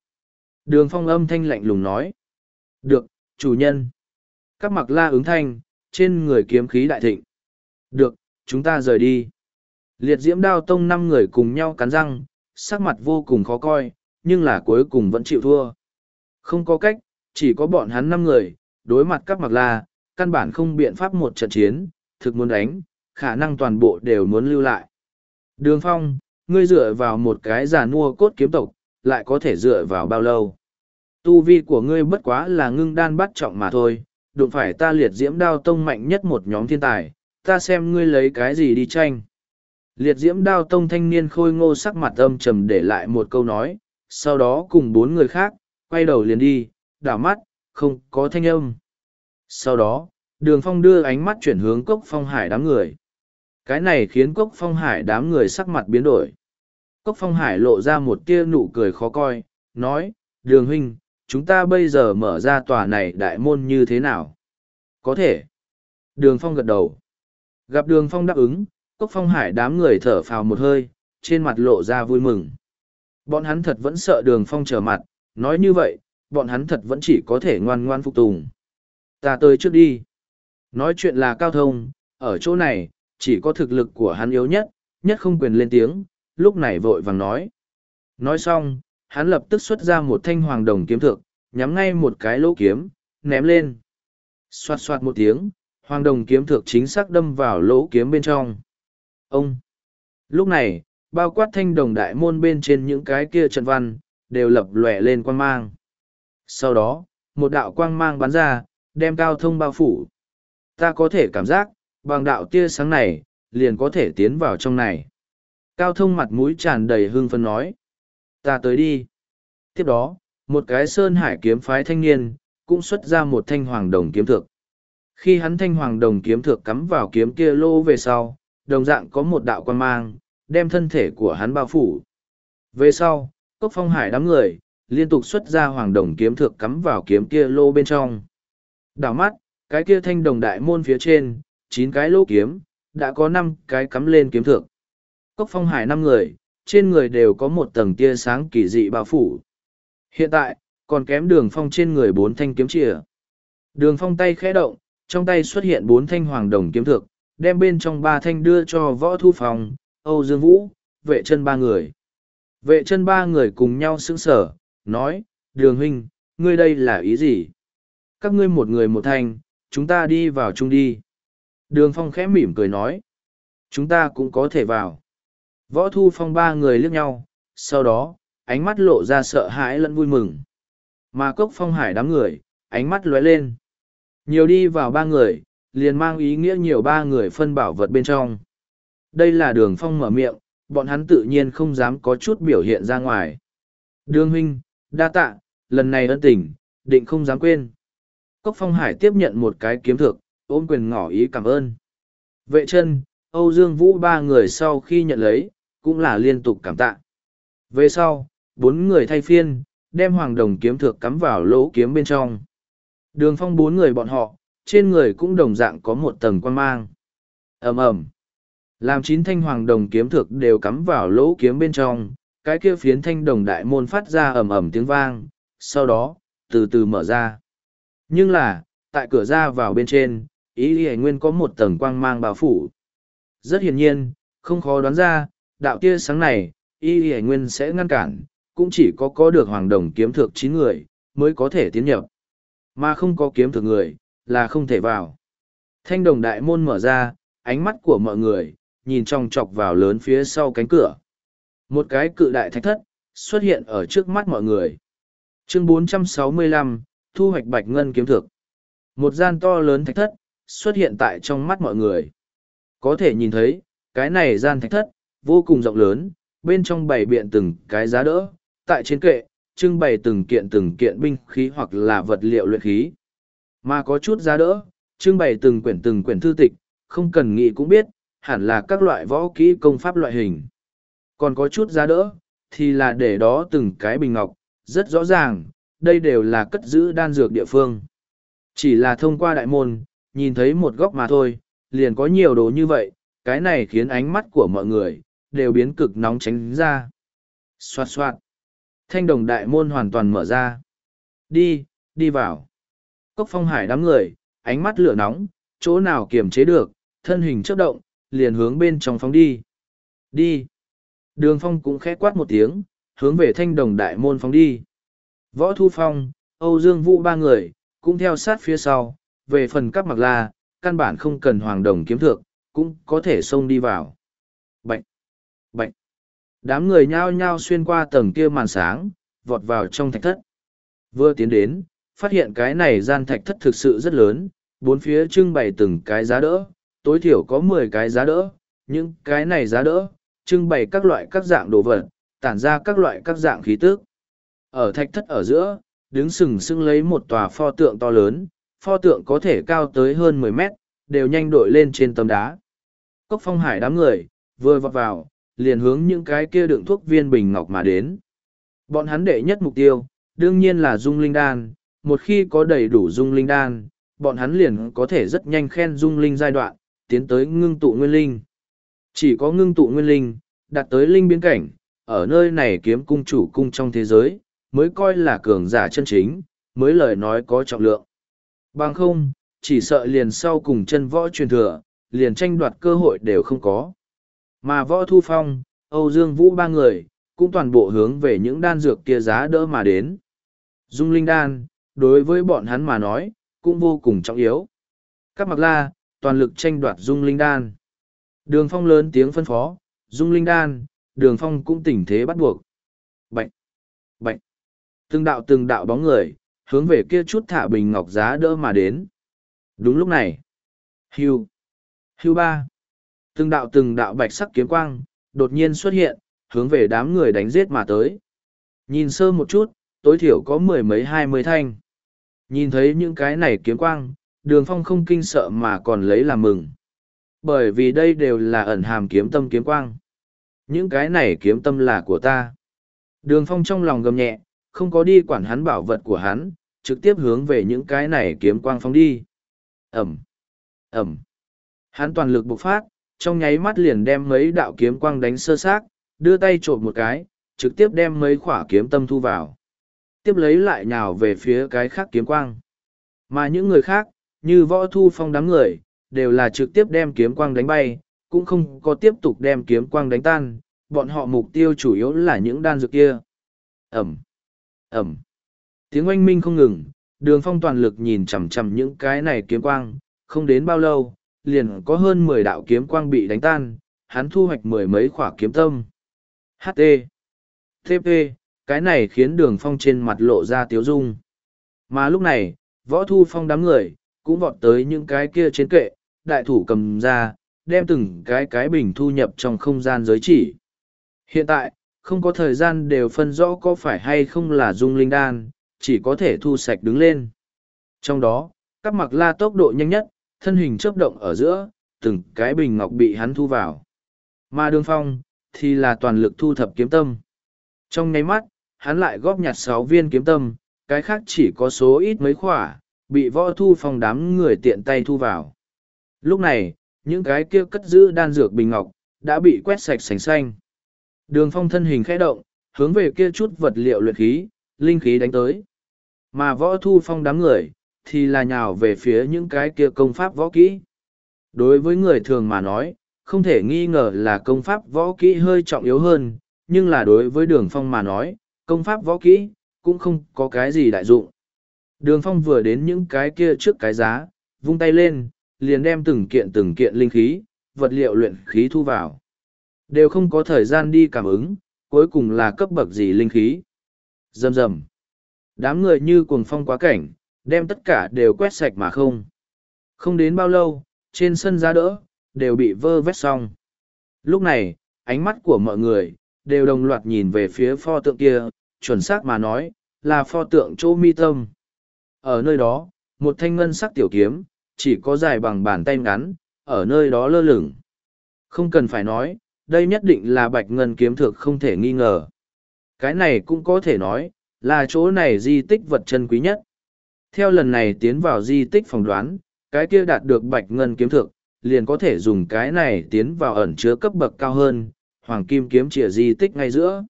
Đường phong âm thanh lạnh lùng nói. Được, chủ nhân. Các mặc la ứng thanh, trên người kiếm khí đại thịnh. Được, chúng ta rời đi. Liệt diễm đao tông năm người cùng nhau cắn răng, sắc mặt vô cùng khó coi, nhưng là cuối cùng vẫn chịu thua. Không có cách, chỉ có bọn hắn năm người, đối mặt các mặc la, căn bản không biện pháp một trận chiến, thực muốn đánh, khả năng toàn bộ đều muốn lưu lại. Đường phong, ngươi dựa vào một cái giả nua cốt kiếm tộc, lại có thể dựa vào bao lâu? Tu vi của ngươi bất quá là ngưng đan bắt trọng mà thôi, đụng phải ta liệt diễm đao tông mạnh nhất một nhóm thiên tài, ta xem ngươi lấy cái gì đi tranh. Liệt diễm đao tông thanh niên khôi ngô sắc mặt âm trầm để lại một câu nói, sau đó cùng bốn người khác, quay đầu liền đi, đảo mắt, không có thanh âm. Sau đó, đường phong đưa ánh mắt chuyển hướng cốc phong hải đám người. Cái này khiến cốc phong hải đám người sắc mặt biến đổi. Cốc phong hải lộ ra một tia nụ cười khó coi, nói, đường huynh, chúng ta bây giờ mở ra tòa này đại môn như thế nào? Có thể. Đường phong gật đầu. Gặp đường phong đáp ứng, cốc phong hải đám người thở phào một hơi, trên mặt lộ ra vui mừng. Bọn hắn thật vẫn sợ đường phong trở mặt, nói như vậy, bọn hắn thật vẫn chỉ có thể ngoan ngoan phục tùng. Ta tới trước đi. Nói chuyện là cao thông, ở chỗ này, chỉ có thực lực của hắn yếu nhất, nhất không quyền lên tiếng, lúc này vội vàng nói. Nói xong, hắn lập tức xuất ra một thanh hoàng đồng kiếm thượng, nhắm ngay một cái lỗ kiếm, ném lên. Xoạt xoạt một tiếng, hoàng đồng kiếm thượng chính xác đâm vào lỗ kiếm bên trong. Ông! Lúc này, bao quát thanh đồng đại môn bên trên những cái kia trận văn, đều lập lòe lên quang mang. Sau đó, một đạo quang mang bắn ra, đem cao thông bao phủ. Ta có thể cảm giác, bằng đạo tia sáng này, liền có thể tiến vào trong này. Cao thông mặt mũi tràn đầy hương phân nói. Ta tới đi. Tiếp đó, một cái sơn hải kiếm phái thanh niên, cũng xuất ra một thanh hoàng đồng kiếm thược. Khi hắn thanh hoàng đồng kiếm thược cắm vào kiếm kia lô về sau, đồng dạng có một đạo quan mang, đem thân thể của hắn bao phủ. Về sau, cốc phong hải đám người, liên tục xuất ra hoàng đồng kiếm thược cắm vào kiếm kia lô bên trong. Đảo mắt, cái kia thanh đồng đại môn phía trên, chín cái lô kiếm, đã có năm cái cắm lên kiếm thược. Cốc phong hải năm người, trên người đều có một tầng tia sáng kỳ dị bao phủ. Hiện tại, còn kém đường phong trên người bốn thanh kiếm chìa. Đường phong tay khẽ động, trong tay xuất hiện bốn thanh hoàng đồng kiếm thược, đem bên trong ba thanh đưa cho võ thu phòng, Âu Dương Vũ, vệ chân ba người. Vệ chân ba người cùng nhau sững sở, nói, đường huynh, ngươi đây là ý gì? Các ngươi một người một thành, chúng ta đi vào chung đi. Đường phong khẽ mỉm cười nói, chúng ta cũng có thể vào. Võ thu phong ba người liếc nhau, sau đó, ánh mắt lộ ra sợ hãi lẫn vui mừng. Mà cốc phong hải đám người, ánh mắt lóe lên. Nhiều đi vào ba người, liền mang ý nghĩa nhiều ba người phân bảo vật bên trong. Đây là đường phong mở miệng, bọn hắn tự nhiên không dám có chút biểu hiện ra ngoài. Đường huynh, đa tạ, lần này ân tình, định không dám quên. Cốc phong hải tiếp nhận một cái kiếm thực, ôm quyền ngỏ ý cảm ơn. Vệ chân, Âu Dương Vũ ba người sau khi nhận lấy, cũng là liên tục cảm tạ. Về sau, bốn người thay phiên, đem hoàng đồng kiếm thực cắm vào lỗ kiếm bên trong. Đường phong bốn người bọn họ, trên người cũng đồng dạng có một tầng quan mang. ầm ầm làm chín thanh hoàng đồng kiếm thực đều cắm vào lỗ kiếm bên trong, cái kia phiến thanh đồng đại môn phát ra ầm ầm tiếng vang, sau đó, từ từ mở ra. Nhưng là, tại cửa ra vào bên trên, ý y nguyên có một tầng quang mang bao phủ. Rất hiển nhiên, không khó đoán ra, đạo tia sáng này, y y nguyên sẽ ngăn cản, cũng chỉ có có được hoàng đồng kiếm thực chín người, mới có thể tiến nhập. Mà không có kiếm thực người, là không thể vào. Thanh đồng đại môn mở ra, ánh mắt của mọi người, nhìn trong chọc vào lớn phía sau cánh cửa. Một cái cự đại thạch thất, xuất hiện ở trước mắt mọi người. Chương 465, Thu hoạch bạch ngân kiếm thực. Một gian to lớn thạch thất, xuất hiện tại trong mắt mọi người. Có thể nhìn thấy, cái này gian thạch thất, vô cùng rộng lớn, bên trong bày biện từng cái giá đỡ, tại trên kệ, trưng bày từng kiện từng kiện binh khí hoặc là vật liệu luyện khí. Mà có chút giá đỡ, trưng bày từng quyển từng quyển thư tịch, không cần nghĩ cũng biết, hẳn là các loại võ kỹ công pháp loại hình. Còn có chút giá đỡ, thì là để đó từng cái bình ngọc, rất rõ ràng, đây đều là cất giữ đan dược địa phương. Chỉ là thông qua đại môn, nhìn thấy một góc mà thôi, liền có nhiều đồ như vậy, cái này khiến ánh mắt của mọi người, đều biến cực nóng tránh ra. Xoạt xoạt. Thanh đồng đại môn hoàn toàn mở ra. Đi, đi vào. Cốc phong hải đám người, ánh mắt lửa nóng, chỗ nào kiềm chế được, thân hình chớp động, liền hướng bên trong phóng đi. Đi. Đường phong cũng khẽ quát một tiếng, hướng về thanh đồng đại môn phóng đi. Võ Thu Phong, Âu Dương Vũ ba người, cũng theo sát phía sau, về phần cắp mặc la, căn bản không cần hoàng đồng kiếm thượng, cũng có thể xông đi vào. bệnh bệnh Đám người nhao nhao xuyên qua tầng kia màn sáng, vọt vào trong thạch thất. Vừa tiến đến, phát hiện cái này gian thạch thất thực sự rất lớn, bốn phía trưng bày từng cái giá đỡ, tối thiểu có mười cái giá đỡ, những cái này giá đỡ, trưng bày các loại các dạng đồ vật, tản ra các loại các dạng khí tước. Ở thạch thất ở giữa, đứng sừng sững lấy một tòa pho tượng to lớn, pho tượng có thể cao tới hơn mười mét, đều nhanh đội lên trên tấm đá. Cốc phong hải đám người, vừa vọt vào, liền hướng những cái kia đựng thuốc viên bình ngọc mà đến. Bọn hắn đệ nhất mục tiêu, đương nhiên là dung linh đan, một khi có đầy đủ dung linh đan, bọn hắn liền có thể rất nhanh khen dung linh giai đoạn, tiến tới ngưng tụ nguyên linh. Chỉ có ngưng tụ nguyên linh, đạt tới linh biến cảnh, ở nơi này kiếm cung chủ cung trong thế giới, mới coi là cường giả chân chính, mới lời nói có trọng lượng. Bằng không, chỉ sợ liền sau cùng chân võ truyền thừa, liền tranh đoạt cơ hội đều không có. Mà võ thu phong, Âu Dương Vũ ba người, cũng toàn bộ hướng về những đan dược kia giá đỡ mà đến. Dung linh đan, đối với bọn hắn mà nói, cũng vô cùng trọng yếu. Các mặc la, toàn lực tranh đoạt dung linh đan. Đường phong lớn tiếng phân phó, dung linh đan, đường phong cũng tình thế bắt buộc. Bạch! Bạch! Từng đạo từng đạo bóng người, hướng về kia chút thả bình ngọc giá đỡ mà đến. Đúng lúc này. Hưu. Hưu ba. Từng đạo từng đạo bạch sắc kiếm quang, đột nhiên xuất hiện, hướng về đám người đánh giết mà tới. Nhìn sơ một chút, tối thiểu có mười mấy hai mươi thanh. Nhìn thấy những cái này kiếm quang, đường phong không kinh sợ mà còn lấy làm mừng. Bởi vì đây đều là ẩn hàm kiếm tâm kiếm quang. Những cái này kiếm tâm là của ta. Đường phong trong lòng gầm nhẹ, không có đi quản hắn bảo vật của hắn, trực tiếp hướng về những cái này kiếm quang phóng đi. Ẩm, Ẩm. Hắn toàn lực bộc phát, trong nháy mắt liền đem mấy đạo kiếm quang đánh sơ sát, đưa tay trộm một cái, trực tiếp đem mấy khỏa kiếm tâm thu vào. Tiếp lấy lại nhào về phía cái khác kiếm quang. Mà những người khác, như võ thu phong đám người, đều là trực tiếp đem kiếm quang đánh bay, cũng không có tiếp tục đem kiếm quang đánh tan, bọn họ mục tiêu chủ yếu là những đan dược kia. Ẩm. Ẩm. Tiếng oanh minh không ngừng, đường phong toàn lực nhìn chằm chằm những cái này kiếm quang, không đến bao lâu, liền có hơn mười đạo kiếm quang bị đánh tan, hắn thu hoạch mười mấy khỏa kiếm tâm. HT. TP, cái này khiến đường phong trên mặt lộ ra tiếu dung. Mà lúc này, võ thu phong đám người, cũng vọt tới những cái kia trên kệ, đại thủ cầm ra, đem từng cái cái bình thu nhập trong không gian giới chỉ. Hiện tại, không có thời gian đều phân rõ có phải hay không là dung linh đan, chỉ có thể thu sạch đứng lên. Trong đó, các mặc la tốc độ nhanh nhất, thân hình chớp động ở giữa, từng cái bình ngọc bị hắn thu vào. Mà đường phong, thì là toàn lực thu thập kiếm tâm. Trong nháy mắt, hắn lại góp nhặt sáu viên kiếm tâm, cái khác chỉ có số ít mấy khỏa, bị võ thu phong đám người tiện tay thu vào. Lúc này, những cái kia cất giữ đan dược bình ngọc, đã bị quét sạch sành xanh. Đường phong thân hình khẽ động, hướng về kia chút vật liệu luyện khí, linh khí đánh tới. Mà võ thu phong đám người, thì là nhào về phía những cái kia công pháp võ kỹ. Đối với người thường mà nói, không thể nghi ngờ là công pháp võ kỹ hơi trọng yếu hơn, nhưng là đối với đường phong mà nói, công pháp võ kỹ, cũng không có cái gì đại dụng. Đường phong vừa đến những cái kia trước cái giá, vung tay lên, liền đem từng kiện từng kiện linh khí, vật liệu luyện khí thu vào. Đều không có thời gian đi cảm ứng, cuối cùng là cấp bậc gì linh khí. Dầm dầm. Đám người như cuồng phong quá cảnh, đem tất cả đều quét sạch mà không. Không đến bao lâu, trên sân giá đỡ, đều bị vơ vét xong. Lúc này, ánh mắt của mọi người, đều đồng loạt nhìn về phía pho tượng kia, chuẩn xác mà nói, là pho tượng chỗ mi tâm. Ở nơi đó, một thanh ngân sắc tiểu kiếm, chỉ có dài bằng bàn tay ngắn, ở nơi đó lơ lửng. Không cần phải nói, đây nhất định là bạch ngân kiếm thực không thể nghi ngờ. Cái này cũng có thể nói, là chỗ này di tích vật chân quý nhất. Theo lần này tiến vào di tích phỏng đoán, cái kia đạt được bạch ngân kiếm thực, liền có thể dùng cái này tiến vào ẩn chứa cấp bậc cao hơn, hoàng kim kiếm chìa di tích ngay giữa.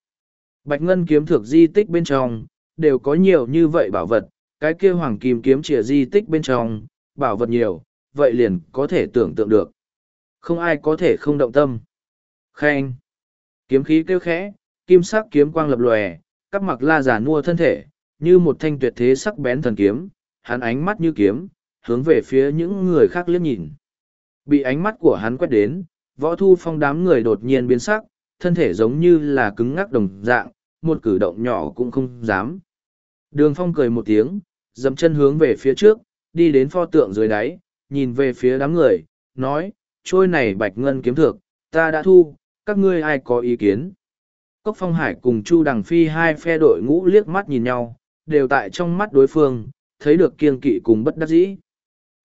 Bạch ngân kiếm thực di tích bên trong, đều có nhiều như vậy bảo vật, cái kia hoàng kim kiếm chìa di tích bên trong, bảo vật nhiều, vậy liền có thể tưởng tượng được. Không ai có thể không động tâm. Khen. Kiếm khí kêu khẽ, kim sắc kiếm quang lập lòe, cắp mặc la giả nua thân thể, như một thanh tuyệt thế sắc bén thần kiếm, hắn ánh mắt như kiếm, hướng về phía những người khác liếc nhìn. Bị ánh mắt của hắn quét đến, võ thu phong đám người đột nhiên biến sắc, thân thể giống như là cứng ngắc đồng dạng, một cử động nhỏ cũng không dám. Đường phong cười một tiếng, dầm chân hướng về phía trước, đi đến pho tượng dưới đáy, nhìn về phía đám người, nói, trôi này bạch ngân kiếm thược, ta đã thu, các ngươi ai có ý kiến. Cốc Phong Hải cùng Chu Đằng Phi hai phe đội ngũ liếc mắt nhìn nhau, đều tại trong mắt đối phương, thấy được kiên kỵ cùng bất đắc dĩ.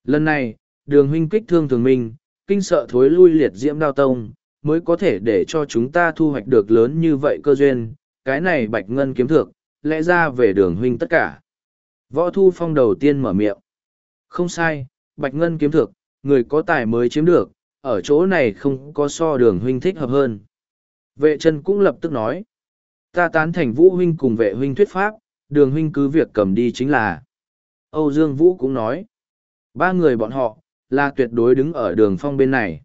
Lần này, đường huynh kích thương thường mình kinh sợ thối lui liệt diễm đao tông, mới có thể để cho chúng ta thu hoạch được lớn như vậy cơ duyên, cái này bạch ngân kiếm thược, lẽ ra về đường huynh tất cả. Võ Thu Phong đầu tiên mở miệng. Không sai, bạch ngân kiếm thực, người có tài mới chiếm được, ở chỗ này không có so đường huynh thích hợp hơn. Vệ chân cũng lập tức nói. Ta tán thành vũ huynh cùng vệ huynh thuyết pháp, đường huynh cứ việc cầm đi chính là. Âu Dương Vũ cũng nói. Ba người bọn họ, là tuyệt đối đứng ở đường phong bên này.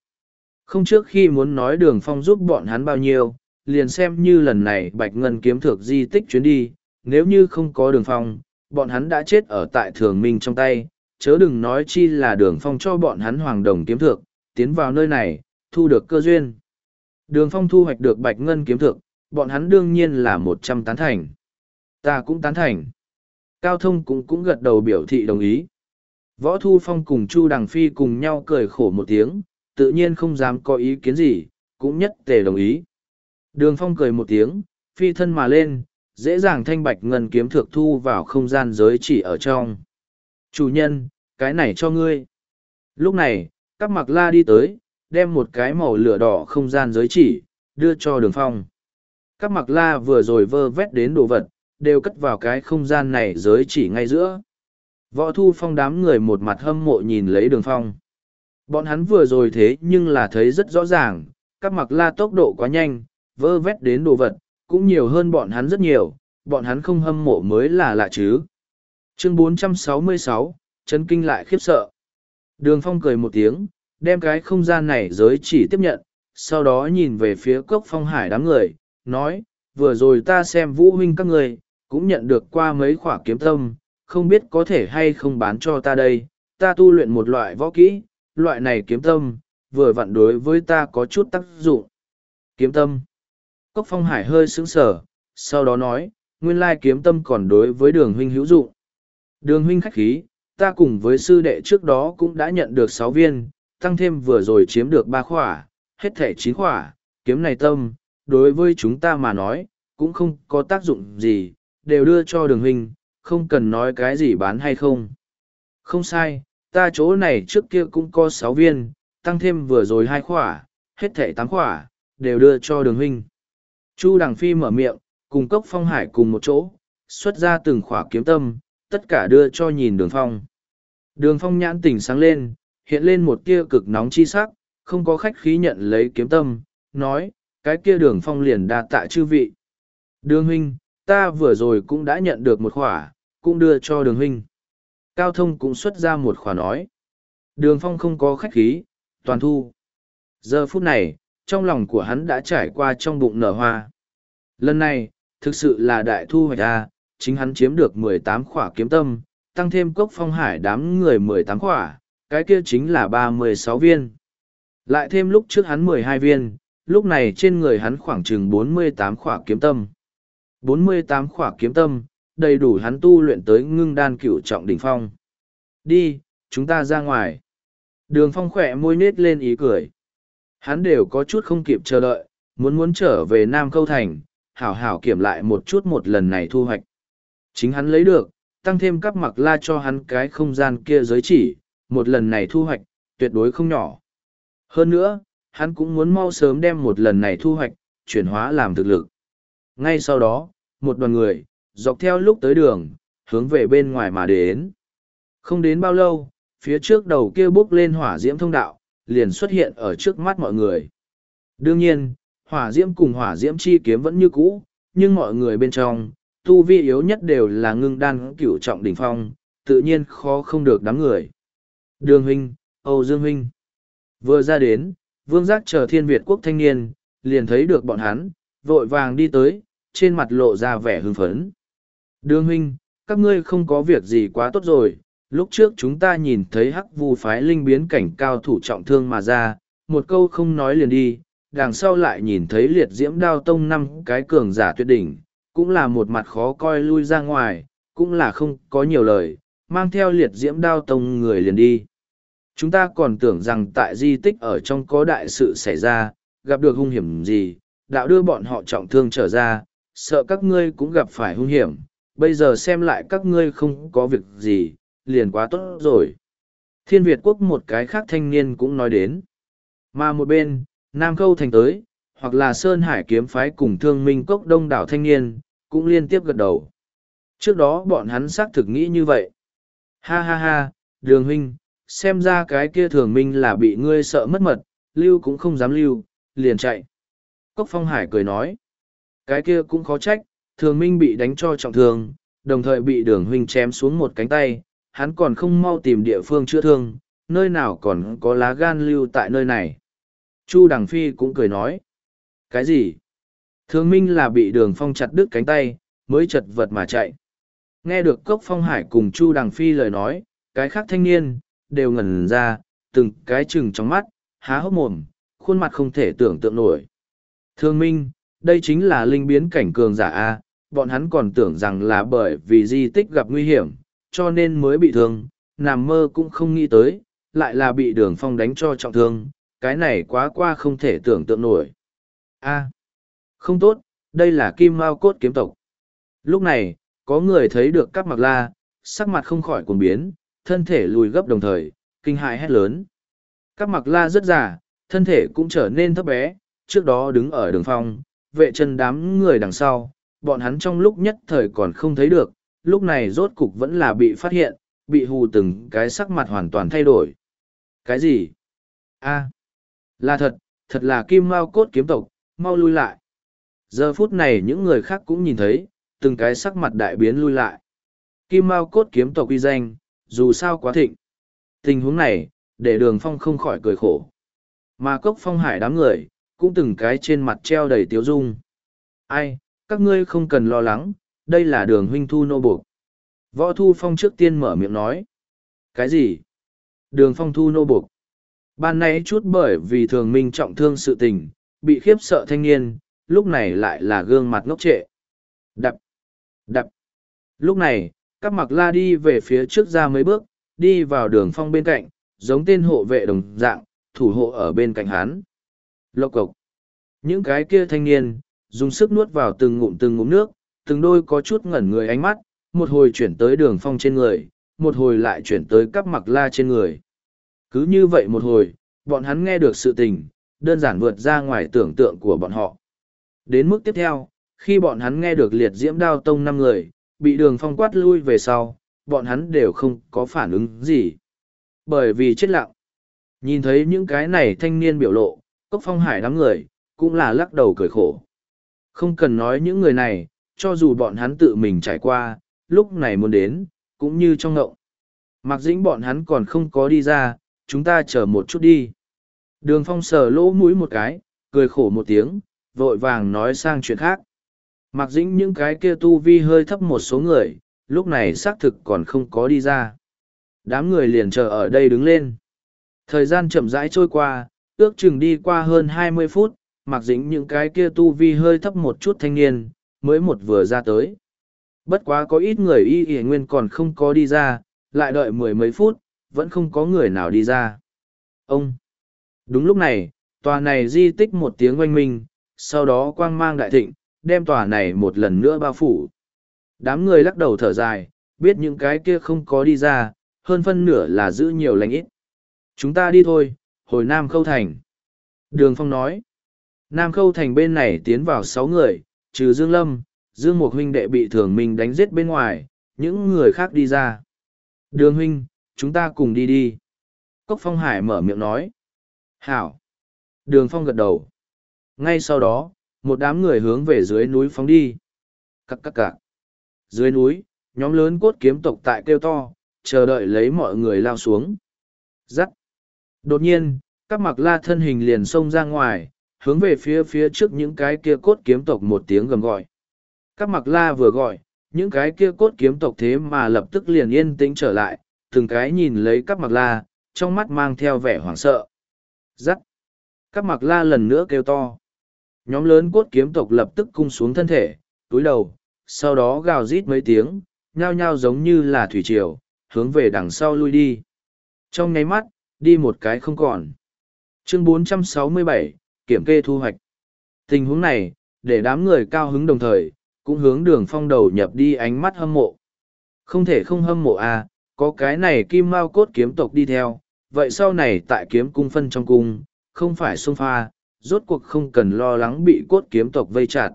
Không trước khi muốn nói đường phong giúp bọn hắn bao nhiêu, liền xem như lần này Bạch Ngân kiếm thược di tích chuyến đi, nếu như không có đường phong, bọn hắn đã chết ở tại thường minh trong tay, chớ đừng nói chi là đường phong cho bọn hắn hoàng đồng kiếm thược, tiến vào nơi này, thu được cơ duyên. Đường phong thu hoạch được Bạch Ngân kiếm thược, bọn hắn đương nhiên là một trăm tán thành. Ta cũng tán thành. Cao thông cũng cũng gật đầu biểu thị đồng ý. Võ Thu Phong cùng Chu Đằng Phi cùng nhau cười khổ một tiếng, tự nhiên không dám có ý kiến gì, cũng nhất tề đồng ý. Đường Phong cười một tiếng, phi thân mà lên, dễ dàng thanh bạch ngân kiếm thược thu vào không gian giới chỉ ở trong. Chủ nhân, cái này cho ngươi. Lúc này, các mặc la đi tới, đem một cái màu lửa đỏ không gian giới chỉ, đưa cho đường phong. Các mặc la vừa rồi vơ vét đến đồ vật, đều cất vào cái không gian này giới chỉ ngay giữa. Võ thu phong đám người một mặt hâm mộ nhìn lấy đường phong. Bọn hắn vừa rồi thế nhưng là thấy rất rõ ràng, các mặc la tốc độ quá nhanh, vơ vét đến đồ vật, cũng nhiều hơn bọn hắn rất nhiều, bọn hắn không hâm mộ mới là lạ chứ. Chương 466, chấn kinh lại khiếp sợ. Đường phong cười một tiếng, đem cái không gian này giới chỉ tiếp nhận, sau đó nhìn về phía cốc phong hải đám người, nói, vừa rồi ta xem vũ huynh các người, cũng nhận được qua mấy khỏa kiếm tâm, không biết có thể hay không bán cho ta đây, ta tu luyện một loại võ kỹ, loại này kiếm tâm, vừa vặn đối với ta có chút tác dụng. Kiếm tâm. Cốc phong hải hơi sững sờ, sau đó nói, nguyên lai kiếm tâm còn đối với đường huynh hữu dụng. Đường huynh khách khí, ta cùng với sư đệ trước đó cũng đã nhận được sáu viên, tăng thêm vừa rồi chiếm được ba khỏa, hết thẻ chín khỏa, kiếm này tâm, đối với chúng ta mà nói, cũng không có tác dụng gì, đều đưa cho đường huynh, không cần nói cái gì bán hay không. Không sai, ta chỗ này trước kia cũng có sáu viên, tăng thêm vừa rồi hai khỏa, hết thẻ tám khỏa, đều đưa cho đường huynh. Chu Đằng Phi mở miệng, cùng cốc phong hải cùng một chỗ, xuất ra từng khỏa kiếm tâm, tất cả đưa cho nhìn đường phong. Đường phong nhãn tỉnh sáng lên, hiện lên một tia cực nóng chi sắc, không có khách khí nhận lấy kiếm tâm, nói, cái kia đường phong liền đa tạ chư vị. Đường huynh, ta vừa rồi cũng đã nhận được một khỏa, cũng đưa cho đường huynh. Cao thông cũng xuất ra một khỏa nói. Đường phong không có khách khí, toàn thu. Giờ phút này, trong lòng của hắn đã trải qua trong bụng nở hoa. Lần này, thực sự là đại thu hoạch ra, chính hắn chiếm được mười tám khỏa kiếm tâm, tăng thêm cốc phong hải đám người mười tám khỏa, cái kia chính là ba mươi sáu viên. Lại thêm lúc trước hắn mười hai viên, lúc này trên người hắn khoảng chừng bốn mươi tám khỏa kiếm tâm. bốn mươi tám khỏa kiếm tâm, đầy đủ hắn tu luyện tới ngưng đan cửu trọng đỉnh phong. Đi, chúng ta ra ngoài. Đường phong khỏe môi nết lên ý cười. Hắn đều có chút không kịp chờ đợi, muốn muốn trở về Nam Câu Thành, hảo hảo kiểm lại một chút một lần này thu hoạch. Chính hắn lấy được, tăng thêm các mặc la cho hắn cái không gian kia giới chỉ, một lần này thu hoạch, tuyệt đối không nhỏ. Hơn nữa, hắn cũng muốn mau sớm đem một lần này thu hoạch, chuyển hóa làm thực lực. Ngay sau đó, một đoàn người, dọc theo lúc tới đường, hướng về bên ngoài mà đến. Không đến bao lâu, phía trước đầu kia bốc lên hỏa diễm thông đạo, liền xuất hiện ở trước mắt mọi người. Đương nhiên, hỏa diễm cùng hỏa diễm chi kiếm vẫn như cũ, nhưng mọi người bên trong, tu vi yếu nhất đều là ngưng đan cửu trọng đỉnh phong, tự nhiên khó không được đám người. Đường huynh, Âu Dương huynh. Vừa ra đến, vương giác chờ thiên Việt quốc thanh niên, liền thấy được bọn hắn, vội vàng đi tới, trên mặt lộ ra vẻ hưng phấn. Đường huynh, các ngươi không có việc gì quá tốt rồi, lúc trước chúng ta nhìn thấy hắc vu phái linh biến cảnh cao thủ trọng thương mà ra, một câu không nói liền đi, đằng sau lại nhìn thấy liệt diễm đao tông năm cái cường giả tuyệt đỉnh, cũng là một mặt khó coi lui ra ngoài, cũng là không có nhiều lời, mang theo liệt diễm đao tông người liền đi. Chúng ta còn tưởng rằng tại di tích ở trong có đại sự xảy ra, gặp được hung hiểm gì, đạo đưa bọn họ trọng thương trở ra, sợ các ngươi cũng gặp phải hung hiểm, bây giờ xem lại các ngươi không có việc gì, liền quá tốt rồi. Thiên Việt quốc một cái khác thanh niên cũng nói đến. Mà một bên, Nam Khâu thành tới, hoặc là Sơn Hải kiếm phái cùng thương minh cốc đông đảo thanh niên, cũng liên tiếp gật đầu. Trước đó bọn hắn xác thực nghĩ như vậy. Ha ha ha, đường huynh, xem ra cái kia thường minh là bị ngươi sợ mất mật, lưu cũng không dám lưu, liền chạy. Cốc Phong Hải cười nói, cái kia cũng khó trách, thường minh bị đánh cho trọng thương, đồng thời bị đường huynh chém xuống một cánh tay, hắn còn không mau tìm địa phương chữa thương, nơi nào còn có lá gan lưu tại nơi này. Chu Đằng Phi cũng cười nói, cái gì? thương minh là bị đường phong chặt đứt cánh tay, mới chật vật mà chạy. Nghe được Cốc Phong Hải cùng Chu Đằng Phi lời nói, cái khác thanh niên, đều ngẩn ra, từng cái chừng trong mắt, há hốc mồm, khuôn mặt không thể tưởng tượng nổi. Thương minh, đây chính là linh biến cảnh cường giả A, bọn hắn còn tưởng rằng là bởi vì di tích gặp nguy hiểm, cho nên mới bị thương, nằm mơ cũng không nghĩ tới, lại là bị đường phong đánh cho trọng thương, cái này quá qua không thể tưởng tượng nổi. A, không tốt, đây là kim mao cốt kiếm tộc. Lúc này, có người thấy được các mặc la, sắc mặt không khỏi cuồng biến, thân thể lùi gấp đồng thời, kinh hại hét lớn. Các mặc la rất già, thân thể cũng trở nên thấp bé, trước đó đứng ở đường phong, vệ chân đám người đằng sau, bọn hắn trong lúc nhất thời còn không thấy được, lúc này rốt cục vẫn là bị phát hiện, bị hù từng cái sắc mặt hoàn toàn thay đổi. Cái gì? a là thật, thật là kim mau cốt kiếm tộc, mau lui lại. Giờ phút này những người khác cũng nhìn thấy, từng cái sắc mặt đại biến lui lại. Kim mau cốt kiếm tộc uy danh, dù sao quá thịnh. Tình huống này, để đường phong không khỏi cười khổ. Mà cốc phong hải đám người, cũng từng cái trên mặt treo đầy tiếu dung. Ai, các ngươi không cần lo lắng, đây là đường huynh thu nô buộc. Võ thu phong trước tiên mở miệng nói. Cái gì? Đường phong thu nô buộc. Ban nãy chút bởi vì thường minh trọng thương sự tình, bị khiếp sợ thanh niên, lúc này lại là gương mặt ngốc trệ. Đập, đập. Lúc này, các mặc la đi về phía trước ra mấy bước, đi vào đường phong bên cạnh, giống tên hộ vệ đồng dạng, thủ hộ ở bên cạnh hắn. Lộc cộc. Những cái kia thanh niên, dùng sức nuốt vào từng ngụm từng ngụm nước, từng đôi có chút ngẩn người ánh mắt, một hồi chuyển tới đường phong trên người, một hồi lại chuyển tới các mặc la trên người. Cứ như vậy một hồi, bọn hắn nghe được sự tình, đơn giản vượt ra ngoài tưởng tượng của bọn họ. Đến mức tiếp theo, khi bọn hắn nghe được liệt diễm đao tông năm người, bị đường phong quát lui về sau, bọn hắn đều không có phản ứng gì. Bởi vì chết lặng. Nhìn thấy những cái này thanh niên biểu lộ, cốc phong hải đám người, cũng là lắc đầu cười khổ. Không cần nói những người này, cho dù bọn hắn tự mình trải qua, lúc này muốn đến, cũng như trong ngậu. Mặc dĩnh bọn hắn còn không có đi ra, chúng ta chờ một chút đi. Đường phong sờ lỗ mũi một cái, cười khổ một tiếng, vội vàng nói sang chuyện khác. Mặc dĩnh những cái kia tu vi hơi thấp một số người, lúc này xác thực còn không có đi ra. Đám người liền chờ ở đây đứng lên. Thời gian chậm rãi trôi qua, ước chừng đi qua hơn hai mươi phút, mặc dĩnh những cái kia tu vi hơi thấp một chút thanh niên, mới một vừa ra tới. Bất quá có ít người y y nguyên còn không có đi ra, lại đợi mười mấy phút, vẫn không có người nào đi ra. Ông! Đúng lúc này, tòa này di tích một tiếng oanh minh, sau đó quang mang đại thịnh, đem tòa này một lần nữa bao phủ. Đám người lắc đầu thở dài, biết những cái kia không có đi ra, hơn phân nửa là giữ nhiều lành ít. Chúng ta đi thôi, hồi Nam Khâu Thành. Đường Phong nói. Nam Khâu Thành bên này tiến vào sáu người, trừ Dương Lâm, Dương Mục huynh đệ bị thường mình đánh giết bên ngoài, những người khác đi ra. Đường huynh, chúng ta cùng đi đi. Cốc Phong Hải mở miệng nói. Hảo. Đường Phong gật đầu. Ngay sau đó, một đám người hướng về dưới núi phóng đi. Cắc cắc cạc. Dưới núi, nhóm lớn cốt kiếm tộc tại kêu to, chờ đợi lấy mọi người lao xuống. Giắt. Đột nhiên, các mặc la thân hình liền xông ra ngoài, hướng về phía phía trước những cái kia cốt kiếm tộc một tiếng gầm gọi. Các mặc la vừa gọi, những cái kia cốt kiếm tộc thế mà lập tức liền yên tĩnh trở lại, từng cái nhìn lấy các mặc la, trong mắt mang theo vẻ hoảng sợ. Giắt. Các mặc la lần nữa kêu to. Nhóm lớn cốt kiếm tộc lập tức cung xuống thân thể, túi đầu, sau đó gào rít mấy tiếng, nhao nhao giống như là thủy triều, hướng về đằng sau lui đi. Trong nháy mắt, đi một cái không còn. Chương 467, Kiểm kê thu hoạch. Tình huống này, để đám người cao hứng đồng thời, cũng hướng đường phong đầu nhập đi ánh mắt hâm mộ. Không thể không hâm mộ à, có cái này kim mao cốt kiếm tộc đi theo, vậy sau này tại kiếm cung phân trong cung, không phải xông pha, rốt cuộc không cần lo lắng bị cốt kiếm tộc vây chặt.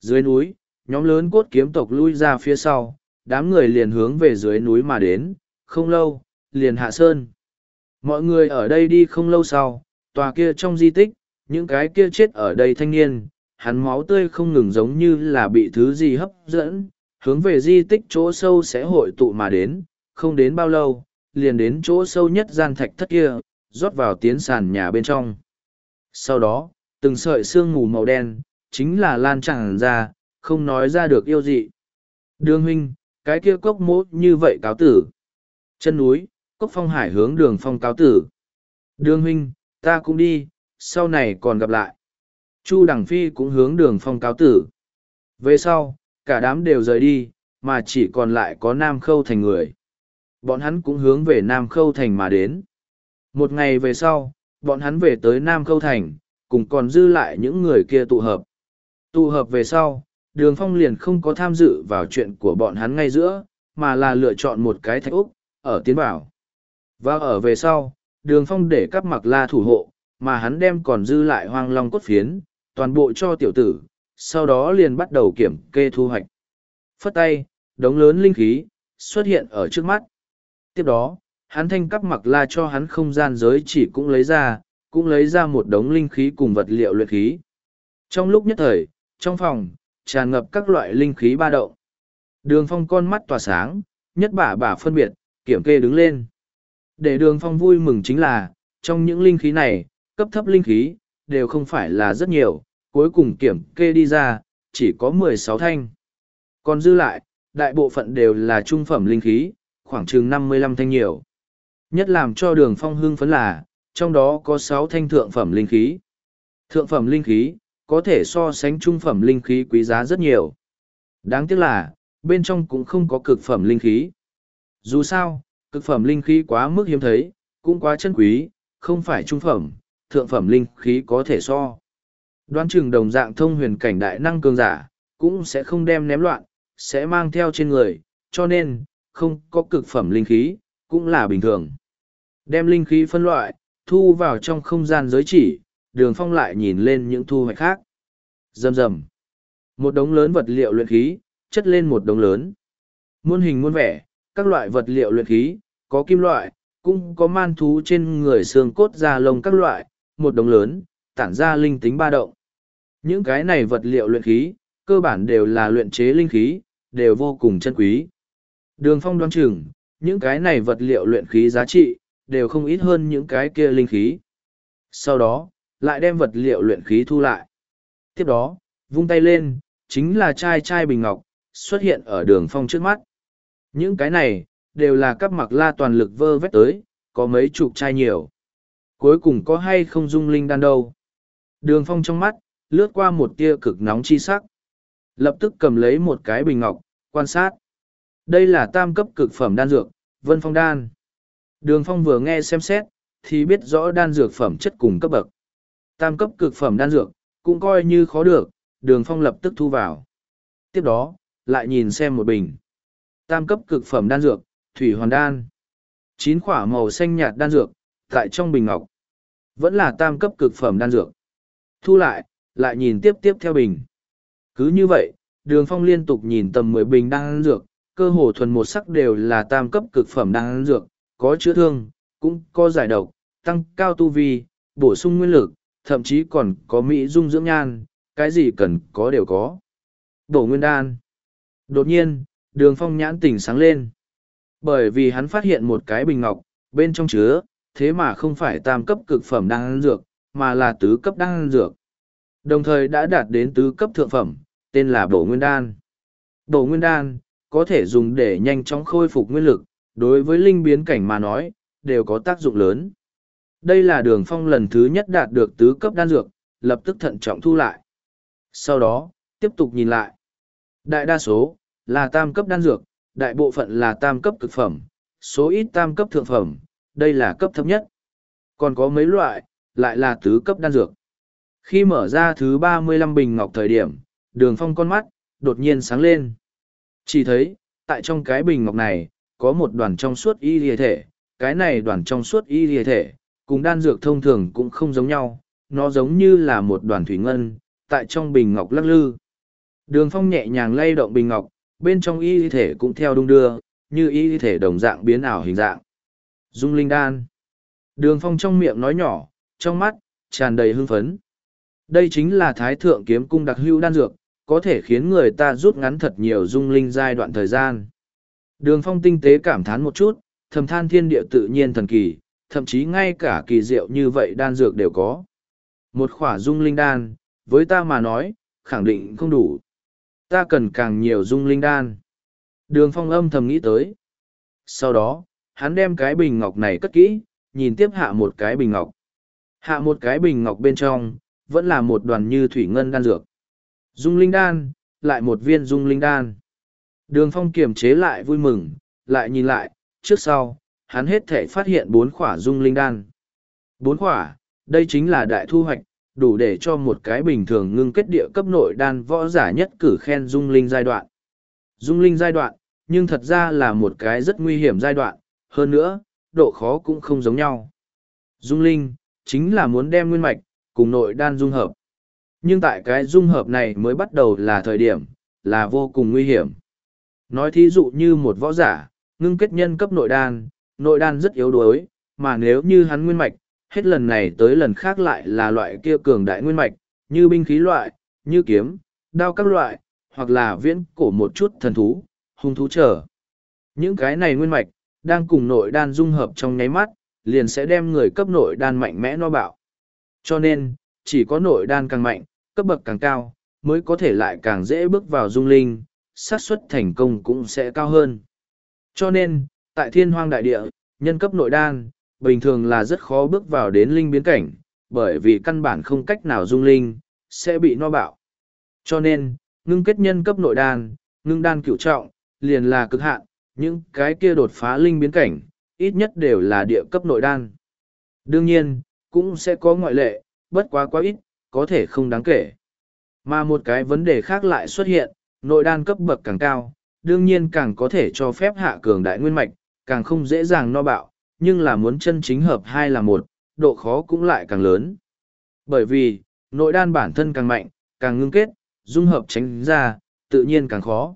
Dưới núi, nhóm lớn cốt kiếm tộc lui ra phía sau, đám người liền hướng về dưới núi mà đến, không lâu, liền hạ sơn. Mọi người ở đây đi không lâu sau, tòa kia trong di tích, những cái kia chết ở đây thanh niên, hắn máu tươi không ngừng giống như là bị thứ gì hấp dẫn, hướng về di tích chỗ sâu sẽ hội tụ mà đến, không đến bao lâu, liền đến chỗ sâu nhất gian thạch thất kia, rót vào tiến sàn nhà bên trong. Sau đó, từng sợi sương mù màu đen, chính là lan tràn ra, không nói ra được yêu dị. Đường huynh, cái kia cốc mốt như vậy cáo tử. Chân núi, cốc phong hải hướng đường phong cáo tử. Đường huynh, ta cũng đi, sau này còn gặp lại. Chu Đằng Phi cũng hướng đường phong cáo tử. Về sau, cả đám đều rời đi, mà chỉ còn lại có Nam Khâu Thành người. Bọn hắn cũng hướng về Nam Khâu Thành mà đến. Một ngày về sau, bọn hắn về tới Nam Khâu Thành, cùng còn dư lại những người kia tụ hợp. Tụ hợp về sau, đường phong liền không có tham dự vào chuyện của bọn hắn ngay giữa, mà là lựa chọn một cái thạch úc, ở tiến bảo. Và ở về sau, đường phong để cắp mặc la thủ hộ, mà hắn đem còn dư lại hoang long cốt phiến, toàn bộ cho tiểu tử, sau đó liền bắt đầu kiểm kê thu hoạch. Phất tay, đống lớn linh khí, xuất hiện ở trước mắt. Tiếp đó, hắn thanh cắp mặc la cho hắn không gian giới chỉ cũng lấy ra, cũng lấy ra một đống linh khí cùng vật liệu luyện khí. Trong lúc nhất thời, trong phòng, tràn ngập các loại linh khí ba động. Đường phong con mắt tỏa sáng, nhất bả bả phân biệt, kiểm kê đứng lên. Để đường phong vui mừng chính là, trong những linh khí này, cấp thấp linh khí, đều không phải là rất nhiều, cuối cùng kiểm kê đi ra, chỉ có mười sáu thanh. Còn dư lại, đại bộ phận đều là trung phẩm linh khí, khoảng chừng năm mươi lăm thanh nhiều. Nhất làm cho đường phong hưng phấn là, trong đó có sáu thanh thượng phẩm linh khí. Thượng phẩm linh khí, có thể so sánh trung phẩm linh khí quý giá rất nhiều. Đáng tiếc là, bên trong cũng không có cực phẩm linh khí. Dù sao, cực phẩm linh khí quá mức hiếm thấy, cũng quá chân quý, không phải trung phẩm, thượng phẩm linh khí có thể so. Đoán chừng đồng dạng thông huyền cảnh đại năng cường giả, cũng sẽ không đem ném loạn, sẽ mang theo trên người, cho nên, không có cực phẩm linh khí, cũng là bình thường. Đem linh khí phân loại, thu vào trong không gian giới chỉ, đường phong lại nhìn lên những thu hoạch khác. Rầm rầm. Một đống lớn vật liệu luyện khí, chất lên một đống lớn. Muôn hình muôn vẻ, các loại vật liệu luyện khí, có kim loại, cũng có man thú trên người xương cốt da lông các loại, một đồng lớn, tản ra linh tính ba động. Những cái này vật liệu luyện khí, cơ bản đều là luyện chế linh khí, đều vô cùng chân quý. Đường phong đoán chừng, những cái này vật liệu luyện khí giá trị, đều không ít hơn những cái kia linh khí. Sau đó, lại đem vật liệu luyện khí thu lại. Tiếp đó, vung tay lên, chính là chai chai bình ngọc, xuất hiện ở đường phong trước mắt. Những cái này, đều là các mặc la toàn lực vơ vét tới, có mấy chục chai nhiều. Cuối cùng có hay không dung linh đan đâu. Đường phong trong mắt, lướt qua một tia cực nóng chi sắc. Lập tức cầm lấy một cái bình ngọc, quan sát. Đây là tam cấp cực phẩm đan dược, vân phong đan. Đường phong vừa nghe xem xét, thì biết rõ đan dược phẩm chất cùng cấp bậc. Tam cấp cực phẩm đan dược, cũng coi như khó được, đường phong lập tức thu vào. Tiếp đó, lại nhìn xem một bình. Tam cấp cực phẩm đan dược, thủy hoàn đan. Chín quả màu xanh nhạt đan dược, tại trong bình ngọc. Vẫn là tam cấp cực phẩm đan dược. Thu lại, lại nhìn tiếp tiếp theo bình. Cứ như vậy, đường phong liên tục nhìn tầm mười bình đan dược, cơ hồ thuần một sắc đều là tam cấp cực phẩm đan dược, có chữa thương, cũng có giải độc, tăng cao tu vi, bổ sung nguyên lực, thậm chí còn có mỹ dung dưỡng nhan, cái gì cần có đều có. Bổ nguyên đan. Đột nhiên, đường phong nhãn tỉnh sáng lên. Bởi vì hắn phát hiện một cái bình ngọc, bên trong chứa, thế mà không phải tam cấp cực phẩm đan dược, mà là tứ cấp đan dược. Đồng thời đã đạt đến tứ cấp thượng phẩm, tên là bổ nguyên đan. Bổ nguyên đan, có thể dùng để nhanh chóng khôi phục nguyên lực, đối với linh biến cảnh mà nói, đều có tác dụng lớn. Đây là đường phong lần thứ nhất đạt được tứ cấp đan dược, lập tức thận trọng thu lại. Sau đó, tiếp tục nhìn lại. Đại đa số, là tam cấp đan dược, đại bộ phận là tam cấp cực phẩm, số ít tam cấp thượng phẩm, đây là cấp thấp nhất. Còn có mấy loại, lại là tứ cấp đan dược. Khi mở ra thứ ba mươi lăm bình ngọc thời điểm, đường phong con mắt, đột nhiên sáng lên. Chỉ thấy, tại trong cái bình ngọc này, có một đoàn trong suốt y lìa thể, cái này đoàn trong suốt y lìa thể, cùng đan dược thông thường cũng không giống nhau, nó giống như là một đoàn thủy ngân, tại trong bình ngọc lắc lư. Đường phong nhẹ nhàng lay động bình ngọc, bên trong y thể cũng theo đung đưa, như y thể đồng dạng biến ảo hình dạng. Dung linh đan. Đường phong trong miệng nói nhỏ, trong mắt, tràn đầy hưng phấn. Đây chính là thái thượng kiếm cung đặc hữu đan dược, có thể khiến người ta rút ngắn thật nhiều dung linh giai đoạn thời gian. Đường phong tinh tế cảm thán một chút, thầm than thiên địa tự nhiên thần kỳ, thậm chí ngay cả kỳ diệu như vậy đan dược đều có. Một khỏa dung linh đan, với ta mà nói, khẳng định không đủ. Ta cần càng nhiều dung linh đan. Đường phong âm thầm nghĩ tới. Sau đó, hắn đem cái bình ngọc này cất kỹ, nhìn tiếp hạ một cái bình ngọc. Hạ một cái bình ngọc bên trong, vẫn là một đoàn như thủy ngân đan dược. Dung linh đan, lại một viên dung linh đan. Đường phong kiềm chế lại vui mừng, lại nhìn lại, trước sau, hắn hết thể phát hiện bốn khỏa dung linh đan. Bốn khỏa, đây chính là đại thu hoạch, đủ để cho một cái bình thường ngưng kết địa cấp nội đan võ giả nhất cử khen dung linh giai đoạn. Dung linh giai đoạn, nhưng thật ra là một cái rất nguy hiểm giai đoạn, hơn nữa, độ khó cũng không giống nhau. Dung linh, chính là muốn đem nguyên mạch, cùng nội đan dung hợp. Nhưng tại cái dung hợp này mới bắt đầu là thời điểm, là vô cùng nguy hiểm. Nói thí dụ như một võ giả, ngưng kết nhân cấp nội đan, nội đan rất yếu đuối, mà nếu như hắn nguyên mạch, hết lần này tới lần khác lại là loại kia cường đại nguyên mạch, như binh khí loại, như kiếm, đao các loại, hoặc là viễn cổ một chút thần thú, hung thú trở. Những cái này nguyên mạch, đang cùng nội đan dung hợp trong nháy mắt, liền sẽ đem người cấp nội đan mạnh mẽ no bạo. Cho nên, chỉ có nội đan càng mạnh, cấp bậc càng cao, mới có thể lại càng dễ bước vào dung linh, xác suất thành công cũng sẽ cao hơn. Cho nên, tại thiên hoang đại địa, nhân cấp nội đan, bình thường là rất khó bước vào đến linh biến cảnh, bởi vì căn bản không cách nào dung linh, sẽ bị no bạo. Cho nên, ngưng kết nhân cấp nội đan, ngưng đan cửu trọng, liền là cực hạn, những cái kia đột phá linh biến cảnh, ít nhất đều là địa cấp nội đan. Đương nhiên, cũng sẽ có ngoại lệ, bất quá quá ít, có thể không đáng kể. Mà một cái vấn đề khác lại xuất hiện, nội đan cấp bậc càng cao, đương nhiên càng có thể cho phép hạ cường đại nguyên mạch, càng không dễ dàng no bạo, nhưng là muốn chân chính hợp hai là một, độ khó cũng lại càng lớn. Bởi vì, nội đan bản thân càng mạnh, càng ngưng kết, dung hợp tránh ra, tự nhiên càng khó.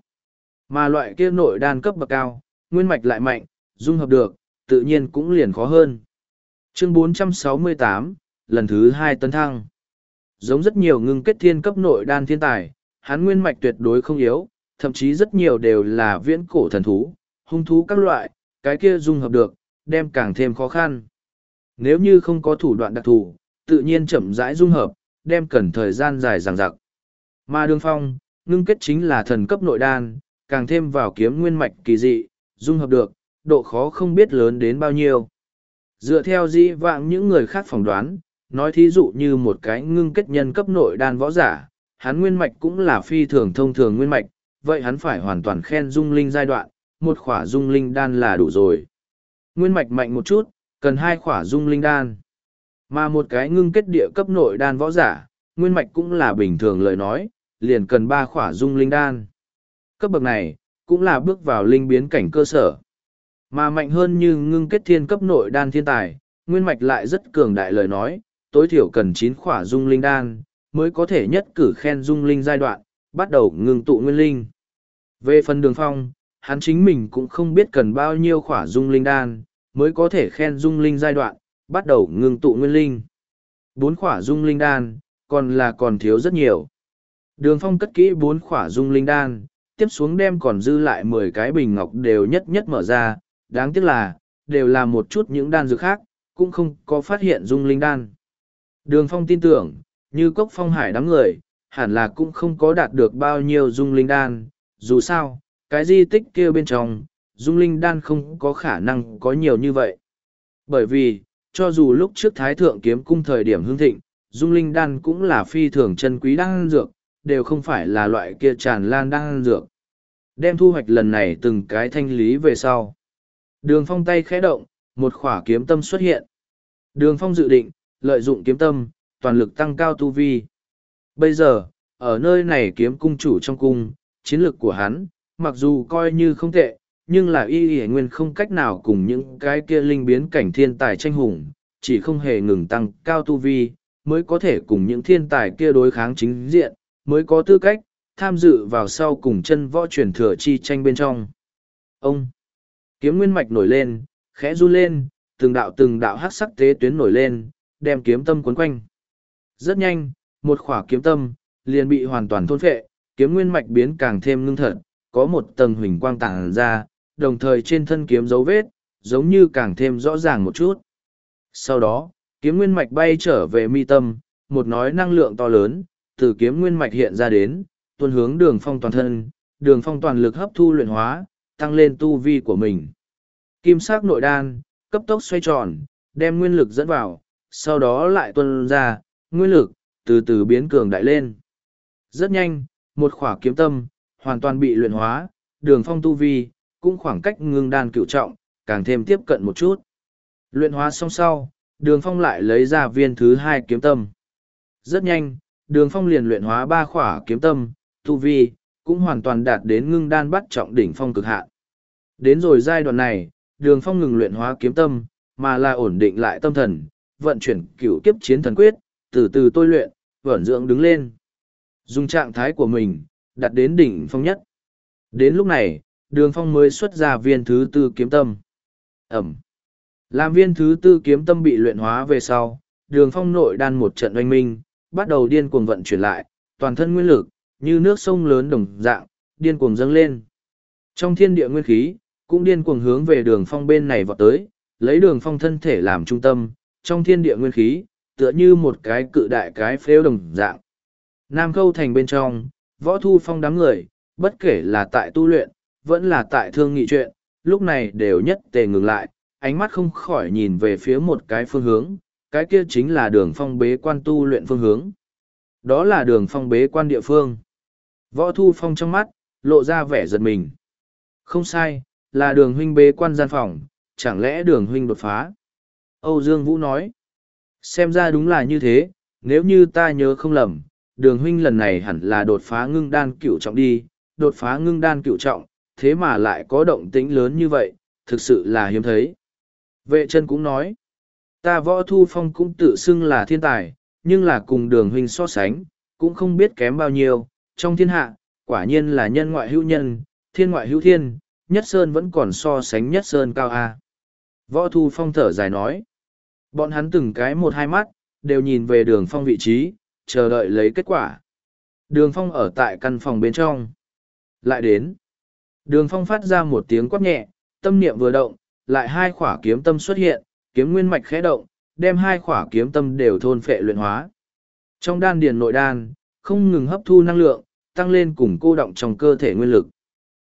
Mà loại kia nội đan cấp bậc cao, nguyên mạch lại mạnh, dung hợp được, tự nhiên cũng liền khó hơn. Chương 468, lần thứ hai tấn thăng. Giống rất nhiều ngưng kết thiên cấp nội đan thiên tài, hắn nguyên mạch tuyệt đối không yếu, thậm chí rất nhiều đều là viễn cổ thần thú, hung thú các loại, cái kia dung hợp được, đem càng thêm khó khăn. Nếu như không có thủ đoạn đặc thù, tự nhiên chậm rãi dung hợp, đem cần thời gian dài dằng dặc. Mà đường phong, ngưng kết chính là thần cấp nội đan, càng thêm vào kiếm nguyên mạch kỳ dị, dung hợp được, độ khó không biết lớn đến bao nhiêu. Dựa theo dĩ vãng những người khác phỏng đoán, nói thí dụ như một cái ngưng kết nhân cấp nội đan võ giả, hắn nguyên mạch cũng là phi thường thông thường nguyên mạch, vậy hắn phải hoàn toàn khen dung linh giai đoạn, một khỏa dung linh đan là đủ rồi. Nguyên mạch mạnh một chút, cần hai khỏa dung linh đan. Mà một cái ngưng kết địa cấp nội đan võ giả, nguyên mạch cũng là bình thường lời nói, liền cần ba khỏa dung linh đan. Cấp bậc này, cũng là bước vào linh biến cảnh cơ sở. Mà mạnh hơn như ngưng kết thiên cấp nội đan thiên tài, nguyên mạch lại rất cường đại lời nói, tối thiểu cần chín khỏa dung linh đan, mới có thể nhất cử khen dung linh giai đoạn, bắt đầu ngưng tụ nguyên linh. Về phần đường phong, hắn chính mình cũng không biết cần bao nhiêu khỏa dung linh đan, mới có thể khen dung linh giai đoạn, bắt đầu ngưng tụ nguyên linh. Bốn khỏa dung linh đan, còn là còn thiếu rất nhiều. Đường phong cất kỹ bốn khỏa dung linh đan, tiếp xuống đem còn dư lại mười cái bình ngọc đều nhất nhất mở ra, đáng tiếc là, đều là một chút những đan dược khác, cũng không có phát hiện dung linh đan. Đường phong tin tưởng, như cốc phong hải đám người, hẳn là cũng không có đạt được bao nhiêu dung linh đan, dù sao, cái di tích kia bên trong, dung linh đan không có khả năng có nhiều như vậy. Bởi vì, cho dù lúc trước Thái Thượng kiếm cung thời điểm hương thịnh, dung linh đan cũng là phi thường chân quý đan dược, đều không phải là loại kia tràn lan đang ăn dược. Đem thu hoạch lần này từng cái thanh lý về sau. Đường phong tay khẽ động, một khỏa kiếm tâm xuất hiện. Đường phong dự định, lợi dụng kiếm tâm, toàn lực tăng cao tu vi. Bây giờ, ở nơi này kiếm cung chủ trong cung, chiến lược của hắn, mặc dù coi như không tệ, nhưng là y y nguyên không cách nào cùng những cái kia linh biến cảnh thiên tài tranh hùng, chỉ không hề ngừng tăng cao tu vi, mới có thể cùng những thiên tài kia đối kháng chính diện, mới có tư cách, tham dự vào sau cùng chân võ truyền thừa chi tranh bên trong. Ông, kiếm nguyên mạch nổi lên, khẽ run lên, từng đạo từng đạo hát sắc tế tuyến nổi lên, đem kiếm tâm cuốn quanh. Rất nhanh, một khỏa kiếm tâm, liền bị hoàn toàn thôn phệ, kiếm nguyên mạch biến càng thêm ngưng thật, có một tầng huỳnh quang tàng ra, đồng thời trên thân kiếm dấu vết, giống như càng thêm rõ ràng một chút. Sau đó, kiếm nguyên mạch bay trở về mi tâm, một nói năng lượng to lớn, từ kiếm nguyên mạch hiện ra đến, tuân hướng đường phong toàn thân, đường phong toàn lực hấp thu luyện hóa, tăng lên tu vi của mình. Kim sắc nội đan, cấp tốc xoay tròn, đem nguyên lực dẫn vào, sau đó lại tuân ra, nguyên lực, từ từ biến cường đại lên. Rất nhanh, một khỏa kiếm tâm, hoàn toàn bị luyện hóa, đường phong tu vi, cũng khoảng cách ngưng đan cựu trọng, càng thêm tiếp cận một chút. Luyện hóa xong sau, đường phong lại lấy ra viên thứ hai kiếm tâm. Rất nhanh, đường phong liền luyện hóa ba khỏa kiếm tâm, tu vi, cũng hoàn toàn đạt đến ngưng đan bắt trọng đỉnh phong cực hạn. Đến rồi giai đoạn này, đường phong ngừng luyện hóa kiếm tâm, mà là ổn định lại tâm thần, vận chuyển cửu kiếp chiến thần quyết, từ từ tôi luyện, vẩn dưỡng đứng lên. Dùng trạng thái của mình, đặt đến đỉnh phong nhất. Đến lúc này, đường phong mới xuất ra viên thứ tư kiếm tâm. Ẩm. Làm viên thứ tư kiếm tâm bị luyện hóa về sau, đường phong nội đan một trận oanh minh, bắt đầu điên cuồng vận chuyển lại, toàn thân nguyên lực, như nước sông lớn đồng dạng, điên cuồng dâng lên. Trong thiên địa nguyên khí, cũng điên cuồng hướng về đường phong bên này vọt tới, lấy đường phong thân thể làm trung tâm, trong thiên địa nguyên khí, tựa như một cái cự đại cái phếu đồng dạng. Nam Khâu Thành bên trong, võ thu phong đám người, bất kể là tại tu luyện, vẫn là tại thương nghị chuyện, lúc này đều nhất tề ngừng lại, ánh mắt không khỏi nhìn về phía một cái phương hướng, cái kia chính là đường phong bế quan tu luyện phương hướng. Đó là đường phong bế quan địa phương. Võ thu phong trong mắt, lộ ra vẻ giật mình. Không sai, là đường huynh bế quan gian phòng, chẳng lẽ đường huynh đột phá? Âu Dương Vũ nói. Xem ra đúng là như thế, nếu như ta nhớ không lầm, đường huynh lần này hẳn là đột phá ngưng đan cựu trọng đi, đột phá ngưng đan cựu trọng, thế mà lại có động tĩnh lớn như vậy, thực sự là hiếm thấy. Vệ chân cũng nói, ta võ thu phong cũng tự xưng là thiên tài, nhưng là cùng đường huynh so sánh, cũng không biết kém bao nhiêu, trong thiên hạ, quả nhiên là nhân ngoại hữu nhân, thiên ngoại hữu thiên, nhất sơn vẫn còn so sánh nhất sơn cao a. Võ Thu Phong thở dài nói. Bọn hắn từng cái một hai mắt, đều nhìn về đường phong vị trí, chờ đợi lấy kết quả. Đường phong ở tại căn phòng bên trong. Lại đến. Đường phong phát ra một tiếng quát nhẹ, tâm niệm vừa động, lại hai khỏa kiếm tâm xuất hiện, kiếm nguyên mạch khẽ động, đem hai khỏa kiếm tâm đều thôn phệ luyện hóa. Trong đan điền nội đan, không ngừng hấp thu năng lượng, tăng lên cùng cô động trong cơ thể nguyên lực.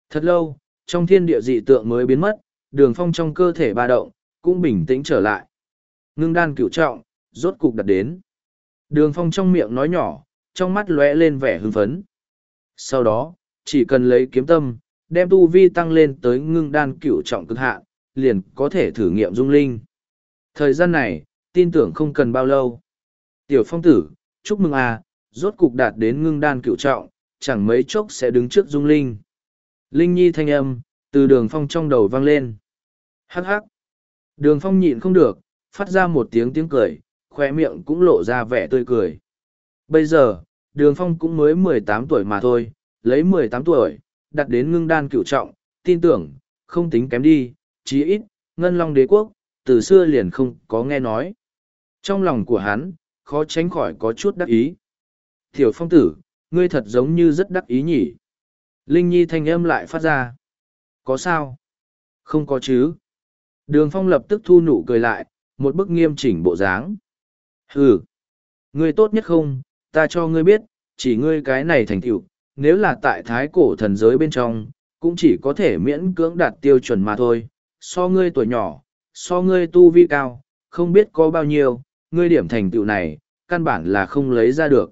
Thật lâu, trong thiên địa dị tượng mới biến mất, đường phong trong cơ thể ba động, cũng bình tĩnh trở lại. Ngưng đan cửu trọng, rốt cục đặt đến. Đường phong trong miệng nói nhỏ, trong mắt lóe lên vẻ hưng phấn. Sau đó, chỉ cần lấy kiếm tâm, đem tu vi tăng lên tới ngưng đan cửu trọng cực hạn, liền có thể thử nghiệm dung linh. Thời gian này, tin tưởng không cần bao lâu. Tiểu phong tử, chúc mừng à, rốt cục đạt đến ngưng đan cửu trọng, chẳng mấy chốc sẽ đứng trước dung linh. Linh nhi thanh âm, từ đường phong trong đầu vang lên. Hắc hắc. Đường phong nhịn không được, phát ra một tiếng tiếng cười, khoe miệng cũng lộ ra vẻ tươi cười. Bây giờ, đường phong cũng mới mười tám tuổi mà thôi, lấy mười tám tuổi, đặt đến ngưng đan cựu trọng, tin tưởng, không tính kém đi, chí ít, ngân long đế quốc, từ xưa liền không có nghe nói. Trong lòng của hắn, khó tránh khỏi có chút đắc ý. Tiểu phong tử, ngươi thật giống như rất đắc ý nhỉ. Linh Nhi thanh âm lại phát ra. Có sao? Không có chứ. Đường phong lập tức thu nụ cười lại, một bức nghiêm chỉnh bộ dáng. Ừ. Ngươi tốt nhất không, ta cho ngươi biết, chỉ ngươi cái này thành tựu, nếu là tại thái cổ thần giới bên trong, cũng chỉ có thể miễn cưỡng đạt tiêu chuẩn mà thôi. So ngươi tuổi nhỏ, so ngươi tu vi cao, không biết có bao nhiêu, ngươi điểm thành tựu này, căn bản là không lấy ra được.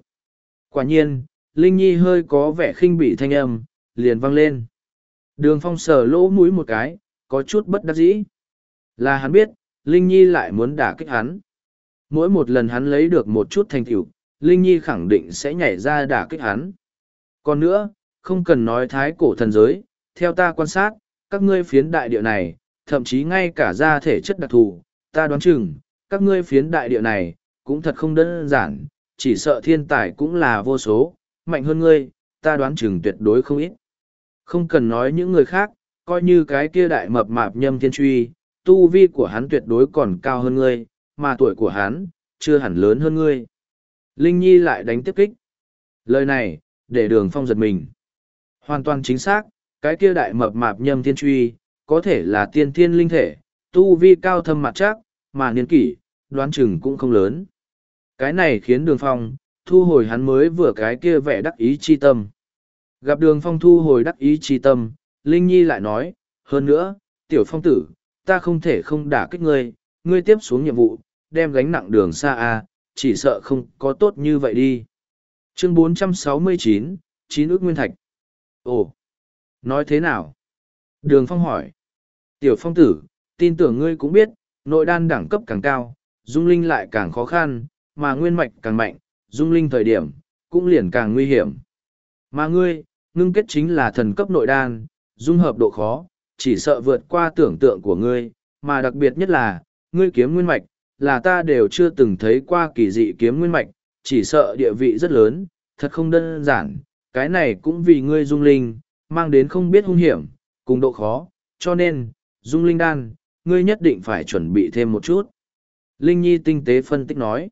Quả nhiên, Linh Nhi hơi có vẻ khinh bị thanh âm, liền vang lên. Đường phong sờ lỗ mũi một cái, có chút bất đắc dĩ. Là hắn biết, Linh Nhi lại muốn đả kích hắn. Mỗi một lần hắn lấy được một chút thành tựu, Linh Nhi khẳng định sẽ nhảy ra đả kích hắn. Còn nữa, không cần nói thái cổ thần giới, theo ta quan sát, các ngươi phiến đại địa này, thậm chí ngay cả ra thể chất đặc thù, ta đoán chừng, các ngươi phiến đại địa này, cũng thật không đơn giản, chỉ sợ thiên tài cũng là vô số, mạnh hơn ngươi, ta đoán chừng tuyệt đối không ít. Không cần nói những người khác, coi như cái kia đại mập mạp nhâm thiên truy, tu vi của hắn tuyệt đối còn cao hơn ngươi, mà tuổi của hắn, chưa hẳn lớn hơn ngươi. Linh Nhi lại đánh tiếp kích. Lời này, để đường phong giật mình. Hoàn toàn chính xác, cái kia đại mập mạp nhâm thiên truy, có thể là tiên thiên linh thể, tu vi cao thâm mặt chắc, mà niên kỷ, đoán chừng cũng không lớn. Cái này khiến đường phong, thu hồi hắn mới vừa cái kia vẻ đắc ý chi tâm. Gặp đường phong thu hồi đắc ý chi tâm, Linh Nhi lại nói, hơn nữa, tiểu phong tử, ta không thể không đả kích ngươi, ngươi tiếp xuống nhiệm vụ, đem gánh nặng đường xa a, chỉ sợ không có tốt như vậy đi. Chương 469, chín ước nguyên thạch. Ồ, nói thế nào? Đường Phong hỏi. Tiểu Phong tử, tin tưởng ngươi cũng biết, nội đan đẳng cấp càng cao, dung linh lại càng khó khăn, mà nguyên mạch càng mạnh, dung linh thời điểm, cũng liền càng nguy hiểm. Mà ngươi, ngưng kết chính là thần cấp nội đan, dung hợp độ khó, chỉ sợ vượt qua tưởng tượng của ngươi, mà đặc biệt nhất là, ngươi kiếm nguyên mạch, là ta đều chưa từng thấy qua kỳ dị kiếm nguyên mạch, chỉ sợ địa vị rất lớn, thật không đơn giản, cái này cũng vì ngươi dung linh, mang đến không biết hung hiểm, cùng độ khó, cho nên, dung linh đan, ngươi nhất định phải chuẩn bị thêm một chút. Linh Nhi tinh tế phân tích nói.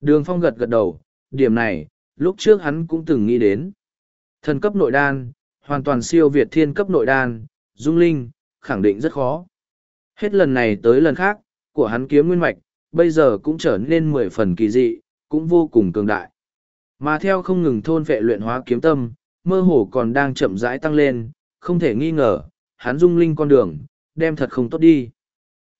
Đường Phong gật gật đầu, điểm này, lúc trước hắn cũng từng nghĩ đến. Thần cấp nội đan, hoàn toàn siêu việt thiên cấp nội đan, dung linh, khẳng định rất khó. Hết lần này tới lần khác, của hắn kiếm nguyên mạch, bây giờ cũng trở nên mười phần kỳ dị, cũng vô cùng cường đại. Mà theo không ngừng thôn vệ luyện hóa kiếm tâm, mơ hồ còn đang chậm rãi tăng lên, không thể nghi ngờ, hắn dung linh con đường, đem thật không tốt đi.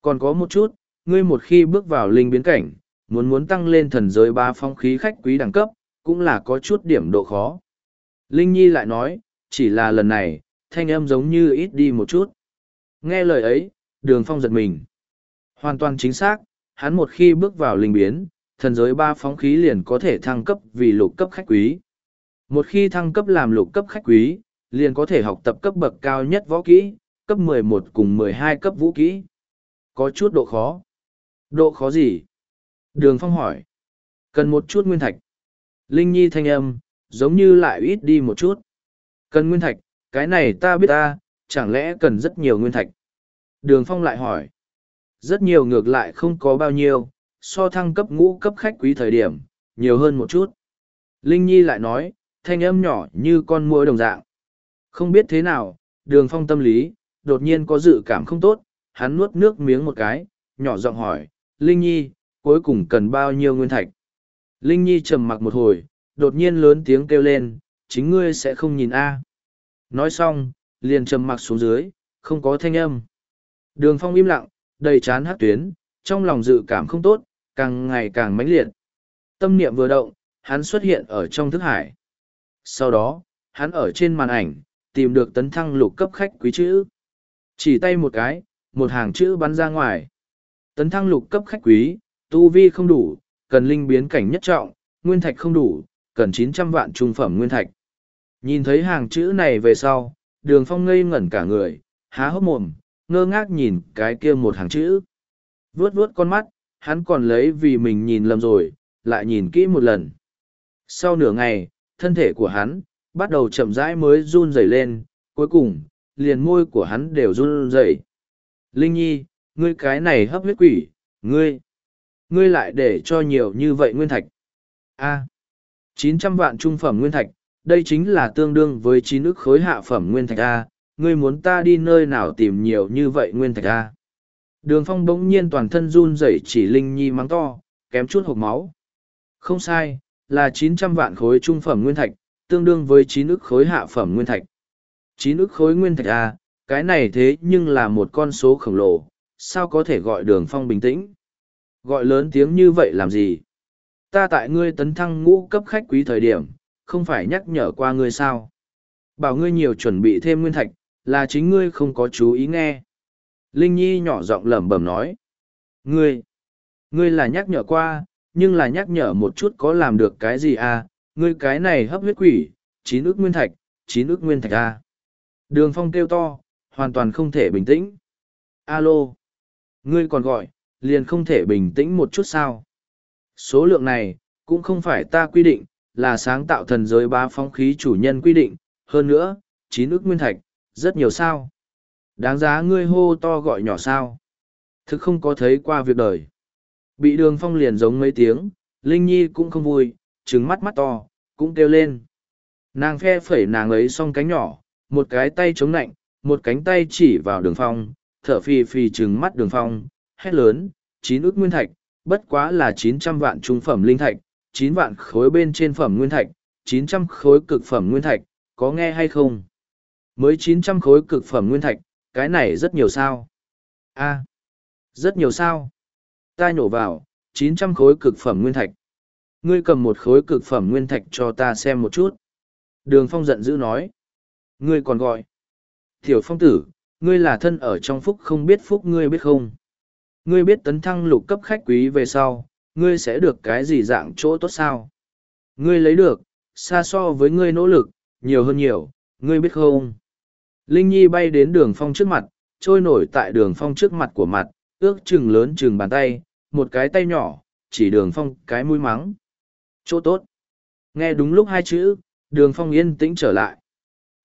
Còn có một chút, ngươi một khi bước vào linh biến cảnh, muốn muốn tăng lên thần giới ba phong khí khách quý đẳng cấp, cũng là có chút điểm độ khó. Linh Nhi lại nói, chỉ là lần này, thanh âm giống như ít đi một chút. Nghe lời ấy, đường phong giật mình. Hoàn toàn chính xác, hắn một khi bước vào linh biến, thần giới ba phóng khí liền có thể thăng cấp vì lục cấp khách quý. Một khi thăng cấp làm lục cấp khách quý, liền có thể học tập cấp bậc cao nhất võ kỹ, cấp 11 cùng 12 cấp vũ kỹ. Có chút độ khó. Độ khó gì? Đường Phong hỏi. Cần một chút nguyên thạch. Linh Nhi thanh âm, giống như lại ít đi một chút. Cần nguyên thạch, cái này ta biết ta, chẳng lẽ cần rất nhiều nguyên thạch? Đường Phong lại hỏi. rất nhiều ngược lại không có bao nhiêu, so thăng cấp ngũ cấp khách quý thời điểm, nhiều hơn một chút. Linh Nhi lại nói, thanh âm nhỏ như con muỗi đồng dạng. Không biết thế nào, đường phong tâm lý, đột nhiên có dự cảm không tốt, hắn nuốt nước miếng một cái, nhỏ giọng hỏi, Linh Nhi, cuối cùng cần bao nhiêu nguyên thạch? Linh Nhi trầm mặc một hồi, đột nhiên lớn tiếng kêu lên, chính ngươi sẽ không nhìn A. Nói xong, liền trầm mặc xuống dưới, không có thanh âm. Đường phong im lặng, đầy chán hát tuyến, trong lòng dự cảm không tốt, càng ngày càng mãnh liệt. Tâm niệm vừa động, hắn xuất hiện ở trong thức hải. Sau đó, hắn ở trên màn ảnh, tìm được tấn thăng lục cấp khách quý chữ. Chỉ tay một cái, một hàng chữ bắn ra ngoài. Tấn thăng lục cấp khách quý, tu vi không đủ, cần linh biến cảnh nhất trọng, nguyên thạch không đủ, cần chín trăm vạn trung phẩm nguyên thạch. Nhìn thấy hàng chữ này về sau, đường phong ngây ngẩn cả người, há hốc mồm, ngơ ngác nhìn cái kia một hàng chữ. vướt vướt con mắt, hắn còn lấy vì mình nhìn lầm rồi, lại nhìn kỹ một lần. Sau nửa ngày, thân thể của hắn, bắt đầu chậm rãi mới run rẩy lên, cuối cùng, liền môi của hắn đều run rẩy. Linh Nhi, ngươi cái này hấp huyết quỷ, ngươi, ngươi lại để cho nhiều như vậy nguyên thạch. A, chín trăm vạn trung phẩm nguyên thạch, đây chính là tương đương với chín ức khối hạ phẩm nguyên thạch A, ngươi muốn ta đi nơi nào tìm nhiều như vậy nguyên thạch A. Đường phong bỗng nhiên toàn thân run rẩy chỉ Linh Nhi mắng to, kém chút hộp máu. Không sai, là chín trăm vạn khối trung phẩm nguyên thạch, tương đương với chín ức khối hạ phẩm nguyên thạch. Chín ức khối nguyên thạch A, cái này thế nhưng là một con số khổng lồ, sao có thể gọi đường phong bình tĩnh? Gọi lớn tiếng như vậy làm gì? Ta tại ngươi tấn thăng ngũ cấp khách quý thời điểm, không phải nhắc nhở qua ngươi sao? Bảo ngươi nhiều chuẩn bị thêm nguyên thạch, là chính ngươi không có chú ý nghe. Linh Nhi nhỏ giọng lẩm bẩm nói. Ngươi, ngươi là nhắc nhở qua, nhưng là nhắc nhở một chút có làm được cái gì à, ngươi cái này hấp huyết quỷ, chín ước nguyên thạch, chín ước nguyên thạch à. Đường phong kêu to, hoàn toàn không thể bình tĩnh. Alo, ngươi còn gọi, liền không thể bình tĩnh một chút sao. Số lượng này, cũng không phải ta quy định, là sáng tạo thần giới ba phong khí chủ nhân quy định, hơn nữa, chín ước nguyên thạch, rất nhiều sao. Đáng giá ngươi hô to gọi nhỏ sao. Thực không có thấy qua việc đời. Bị đường phong liền giống mấy tiếng, Linh Nhi cũng không vui, trứng mắt mắt to, cũng kêu lên. Nàng phe phẩy nàng ấy xong cánh nhỏ, một cái tay chống nạnh, một cánh tay chỉ vào đường phong, thở phì phì trừng mắt đường phong, hét lớn, chín ước nguyên thạch, bất quá là chín trăm vạn trung phẩm linh thạch, chín vạn khối bên trên phẩm nguyên thạch, chín trăm khối cực phẩm nguyên thạch, có nghe hay không? Mới chín trăm khối cực phẩm nguyên thạch, cái này rất nhiều sao? a rất nhiều sao? Ta nhổ vào, chín trăm khối cực phẩm nguyên thạch. Ngươi cầm một khối cực phẩm nguyên thạch cho ta xem một chút. Đường phong giận dữ nói. Ngươi còn gọi. Tiểu phong tử, ngươi là thân ở trong phúc không biết phúc ngươi biết không? Ngươi biết tấn thăng lục cấp khách quý về sau, ngươi sẽ được cái gì dạng chỗ tốt sao? Ngươi lấy được, xa so với ngươi nỗ lực, nhiều hơn nhiều, ngươi biết không? Linh Nhi bay đến đường phong trước mặt, trôi nổi tại đường phong trước mặt của mặt, ước chừng lớn chừng bàn tay, một cái tay nhỏ, chỉ đường phong cái mũi mắng. Chỗ tốt. Nghe đúng lúc hai chữ, đường phong yên tĩnh trở lại.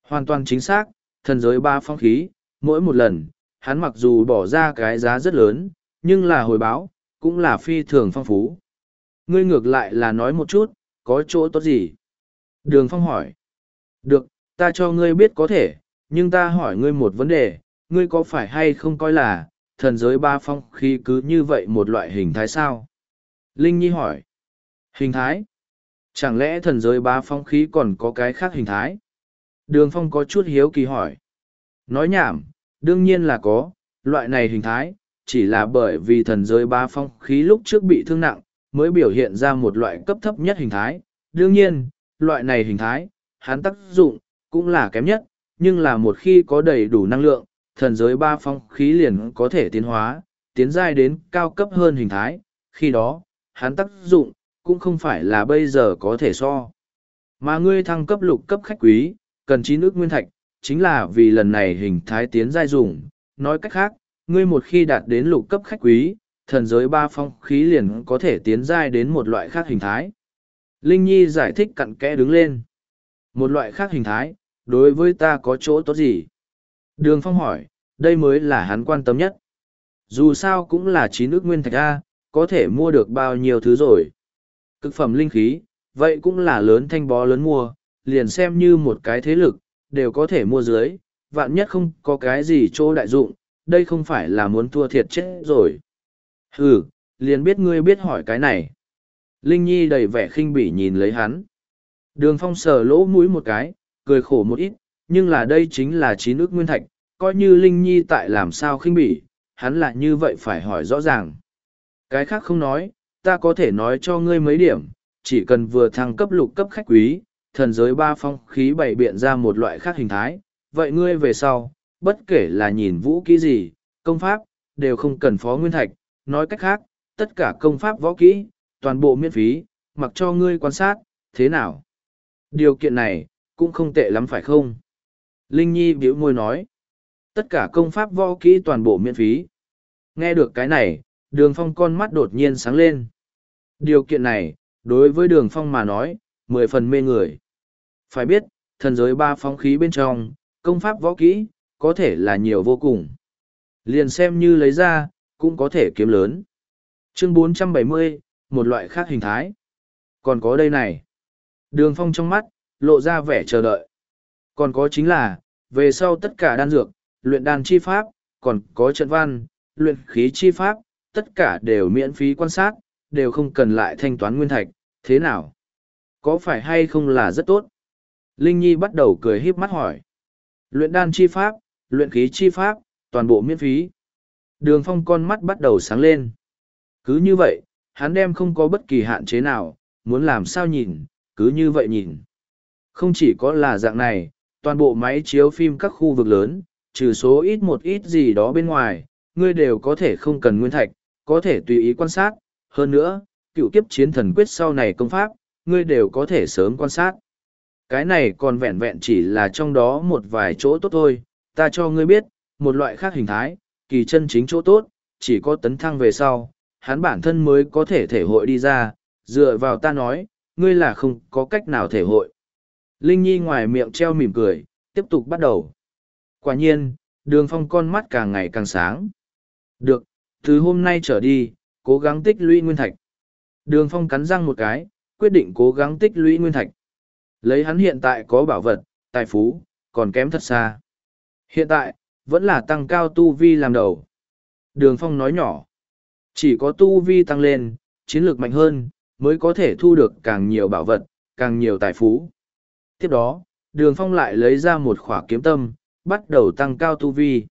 Hoàn toàn chính xác, thần giới ba phong khí, mỗi một lần, hắn mặc dù bỏ ra cái giá rất lớn, nhưng là hồi báo, cũng là phi thường phong phú. Ngươi ngược lại là nói một chút, có chỗ tốt gì? Đường phong hỏi. Được, ta cho ngươi biết có thể, nhưng ta hỏi ngươi một vấn đề, ngươi có phải hay không coi là, thần giới ba phong khí cứ như vậy một loại hình thái sao? Linh Nhi hỏi. Hình thái? Chẳng lẽ thần giới ba phong khí còn có cái khác hình thái? Đường phong có chút hiếu kỳ hỏi. Nói nhảm, đương nhiên là có, loại này hình thái, chỉ là bởi vì thần giới ba phong khí lúc trước bị thương nặng, mới biểu hiện ra một loại cấp thấp nhất hình thái. Đương nhiên, loại này hình thái, hắn tác dụng, cũng là kém nhất, nhưng là một khi có đầy đủ năng lượng, thần giới ba phong khí liền có thể tiến hóa, tiến giai đến cao cấp hơn hình thái, khi đó, hắn tác dụng, cũng không phải là bây giờ có thể so. Mà ngươi thăng cấp lục cấp khách quý, cần chín ước nguyên thạch, chính là vì lần này hình thái tiến giai dùng. Nói cách khác, ngươi một khi đạt đến lục cấp khách quý, thần giới ba phong khí liền có thể tiến giai đến một loại khác hình thái. Linh Nhi giải thích cặn kẽ đứng lên. Một loại khác hình thái, đối với ta có chỗ tốt gì? Đường Phong hỏi, đây mới là hắn quan tâm nhất. Dù sao cũng là chín ước nguyên thạch A, có thể mua được bao nhiêu thứ rồi. Cực phẩm linh khí, vậy cũng là lớn thanh bó lớn mua, liền xem như một cái thế lực, đều có thể mua dưới, vạn nhất không có cái gì chỗ đại dụng, đây không phải là muốn thua thiệt chết rồi. Hừ, liền biết ngươi biết hỏi cái này. Linh Nhi đầy vẻ khinh bỉ nhìn lấy hắn. Đường phong sờ lỗ mũi một cái, cười khổ một ít, nhưng là đây chính là chín ước nguyên thạch, coi như Linh Nhi tại làm sao khinh bỉ, hắn lại như vậy phải hỏi rõ ràng. Cái khác không nói, ta có thể nói cho ngươi mấy điểm, chỉ cần vừa thăng cấp lục cấp khách quý, thần giới ba phong khí bày biện ra một loại khác hình thái, vậy ngươi về sau, bất kể là nhìn vũ kỹ gì, công pháp, đều không cần phó nguyên thạch, nói cách khác, tất cả công pháp võ kỹ, toàn bộ miễn phí, mặc cho ngươi quan sát, thế nào? Điều kiện này, cũng không tệ lắm phải không? Linh Nhi biểu môi nói, tất cả công pháp võ kỹ toàn bộ miễn phí. Nghe được cái này, đường phong con mắt đột nhiên sáng lên. Điều kiện này, đối với đường phong mà nói, mười phần mê người. Phải biết, thần giới ba phong khí bên trong, công pháp võ kỹ, có thể là nhiều vô cùng. Liền xem như lấy ra, cũng có thể kiếm lớn. Chương 470, một loại khác hình thái. Còn có đây này. Đường phong trong mắt, lộ ra vẻ chờ đợi. Còn có chính là, về sau tất cả đan dược, luyện đan chi pháp, còn có trận văn, luyện khí chi pháp, tất cả đều miễn phí quan sát, đều không cần lại thanh toán nguyên thạch, thế nào? Có phải hay không là rất tốt? Linh Nhi bắt đầu cười híp mắt hỏi. Luyện đan chi pháp, luyện khí chi pháp, toàn bộ miễn phí. Đường phong con mắt bắt đầu sáng lên. Cứ như vậy, hắn đem không có bất kỳ hạn chế nào, muốn làm sao nhìn, cứ như vậy nhìn. Không chỉ có là dạng này, toàn bộ máy chiếu phim các khu vực lớn, trừ số ít một ít gì đó bên ngoài, ngươi đều có thể không cần nguyên thạch, có thể tùy ý quan sát. Hơn nữa, cựu kiếp chiến thần quyết sau này công pháp, ngươi đều có thể sớm quan sát. Cái này còn vẹn vẹn chỉ là trong đó một vài chỗ tốt thôi, ta cho ngươi biết, một loại khác hình thái, kỳ chân chính chỗ tốt, chỉ có tấn thăng về sau, hắn bản thân mới có thể thể hội đi ra, dựa vào ta nói, ngươi là không có cách nào thể hội. Linh Nhi ngoài miệng treo mỉm cười, tiếp tục bắt đầu. Quả nhiên, đường phong con mắt càng ngày càng sáng. Được, từ hôm nay trở đi, cố gắng tích lũy nguyên thạch. Đường phong cắn răng một cái, quyết định cố gắng tích lũy nguyên thạch. Lấy hắn hiện tại có bảo vật, tài phú, còn kém thật xa. Hiện tại, vẫn là tăng cao tu vi làm đầu. Đường phong nói nhỏ. Chỉ có tu vi tăng lên, chiến lược mạnh hơn, mới có thể thu được càng nhiều bảo vật, càng nhiều tài phú. Tiếp đó, đường phong lại lấy ra một khỏa kiếm tâm, bắt đầu tăng cao tu vi.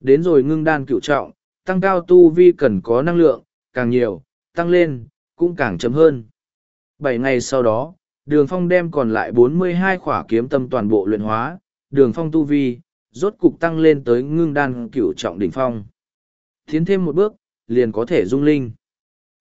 Đến rồi ngưng đan cựu trọng, tăng cao tu vi cần có năng lượng, càng nhiều, tăng lên, cũng càng chậm hơn. Bảy ngày sau đó, đường phong đem còn lại bốn mươi hai khỏa kiếm tâm toàn bộ luyện hóa, đường phong tu vi, rốt cục tăng lên tới ngưng đan cửu trọng đỉnh phong. Tiến thêm một bước, liền có thể dung linh.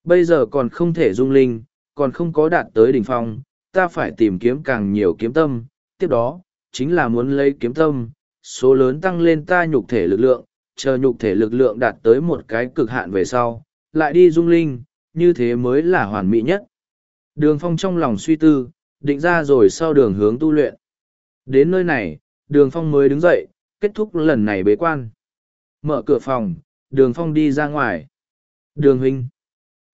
Bây giờ còn không thể dung linh, còn không có đạt tới đỉnh phong, ta phải tìm kiếm càng nhiều kiếm tâm, tiếp đó, chính là muốn lấy kiếm tâm, số lớn tăng lên ta nhục thể lực lượng, chờ nhục thể lực lượng đạt tới một cái cực hạn về sau, lại đi dung linh, như thế mới là hoàn mỹ nhất. Đường phong trong lòng suy tư, định ra rồi sau đường hướng tu luyện. Đến nơi này, đường phong mới đứng dậy, kết thúc lần này bế quan. Mở cửa phòng, đường phong đi ra ngoài. Đường huynh.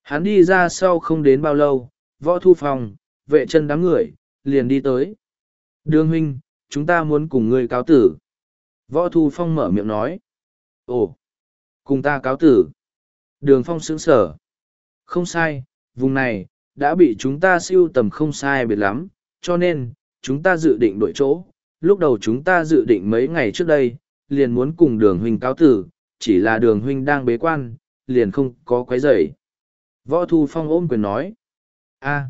Hắn đi ra sau không đến bao lâu, võ thu phòng, vệ chân đám người, liền đi tới. Đường huynh, chúng ta muốn cùng ngươi cáo tử. Võ thu phong mở miệng nói. Ồ, cùng ta cáo tử. Đường phong sững sở. Không sai, vùng này, đã bị chúng ta siêu tầm không sai biệt lắm, cho nên, chúng ta dự định đổi chỗ. Lúc đầu chúng ta dự định mấy ngày trước đây, liền muốn cùng đường huynh cáo tử, chỉ là đường huynh đang bế quan, liền không có quấy rầy. Võ Thu Phong ôm quyền nói. a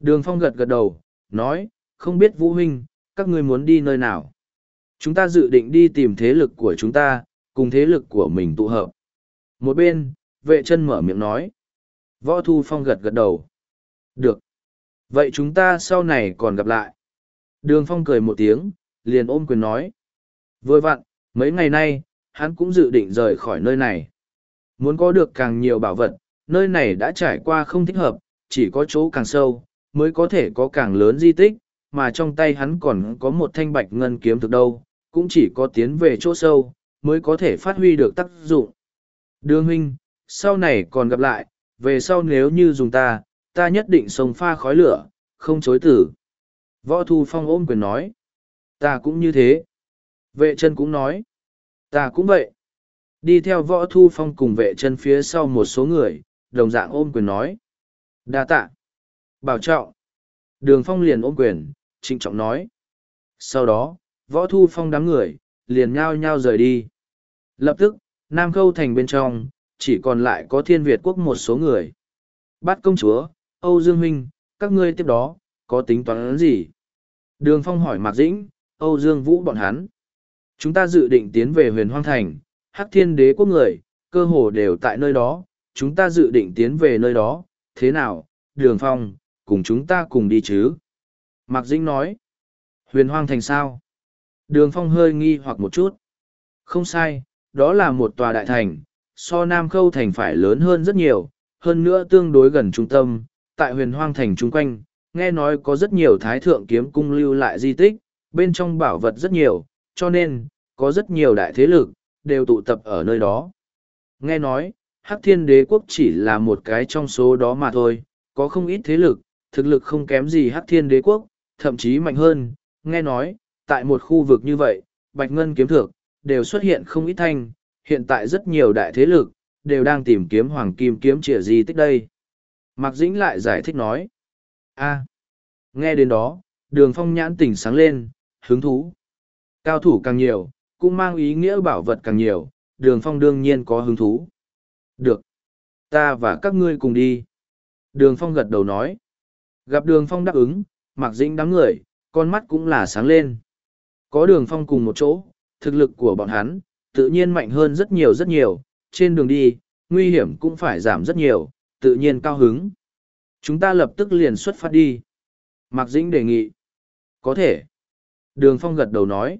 Đường Phong gật gật đầu, nói, không biết Vũ huynh, các ngươi muốn đi nơi nào. Chúng ta dự định đi tìm thế lực của chúng ta, cùng thế lực của mình tụ hợp. Một bên, vệ chân mở miệng nói. Võ Thu Phong gật gật đầu. Được. Vậy chúng ta sau này còn gặp lại. Đường Phong cười một tiếng, liền ôm quyền nói. Vừa vặn, mấy ngày nay, hắn cũng dự định rời khỏi nơi này. Muốn có được càng nhiều bảo vật, nơi này đã trải qua không thích hợp, chỉ có chỗ càng sâu, mới có thể có càng lớn di tích, mà trong tay hắn còn có một thanh bạch ngân kiếm thực đâu, cũng chỉ có tiến về chỗ sâu, mới có thể phát huy được tác dụng. Đường huynh, sau này còn gặp lại, về sau nếu như dùng ta, ta nhất định sống pha khói lửa, không chối tử. Võ Thu Phong ôm quyền nói. Ta cũng như thế. Vệ chân cũng nói. Ta cũng vậy. Đi theo Võ Thu Phong cùng vệ chân phía sau một số người, đồng dạng ôm quyền nói. đa tạ. Bảo trọng. Đường Phong liền ôm quyền, trịnh trọng nói. Sau đó, Võ Thu Phong đám người, liền nhao nhao rời đi. Lập tức, Nam Khâu Thành bên trong, chỉ còn lại có thiên Việt quốc một số người. Bắt công chúa, Âu Dương Huynh, các ngươi tiếp đó, có tính toán gì? Đường Phong hỏi Mạc Dĩnh, Âu Dương Vũ bọn hắn. Chúng ta dự định tiến về huyền hoang thành, hắc thiên đế quốc người, cơ hồ đều tại nơi đó, chúng ta dự định tiến về nơi đó, thế nào, Đường Phong, cùng chúng ta cùng đi chứ? Mạc Dĩnh nói, huyền hoang thành sao? Đường Phong hơi nghi hoặc một chút. Không sai, đó là một tòa đại thành, so Nam Khâu thành phải lớn hơn rất nhiều, hơn nữa tương đối gần trung tâm, tại huyền hoang thành chung quanh, nghe nói có rất nhiều thái thượng kiếm cung lưu lại di tích, bên trong bảo vật rất nhiều, cho nên, có rất nhiều đại thế lực, đều tụ tập ở nơi đó. Nghe nói, Hắc Thiên Đế Quốc chỉ là một cái trong số đó mà thôi, có không ít thế lực, thực lực không kém gì Hắc Thiên Đế Quốc, thậm chí mạnh hơn, nghe nói, tại một khu vực như vậy, Bạch Ngân kiếm thược, đều xuất hiện không ít thanh, hiện tại rất nhiều đại thế lực, đều đang tìm kiếm hoàng kim kiếm chìa di tích đây. Mạc Dĩnh lại giải thích nói. a nghe đến đó, đường phong nhãn tỉnh sáng lên, hứng thú. Cao thủ càng nhiều, cũng mang ý nghĩa bảo vật càng nhiều, đường phong đương nhiên có hứng thú. Được. Ta và các ngươi cùng đi. Đường phong gật đầu nói. Gặp đường phong đáp ứng, Mạc Dĩnh đám người, con mắt cũng là sáng lên. Có đường phong cùng một chỗ, thực lực của bọn hắn, tự nhiên mạnh hơn rất nhiều rất nhiều, trên đường đi, nguy hiểm cũng phải giảm rất nhiều, tự nhiên cao hứng. Chúng ta lập tức liền xuất phát đi. Mạc Dĩnh đề nghị. Có thể. Đường Phong gật đầu nói.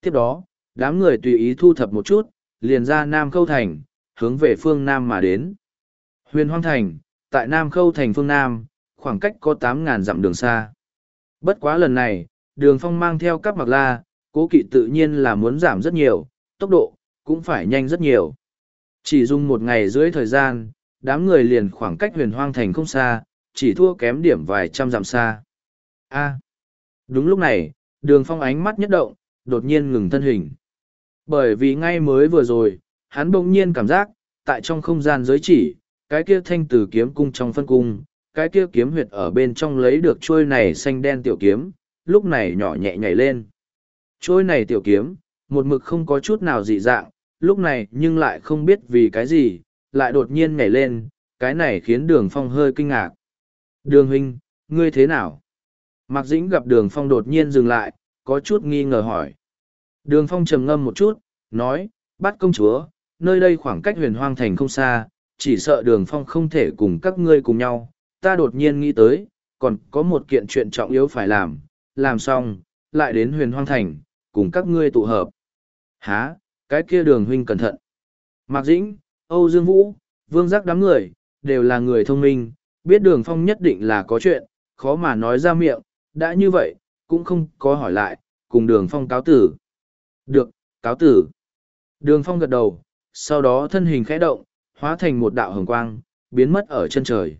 Tiếp đó, đám người tùy ý thu thập một chút, liền ra Nam Khâu Thành, hướng về phương Nam mà đến. Huyền Hoang Thành, tại Nam Khâu Thành phương Nam, khoảng cách có tám ngàn dặm đường xa. Bất quá lần này, đường Phong mang theo các mặc la, cố kỵ tự nhiên là muốn giảm rất nhiều, tốc độ, cũng phải nhanh rất nhiều. Chỉ dùng một ngày dưới thời gian, đám người liền khoảng cách huyền hoang thành không xa, chỉ thua kém điểm vài trăm dặm xa. A. đúng lúc này, đường phong ánh mắt nhất động, đột nhiên ngừng thân hình. Bởi vì ngay mới vừa rồi, hắn bỗng nhiên cảm giác, tại trong không gian giới chỉ, cái kia thanh tử kiếm cung trong phân cung, cái kia kiếm huyệt ở bên trong lấy được chuôi này xanh đen tiểu kiếm, lúc này nhỏ nhẹ nhảy lên. Trôi này tiểu kiếm, một mực không có chút nào dị dạng, lúc này nhưng lại không biết vì cái gì, lại đột nhiên nhảy lên, cái này khiến đường phong hơi kinh ngạc. Đường huynh, ngươi thế nào? Mạc Dĩnh gặp đường phong đột nhiên dừng lại, có chút nghi ngờ hỏi. Đường phong trầm ngâm một chút, nói, bắt công chúa, nơi đây khoảng cách huyền hoang thành không xa, chỉ sợ đường phong không thể cùng các ngươi cùng nhau. Ta đột nhiên nghĩ tới, còn có một kiện chuyện trọng yếu phải làm, làm xong, lại đến huyền hoang thành, cùng các ngươi tụ hợp. Há, cái kia đường huynh cẩn thận. Mạc Dĩnh, Âu Dương Vũ, Vương Giác đám người, đều là người thông minh, biết đường phong nhất định là có chuyện, khó mà nói ra miệng, đã như vậy, cũng không có hỏi lại, cùng đường phong cáo tử. Được, cáo tử. Đường phong gật đầu, sau đó thân hình khẽ động, hóa thành một đạo hồng quang, biến mất ở chân trời.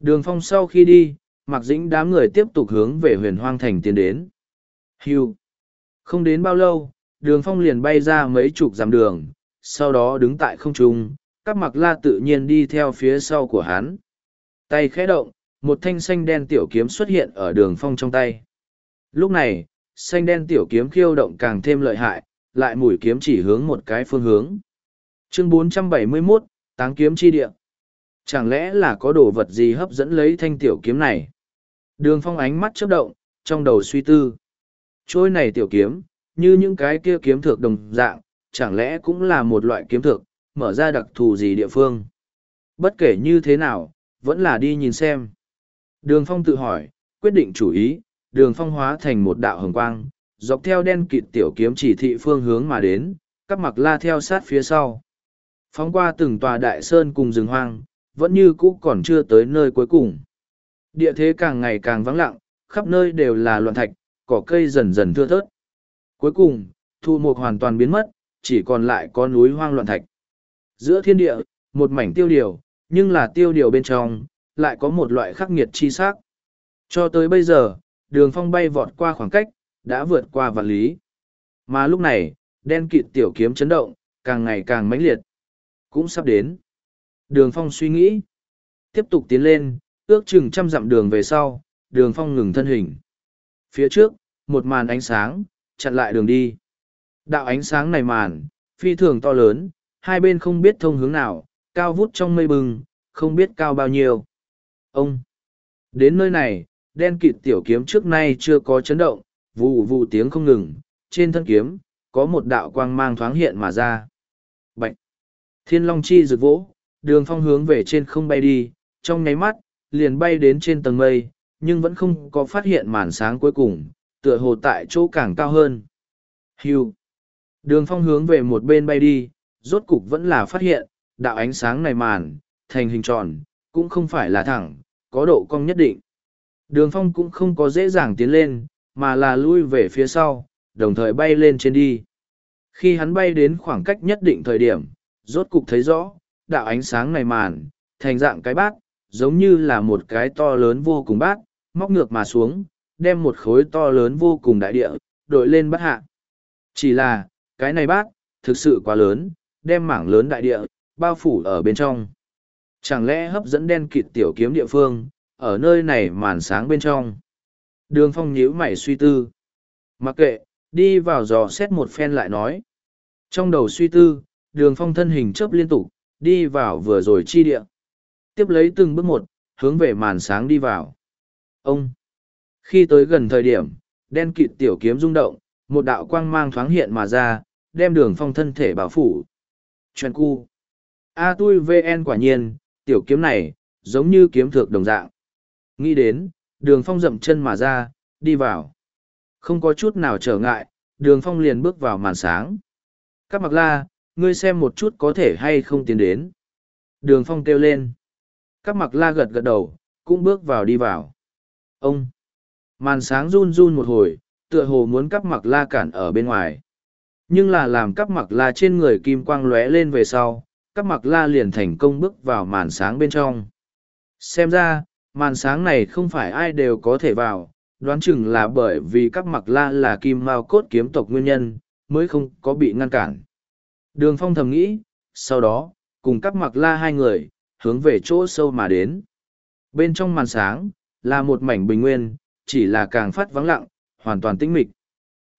Đường phong sau khi đi, Mạc Dĩnh đám người tiếp tục hướng về huyền hoang thành tiến đến. Hưu. Không đến bao lâu, đường phong liền bay ra mấy chục dặm đường, sau đó đứng tại không trung, các mặc la tự nhiên đi theo phía sau của hắn. Tay khẽ động, một thanh xanh đen tiểu kiếm xuất hiện ở đường phong trong tay. Lúc này, xanh đen tiểu kiếm khiêu động càng thêm lợi hại, lại mũi kiếm chỉ hướng một cái phương hướng. Chương 471, Táng kiếm chi địa. Chẳng lẽ là có đồ vật gì hấp dẫn lấy thanh tiểu kiếm này? Đường phong ánh mắt chớp động, trong đầu suy tư. Trôi này tiểu kiếm, như những cái kia kiếm thược đồng dạng, chẳng lẽ cũng là một loại kiếm thược, mở ra đặc thù gì địa phương. Bất kể như thế nào, vẫn là đi nhìn xem. Đường phong tự hỏi, quyết định chủ ý, đường phong hóa thành một đạo hồng quang, dọc theo đen kịt tiểu kiếm chỉ thị phương hướng mà đến, các mặc la theo sát phía sau. Phóng qua từng tòa đại sơn cùng rừng hoang, vẫn như cũ còn chưa tới nơi cuối cùng. Địa thế càng ngày càng vắng lặng, khắp nơi đều là loạn thạch, cỏ cây dần dần thưa thớt. Cuối cùng, thu mục hoàn toàn biến mất, chỉ còn lại có núi hoang loạn thạch. Giữa thiên địa, một mảnh tiêu điều, nhưng là tiêu điều bên trong, lại có một loại khắc nghiệt chi sắc. Cho tới bây giờ, đường phong bay vọt qua khoảng cách, đã vượt qua vạn lý. Mà lúc này, đen kịt tiểu kiếm chấn động, càng ngày càng mãnh liệt. Cũng sắp đến. Đường phong suy nghĩ. Tiếp tục tiến lên, ước chừng trăm dặm đường về sau, đường phong ngừng thân hình. Phía trước, một màn ánh sáng, chặn lại đường đi. Đạo ánh sáng này màn, phi thường to lớn, hai bên không biết thông hướng nào, cao vút trong mây bừng, không biết cao bao nhiêu. Ông! Đến nơi này, đen kịt tiểu kiếm trước nay chưa có chấn động, vù vù tiếng không ngừng, trên thân kiếm, có một đạo quang mang thoáng hiện mà ra. Bạch! Thiên Long Chi rực vỗ, đường phong hướng về trên không bay đi, trong nháy mắt, liền bay đến trên tầng mây, nhưng vẫn không có phát hiện màn sáng cuối cùng, tựa hồ tại chỗ càng cao hơn. Hưu! Đường phong hướng về một bên bay đi, rốt cục vẫn là phát hiện, đạo ánh sáng này màn, thành hình tròn, cũng không phải là thẳng, có độ cong nhất định. Đường phong cũng không có dễ dàng tiến lên, mà là lui về phía sau, đồng thời bay lên trên đi. Khi hắn bay đến khoảng cách nhất định thời điểm, rốt cục thấy rõ, đạo ánh sáng này màn, thành dạng cái bát, giống như là một cái to lớn vô cùng bát, móc ngược mà xuống, đem một khối to lớn vô cùng đại địa, đội lên bắt hạ. Chỉ là, cái này bác thực sự quá lớn, đem mảng lớn đại địa, bao phủ ở bên trong. Chẳng lẽ hấp dẫn đen kịt tiểu kiếm địa phương, ở nơi này màn sáng bên trong. Đường phong nhíu mày suy tư. Mặc kệ, đi vào dò xét một phen lại nói. Trong đầu suy tư, đường phong thân hình chớp liên tục, đi vào vừa rồi chi địa. Tiếp lấy từng bước một, hướng về màn sáng đi vào. Ông! Khi tới gần thời điểm, đen kịt tiểu kiếm rung động, một đạo quang mang thoáng hiện mà ra, đem đường phong thân thể bảo phủ. Chuyện cu. A tui VN quả nhiên, tiểu kiếm này, giống như kiếm thược đồng dạng. Nghĩ đến, đường phong dậm chân mà ra, đi vào. Không có chút nào trở ngại, đường phong liền bước vào màn sáng. Các mặc la, ngươi xem một chút có thể hay không tiến đến. Đường phong kêu lên. Các mặc la gật gật đầu, cũng bước vào đi vào. Ông! Màn sáng run run một hồi, tựa hồ muốn cắp mặc la cản ở bên ngoài. Nhưng là làm cắp mặc la trên người kim quang lóe lên về sau, cắp mặc la liền thành công bước vào màn sáng bên trong. Xem ra, màn sáng này không phải ai đều có thể vào, đoán chừng là bởi vì cắp mặc la là kim mao cốt kiếm tộc nguyên nhân, mới không có bị ngăn cản. Đường phong thầm nghĩ, sau đó, cùng cắp mặc la hai người, hướng về chỗ sâu mà đến. Bên trong màn sáng, là một mảnh bình nguyên, chỉ là càng phát vắng lặng, hoàn toàn tĩnh mịch.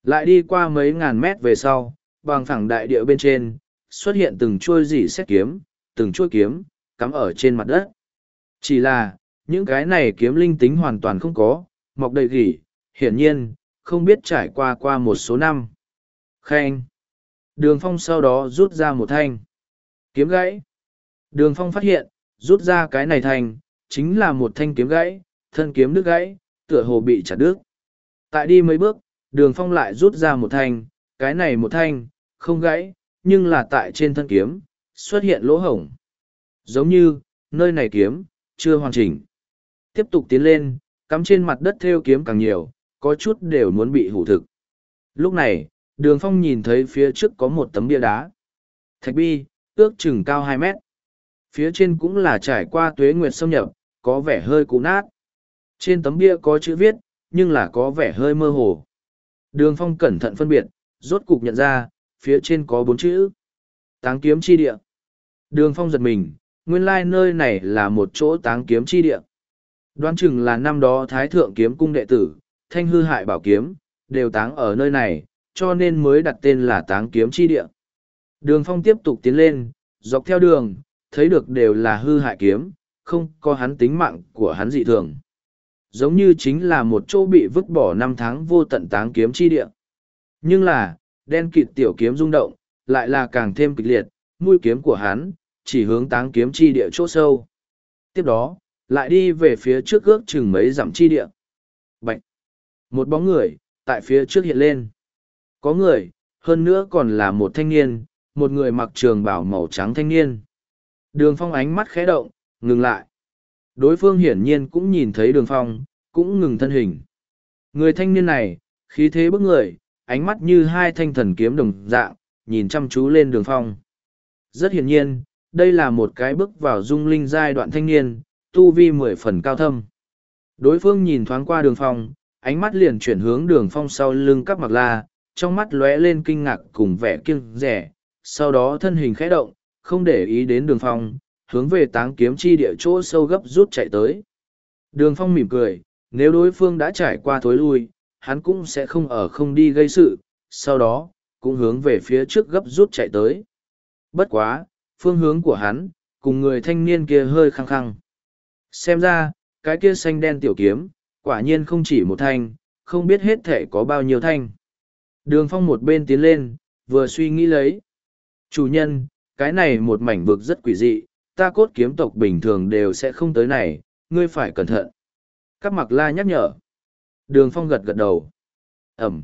Lại đi qua mấy ngàn mét về sau, bằng phẳng đại địa bên trên, xuất hiện từng chuôi dỉ xét kiếm, từng chuôi kiếm, cắm ở trên mặt đất. Chỉ là, những cái này kiếm linh tính hoàn toàn không có, mọc đầy gỉ, hiển nhiên, không biết trải qua qua một số năm. Khen. Đường phong sau đó rút ra một thanh. Kiếm gãy. Đường phong phát hiện, rút ra cái này thành, chính là một thanh kiếm gãy, thân kiếm đứt gãy, tựa hồ bị chặt đứt. Tại đi mấy bước, đường phong lại rút ra một thanh, cái này một thanh, không gãy, nhưng là tại trên thân kiếm, xuất hiện lỗ hổng. Giống như, nơi này kiếm, chưa hoàn chỉnh. Tiếp tục tiến lên, cắm trên mặt đất theo kiếm càng nhiều, có chút đều muốn bị hủ thực. Lúc này, đường phong nhìn thấy phía trước có một tấm bia đá. Thạch bi, ước chừng cao hai mét. Phía trên cũng là trải qua tuế nguyệt xâm nhập, có vẻ hơi cũ nát. Trên tấm bia có chữ viết, nhưng là có vẻ hơi mơ hồ. Đường phong cẩn thận phân biệt, rốt cục nhận ra, phía trên có bốn chữ. Táng kiếm chi địa. Đường phong giật mình, nguyên lai nơi này là một chỗ táng kiếm chi địa. Đoán chừng là năm đó Thái Thượng Kiếm Cung đệ tử, thanh hư hại bảo kiếm, đều táng ở nơi này, cho nên mới đặt tên là táng kiếm chi địa. Đường phong tiếp tục tiến lên, dọc theo đường, thấy được đều là hư hại kiếm, không có hắn tính mạng của hắn dị thường. Giống như chính là một chỗ bị vứt bỏ năm tháng vô tận táng kiếm chi địa. Nhưng là, đen kịt tiểu kiếm rung động, lại là càng thêm kịch liệt, mũi kiếm của hắn, chỉ hướng táng kiếm chi địa chỗ sâu. Tiếp đó, lại đi về phía trước ước chừng mấy dặm chi địa. Bạch! Một bóng người, tại phía trước hiện lên. Có người, hơn nữa còn là một thanh niên, một người mặc trường bảo màu trắng thanh niên. Đường phong ánh mắt khẽ động, ngừng lại. Đối phương hiển nhiên cũng nhìn thấy đường phong, cũng ngừng thân hình. Người thanh niên này, khí thế bức người, ánh mắt như hai thanh thần kiếm đồng dạng, nhìn chăm chú lên đường phong. Rất hiển nhiên, đây là một cái bước vào dung linh giai đoạn thanh niên, tu vi mười phần cao thâm. Đối phương nhìn thoáng qua đường phong, ánh mắt liền chuyển hướng đường phong sau lưng các mặc la, trong mắt lóe lên kinh ngạc cùng vẻ kiêng rẻ, sau đó thân hình khẽ động, không để ý đến đường phong, hướng về táng kiếm chi địa chỗ sâu gấp rút chạy tới. Đường phong mỉm cười, nếu đối phương đã trải qua thối lui, hắn cũng sẽ không ở không đi gây sự, sau đó, cũng hướng về phía trước gấp rút chạy tới. Bất quá, phương hướng của hắn, cùng người thanh niên kia hơi khăng khăng. Xem ra, cái kia xanh đen tiểu kiếm, quả nhiên không chỉ một thanh, không biết hết thể có bao nhiêu thanh. Đường phong một bên tiến lên, vừa suy nghĩ lấy. Chủ nhân, cái này một mảnh vực rất quỷ dị, ta cốt kiếm tộc bình thường đều sẽ không tới này, ngươi phải cẩn thận. Các mặc la nhắc nhở. Đường phong gật gật đầu. Ẩm.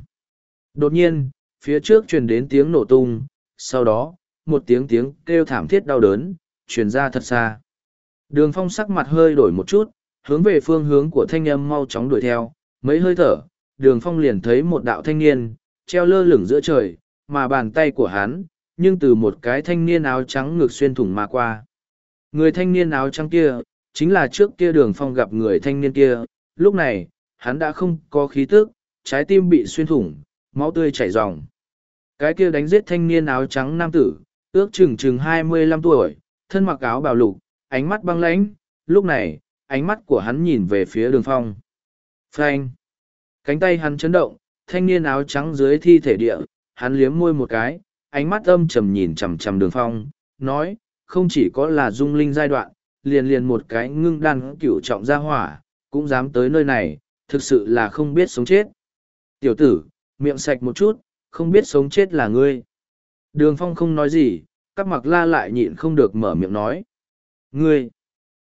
Đột nhiên, phía trước truyền đến tiếng nổ tung, sau đó, một tiếng tiếng kêu thảm thiết đau đớn, truyền ra thật xa. Đường phong sắc mặt hơi đổi một chút, hướng về phương hướng của thanh âm mau chóng đuổi theo, mấy hơi thở, đường phong liền thấy một đạo thanh niên, treo lơ lửng giữa trời, mà bàn tay của hắn, nhưng từ một cái thanh niên áo trắng ngược xuyên thủng mà qua. Người thanh niên áo trắng kia, chính là trước kia đường phong gặp người thanh niên kia, lúc này, hắn đã không có khí tức, trái tim bị xuyên thủng, máu tươi chảy ròng. Cái kia đánh giết thanh niên áo trắng nam tử, ước chừng chừng hai mươi lăm tuổi, thân mặc áo bào lục, ánh mắt băng lãnh, lúc này, ánh mắt của hắn nhìn về phía đường phong. Frank! Cánh tay hắn chấn động, thanh niên áo trắng dưới thi thể địa, hắn liếm môi một cái, ánh mắt âm trầm nhìn chằm chằm đường phong, nói, không chỉ có là dung linh giai đoạn, liền liền một cái ngưng đan cửu trọng gia hỏa, cũng dám tới nơi này, thực sự là không biết sống chết. Tiểu tử, miệng sạch một chút, không biết sống chết là ngươi. Đường phong không nói gì, các mặc la lại nhịn không được mở miệng nói. Ngươi,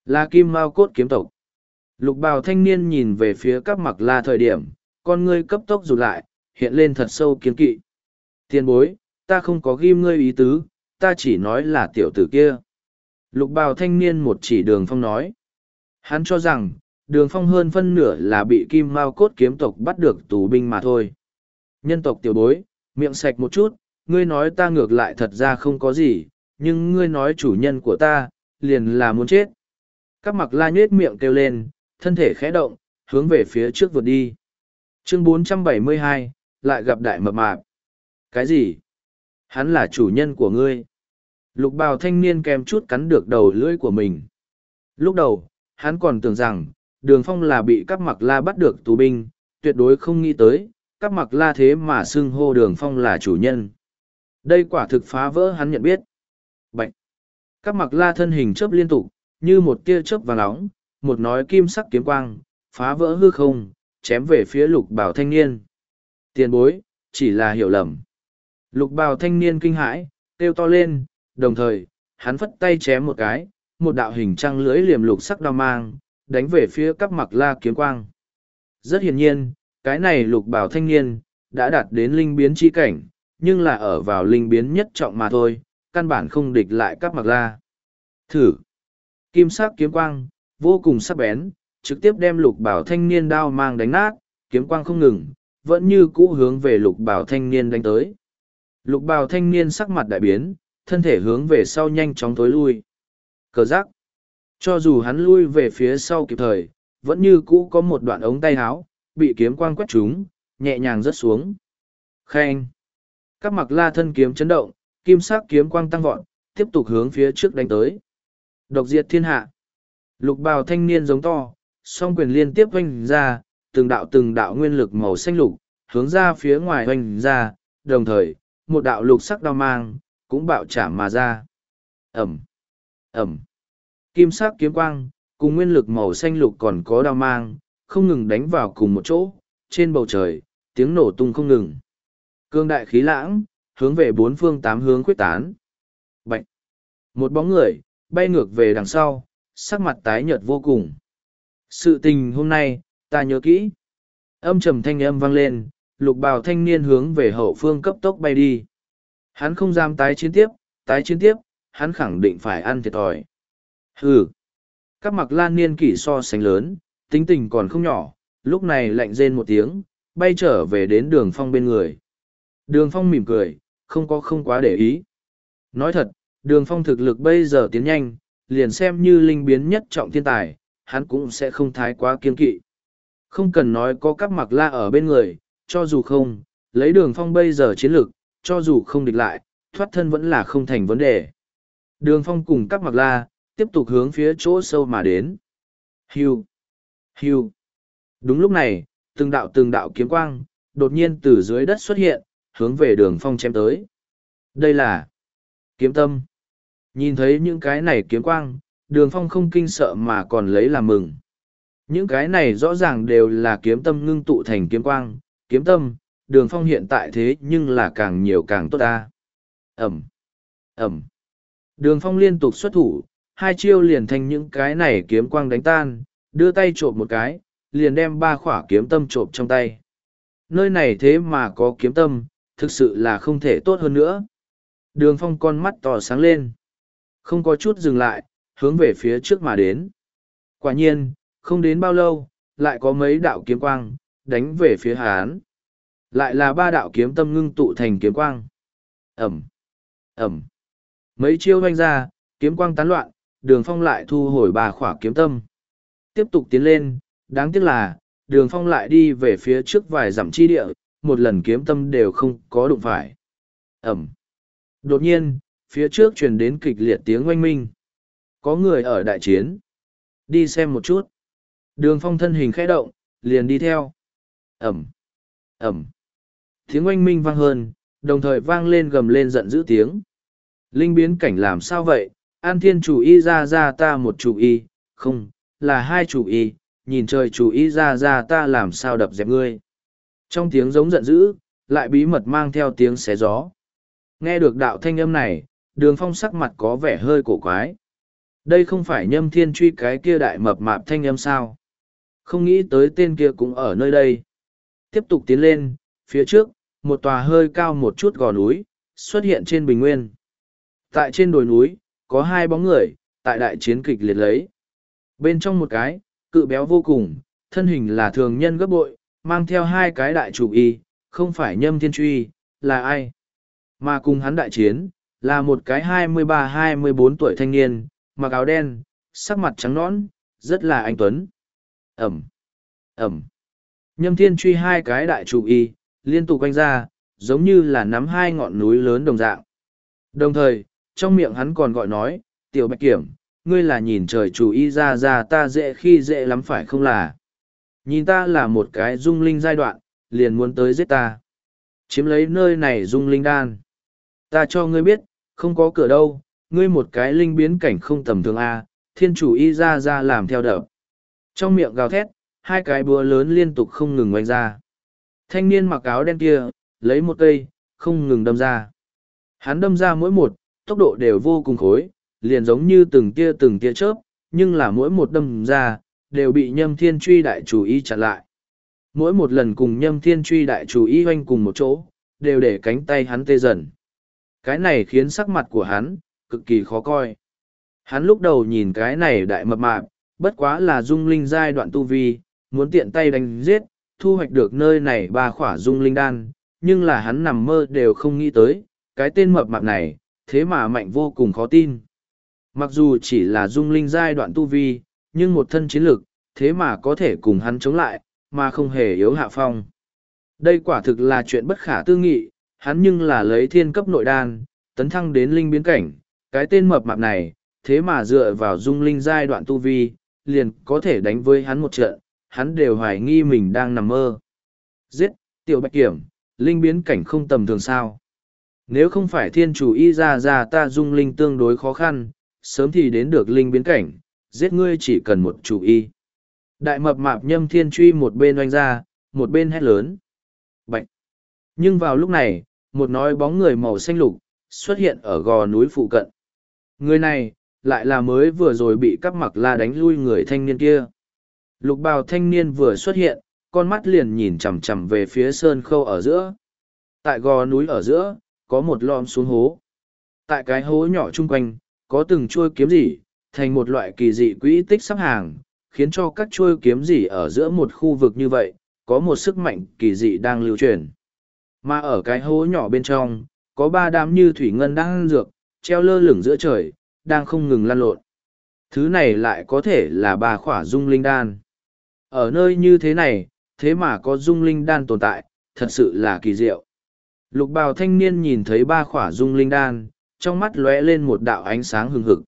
là kim mao cốt kiếm tộc. Lục bào thanh niên nhìn về phía các mặc la thời điểm, con ngươi cấp tốc rụt lại, hiện lên thật sâu kiến kỵ. Tiền bối, ta không có ghim ngươi ý tứ, ta chỉ nói là tiểu tử kia. Lục bào thanh niên một chỉ đường phong nói. Hắn cho rằng, đường phong hơn phân nửa là bị kim mao cốt kiếm tộc bắt được tù binh mà thôi. Nhân tộc tiểu bối, miệng sạch một chút, ngươi nói ta ngược lại thật ra không có gì, nhưng ngươi nói chủ nhân của ta, liền là muốn chết. Các mặc la nhết miệng kêu lên, thân thể khẽ động, hướng về phía trước vượt đi. Chương 472, lại gặp đại mập mạp. Cái gì? Hắn là chủ nhân của ngươi. Lục bào thanh niên kèm chút cắn được đầu lưỡi của mình. Lúc đầu, hắn còn tưởng rằng, đường phong là bị các mặc la bắt được tù binh, tuyệt đối không nghĩ tới, các mặc la thế mà xưng hô đường phong là chủ nhân. Đây quả thực phá vỡ hắn nhận biết. Bạch! Các mặc la thân hình chớp liên tục, như một tia chớp vàng nóng, một nói kim sắc kiếm quang, phá vỡ hư không, chém về phía lục bảo thanh niên. Tiền bối, chỉ là hiểu lầm. Lục bào thanh niên kinh hãi, kêu to lên, đồng thời, hắn phất tay chém một cái, một đạo hình trăng lưới liềm lục sắc đao mang, đánh về phía các mặc la kiếm quang. Rất hiển nhiên, cái này lục bảo thanh niên, đã đạt đến linh biến chi cảnh, nhưng là ở vào linh biến nhất trọng mà thôi, căn bản không địch lại các mặc la. Thử! Kim sắc kiếm quang, vô cùng sắc bén, trực tiếp đem lục bảo thanh niên đao mang đánh nát, kiếm quang không ngừng, vẫn như cũ hướng về lục bảo thanh niên đánh tới. Lục bảo thanh niên sắc mặt đại biến, thân thể hướng về sau nhanh chóng tối lui. Cờ giác. Cho dù hắn lui về phía sau kịp thời, vẫn như cũ có một đoạn ống tay áo, bị kiếm quang quét trúng, nhẹ nhàng rớt xuống. Khen. Các mặc la thân kiếm chấn động, kim sắc kiếm quang tăng vọt, tiếp tục hướng phía trước đánh tới. Độc diệt thiên hạ. Lục bào thanh niên giống to, song quyền liên tiếp oanh ra, từng đạo từng đạo nguyên lực màu xanh lục, hướng ra phía ngoài oanh ra, đồng thời, một đạo lục sắc đao mang, cũng bạo trả mà ra. Ẩm, Ẩm, kim sắc kiếm quang, cùng nguyên lực màu xanh lục còn có đao mang, không ngừng đánh vào cùng một chỗ, trên bầu trời, tiếng nổ tung không ngừng. Cương đại khí lãng, hướng về bốn phương tám hướng quyết tán. Bạch! Một bóng người, bay ngược về đằng sau, sắc mặt tái nhợt vô cùng. Sự tình hôm nay, ta nhớ kỹ. Âm trầm thanh âm vang lên, lục bào thanh niên hướng về hậu phương cấp tốc bay đi. Hắn không dám tái chiến tiếp, tái chiến tiếp, hắn khẳng định phải ăn thiệt thòi. Hừ. Các mặc lan niên kỷ so sánh lớn, tính tình còn không nhỏ, lúc này lạnh rên một tiếng, bay trở về đến đường phong bên người. Đường phong mỉm cười, không có không quá để ý. Nói thật, đường phong thực lực bây giờ tiến nhanh, liền xem như linh biến nhất trọng thiên tài, hắn cũng sẽ không thái quá kiên kỵ. Không cần nói có các mặc la ở bên người, cho dù không, lấy đường phong bây giờ chiến lực, cho dù không địch lại, thoát thân vẫn là không thành vấn đề. Đường phong cùng các mặc la, tiếp tục hướng phía chỗ sâu mà đến. Hiu! Hiu! Đúng lúc này, từng đạo từng đạo kiếm quang, đột nhiên từ dưới đất xuất hiện, hướng về đường phong chém tới. Đây là kiếm tâm. Nhìn thấy những cái này kiếm quang, đường phong không kinh sợ mà còn lấy làm mừng. Những cái này rõ ràng đều là kiếm tâm ngưng tụ thành kiếm quang, kiếm tâm, đường phong hiện tại thế nhưng là càng nhiều càng tốt ta. Ẩm, Ẩm. Đường phong liên tục xuất thủ, hai chiêu liền thành những cái này kiếm quang đánh tan, đưa tay trộm một cái, liền đem ba khỏa kiếm tâm trộm trong tay. Nơi này thế mà có kiếm tâm, thực sự là không thể tốt hơn nữa. Đường phong con mắt tỏ sáng lên. Không có chút dừng lại, hướng về phía trước mà đến. Quả nhiên, không đến bao lâu, lại có mấy đạo kiếm quang, đánh về phía hán. Lại là ba đạo kiếm tâm ngưng tụ thành kiếm quang. Ẩm, Ẩm. Mấy chiêu hoanh ra, kiếm quang tán loạn, đường phong lại thu hồi ba khỏa kiếm tâm. Tiếp tục tiến lên, đáng tiếc là, đường phong lại đi về phía trước vài dặm chi địa, một lần kiếm tâm đều không có đụng phải. Ẩm. Đột nhiên, phía trước truyền đến kịch liệt tiếng oanh minh. Có người ở đại chiến. Đi xem một chút. Đường phong thân hình khẽ động, liền đi theo. Ẩm. Ẩm. Tiếng oanh minh vang hơn, đồng thời vang lên gầm lên giận dữ tiếng. Linh biến cảnh làm sao vậy? An thiên chủ y ra ra ta một chủ y, không, là hai chủ y, nhìn trời chủ y ra ra ta làm sao đập dẹp ngươi. Trong tiếng giống giận dữ, lại bí mật mang theo tiếng xé gió. Nghe được đạo thanh âm này, đường phong sắc mặt có vẻ hơi cổ quái. Đây không phải nhâm thiên truy cái kia đại mập mạp thanh âm sao. Không nghĩ tới tên kia cũng ở nơi đây. Tiếp tục tiến lên, phía trước, một tòa hơi cao một chút gò núi, xuất hiện trên bình nguyên. Tại trên đồi núi, có hai bóng người, tại đại chiến kịch liệt lấy. Bên trong một cái, cự béo vô cùng, thân hình là thường nhân gấp bội, mang theo hai cái đại chủ y, không phải nhâm thiên truy, là ai? Mà cùng hắn đại chiến, là một cái hai mươi ba hai mươi bốn tuổi thanh niên, mặc áo đen, sắc mặt trắng nõn, rất là anh tuấn. Ẩm, Ẩm. Nhâm thiên truy hai cái đại chủ y, liên tục quanh ra, giống như là nắm hai ngọn núi lớn đồng dạng. Đồng thời, trong miệng hắn còn gọi nói, tiểu bạch kiểm, ngươi là nhìn trời chủ y ra ra ta dễ khi dễ lắm phải không là. Nhìn ta là một cái dung linh giai đoạn, liền muốn tới giết ta. Chiếm lấy nơi này dung linh đan. Ta cho ngươi biết, không có cửa đâu, ngươi một cái linh biến cảnh không tầm thường A, thiên chủ y ra ra làm theo đập. Trong miệng gào thét, hai cái búa lớn liên tục không ngừng oanh ra. Thanh niên mặc áo đen kia, lấy một cây, không ngừng đâm ra. Hắn đâm ra mỗi một, tốc độ đều vô cùng khối, liền giống như từng tia từng tia chớp, nhưng là mỗi một đâm ra, đều bị nhâm thiên truy đại chủ y chặn lại. Mỗi một lần cùng nhâm thiên truy đại chủ y hoanh cùng một chỗ, đều để cánh tay hắn tê dần. Cái này khiến sắc mặt của hắn, cực kỳ khó coi. Hắn lúc đầu nhìn cái này đại mập mạp, bất quá là dung linh giai đoạn tu vi, muốn tiện tay đánh giết, thu hoạch được nơi này ba khỏa dung linh đan, nhưng là hắn nằm mơ đều không nghĩ tới, cái tên mập mạp này, thế mà mạnh vô cùng khó tin. Mặc dù chỉ là dung linh giai đoạn tu vi, nhưng một thân chiến lực, thế mà có thể cùng hắn chống lại, mà không hề yếu hạ phong. Đây quả thực là chuyện bất khả tư nghị, hắn nhưng là lấy thiên cấp nội đan, tấn thăng đến linh biến cảnh, cái tên mập mạp này, thế mà dựa vào dung linh giai đoạn tu vi, liền có thể đánh với hắn một trận, hắn đều hoài nghi mình đang nằm mơ. Giết, tiểu bạch kiểm, linh biến cảnh không tầm thường sao. Nếu không phải thiên chủ y ra ra ta dung linh tương đối khó khăn, sớm thì đến được linh biến cảnh, giết ngươi chỉ cần một chủ y. Đại mập mạp nhâm thiên truy một bên oanh ra, một bên hét lớn. Bạch! Nhưng vào lúc này, một nói bóng người màu xanh lục, xuất hiện ở gò núi phụ cận. Người này, lại là mới vừa rồi bị cắp mặc la đánh lui người thanh niên kia. Lục bào thanh niên vừa xuất hiện, con mắt liền nhìn chằm chằm về phía sơn khâu ở giữa. Tại gò núi ở giữa, có một lom xuống hố. Tại cái hố nhỏ chung quanh, có từng chuôi kiếm gì, thành một loại kỳ dị quỹ tích sắp hàng, khiến cho các chuôi kiếm gì ở giữa một khu vực như vậy, có một sức mạnh kỳ dị đang lưu truyền. Mà ở cái hố nhỏ bên trong, có ba đám như thủy ngân đang dược, treo lơ lửng giữa trời, đang không ngừng lăn lộn. Thứ này lại có thể là bà khỏa dung linh đan. Ở nơi như thế này, thế mà có dung linh đan tồn tại, thật sự là kỳ diệu. Lục bào thanh niên nhìn thấy ba khỏa dung linh đan, trong mắt lóe lên một đạo ánh sáng hừng hực.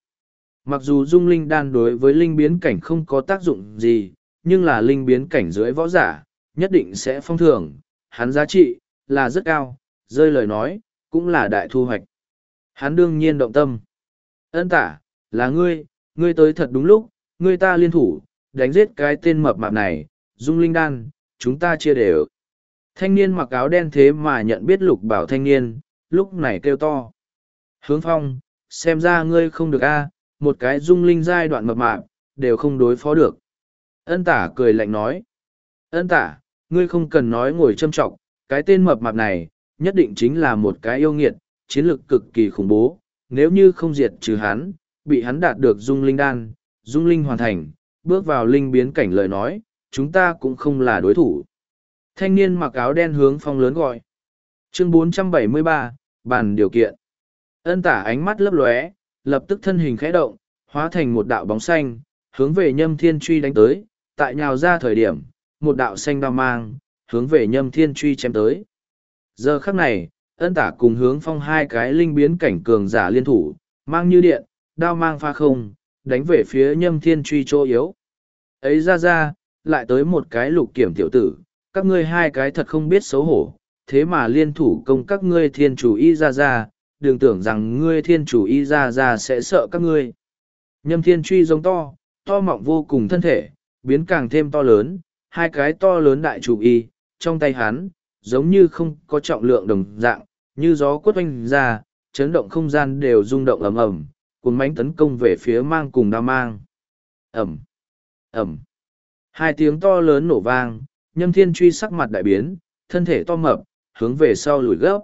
Mặc dù dung linh đan đối với linh biến cảnh không có tác dụng gì, nhưng là linh biến cảnh dưới võ giả, nhất định sẽ phong thưởng, hắn giá trị, là rất cao, rơi lời nói, cũng là đại thu hoạch. Hắn đương nhiên động tâm. Ân tả, là ngươi, ngươi tới thật đúng lúc, ngươi ta liên thủ, đánh giết cái tên mập mạp này, dung linh đan, chúng ta chia đều. Thanh niên mặc áo đen thế mà nhận biết lục bảo thanh niên, lúc này kêu to. Hướng phong, xem ra ngươi không được a một cái dung linh giai đoạn mập mạp, đều không đối phó được. Ân tả cười lạnh nói. Ân tả, ngươi không cần nói ngồi châm trọng, cái tên mập mạp này, nhất định chính là một cái yêu nghiệt, chiến lược cực kỳ khủng bố, nếu như không diệt trừ hắn, bị hắn đạt được dung linh đan, dung linh hoàn thành, bước vào linh biến cảnh lời nói, chúng ta cũng không là đối thủ. Thanh niên mặc áo đen hướng phong lớn gọi. Chương 473, bàn điều kiện. Ân tả ánh mắt lấp lóe, lập tức thân hình khẽ động, hóa thành một đạo bóng xanh, hướng về nhâm thiên truy đánh tới, tại nhào ra thời điểm, một đạo xanh đao mang, hướng về nhâm thiên truy chém tới. Giờ khắc này, ân tả cùng hướng phong hai cái linh biến cảnh cường giả liên thủ, mang như điện, đao mang pha không, đánh về phía nhâm thiên truy chỗ yếu. Ấy ra ra, lại tới một cái lục kiểm tiểu tử, các ngươi hai cái thật không biết xấu hổ, thế mà liên thủ công các ngươi thiên chủ y ra ra, đừng tưởng rằng ngươi thiên chủ y ra ra sẽ sợ các ngươi. Nhâm thiên truy giống to, to mọng vô cùng thân thể, biến càng thêm to lớn, hai cái to lớn đại chủ y, trong tay hắn, giống như không có trọng lượng đồng dạng, như gió quất oanh ra, chấn động không gian đều rung động ầm ầm, cuốn mánh tấn công về phía mang cùng đao mang. Ẩm, Ẩm. Hai tiếng to lớn nổ vang, nhâm thiên truy sắc mặt đại biến, thân thể to mập, hướng về sau lùi gấp.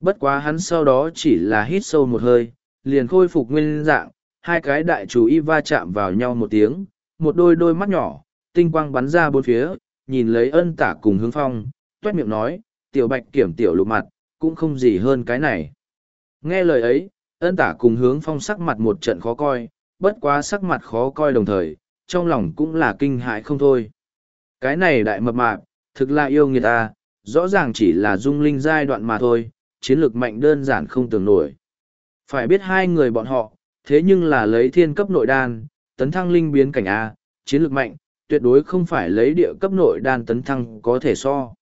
Bất quá hắn sau đó chỉ là hít sâu một hơi, liền khôi phục nguyên dạng, hai cái đại chủ y va chạm vào nhau một tiếng, một đôi đôi mắt nhỏ, tinh quang bắn ra bốn phía, nhìn lấy ân tả cùng hướng phong, tuét miệng nói, tiểu bạch kiểm tiểu lục mặt, cũng không gì hơn cái này. Nghe lời ấy, ân tả cùng hướng phong sắc mặt một trận khó coi, bất quá sắc mặt khó coi đồng thời, trong lòng cũng là kinh hại không thôi. Cái này đại mập mạp, thực là yêu người ta, rõ ràng chỉ là dung linh giai đoạn mà thôi, chiến lược mạnh đơn giản không tưởng nổi. Phải biết hai người bọn họ, thế nhưng là lấy thiên cấp nội đan, tấn thăng linh biến cảnh A, chiến lược mạnh, tuyệt đối không phải lấy địa cấp nội đan tấn thăng có thể so.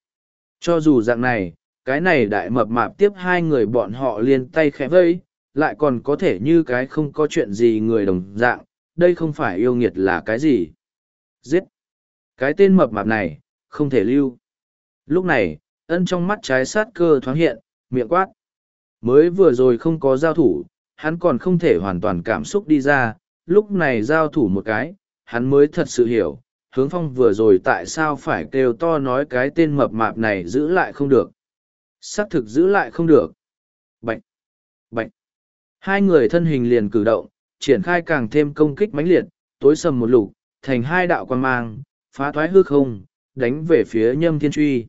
Cho dù dạng này, cái này đại mập mạp tiếp hai người bọn họ liền tay khẽ vây, lại còn có thể như cái không có chuyện gì người đồng dạng, đây không phải yêu nghiệt là cái gì. Giết! Cái tên mập mạp này, không thể lưu. Lúc này, ân trong mắt trái sát cơ thoáng hiện, miệng quát. Mới vừa rồi không có giao thủ, hắn còn không thể hoàn toàn cảm xúc đi ra, lúc này giao thủ một cái, hắn mới thật sự hiểu, hướng phong vừa rồi tại sao phải kêu to nói cái tên mập mạp này giữ lại không được. Xác thực giữ lại không được. Bệnh! Bệnh! Hai người thân hình liền cử động, triển khai càng thêm công kích mãnh liệt, tối sầm một lục, thành hai đạo quan mang, phá thoái hư không, đánh về phía nhâm thiên truy.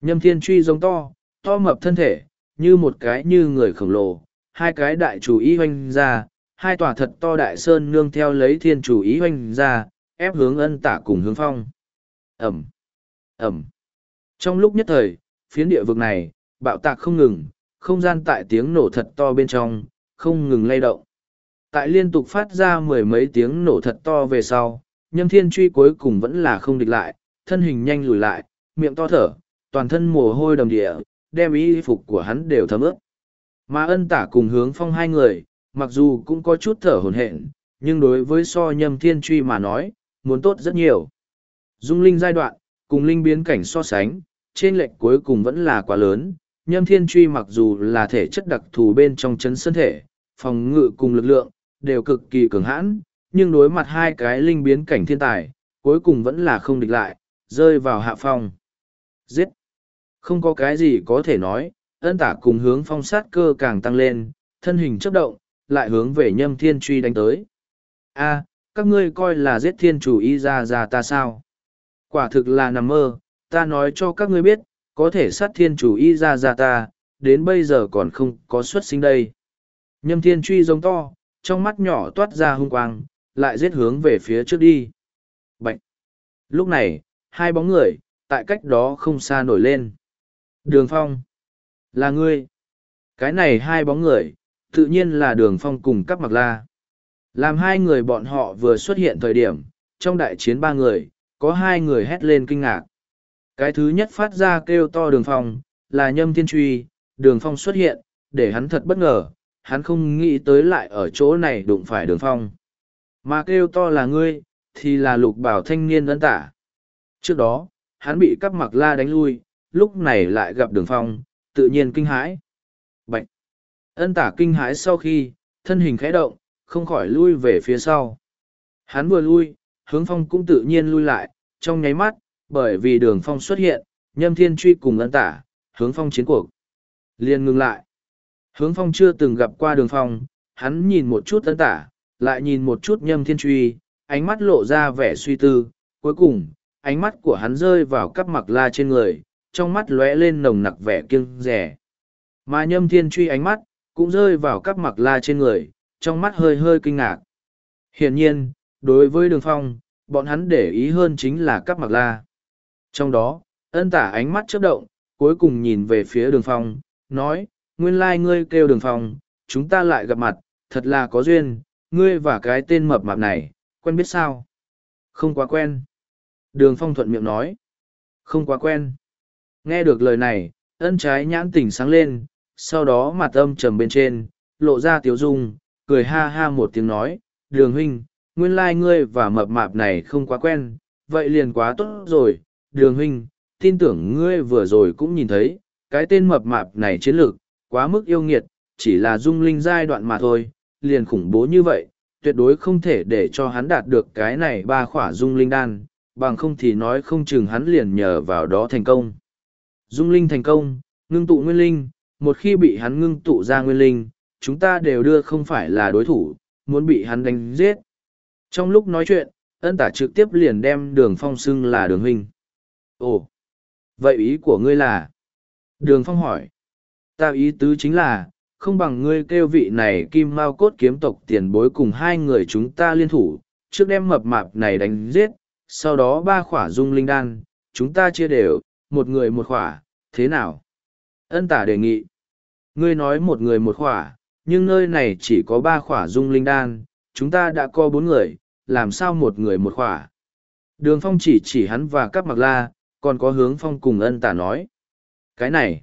Nhâm thiên truy giống to, to mập thân thể, như một cái như người khổng lồ, hai cái đại chủ ý hoanh ra, hai tòa thật to đại sơn nương theo lấy thiên chủ ý hoanh ra, ép hướng ân tả cùng hướng phong. Ẩm, Ẩm. Trong lúc nhất thời, phiến địa vực này, bạo tạc không ngừng, không gian tại tiếng nổ thật to bên trong, không ngừng lay động. Tại liên tục phát ra mười mấy tiếng nổ thật to về sau, nhâm thiên truy cuối cùng vẫn là không địch lại, thân hình nhanh lùi lại, miệng to thở, toàn thân mồ hôi đầm địa, đem y phục của hắn đều thấm ướt. Mà ân tả cùng hướng phong hai người, mặc dù cũng có chút thở hồn hện, nhưng đối với so nhâm thiên truy mà nói, muốn tốt rất nhiều. Dung linh giai đoạn, cùng linh biến cảnh so sánh, trên lệch cuối cùng vẫn là quá lớn. Nhâm thiên truy mặc dù là thể chất đặc thù bên trong chấn sân thể, phòng ngự cùng lực lượng, đều cực kỳ cường hãn, nhưng đối mặt hai cái linh biến cảnh thiên tài, cuối cùng vẫn là không địch lại, rơi vào hạ phong. Giết! Không có cái gì có thể nói, ân tả cùng hướng phong sát cơ càng tăng lên, thân hình chấp động, lại hướng về nhâm thiên truy đánh tới. a các ngươi coi là giết thiên chủ y ra ra ta sao? Quả thực là nằm mơ, ta nói cho các ngươi biết, có thể sát thiên chủ y ra ra ta, đến bây giờ còn không có xuất sinh đây. Nhâm thiên truy giống to, trong mắt nhỏ toát ra hung quang, lại giết hướng về phía trước đi. Bạch! Lúc này, hai bóng người, tại cách đó không xa nổi lên. Đường phong! Là ngươi! Cái này hai bóng người, tự nhiên là đường phong cùng các mặc la. Làm hai người bọn họ vừa xuất hiện thời điểm, trong đại chiến ba người, có hai người hét lên kinh ngạc. Cái thứ nhất phát ra kêu to đường phong, là nhâm thiên truy, đường phong xuất hiện, để hắn thật bất ngờ, hắn không nghĩ tới lại ở chỗ này đụng phải đường phong. Mà kêu to là ngươi, thì là lục bảo thanh niên ấn tả. Trước đó, hắn bị cắp mặc la đánh lui, lúc này lại gặp đường phong, tự nhiên kinh hãi. Bạch! Ân tả kinh hãi sau khi, thân hình khẽ động, không khỏi lui về phía sau. Hắn vừa lui, hướng phong cũng tự nhiên lui lại, trong nháy mắt, bởi vì đường phong xuất hiện, nhâm thiên truy cùng ân tả, hướng phong chiến cuộc. liền ngừng lại. Hướng phong chưa từng gặp qua đường phong, hắn nhìn một chút ân tả, lại nhìn một chút nhâm thiên truy, ánh mắt lộ ra vẻ suy tư, cuối cùng, ánh mắt của hắn rơi vào cắp mặc la trên người, trong mắt lóe lên nồng nặc vẻ kiêng rẻ. Mà nhâm thiên truy ánh mắt, cũng rơi vào cắp mặc la trên người, trong mắt hơi hơi kinh ngạc. Hiển nhiên, đối với đường phong, bọn hắn để ý hơn chính là cắp mặc la. Trong đó, ân tả ánh mắt chớp động, cuối cùng nhìn về phía đường phong, nói, nguyên lai ngươi kêu đường phong, chúng ta lại gặp mặt, thật là có duyên, ngươi và cái tên mập mạp này, quen biết sao? Không quá quen. Đường phong thuận miệng nói. Không quá quen. Nghe được lời này, ân trái nhãn tỉnh sáng lên, sau đó mặt âm trầm bên trên, lộ ra tiếu dung, cười ha ha một tiếng nói, đường huynh, nguyên lai ngươi và mập mạp này không quá quen, vậy liền quá tốt rồi, đường huynh, tin tưởng ngươi vừa rồi cũng nhìn thấy, cái tên mập mạp này chiến lược, quá mức yêu nghiệt, chỉ là dung linh giai đoạn mà thôi, liền khủng bố như vậy, tuyệt đối không thể để cho hắn đạt được cái này ba khỏa dung linh đan, bằng không thì nói không chừng hắn liền nhờ vào đó thành công. Dung linh thành công, ngưng tụ nguyên linh, một khi bị hắn ngưng tụ ra nguyên linh, chúng ta đều đưa không phải là đối thủ, muốn bị hắn đánh giết. Trong lúc nói chuyện, ân tả trực tiếp liền đem đường phong xưng là đường huynh. Ồ, vậy ý của ngươi là? Đường phong hỏi. Ta ý tứ chính là, không bằng ngươi kêu vị này kim mao cốt kiếm tộc tiền bối cùng hai người chúng ta liên thủ, trước đem mập mạp này đánh giết, sau đó ba khỏa dung linh đan, chúng ta chia đều, một người một khỏa, thế nào? Ân tả đề nghị. Ngươi nói một người một khỏa, nhưng nơi này chỉ có ba khỏa dung linh đan, chúng ta đã có bốn người, làm sao một người một khỏa. Đường phong chỉ chỉ hắn và các mặc la, còn có hướng phong cùng ân tả nói. Cái này,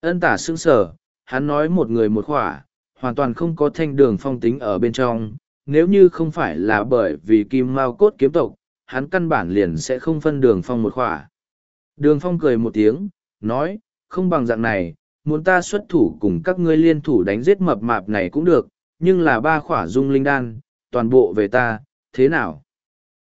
ân tả sững sờ, hắn nói một người một khỏa, hoàn toàn không có thanh đường phong tính ở bên trong, nếu như không phải là bởi vì kim mao cốt kiếm tộc, hắn căn bản liền sẽ không phân đường phong một khỏa. Đường phong cười một tiếng, nói, không bằng dạng này, muốn ta xuất thủ cùng các ngươi liên thủ đánh giết mập mạp này cũng được, nhưng là ba khỏa dung linh đan, toàn bộ về ta, thế nào?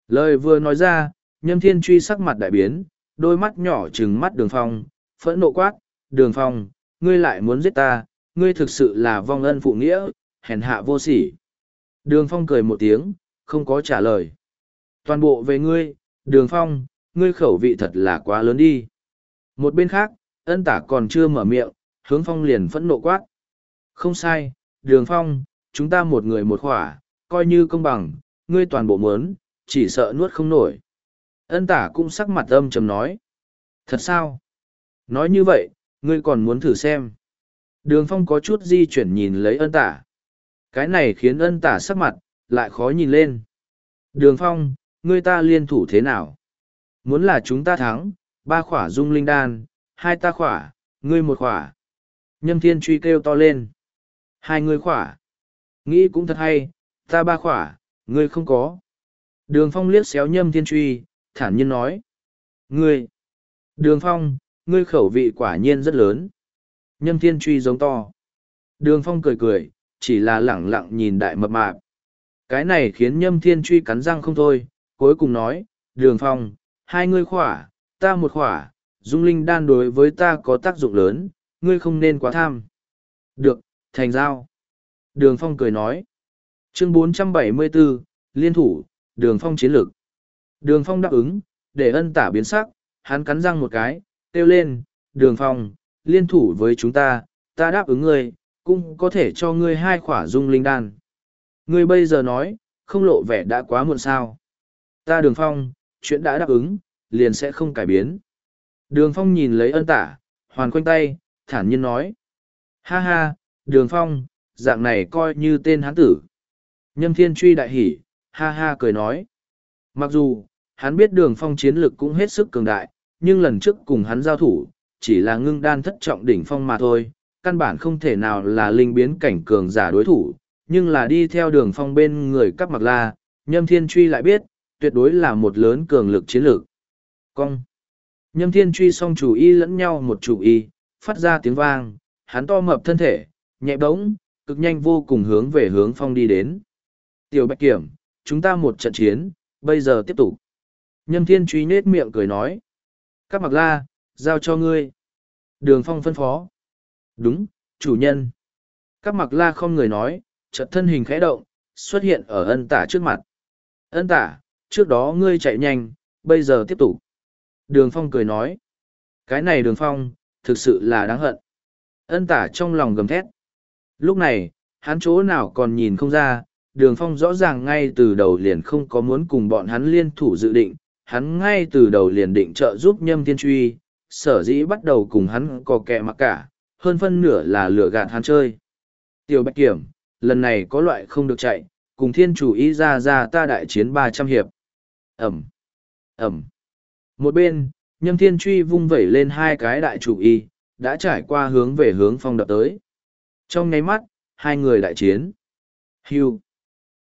Lời vừa nói ra, nhâm thiên truy sắc mặt đại biến, đôi mắt nhỏ trừng mắt đường phong, phẫn nộ quát, đường phong, ngươi lại muốn giết ta, ngươi thực sự là vong ân phụ nghĩa, hèn hạ vô sỉ. Đường phong cười một tiếng, không có trả lời. Toàn bộ về ngươi, đường phong, ngươi khẩu vị thật là quá lớn đi. Một bên khác, ân tả còn chưa mở miệng, hướng phong liền phẫn nộ quát. Không sai, đường phong, chúng ta một người một khỏa, coi như công bằng, ngươi toàn bộ mớn, chỉ sợ nuốt không nổi. Ân tả cũng sắc mặt âm trầm nói. Thật sao? Nói như vậy, ngươi còn muốn thử xem. Đường phong có chút di chuyển nhìn lấy ân tả. Cái này khiến ân tả sắc mặt, lại khó nhìn lên. Đường phong, ngươi ta liên thủ thế nào? Muốn là chúng ta thắng, ba khỏa dung linh đan, hai ta khỏa, ngươi một khỏa. Nhâm thiên truy kêu to lên. Hai ngươi khỏa. Nghĩ cũng thật hay, ta ba khỏa, ngươi không có. Đường phong liếc xéo nhâm thiên truy, thản nhiên nói. Ngươi. Đường phong, ngươi khẩu vị quả nhiên rất lớn. Nhâm thiên truy giống to. Đường phong cười cười, chỉ là lẳng lặng nhìn đại mập mạp. Cái này khiến nhâm thiên truy cắn răng không thôi, cuối cùng nói, đường phong, hai ngươi khỏa, ta một khỏa, dung linh đan đối với ta có tác dụng lớn, ngươi không nên quá tham. Được, thành giao. Đường phong cười nói. Chương 474, Liên thủ, đường phong chiến lược. Đường phong đáp ứng, để ân tả biến sắc, hắn cắn răng một cái, kêu lên, đường phong, liên thủ với chúng ta, ta đáp ứng ngươi, cũng có thể cho ngươi hai khỏa dung linh đan. Ngươi bây giờ nói, không lộ vẻ đã quá muộn sao. Ta đường phong, chuyện đã đáp ứng, liền sẽ không cải biến. Đường phong nhìn lấy ân tả, hoàn quanh tay, thản nhiên nói. Ha ha, đường phong, dạng này coi như tên hán tử. Nhâm thiên truy đại hỉ, ha ha cười nói. Mặc dù, hắn biết đường phong chiến lực cũng hết sức cường đại, nhưng lần trước cùng hắn giao thủ, chỉ là ngưng đan thất trọng đỉnh phong mà thôi, căn bản không thể nào là linh biến cảnh cường giả đối thủ, nhưng là đi theo đường phong bên người cắp mặc la, nhâm thiên truy lại biết, tuyệt đối là một lớn cường lực chiến lược. Cong. Nhâm thiên truy song chủ y lẫn nhau một chủ y, phát ra tiếng vang, hắn to mập thân thể, nhẹ bỗng, cực nhanh vô cùng hướng về hướng phong đi đến. Tiểu Bạch Kiểm, chúng ta một trận chiến, bây giờ tiếp tục. Nhâm thiên truy nết miệng cười nói. Các mặc la, giao cho ngươi. Đường phong phân phó. Đúng, chủ nhân. Các mặc la không người nói, chợt thân hình khẽ động, xuất hiện ở ân tả trước mặt. Ân tả, trước đó ngươi chạy nhanh, bây giờ tiếp tục. Đường phong cười nói. Cái này đường phong, thực sự là đáng hận. Ân tả trong lòng gầm thét. Lúc này, hắn chỗ nào còn nhìn không ra, đường phong rõ ràng ngay từ đầu liền không có muốn cùng bọn hắn liên thủ dự định, hắn ngay từ đầu liền định trợ giúp nhâm thiên truy, sở dĩ bắt đầu cùng hắn có kẹ mặc cả, hơn phân nửa là lừa gạt hắn chơi. Tiểu Bạch Kiểm, lần này có loại không được chạy, cùng thiên chủ ý ra ra ta đại chiến ba trăm hiệp. Ẩm, Ẩm. Một bên, nhâm thiên truy vung vẩy lên hai cái đại chủ y, đã trải qua hướng về hướng phong đập tới. Trong nháy mắt, hai người đại chiến. Hưu.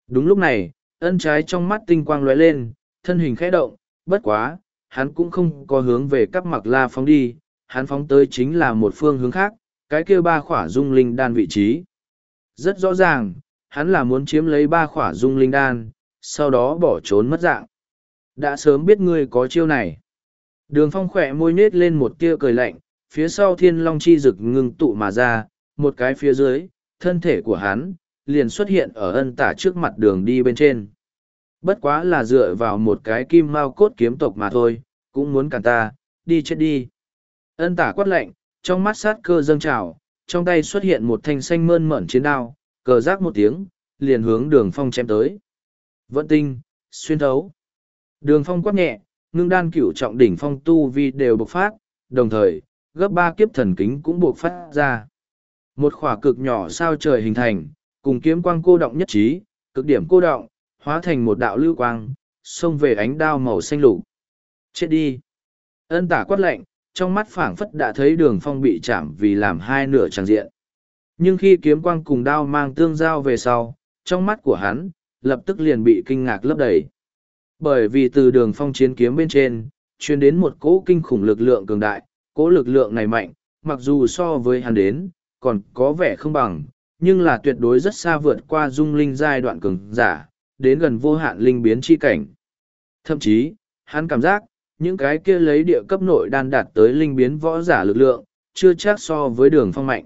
Đúng lúc này, ân trái trong mắt tinh quang lóe lên, thân hình khẽ động, bất quá, hắn cũng không có hướng về cắp mặc la phóng đi, hắn phóng tới chính là một phương hướng khác, cái kia ba khỏa dung linh đan vị trí. Rất rõ ràng, hắn là muốn chiếm lấy ba khỏa dung linh đan, sau đó bỏ trốn mất dạng. Đã sớm biết ngươi có chiêu này. Đường phong khỏe môi nết lên một tia cười lạnh, phía sau thiên long chi rực ngưng tụ mà ra, một cái phía dưới, thân thể của hắn, liền xuất hiện ở ân tả trước mặt đường đi bên trên. Bất quá là dựa vào một cái kim mao cốt kiếm tộc mà thôi, cũng muốn cản ta, đi chết đi. Ân tả quát lạnh, trong mắt sát cơ dâng trào, trong tay xuất hiện một thanh xanh mơn mởn chiến đao, cờ rác một tiếng, liền hướng đường phong chém tới. Vận tinh, xuyên thấu. Đường phong quát nhẹ, ngưng đan cửu trọng đỉnh phong tu vi đều bộc phát, đồng thời, gấp ba kiếp thần kính cũng bộc phát ra. Một khỏa cực nhỏ sao trời hình thành, cùng kiếm quang cô động nhất trí, cực điểm cô động, hóa thành một đạo lưu quang, xông về ánh đao màu xanh lục. Chết đi! Ân tả quát lạnh, trong mắt phảng phất đã thấy đường phong bị chạm vì làm hai nửa tràng diện. Nhưng khi kiếm quang cùng đao mang tương giao về sau, trong mắt của hắn, lập tức liền bị kinh ngạc lấp đầy. Bởi vì từ đường phong chiến kiếm bên trên, truyền đến một cỗ kinh khủng lực lượng cường đại, cỗ lực lượng này mạnh, mặc dù so với hắn đến, còn có vẻ không bằng, nhưng là tuyệt đối rất xa vượt qua dung linh giai đoạn cường giả, đến gần vô hạn linh biến chi cảnh. Thậm chí, hắn cảm giác, những cái kia lấy địa cấp nội đan đạt tới linh biến võ giả lực lượng, chưa chắc so với đường phong mạnh.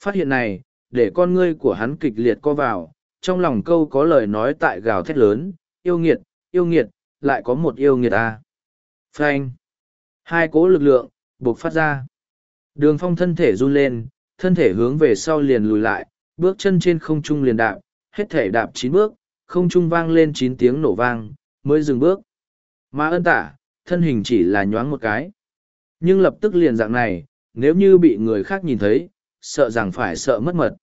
Phát hiện này, để con ngươi của hắn kịch liệt co vào, trong lòng câu có lời nói tại gào thét lớn, yêu nghiệt, yêu nghiệt, lại có một yêu nghiệt à. Phanh. Hai cố lực lượng, buộc phát ra. Đường phong thân thể run lên, thân thể hướng về sau liền lùi lại, bước chân trên không trung liền đạp, hết thể đạp chín bước, không trung vang lên chín tiếng nổ vang, mới dừng bước. Mà ân tả, thân hình chỉ là nhoáng một cái. Nhưng lập tức liền dạng này, nếu như bị người khác nhìn thấy, sợ rằng phải sợ mất mật.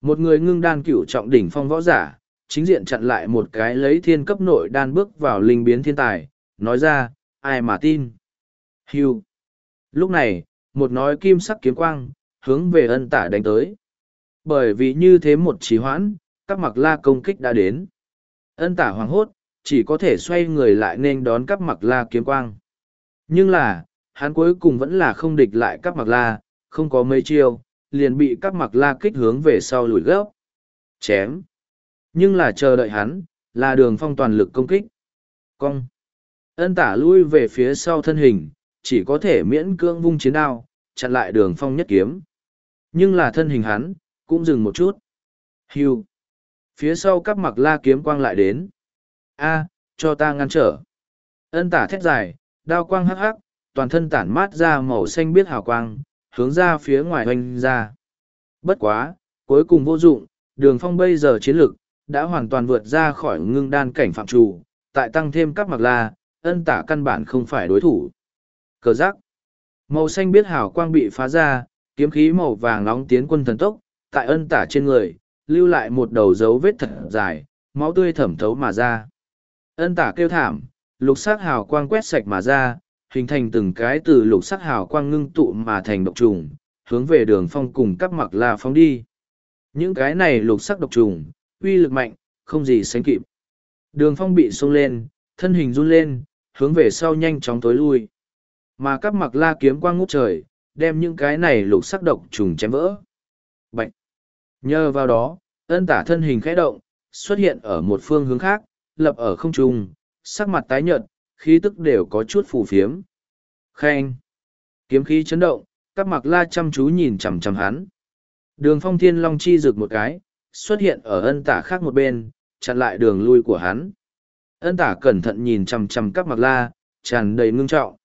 Một người ngưng đan cửu trọng đỉnh phong võ giả, chính diện chặn lại một cái lấy thiên cấp nội đan bước vào linh biến thiên tài, nói ra, ai mà tin. Hưu. Lúc này, một nói kim sắc kiếm quang, hướng về ân tả đánh tới. Bởi vì như thế một trí hoãn, các mặc la công kích đã đến. Ân tả hoàng hốt, chỉ có thể xoay người lại nên đón cắp mặc la kiếm quang. Nhưng là, hắn cuối cùng vẫn là không địch lại cắp mặc la, không có mấy chiêu, liền bị cắp mặc la kích hướng về sau lùi gấp. Chém. Nhưng là chờ đợi hắn, là đường phong toàn lực công kích. Cong. Ân tả lui về phía sau thân hình, chỉ có thể miễn cưỡng vung chiến đao, chặn lại đường phong nhất kiếm. Nhưng là thân hình hắn, cũng dừng một chút. Hưu. Phía sau các mặc la kiếm quang lại đến. A, cho ta ngăn trở. Ân tả thét dài, đao quang hắc hắc, toàn thân tản mát ra màu xanh biết hào quang, hướng ra phía ngoài hoành ra. Bất quá, Cuối cùng vô dụng, đường phong bây giờ chiến lực, đã hoàn toàn vượt ra khỏi ngưng đan cảnh phạm trù, tại tăng thêm các mặc la, ân tả căn bản không phải đối thủ. Cờ giác. Màu xanh biết hào quang bị phá ra, kiếm khí màu vàng nóng tiến quân thần tốc, tại ân tả trên người, lưu lại một đầu dấu vết thật dài, máu tươi thẩm thấu mà ra. Ân tả kêu thảm, lục sắc hào quang quét sạch mà ra, hình thành từng cái từ lục sắc hào quang ngưng tụ mà thành độc trùng, hướng về đường phong cùng các mặc la phóng đi. Những cái này lục sắc độc trùng, uy lực mạnh, không gì sánh kịp. Đường phong bị xông lên, thân hình run lên, hướng về sau nhanh chóng tối lui. Mà các mặc la kiếm quang ngút trời, đem những cái này lục sắc độc trùng chém vỡ. Bạch! Nhờ vào đó, ân tả thân hình khẽ động, xuất hiện ở một phương hướng khác, lập ở không trung, sắc mặt tái nhợt, khí tức đều có chút phù phiếm. Khen! Kiếm khí chấn động, các mặc la chăm chú nhìn chằm chằm hắn. Đường phong thiên long chi rực một cái, xuất hiện ở ân tả khác một bên, chặn lại đường lui của hắn. Ân tả cẩn thận nhìn chằm chằm các mặc la, tràn đầy ngưng trọng.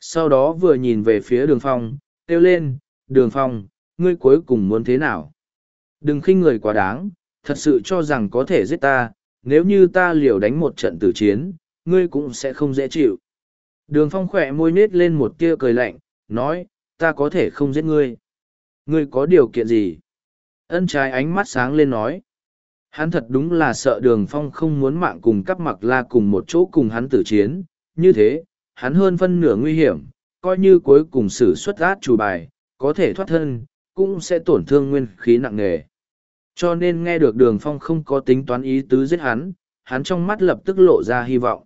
Sau đó vừa nhìn về phía đường phong, kêu lên, đường phong, ngươi cuối cùng muốn thế nào? Đừng khinh người quá đáng, thật sự cho rằng có thể giết ta, nếu như ta liều đánh một trận tử chiến, ngươi cũng sẽ không dễ chịu. Đường phong khỏe môi nết lên một tia cười lạnh, nói, ta có thể không giết ngươi. Ngươi có điều kiện gì? Ân trái ánh mắt sáng lên nói. Hắn thật đúng là sợ đường phong không muốn mạng cùng cắp mặc la cùng một chỗ cùng hắn tử chiến, như thế, hắn hơn phân nửa nguy hiểm, coi như cuối cùng xử xuất át chủ bài, có thể thoát thân, cũng sẽ tổn thương nguyên khí nặng nề. Cho nên nghe được đường phong không có tính toán ý tứ giết hắn, hắn trong mắt lập tức lộ ra hy vọng.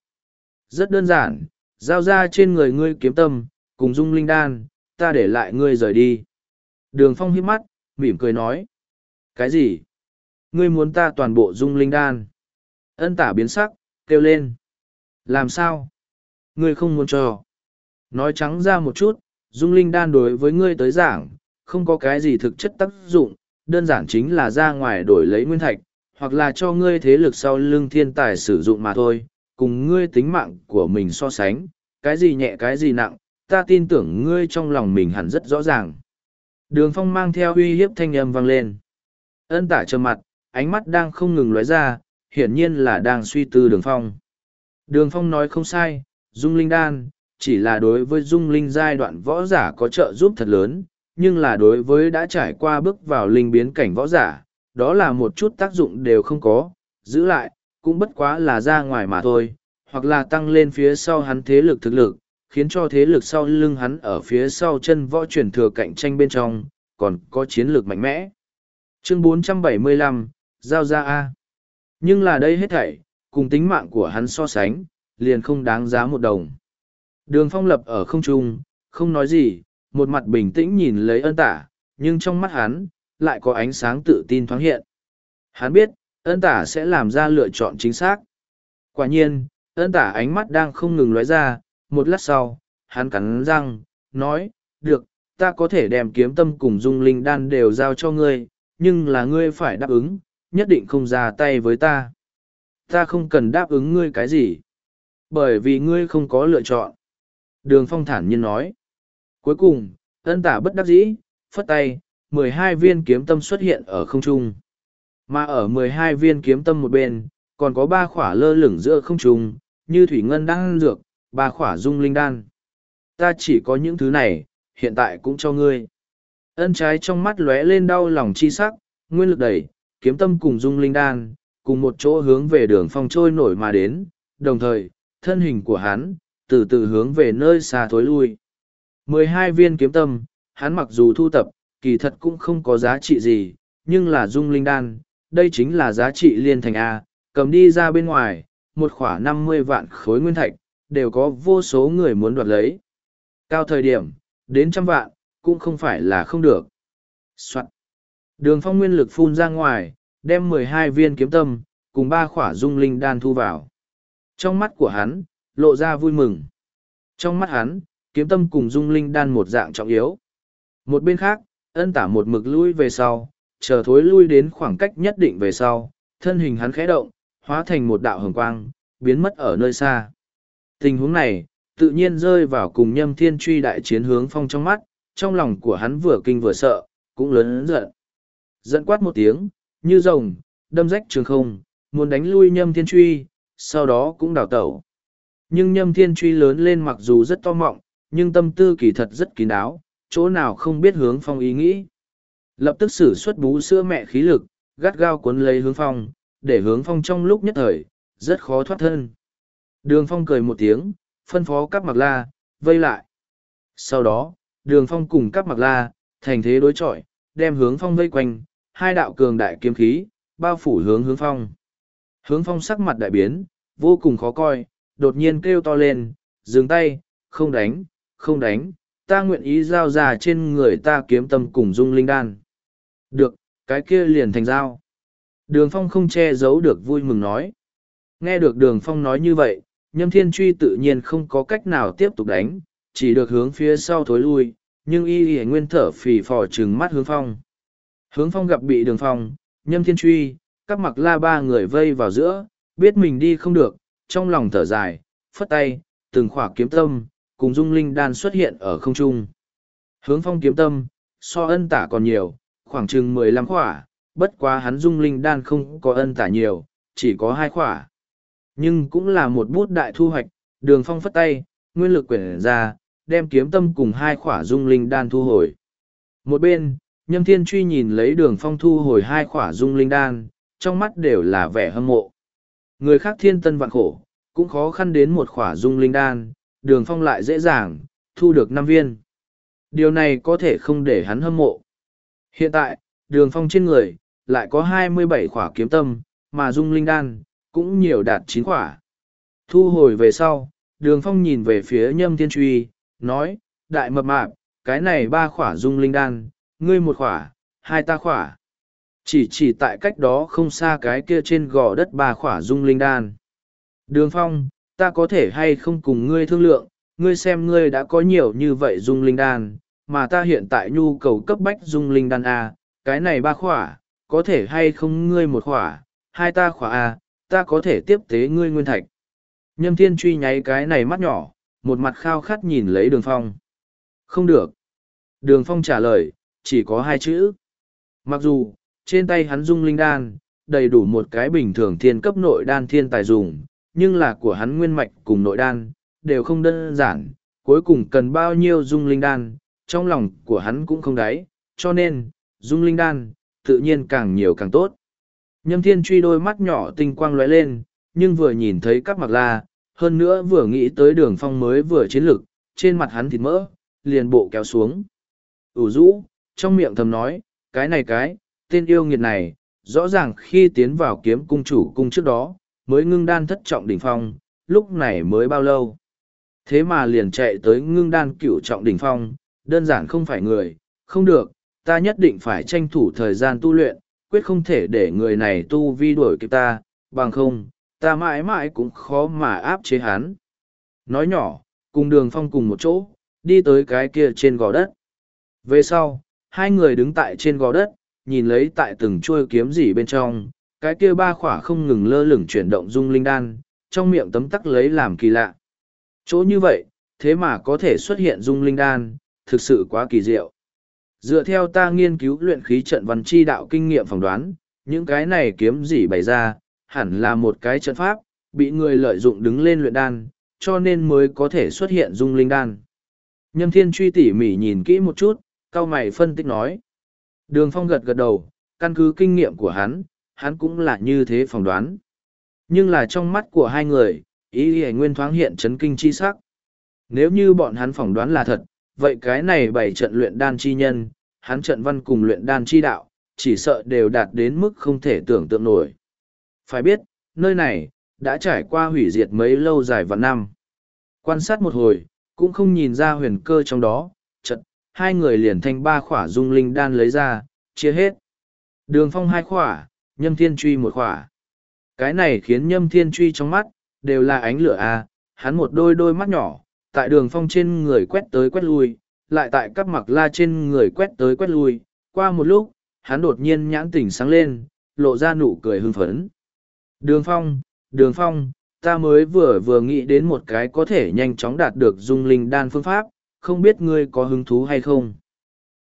Rất đơn giản, giao ra trên người ngươi kiếm tâm, cùng dung linh đan, ta để lại ngươi rời đi. Đường phong hiếp mắt, mỉm cười nói. Cái gì? Ngươi muốn ta toàn bộ dung linh đan. Ân tả biến sắc, kêu lên. Làm sao? Ngươi không muốn cho. Nói trắng ra một chút, dung linh đan đối với ngươi tới giảng, không có cái gì thực chất tác dụng, đơn giản chính là ra ngoài đổi lấy nguyên thạch, hoặc là cho ngươi thế lực sau lưng thiên tài sử dụng mà thôi, cùng ngươi tính mạng của mình so sánh, cái gì nhẹ cái gì nặng, ta tin tưởng ngươi trong lòng mình hẳn rất rõ ràng. Đường phong mang theo uy hiếp thanh âm vang lên. Ân tả trầm mặt, ánh mắt đang không ngừng lóe ra, hiển nhiên là đang suy tư đường phong. Đường phong nói không sai, dung linh đan, chỉ là đối với dung linh giai đoạn võ giả có trợ giúp thật lớn, nhưng là đối với đã trải qua bước vào linh biến cảnh võ giả, đó là một chút tác dụng đều không có, giữ lại, cũng bất quá là ra ngoài mà thôi, hoặc là tăng lên phía sau hắn thế lực thực lực, khiến cho thế lực sau lưng hắn ở phía sau chân võ truyền thừa cạnh tranh bên trong, còn có chiến lược mạnh mẽ. Chương 475, Giao ra A. Nhưng là đây hết thảy, cùng tính mạng của hắn so sánh, liền không đáng giá một đồng. Đường phong lập ở không trung, không nói gì, một mặt bình tĩnh nhìn lấy ân tả, nhưng trong mắt hắn, lại có ánh sáng tự tin thoáng hiện. Hắn biết, ân tả sẽ làm ra lựa chọn chính xác. Quả nhiên, ân tả ánh mắt đang không ngừng lóe ra, một lát sau, hắn cắn răng, nói, được, ta có thể đem kiếm tâm cùng dung linh đan đều giao cho ngươi, nhưng là ngươi phải đáp ứng, nhất định không ra tay với ta. Ta không cần đáp ứng ngươi cái gì, bởi vì ngươi không có lựa chọn. Đường phong thản nhiên nói. Cuối cùng, ân tả bất đắc dĩ, phất tay, mười hai viên kiếm tâm xuất hiện ở không trung. Mà ở mười hai viên kiếm tâm một bên, còn có ba khỏa lơ lửng giữa không trung, như thủy ngân đang dược, ba khỏa dung linh đan. Ta chỉ có những thứ này, hiện tại cũng cho ngươi. Ân trái trong mắt lóe lên đau lòng chi sắc, nguyên lực đẩy, kiếm tâm cùng dung linh đan, cùng một chỗ hướng về đường phong trôi nổi mà đến, đồng thời, thân hình của hắn, từ từ hướng về nơi xa thối lui. Mười hai viên kiếm tâm, hắn mặc dù thu tập, kỳ thật cũng không có giá trị gì, nhưng là dung linh đan, đây chính là giá trị liên thành A, cầm đi ra bên ngoài, một khỏa năm mươi vạn khối nguyên thạch, đều có vô số người muốn đoạt lấy. Cao thời điểm, đến trăm vạn, cũng không phải là không được. Soạn. Đường phong nguyên lực phun ra ngoài, đem mười hai viên kiếm tâm, cùng ba khỏa dung linh đan thu vào. Trong mắt của hắn, lộ ra vui mừng. Trong mắt hắn, kiếm tâm cùng dung linh đan một dạng trọng yếu. Một bên khác, ân tả một mực lui về sau, chờ thối lui đến khoảng cách nhất định về sau, thân hình hắn khẽ động, hóa thành một đạo hồng quang, biến mất ở nơi xa. Tình huống này, tự nhiên rơi vào cùng nhâm thiên truy đại chiến hướng phong trong mắt, trong lòng của hắn vừa kinh vừa sợ, cũng lớn giận. Dẫn quát một tiếng, như rồng, đâm rách trường không, muốn đánh lui nhâm thiên truy, sau đó cũng đào tẩu. Nhưng nhâm thiên truy lớn lên mặc dù rất to mọng, nhưng tâm tư kỳ thật rất kín đáo, chỗ nào không biết hướng phong ý nghĩ. Lập tức sử xuất bú sữa mẹ khí lực, gắt gao cuốn lấy hướng phong, để hướng phong trong lúc nhất thời, rất khó thoát thân. Đường phong cười một tiếng, phân phó các mặc la, vây lại. Sau đó, đường phong cùng các mặc la, thành thế đối chọi, đem hướng phong vây quanh, hai đạo cường đại kiếm khí, bao phủ hướng hướng phong. Hướng phong sắc mặt đại biến, vô cùng khó coi, đột nhiên kêu to lên, dừng tay, không đánh, không đánh, ta nguyện ý giao ra trên người ta kiếm tâm cùng dung linh đan. Được, cái kia liền thành giao. Đường phong không che giấu được vui mừng nói. Nghe được đường phong nói như vậy, nhâm thiên truy tự nhiên không có cách nào tiếp tục đánh, chỉ được hướng phía sau thối lui, nhưng y y nguyên thở phì phò trừng mắt hướng phong. Hướng phong gặp bị đường phong, nhâm thiên truy, các mặc la ba người vây vào giữa, biết mình đi không được, trong lòng thở dài, phất tay, từng khỏa kiếm tâm, cùng dung linh đan xuất hiện ở không trung. Hướng phong kiếm tâm, so ân tả còn nhiều, khoảng chừng mười lăm khỏa, bất quá hắn dung linh đan không có ân tả nhiều, chỉ có hai khỏa. Nhưng cũng là một bút đại thu hoạch, đường phong phất tay, nguyên lực quyển ra, đem kiếm tâm cùng hai khỏa dung linh đan thu hồi. Một bên, nhâm thiên truy nhìn lấy đường phong thu hồi hai khỏa dung linh đan, trong mắt đều là vẻ hâm mộ. Người khác thiên tân vạn khổ, cũng khó khăn đến một khỏa dung linh đan, đường phong lại dễ dàng, thu được năm viên. Điều này có thể không để hắn hâm mộ. Hiện tại, đường phong trên người, lại có hai mươi bảy khỏa kiếm tâm, mà dung linh đan, cũng nhiều đạt chín khỏa. Thu hồi về sau, đường phong nhìn về phía nhâm thiên truy, nói, đại mập mạp, cái này ba khỏa dung linh đan, ngươi một khỏa, hai ta khỏa. Chỉ chỉ tại cách đó không xa cái kia trên gò đất ba khỏa dung linh đan. Đường phong, ta có thể hay không cùng ngươi thương lượng, ngươi xem ngươi đã có nhiều như vậy dung linh đan, mà ta hiện tại nhu cầu cấp bách dung linh đan A, cái này ba khỏa, có thể hay không ngươi một khỏa, hai ta khỏa A, ta có thể tiếp tế ngươi nguyên thạch. Nhâm thiên truy nháy cái này mắt nhỏ, một mặt khao khát nhìn lấy đường phong. Không được. Đường phong trả lời, chỉ có hai chữ. Mặc dù, trên tay hắn dung linh đan, đầy đủ một cái bình thường thiên cấp nội đan thiên tài dùng, nhưng là của hắn nguyên mạch cùng nội đan, đều không đơn giản, cuối cùng cần bao nhiêu dung linh đan, trong lòng của hắn cũng không đáy, cho nên, dung linh đan, tự nhiên càng nhiều càng tốt. Nhâm thiên truy đôi mắt nhỏ tinh quang lóe lên, nhưng vừa nhìn thấy các mặc la, hơn nữa vừa nghĩ tới đường phong mới vừa chiến lực, trên mặt hắn thịt mỡ, liền bộ kéo xuống. ủ rũ, trong miệng thầm nói, cái này cái, tên yêu nghiệt này, rõ ràng khi tiến vào kiếm cung chủ cung trước đó, mới ngưng đan thất trọng đỉnh phong, lúc này mới bao lâu. Thế mà liền chạy tới ngưng đan cửu trọng đỉnh phong, đơn giản không phải người, không được, ta nhất định phải tranh thủ thời gian tu luyện, quyết không thể để người này tu vi đuổi kịp ta, bằng không, ta mãi mãi cũng khó mà áp chế hắn. Nói nhỏ, cùng đường phong cùng một chỗ, đi tới cái kia trên gò đất. Về sau, hai người đứng tại trên gò đất, nhìn lấy tại từng chuôi kiếm gì bên trong, cái kia ba khỏa không ngừng lơ lửng chuyển động dung linh đan, trong miệng tấm tắc lấy làm kỳ lạ. Chỗ như vậy, thế mà có thể xuất hiện dung linh đan, thực sự quá kỳ diệu. Dựa theo ta nghiên cứu luyện khí trận văn chi đạo kinh nghiệm phỏng đoán, những cái này kiếm gì bày ra, hẳn là một cái trận pháp, bị người lợi dụng đứng lên luyện đan, cho nên mới có thể xuất hiện dung linh đan. Nhâm thiên truy tỉ mỉ nhìn kỹ một chút, cao mày phân tích nói. Đường phong gật gật đầu, căn cứ kinh nghiệm của hắn, hắn cũng là như thế phỏng đoán. Nhưng là trong mắt của hai người, ý ý nguyên thoáng hiện chấn kinh chi sắc. Nếu như bọn hắn phỏng đoán là thật, vậy cái này bảy trận luyện đan chi nhân, hắn trận văn cùng luyện đan chi đạo, chỉ sợ đều đạt đến mức không thể tưởng tượng nổi. Phải biết, nơi này, đã trải qua hủy diệt mấy lâu dài vạn năm. Quan sát một hồi, cũng không nhìn ra huyền cơ trong đó, trận, hai người liền thanh ba khỏa dung linh đan lấy ra, chia hết. Đường phong hai khỏa, nhâm thiên truy một khỏa. Cái này khiến nhâm thiên truy trong mắt, đều là ánh lửa a à, hắn một đôi đôi mắt nhỏ, tại đường phong trên người quét tới quét lui, lại tại các mặc la trên người quét tới quét lui. Qua một lúc, hắn đột nhiên nhãn tỉnh sáng lên, lộ ra nụ cười hưng phấn. Đường phong, đường phong, ta mới vừa vừa nghĩ đến một cái có thể nhanh chóng đạt được dung linh đan phương pháp, không biết ngươi có hứng thú hay không.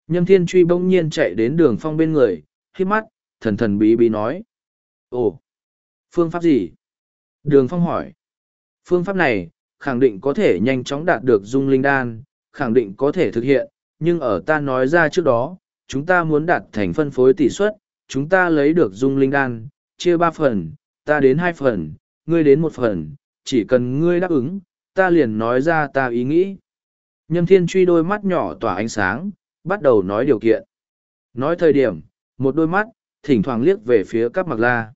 Nhâm thiên truy bỗng nhiên chạy đến đường phong bên người, khi mắt, thần thần bí bí nói. Ồ, phương pháp gì? Đường Phong hỏi. Phương pháp này, khẳng định có thể nhanh chóng đạt được dung linh đan, khẳng định có thể thực hiện, nhưng ở ta nói ra trước đó, chúng ta muốn đạt thành phân phối tỷ suất, chúng ta lấy được dung linh đan, chia ba phần, ta đến hai phần, ngươi đến một phần, chỉ cần ngươi đáp ứng, ta liền nói ra ta ý nghĩ. Nhâm thiên truy đôi mắt nhỏ tỏa ánh sáng, bắt đầu nói điều kiện. Nói thời điểm, một đôi mắt, thỉnh thoảng liếc về phía cắp mặc la.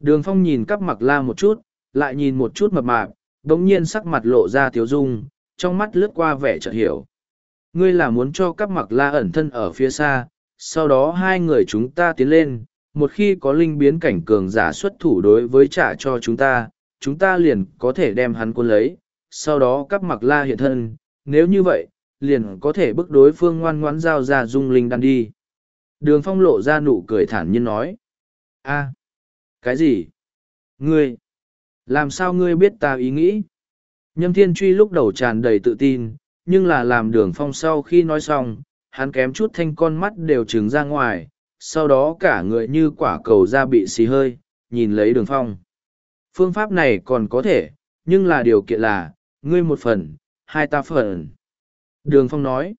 Đường phong nhìn cắp mặc la một chút, lại nhìn một chút mập mạp, đống nhiên sắc mặt lộ ra tiếu dung, trong mắt lướt qua vẻ chợt hiểu. Ngươi là muốn cho cắp mặc la ẩn thân ở phía xa, sau đó hai người chúng ta tiến lên, một khi có linh biến cảnh cường giả xuất thủ đối với trả cho chúng ta, chúng ta liền có thể đem hắn quân lấy, sau đó cắp mặc la hiện thân, nếu như vậy, liền có thể bức đối phương ngoan ngoãn giao ra dung linh đan đi. Đường phong lộ ra nụ cười thản nhiên nói. a cái gì? Ngươi? Làm sao ngươi biết ta ý nghĩ? Nhâm thiên truy lúc đầu tràn đầy tự tin, nhưng là làm đường phong sau khi nói xong, hắn kém chút thanh con mắt đều trừng ra ngoài, sau đó cả người như quả cầu da bị xì hơi, nhìn lấy đường phong. Phương pháp này còn có thể, nhưng là điều kiện là, ngươi một phần, hai ta phần. Đường phong nói,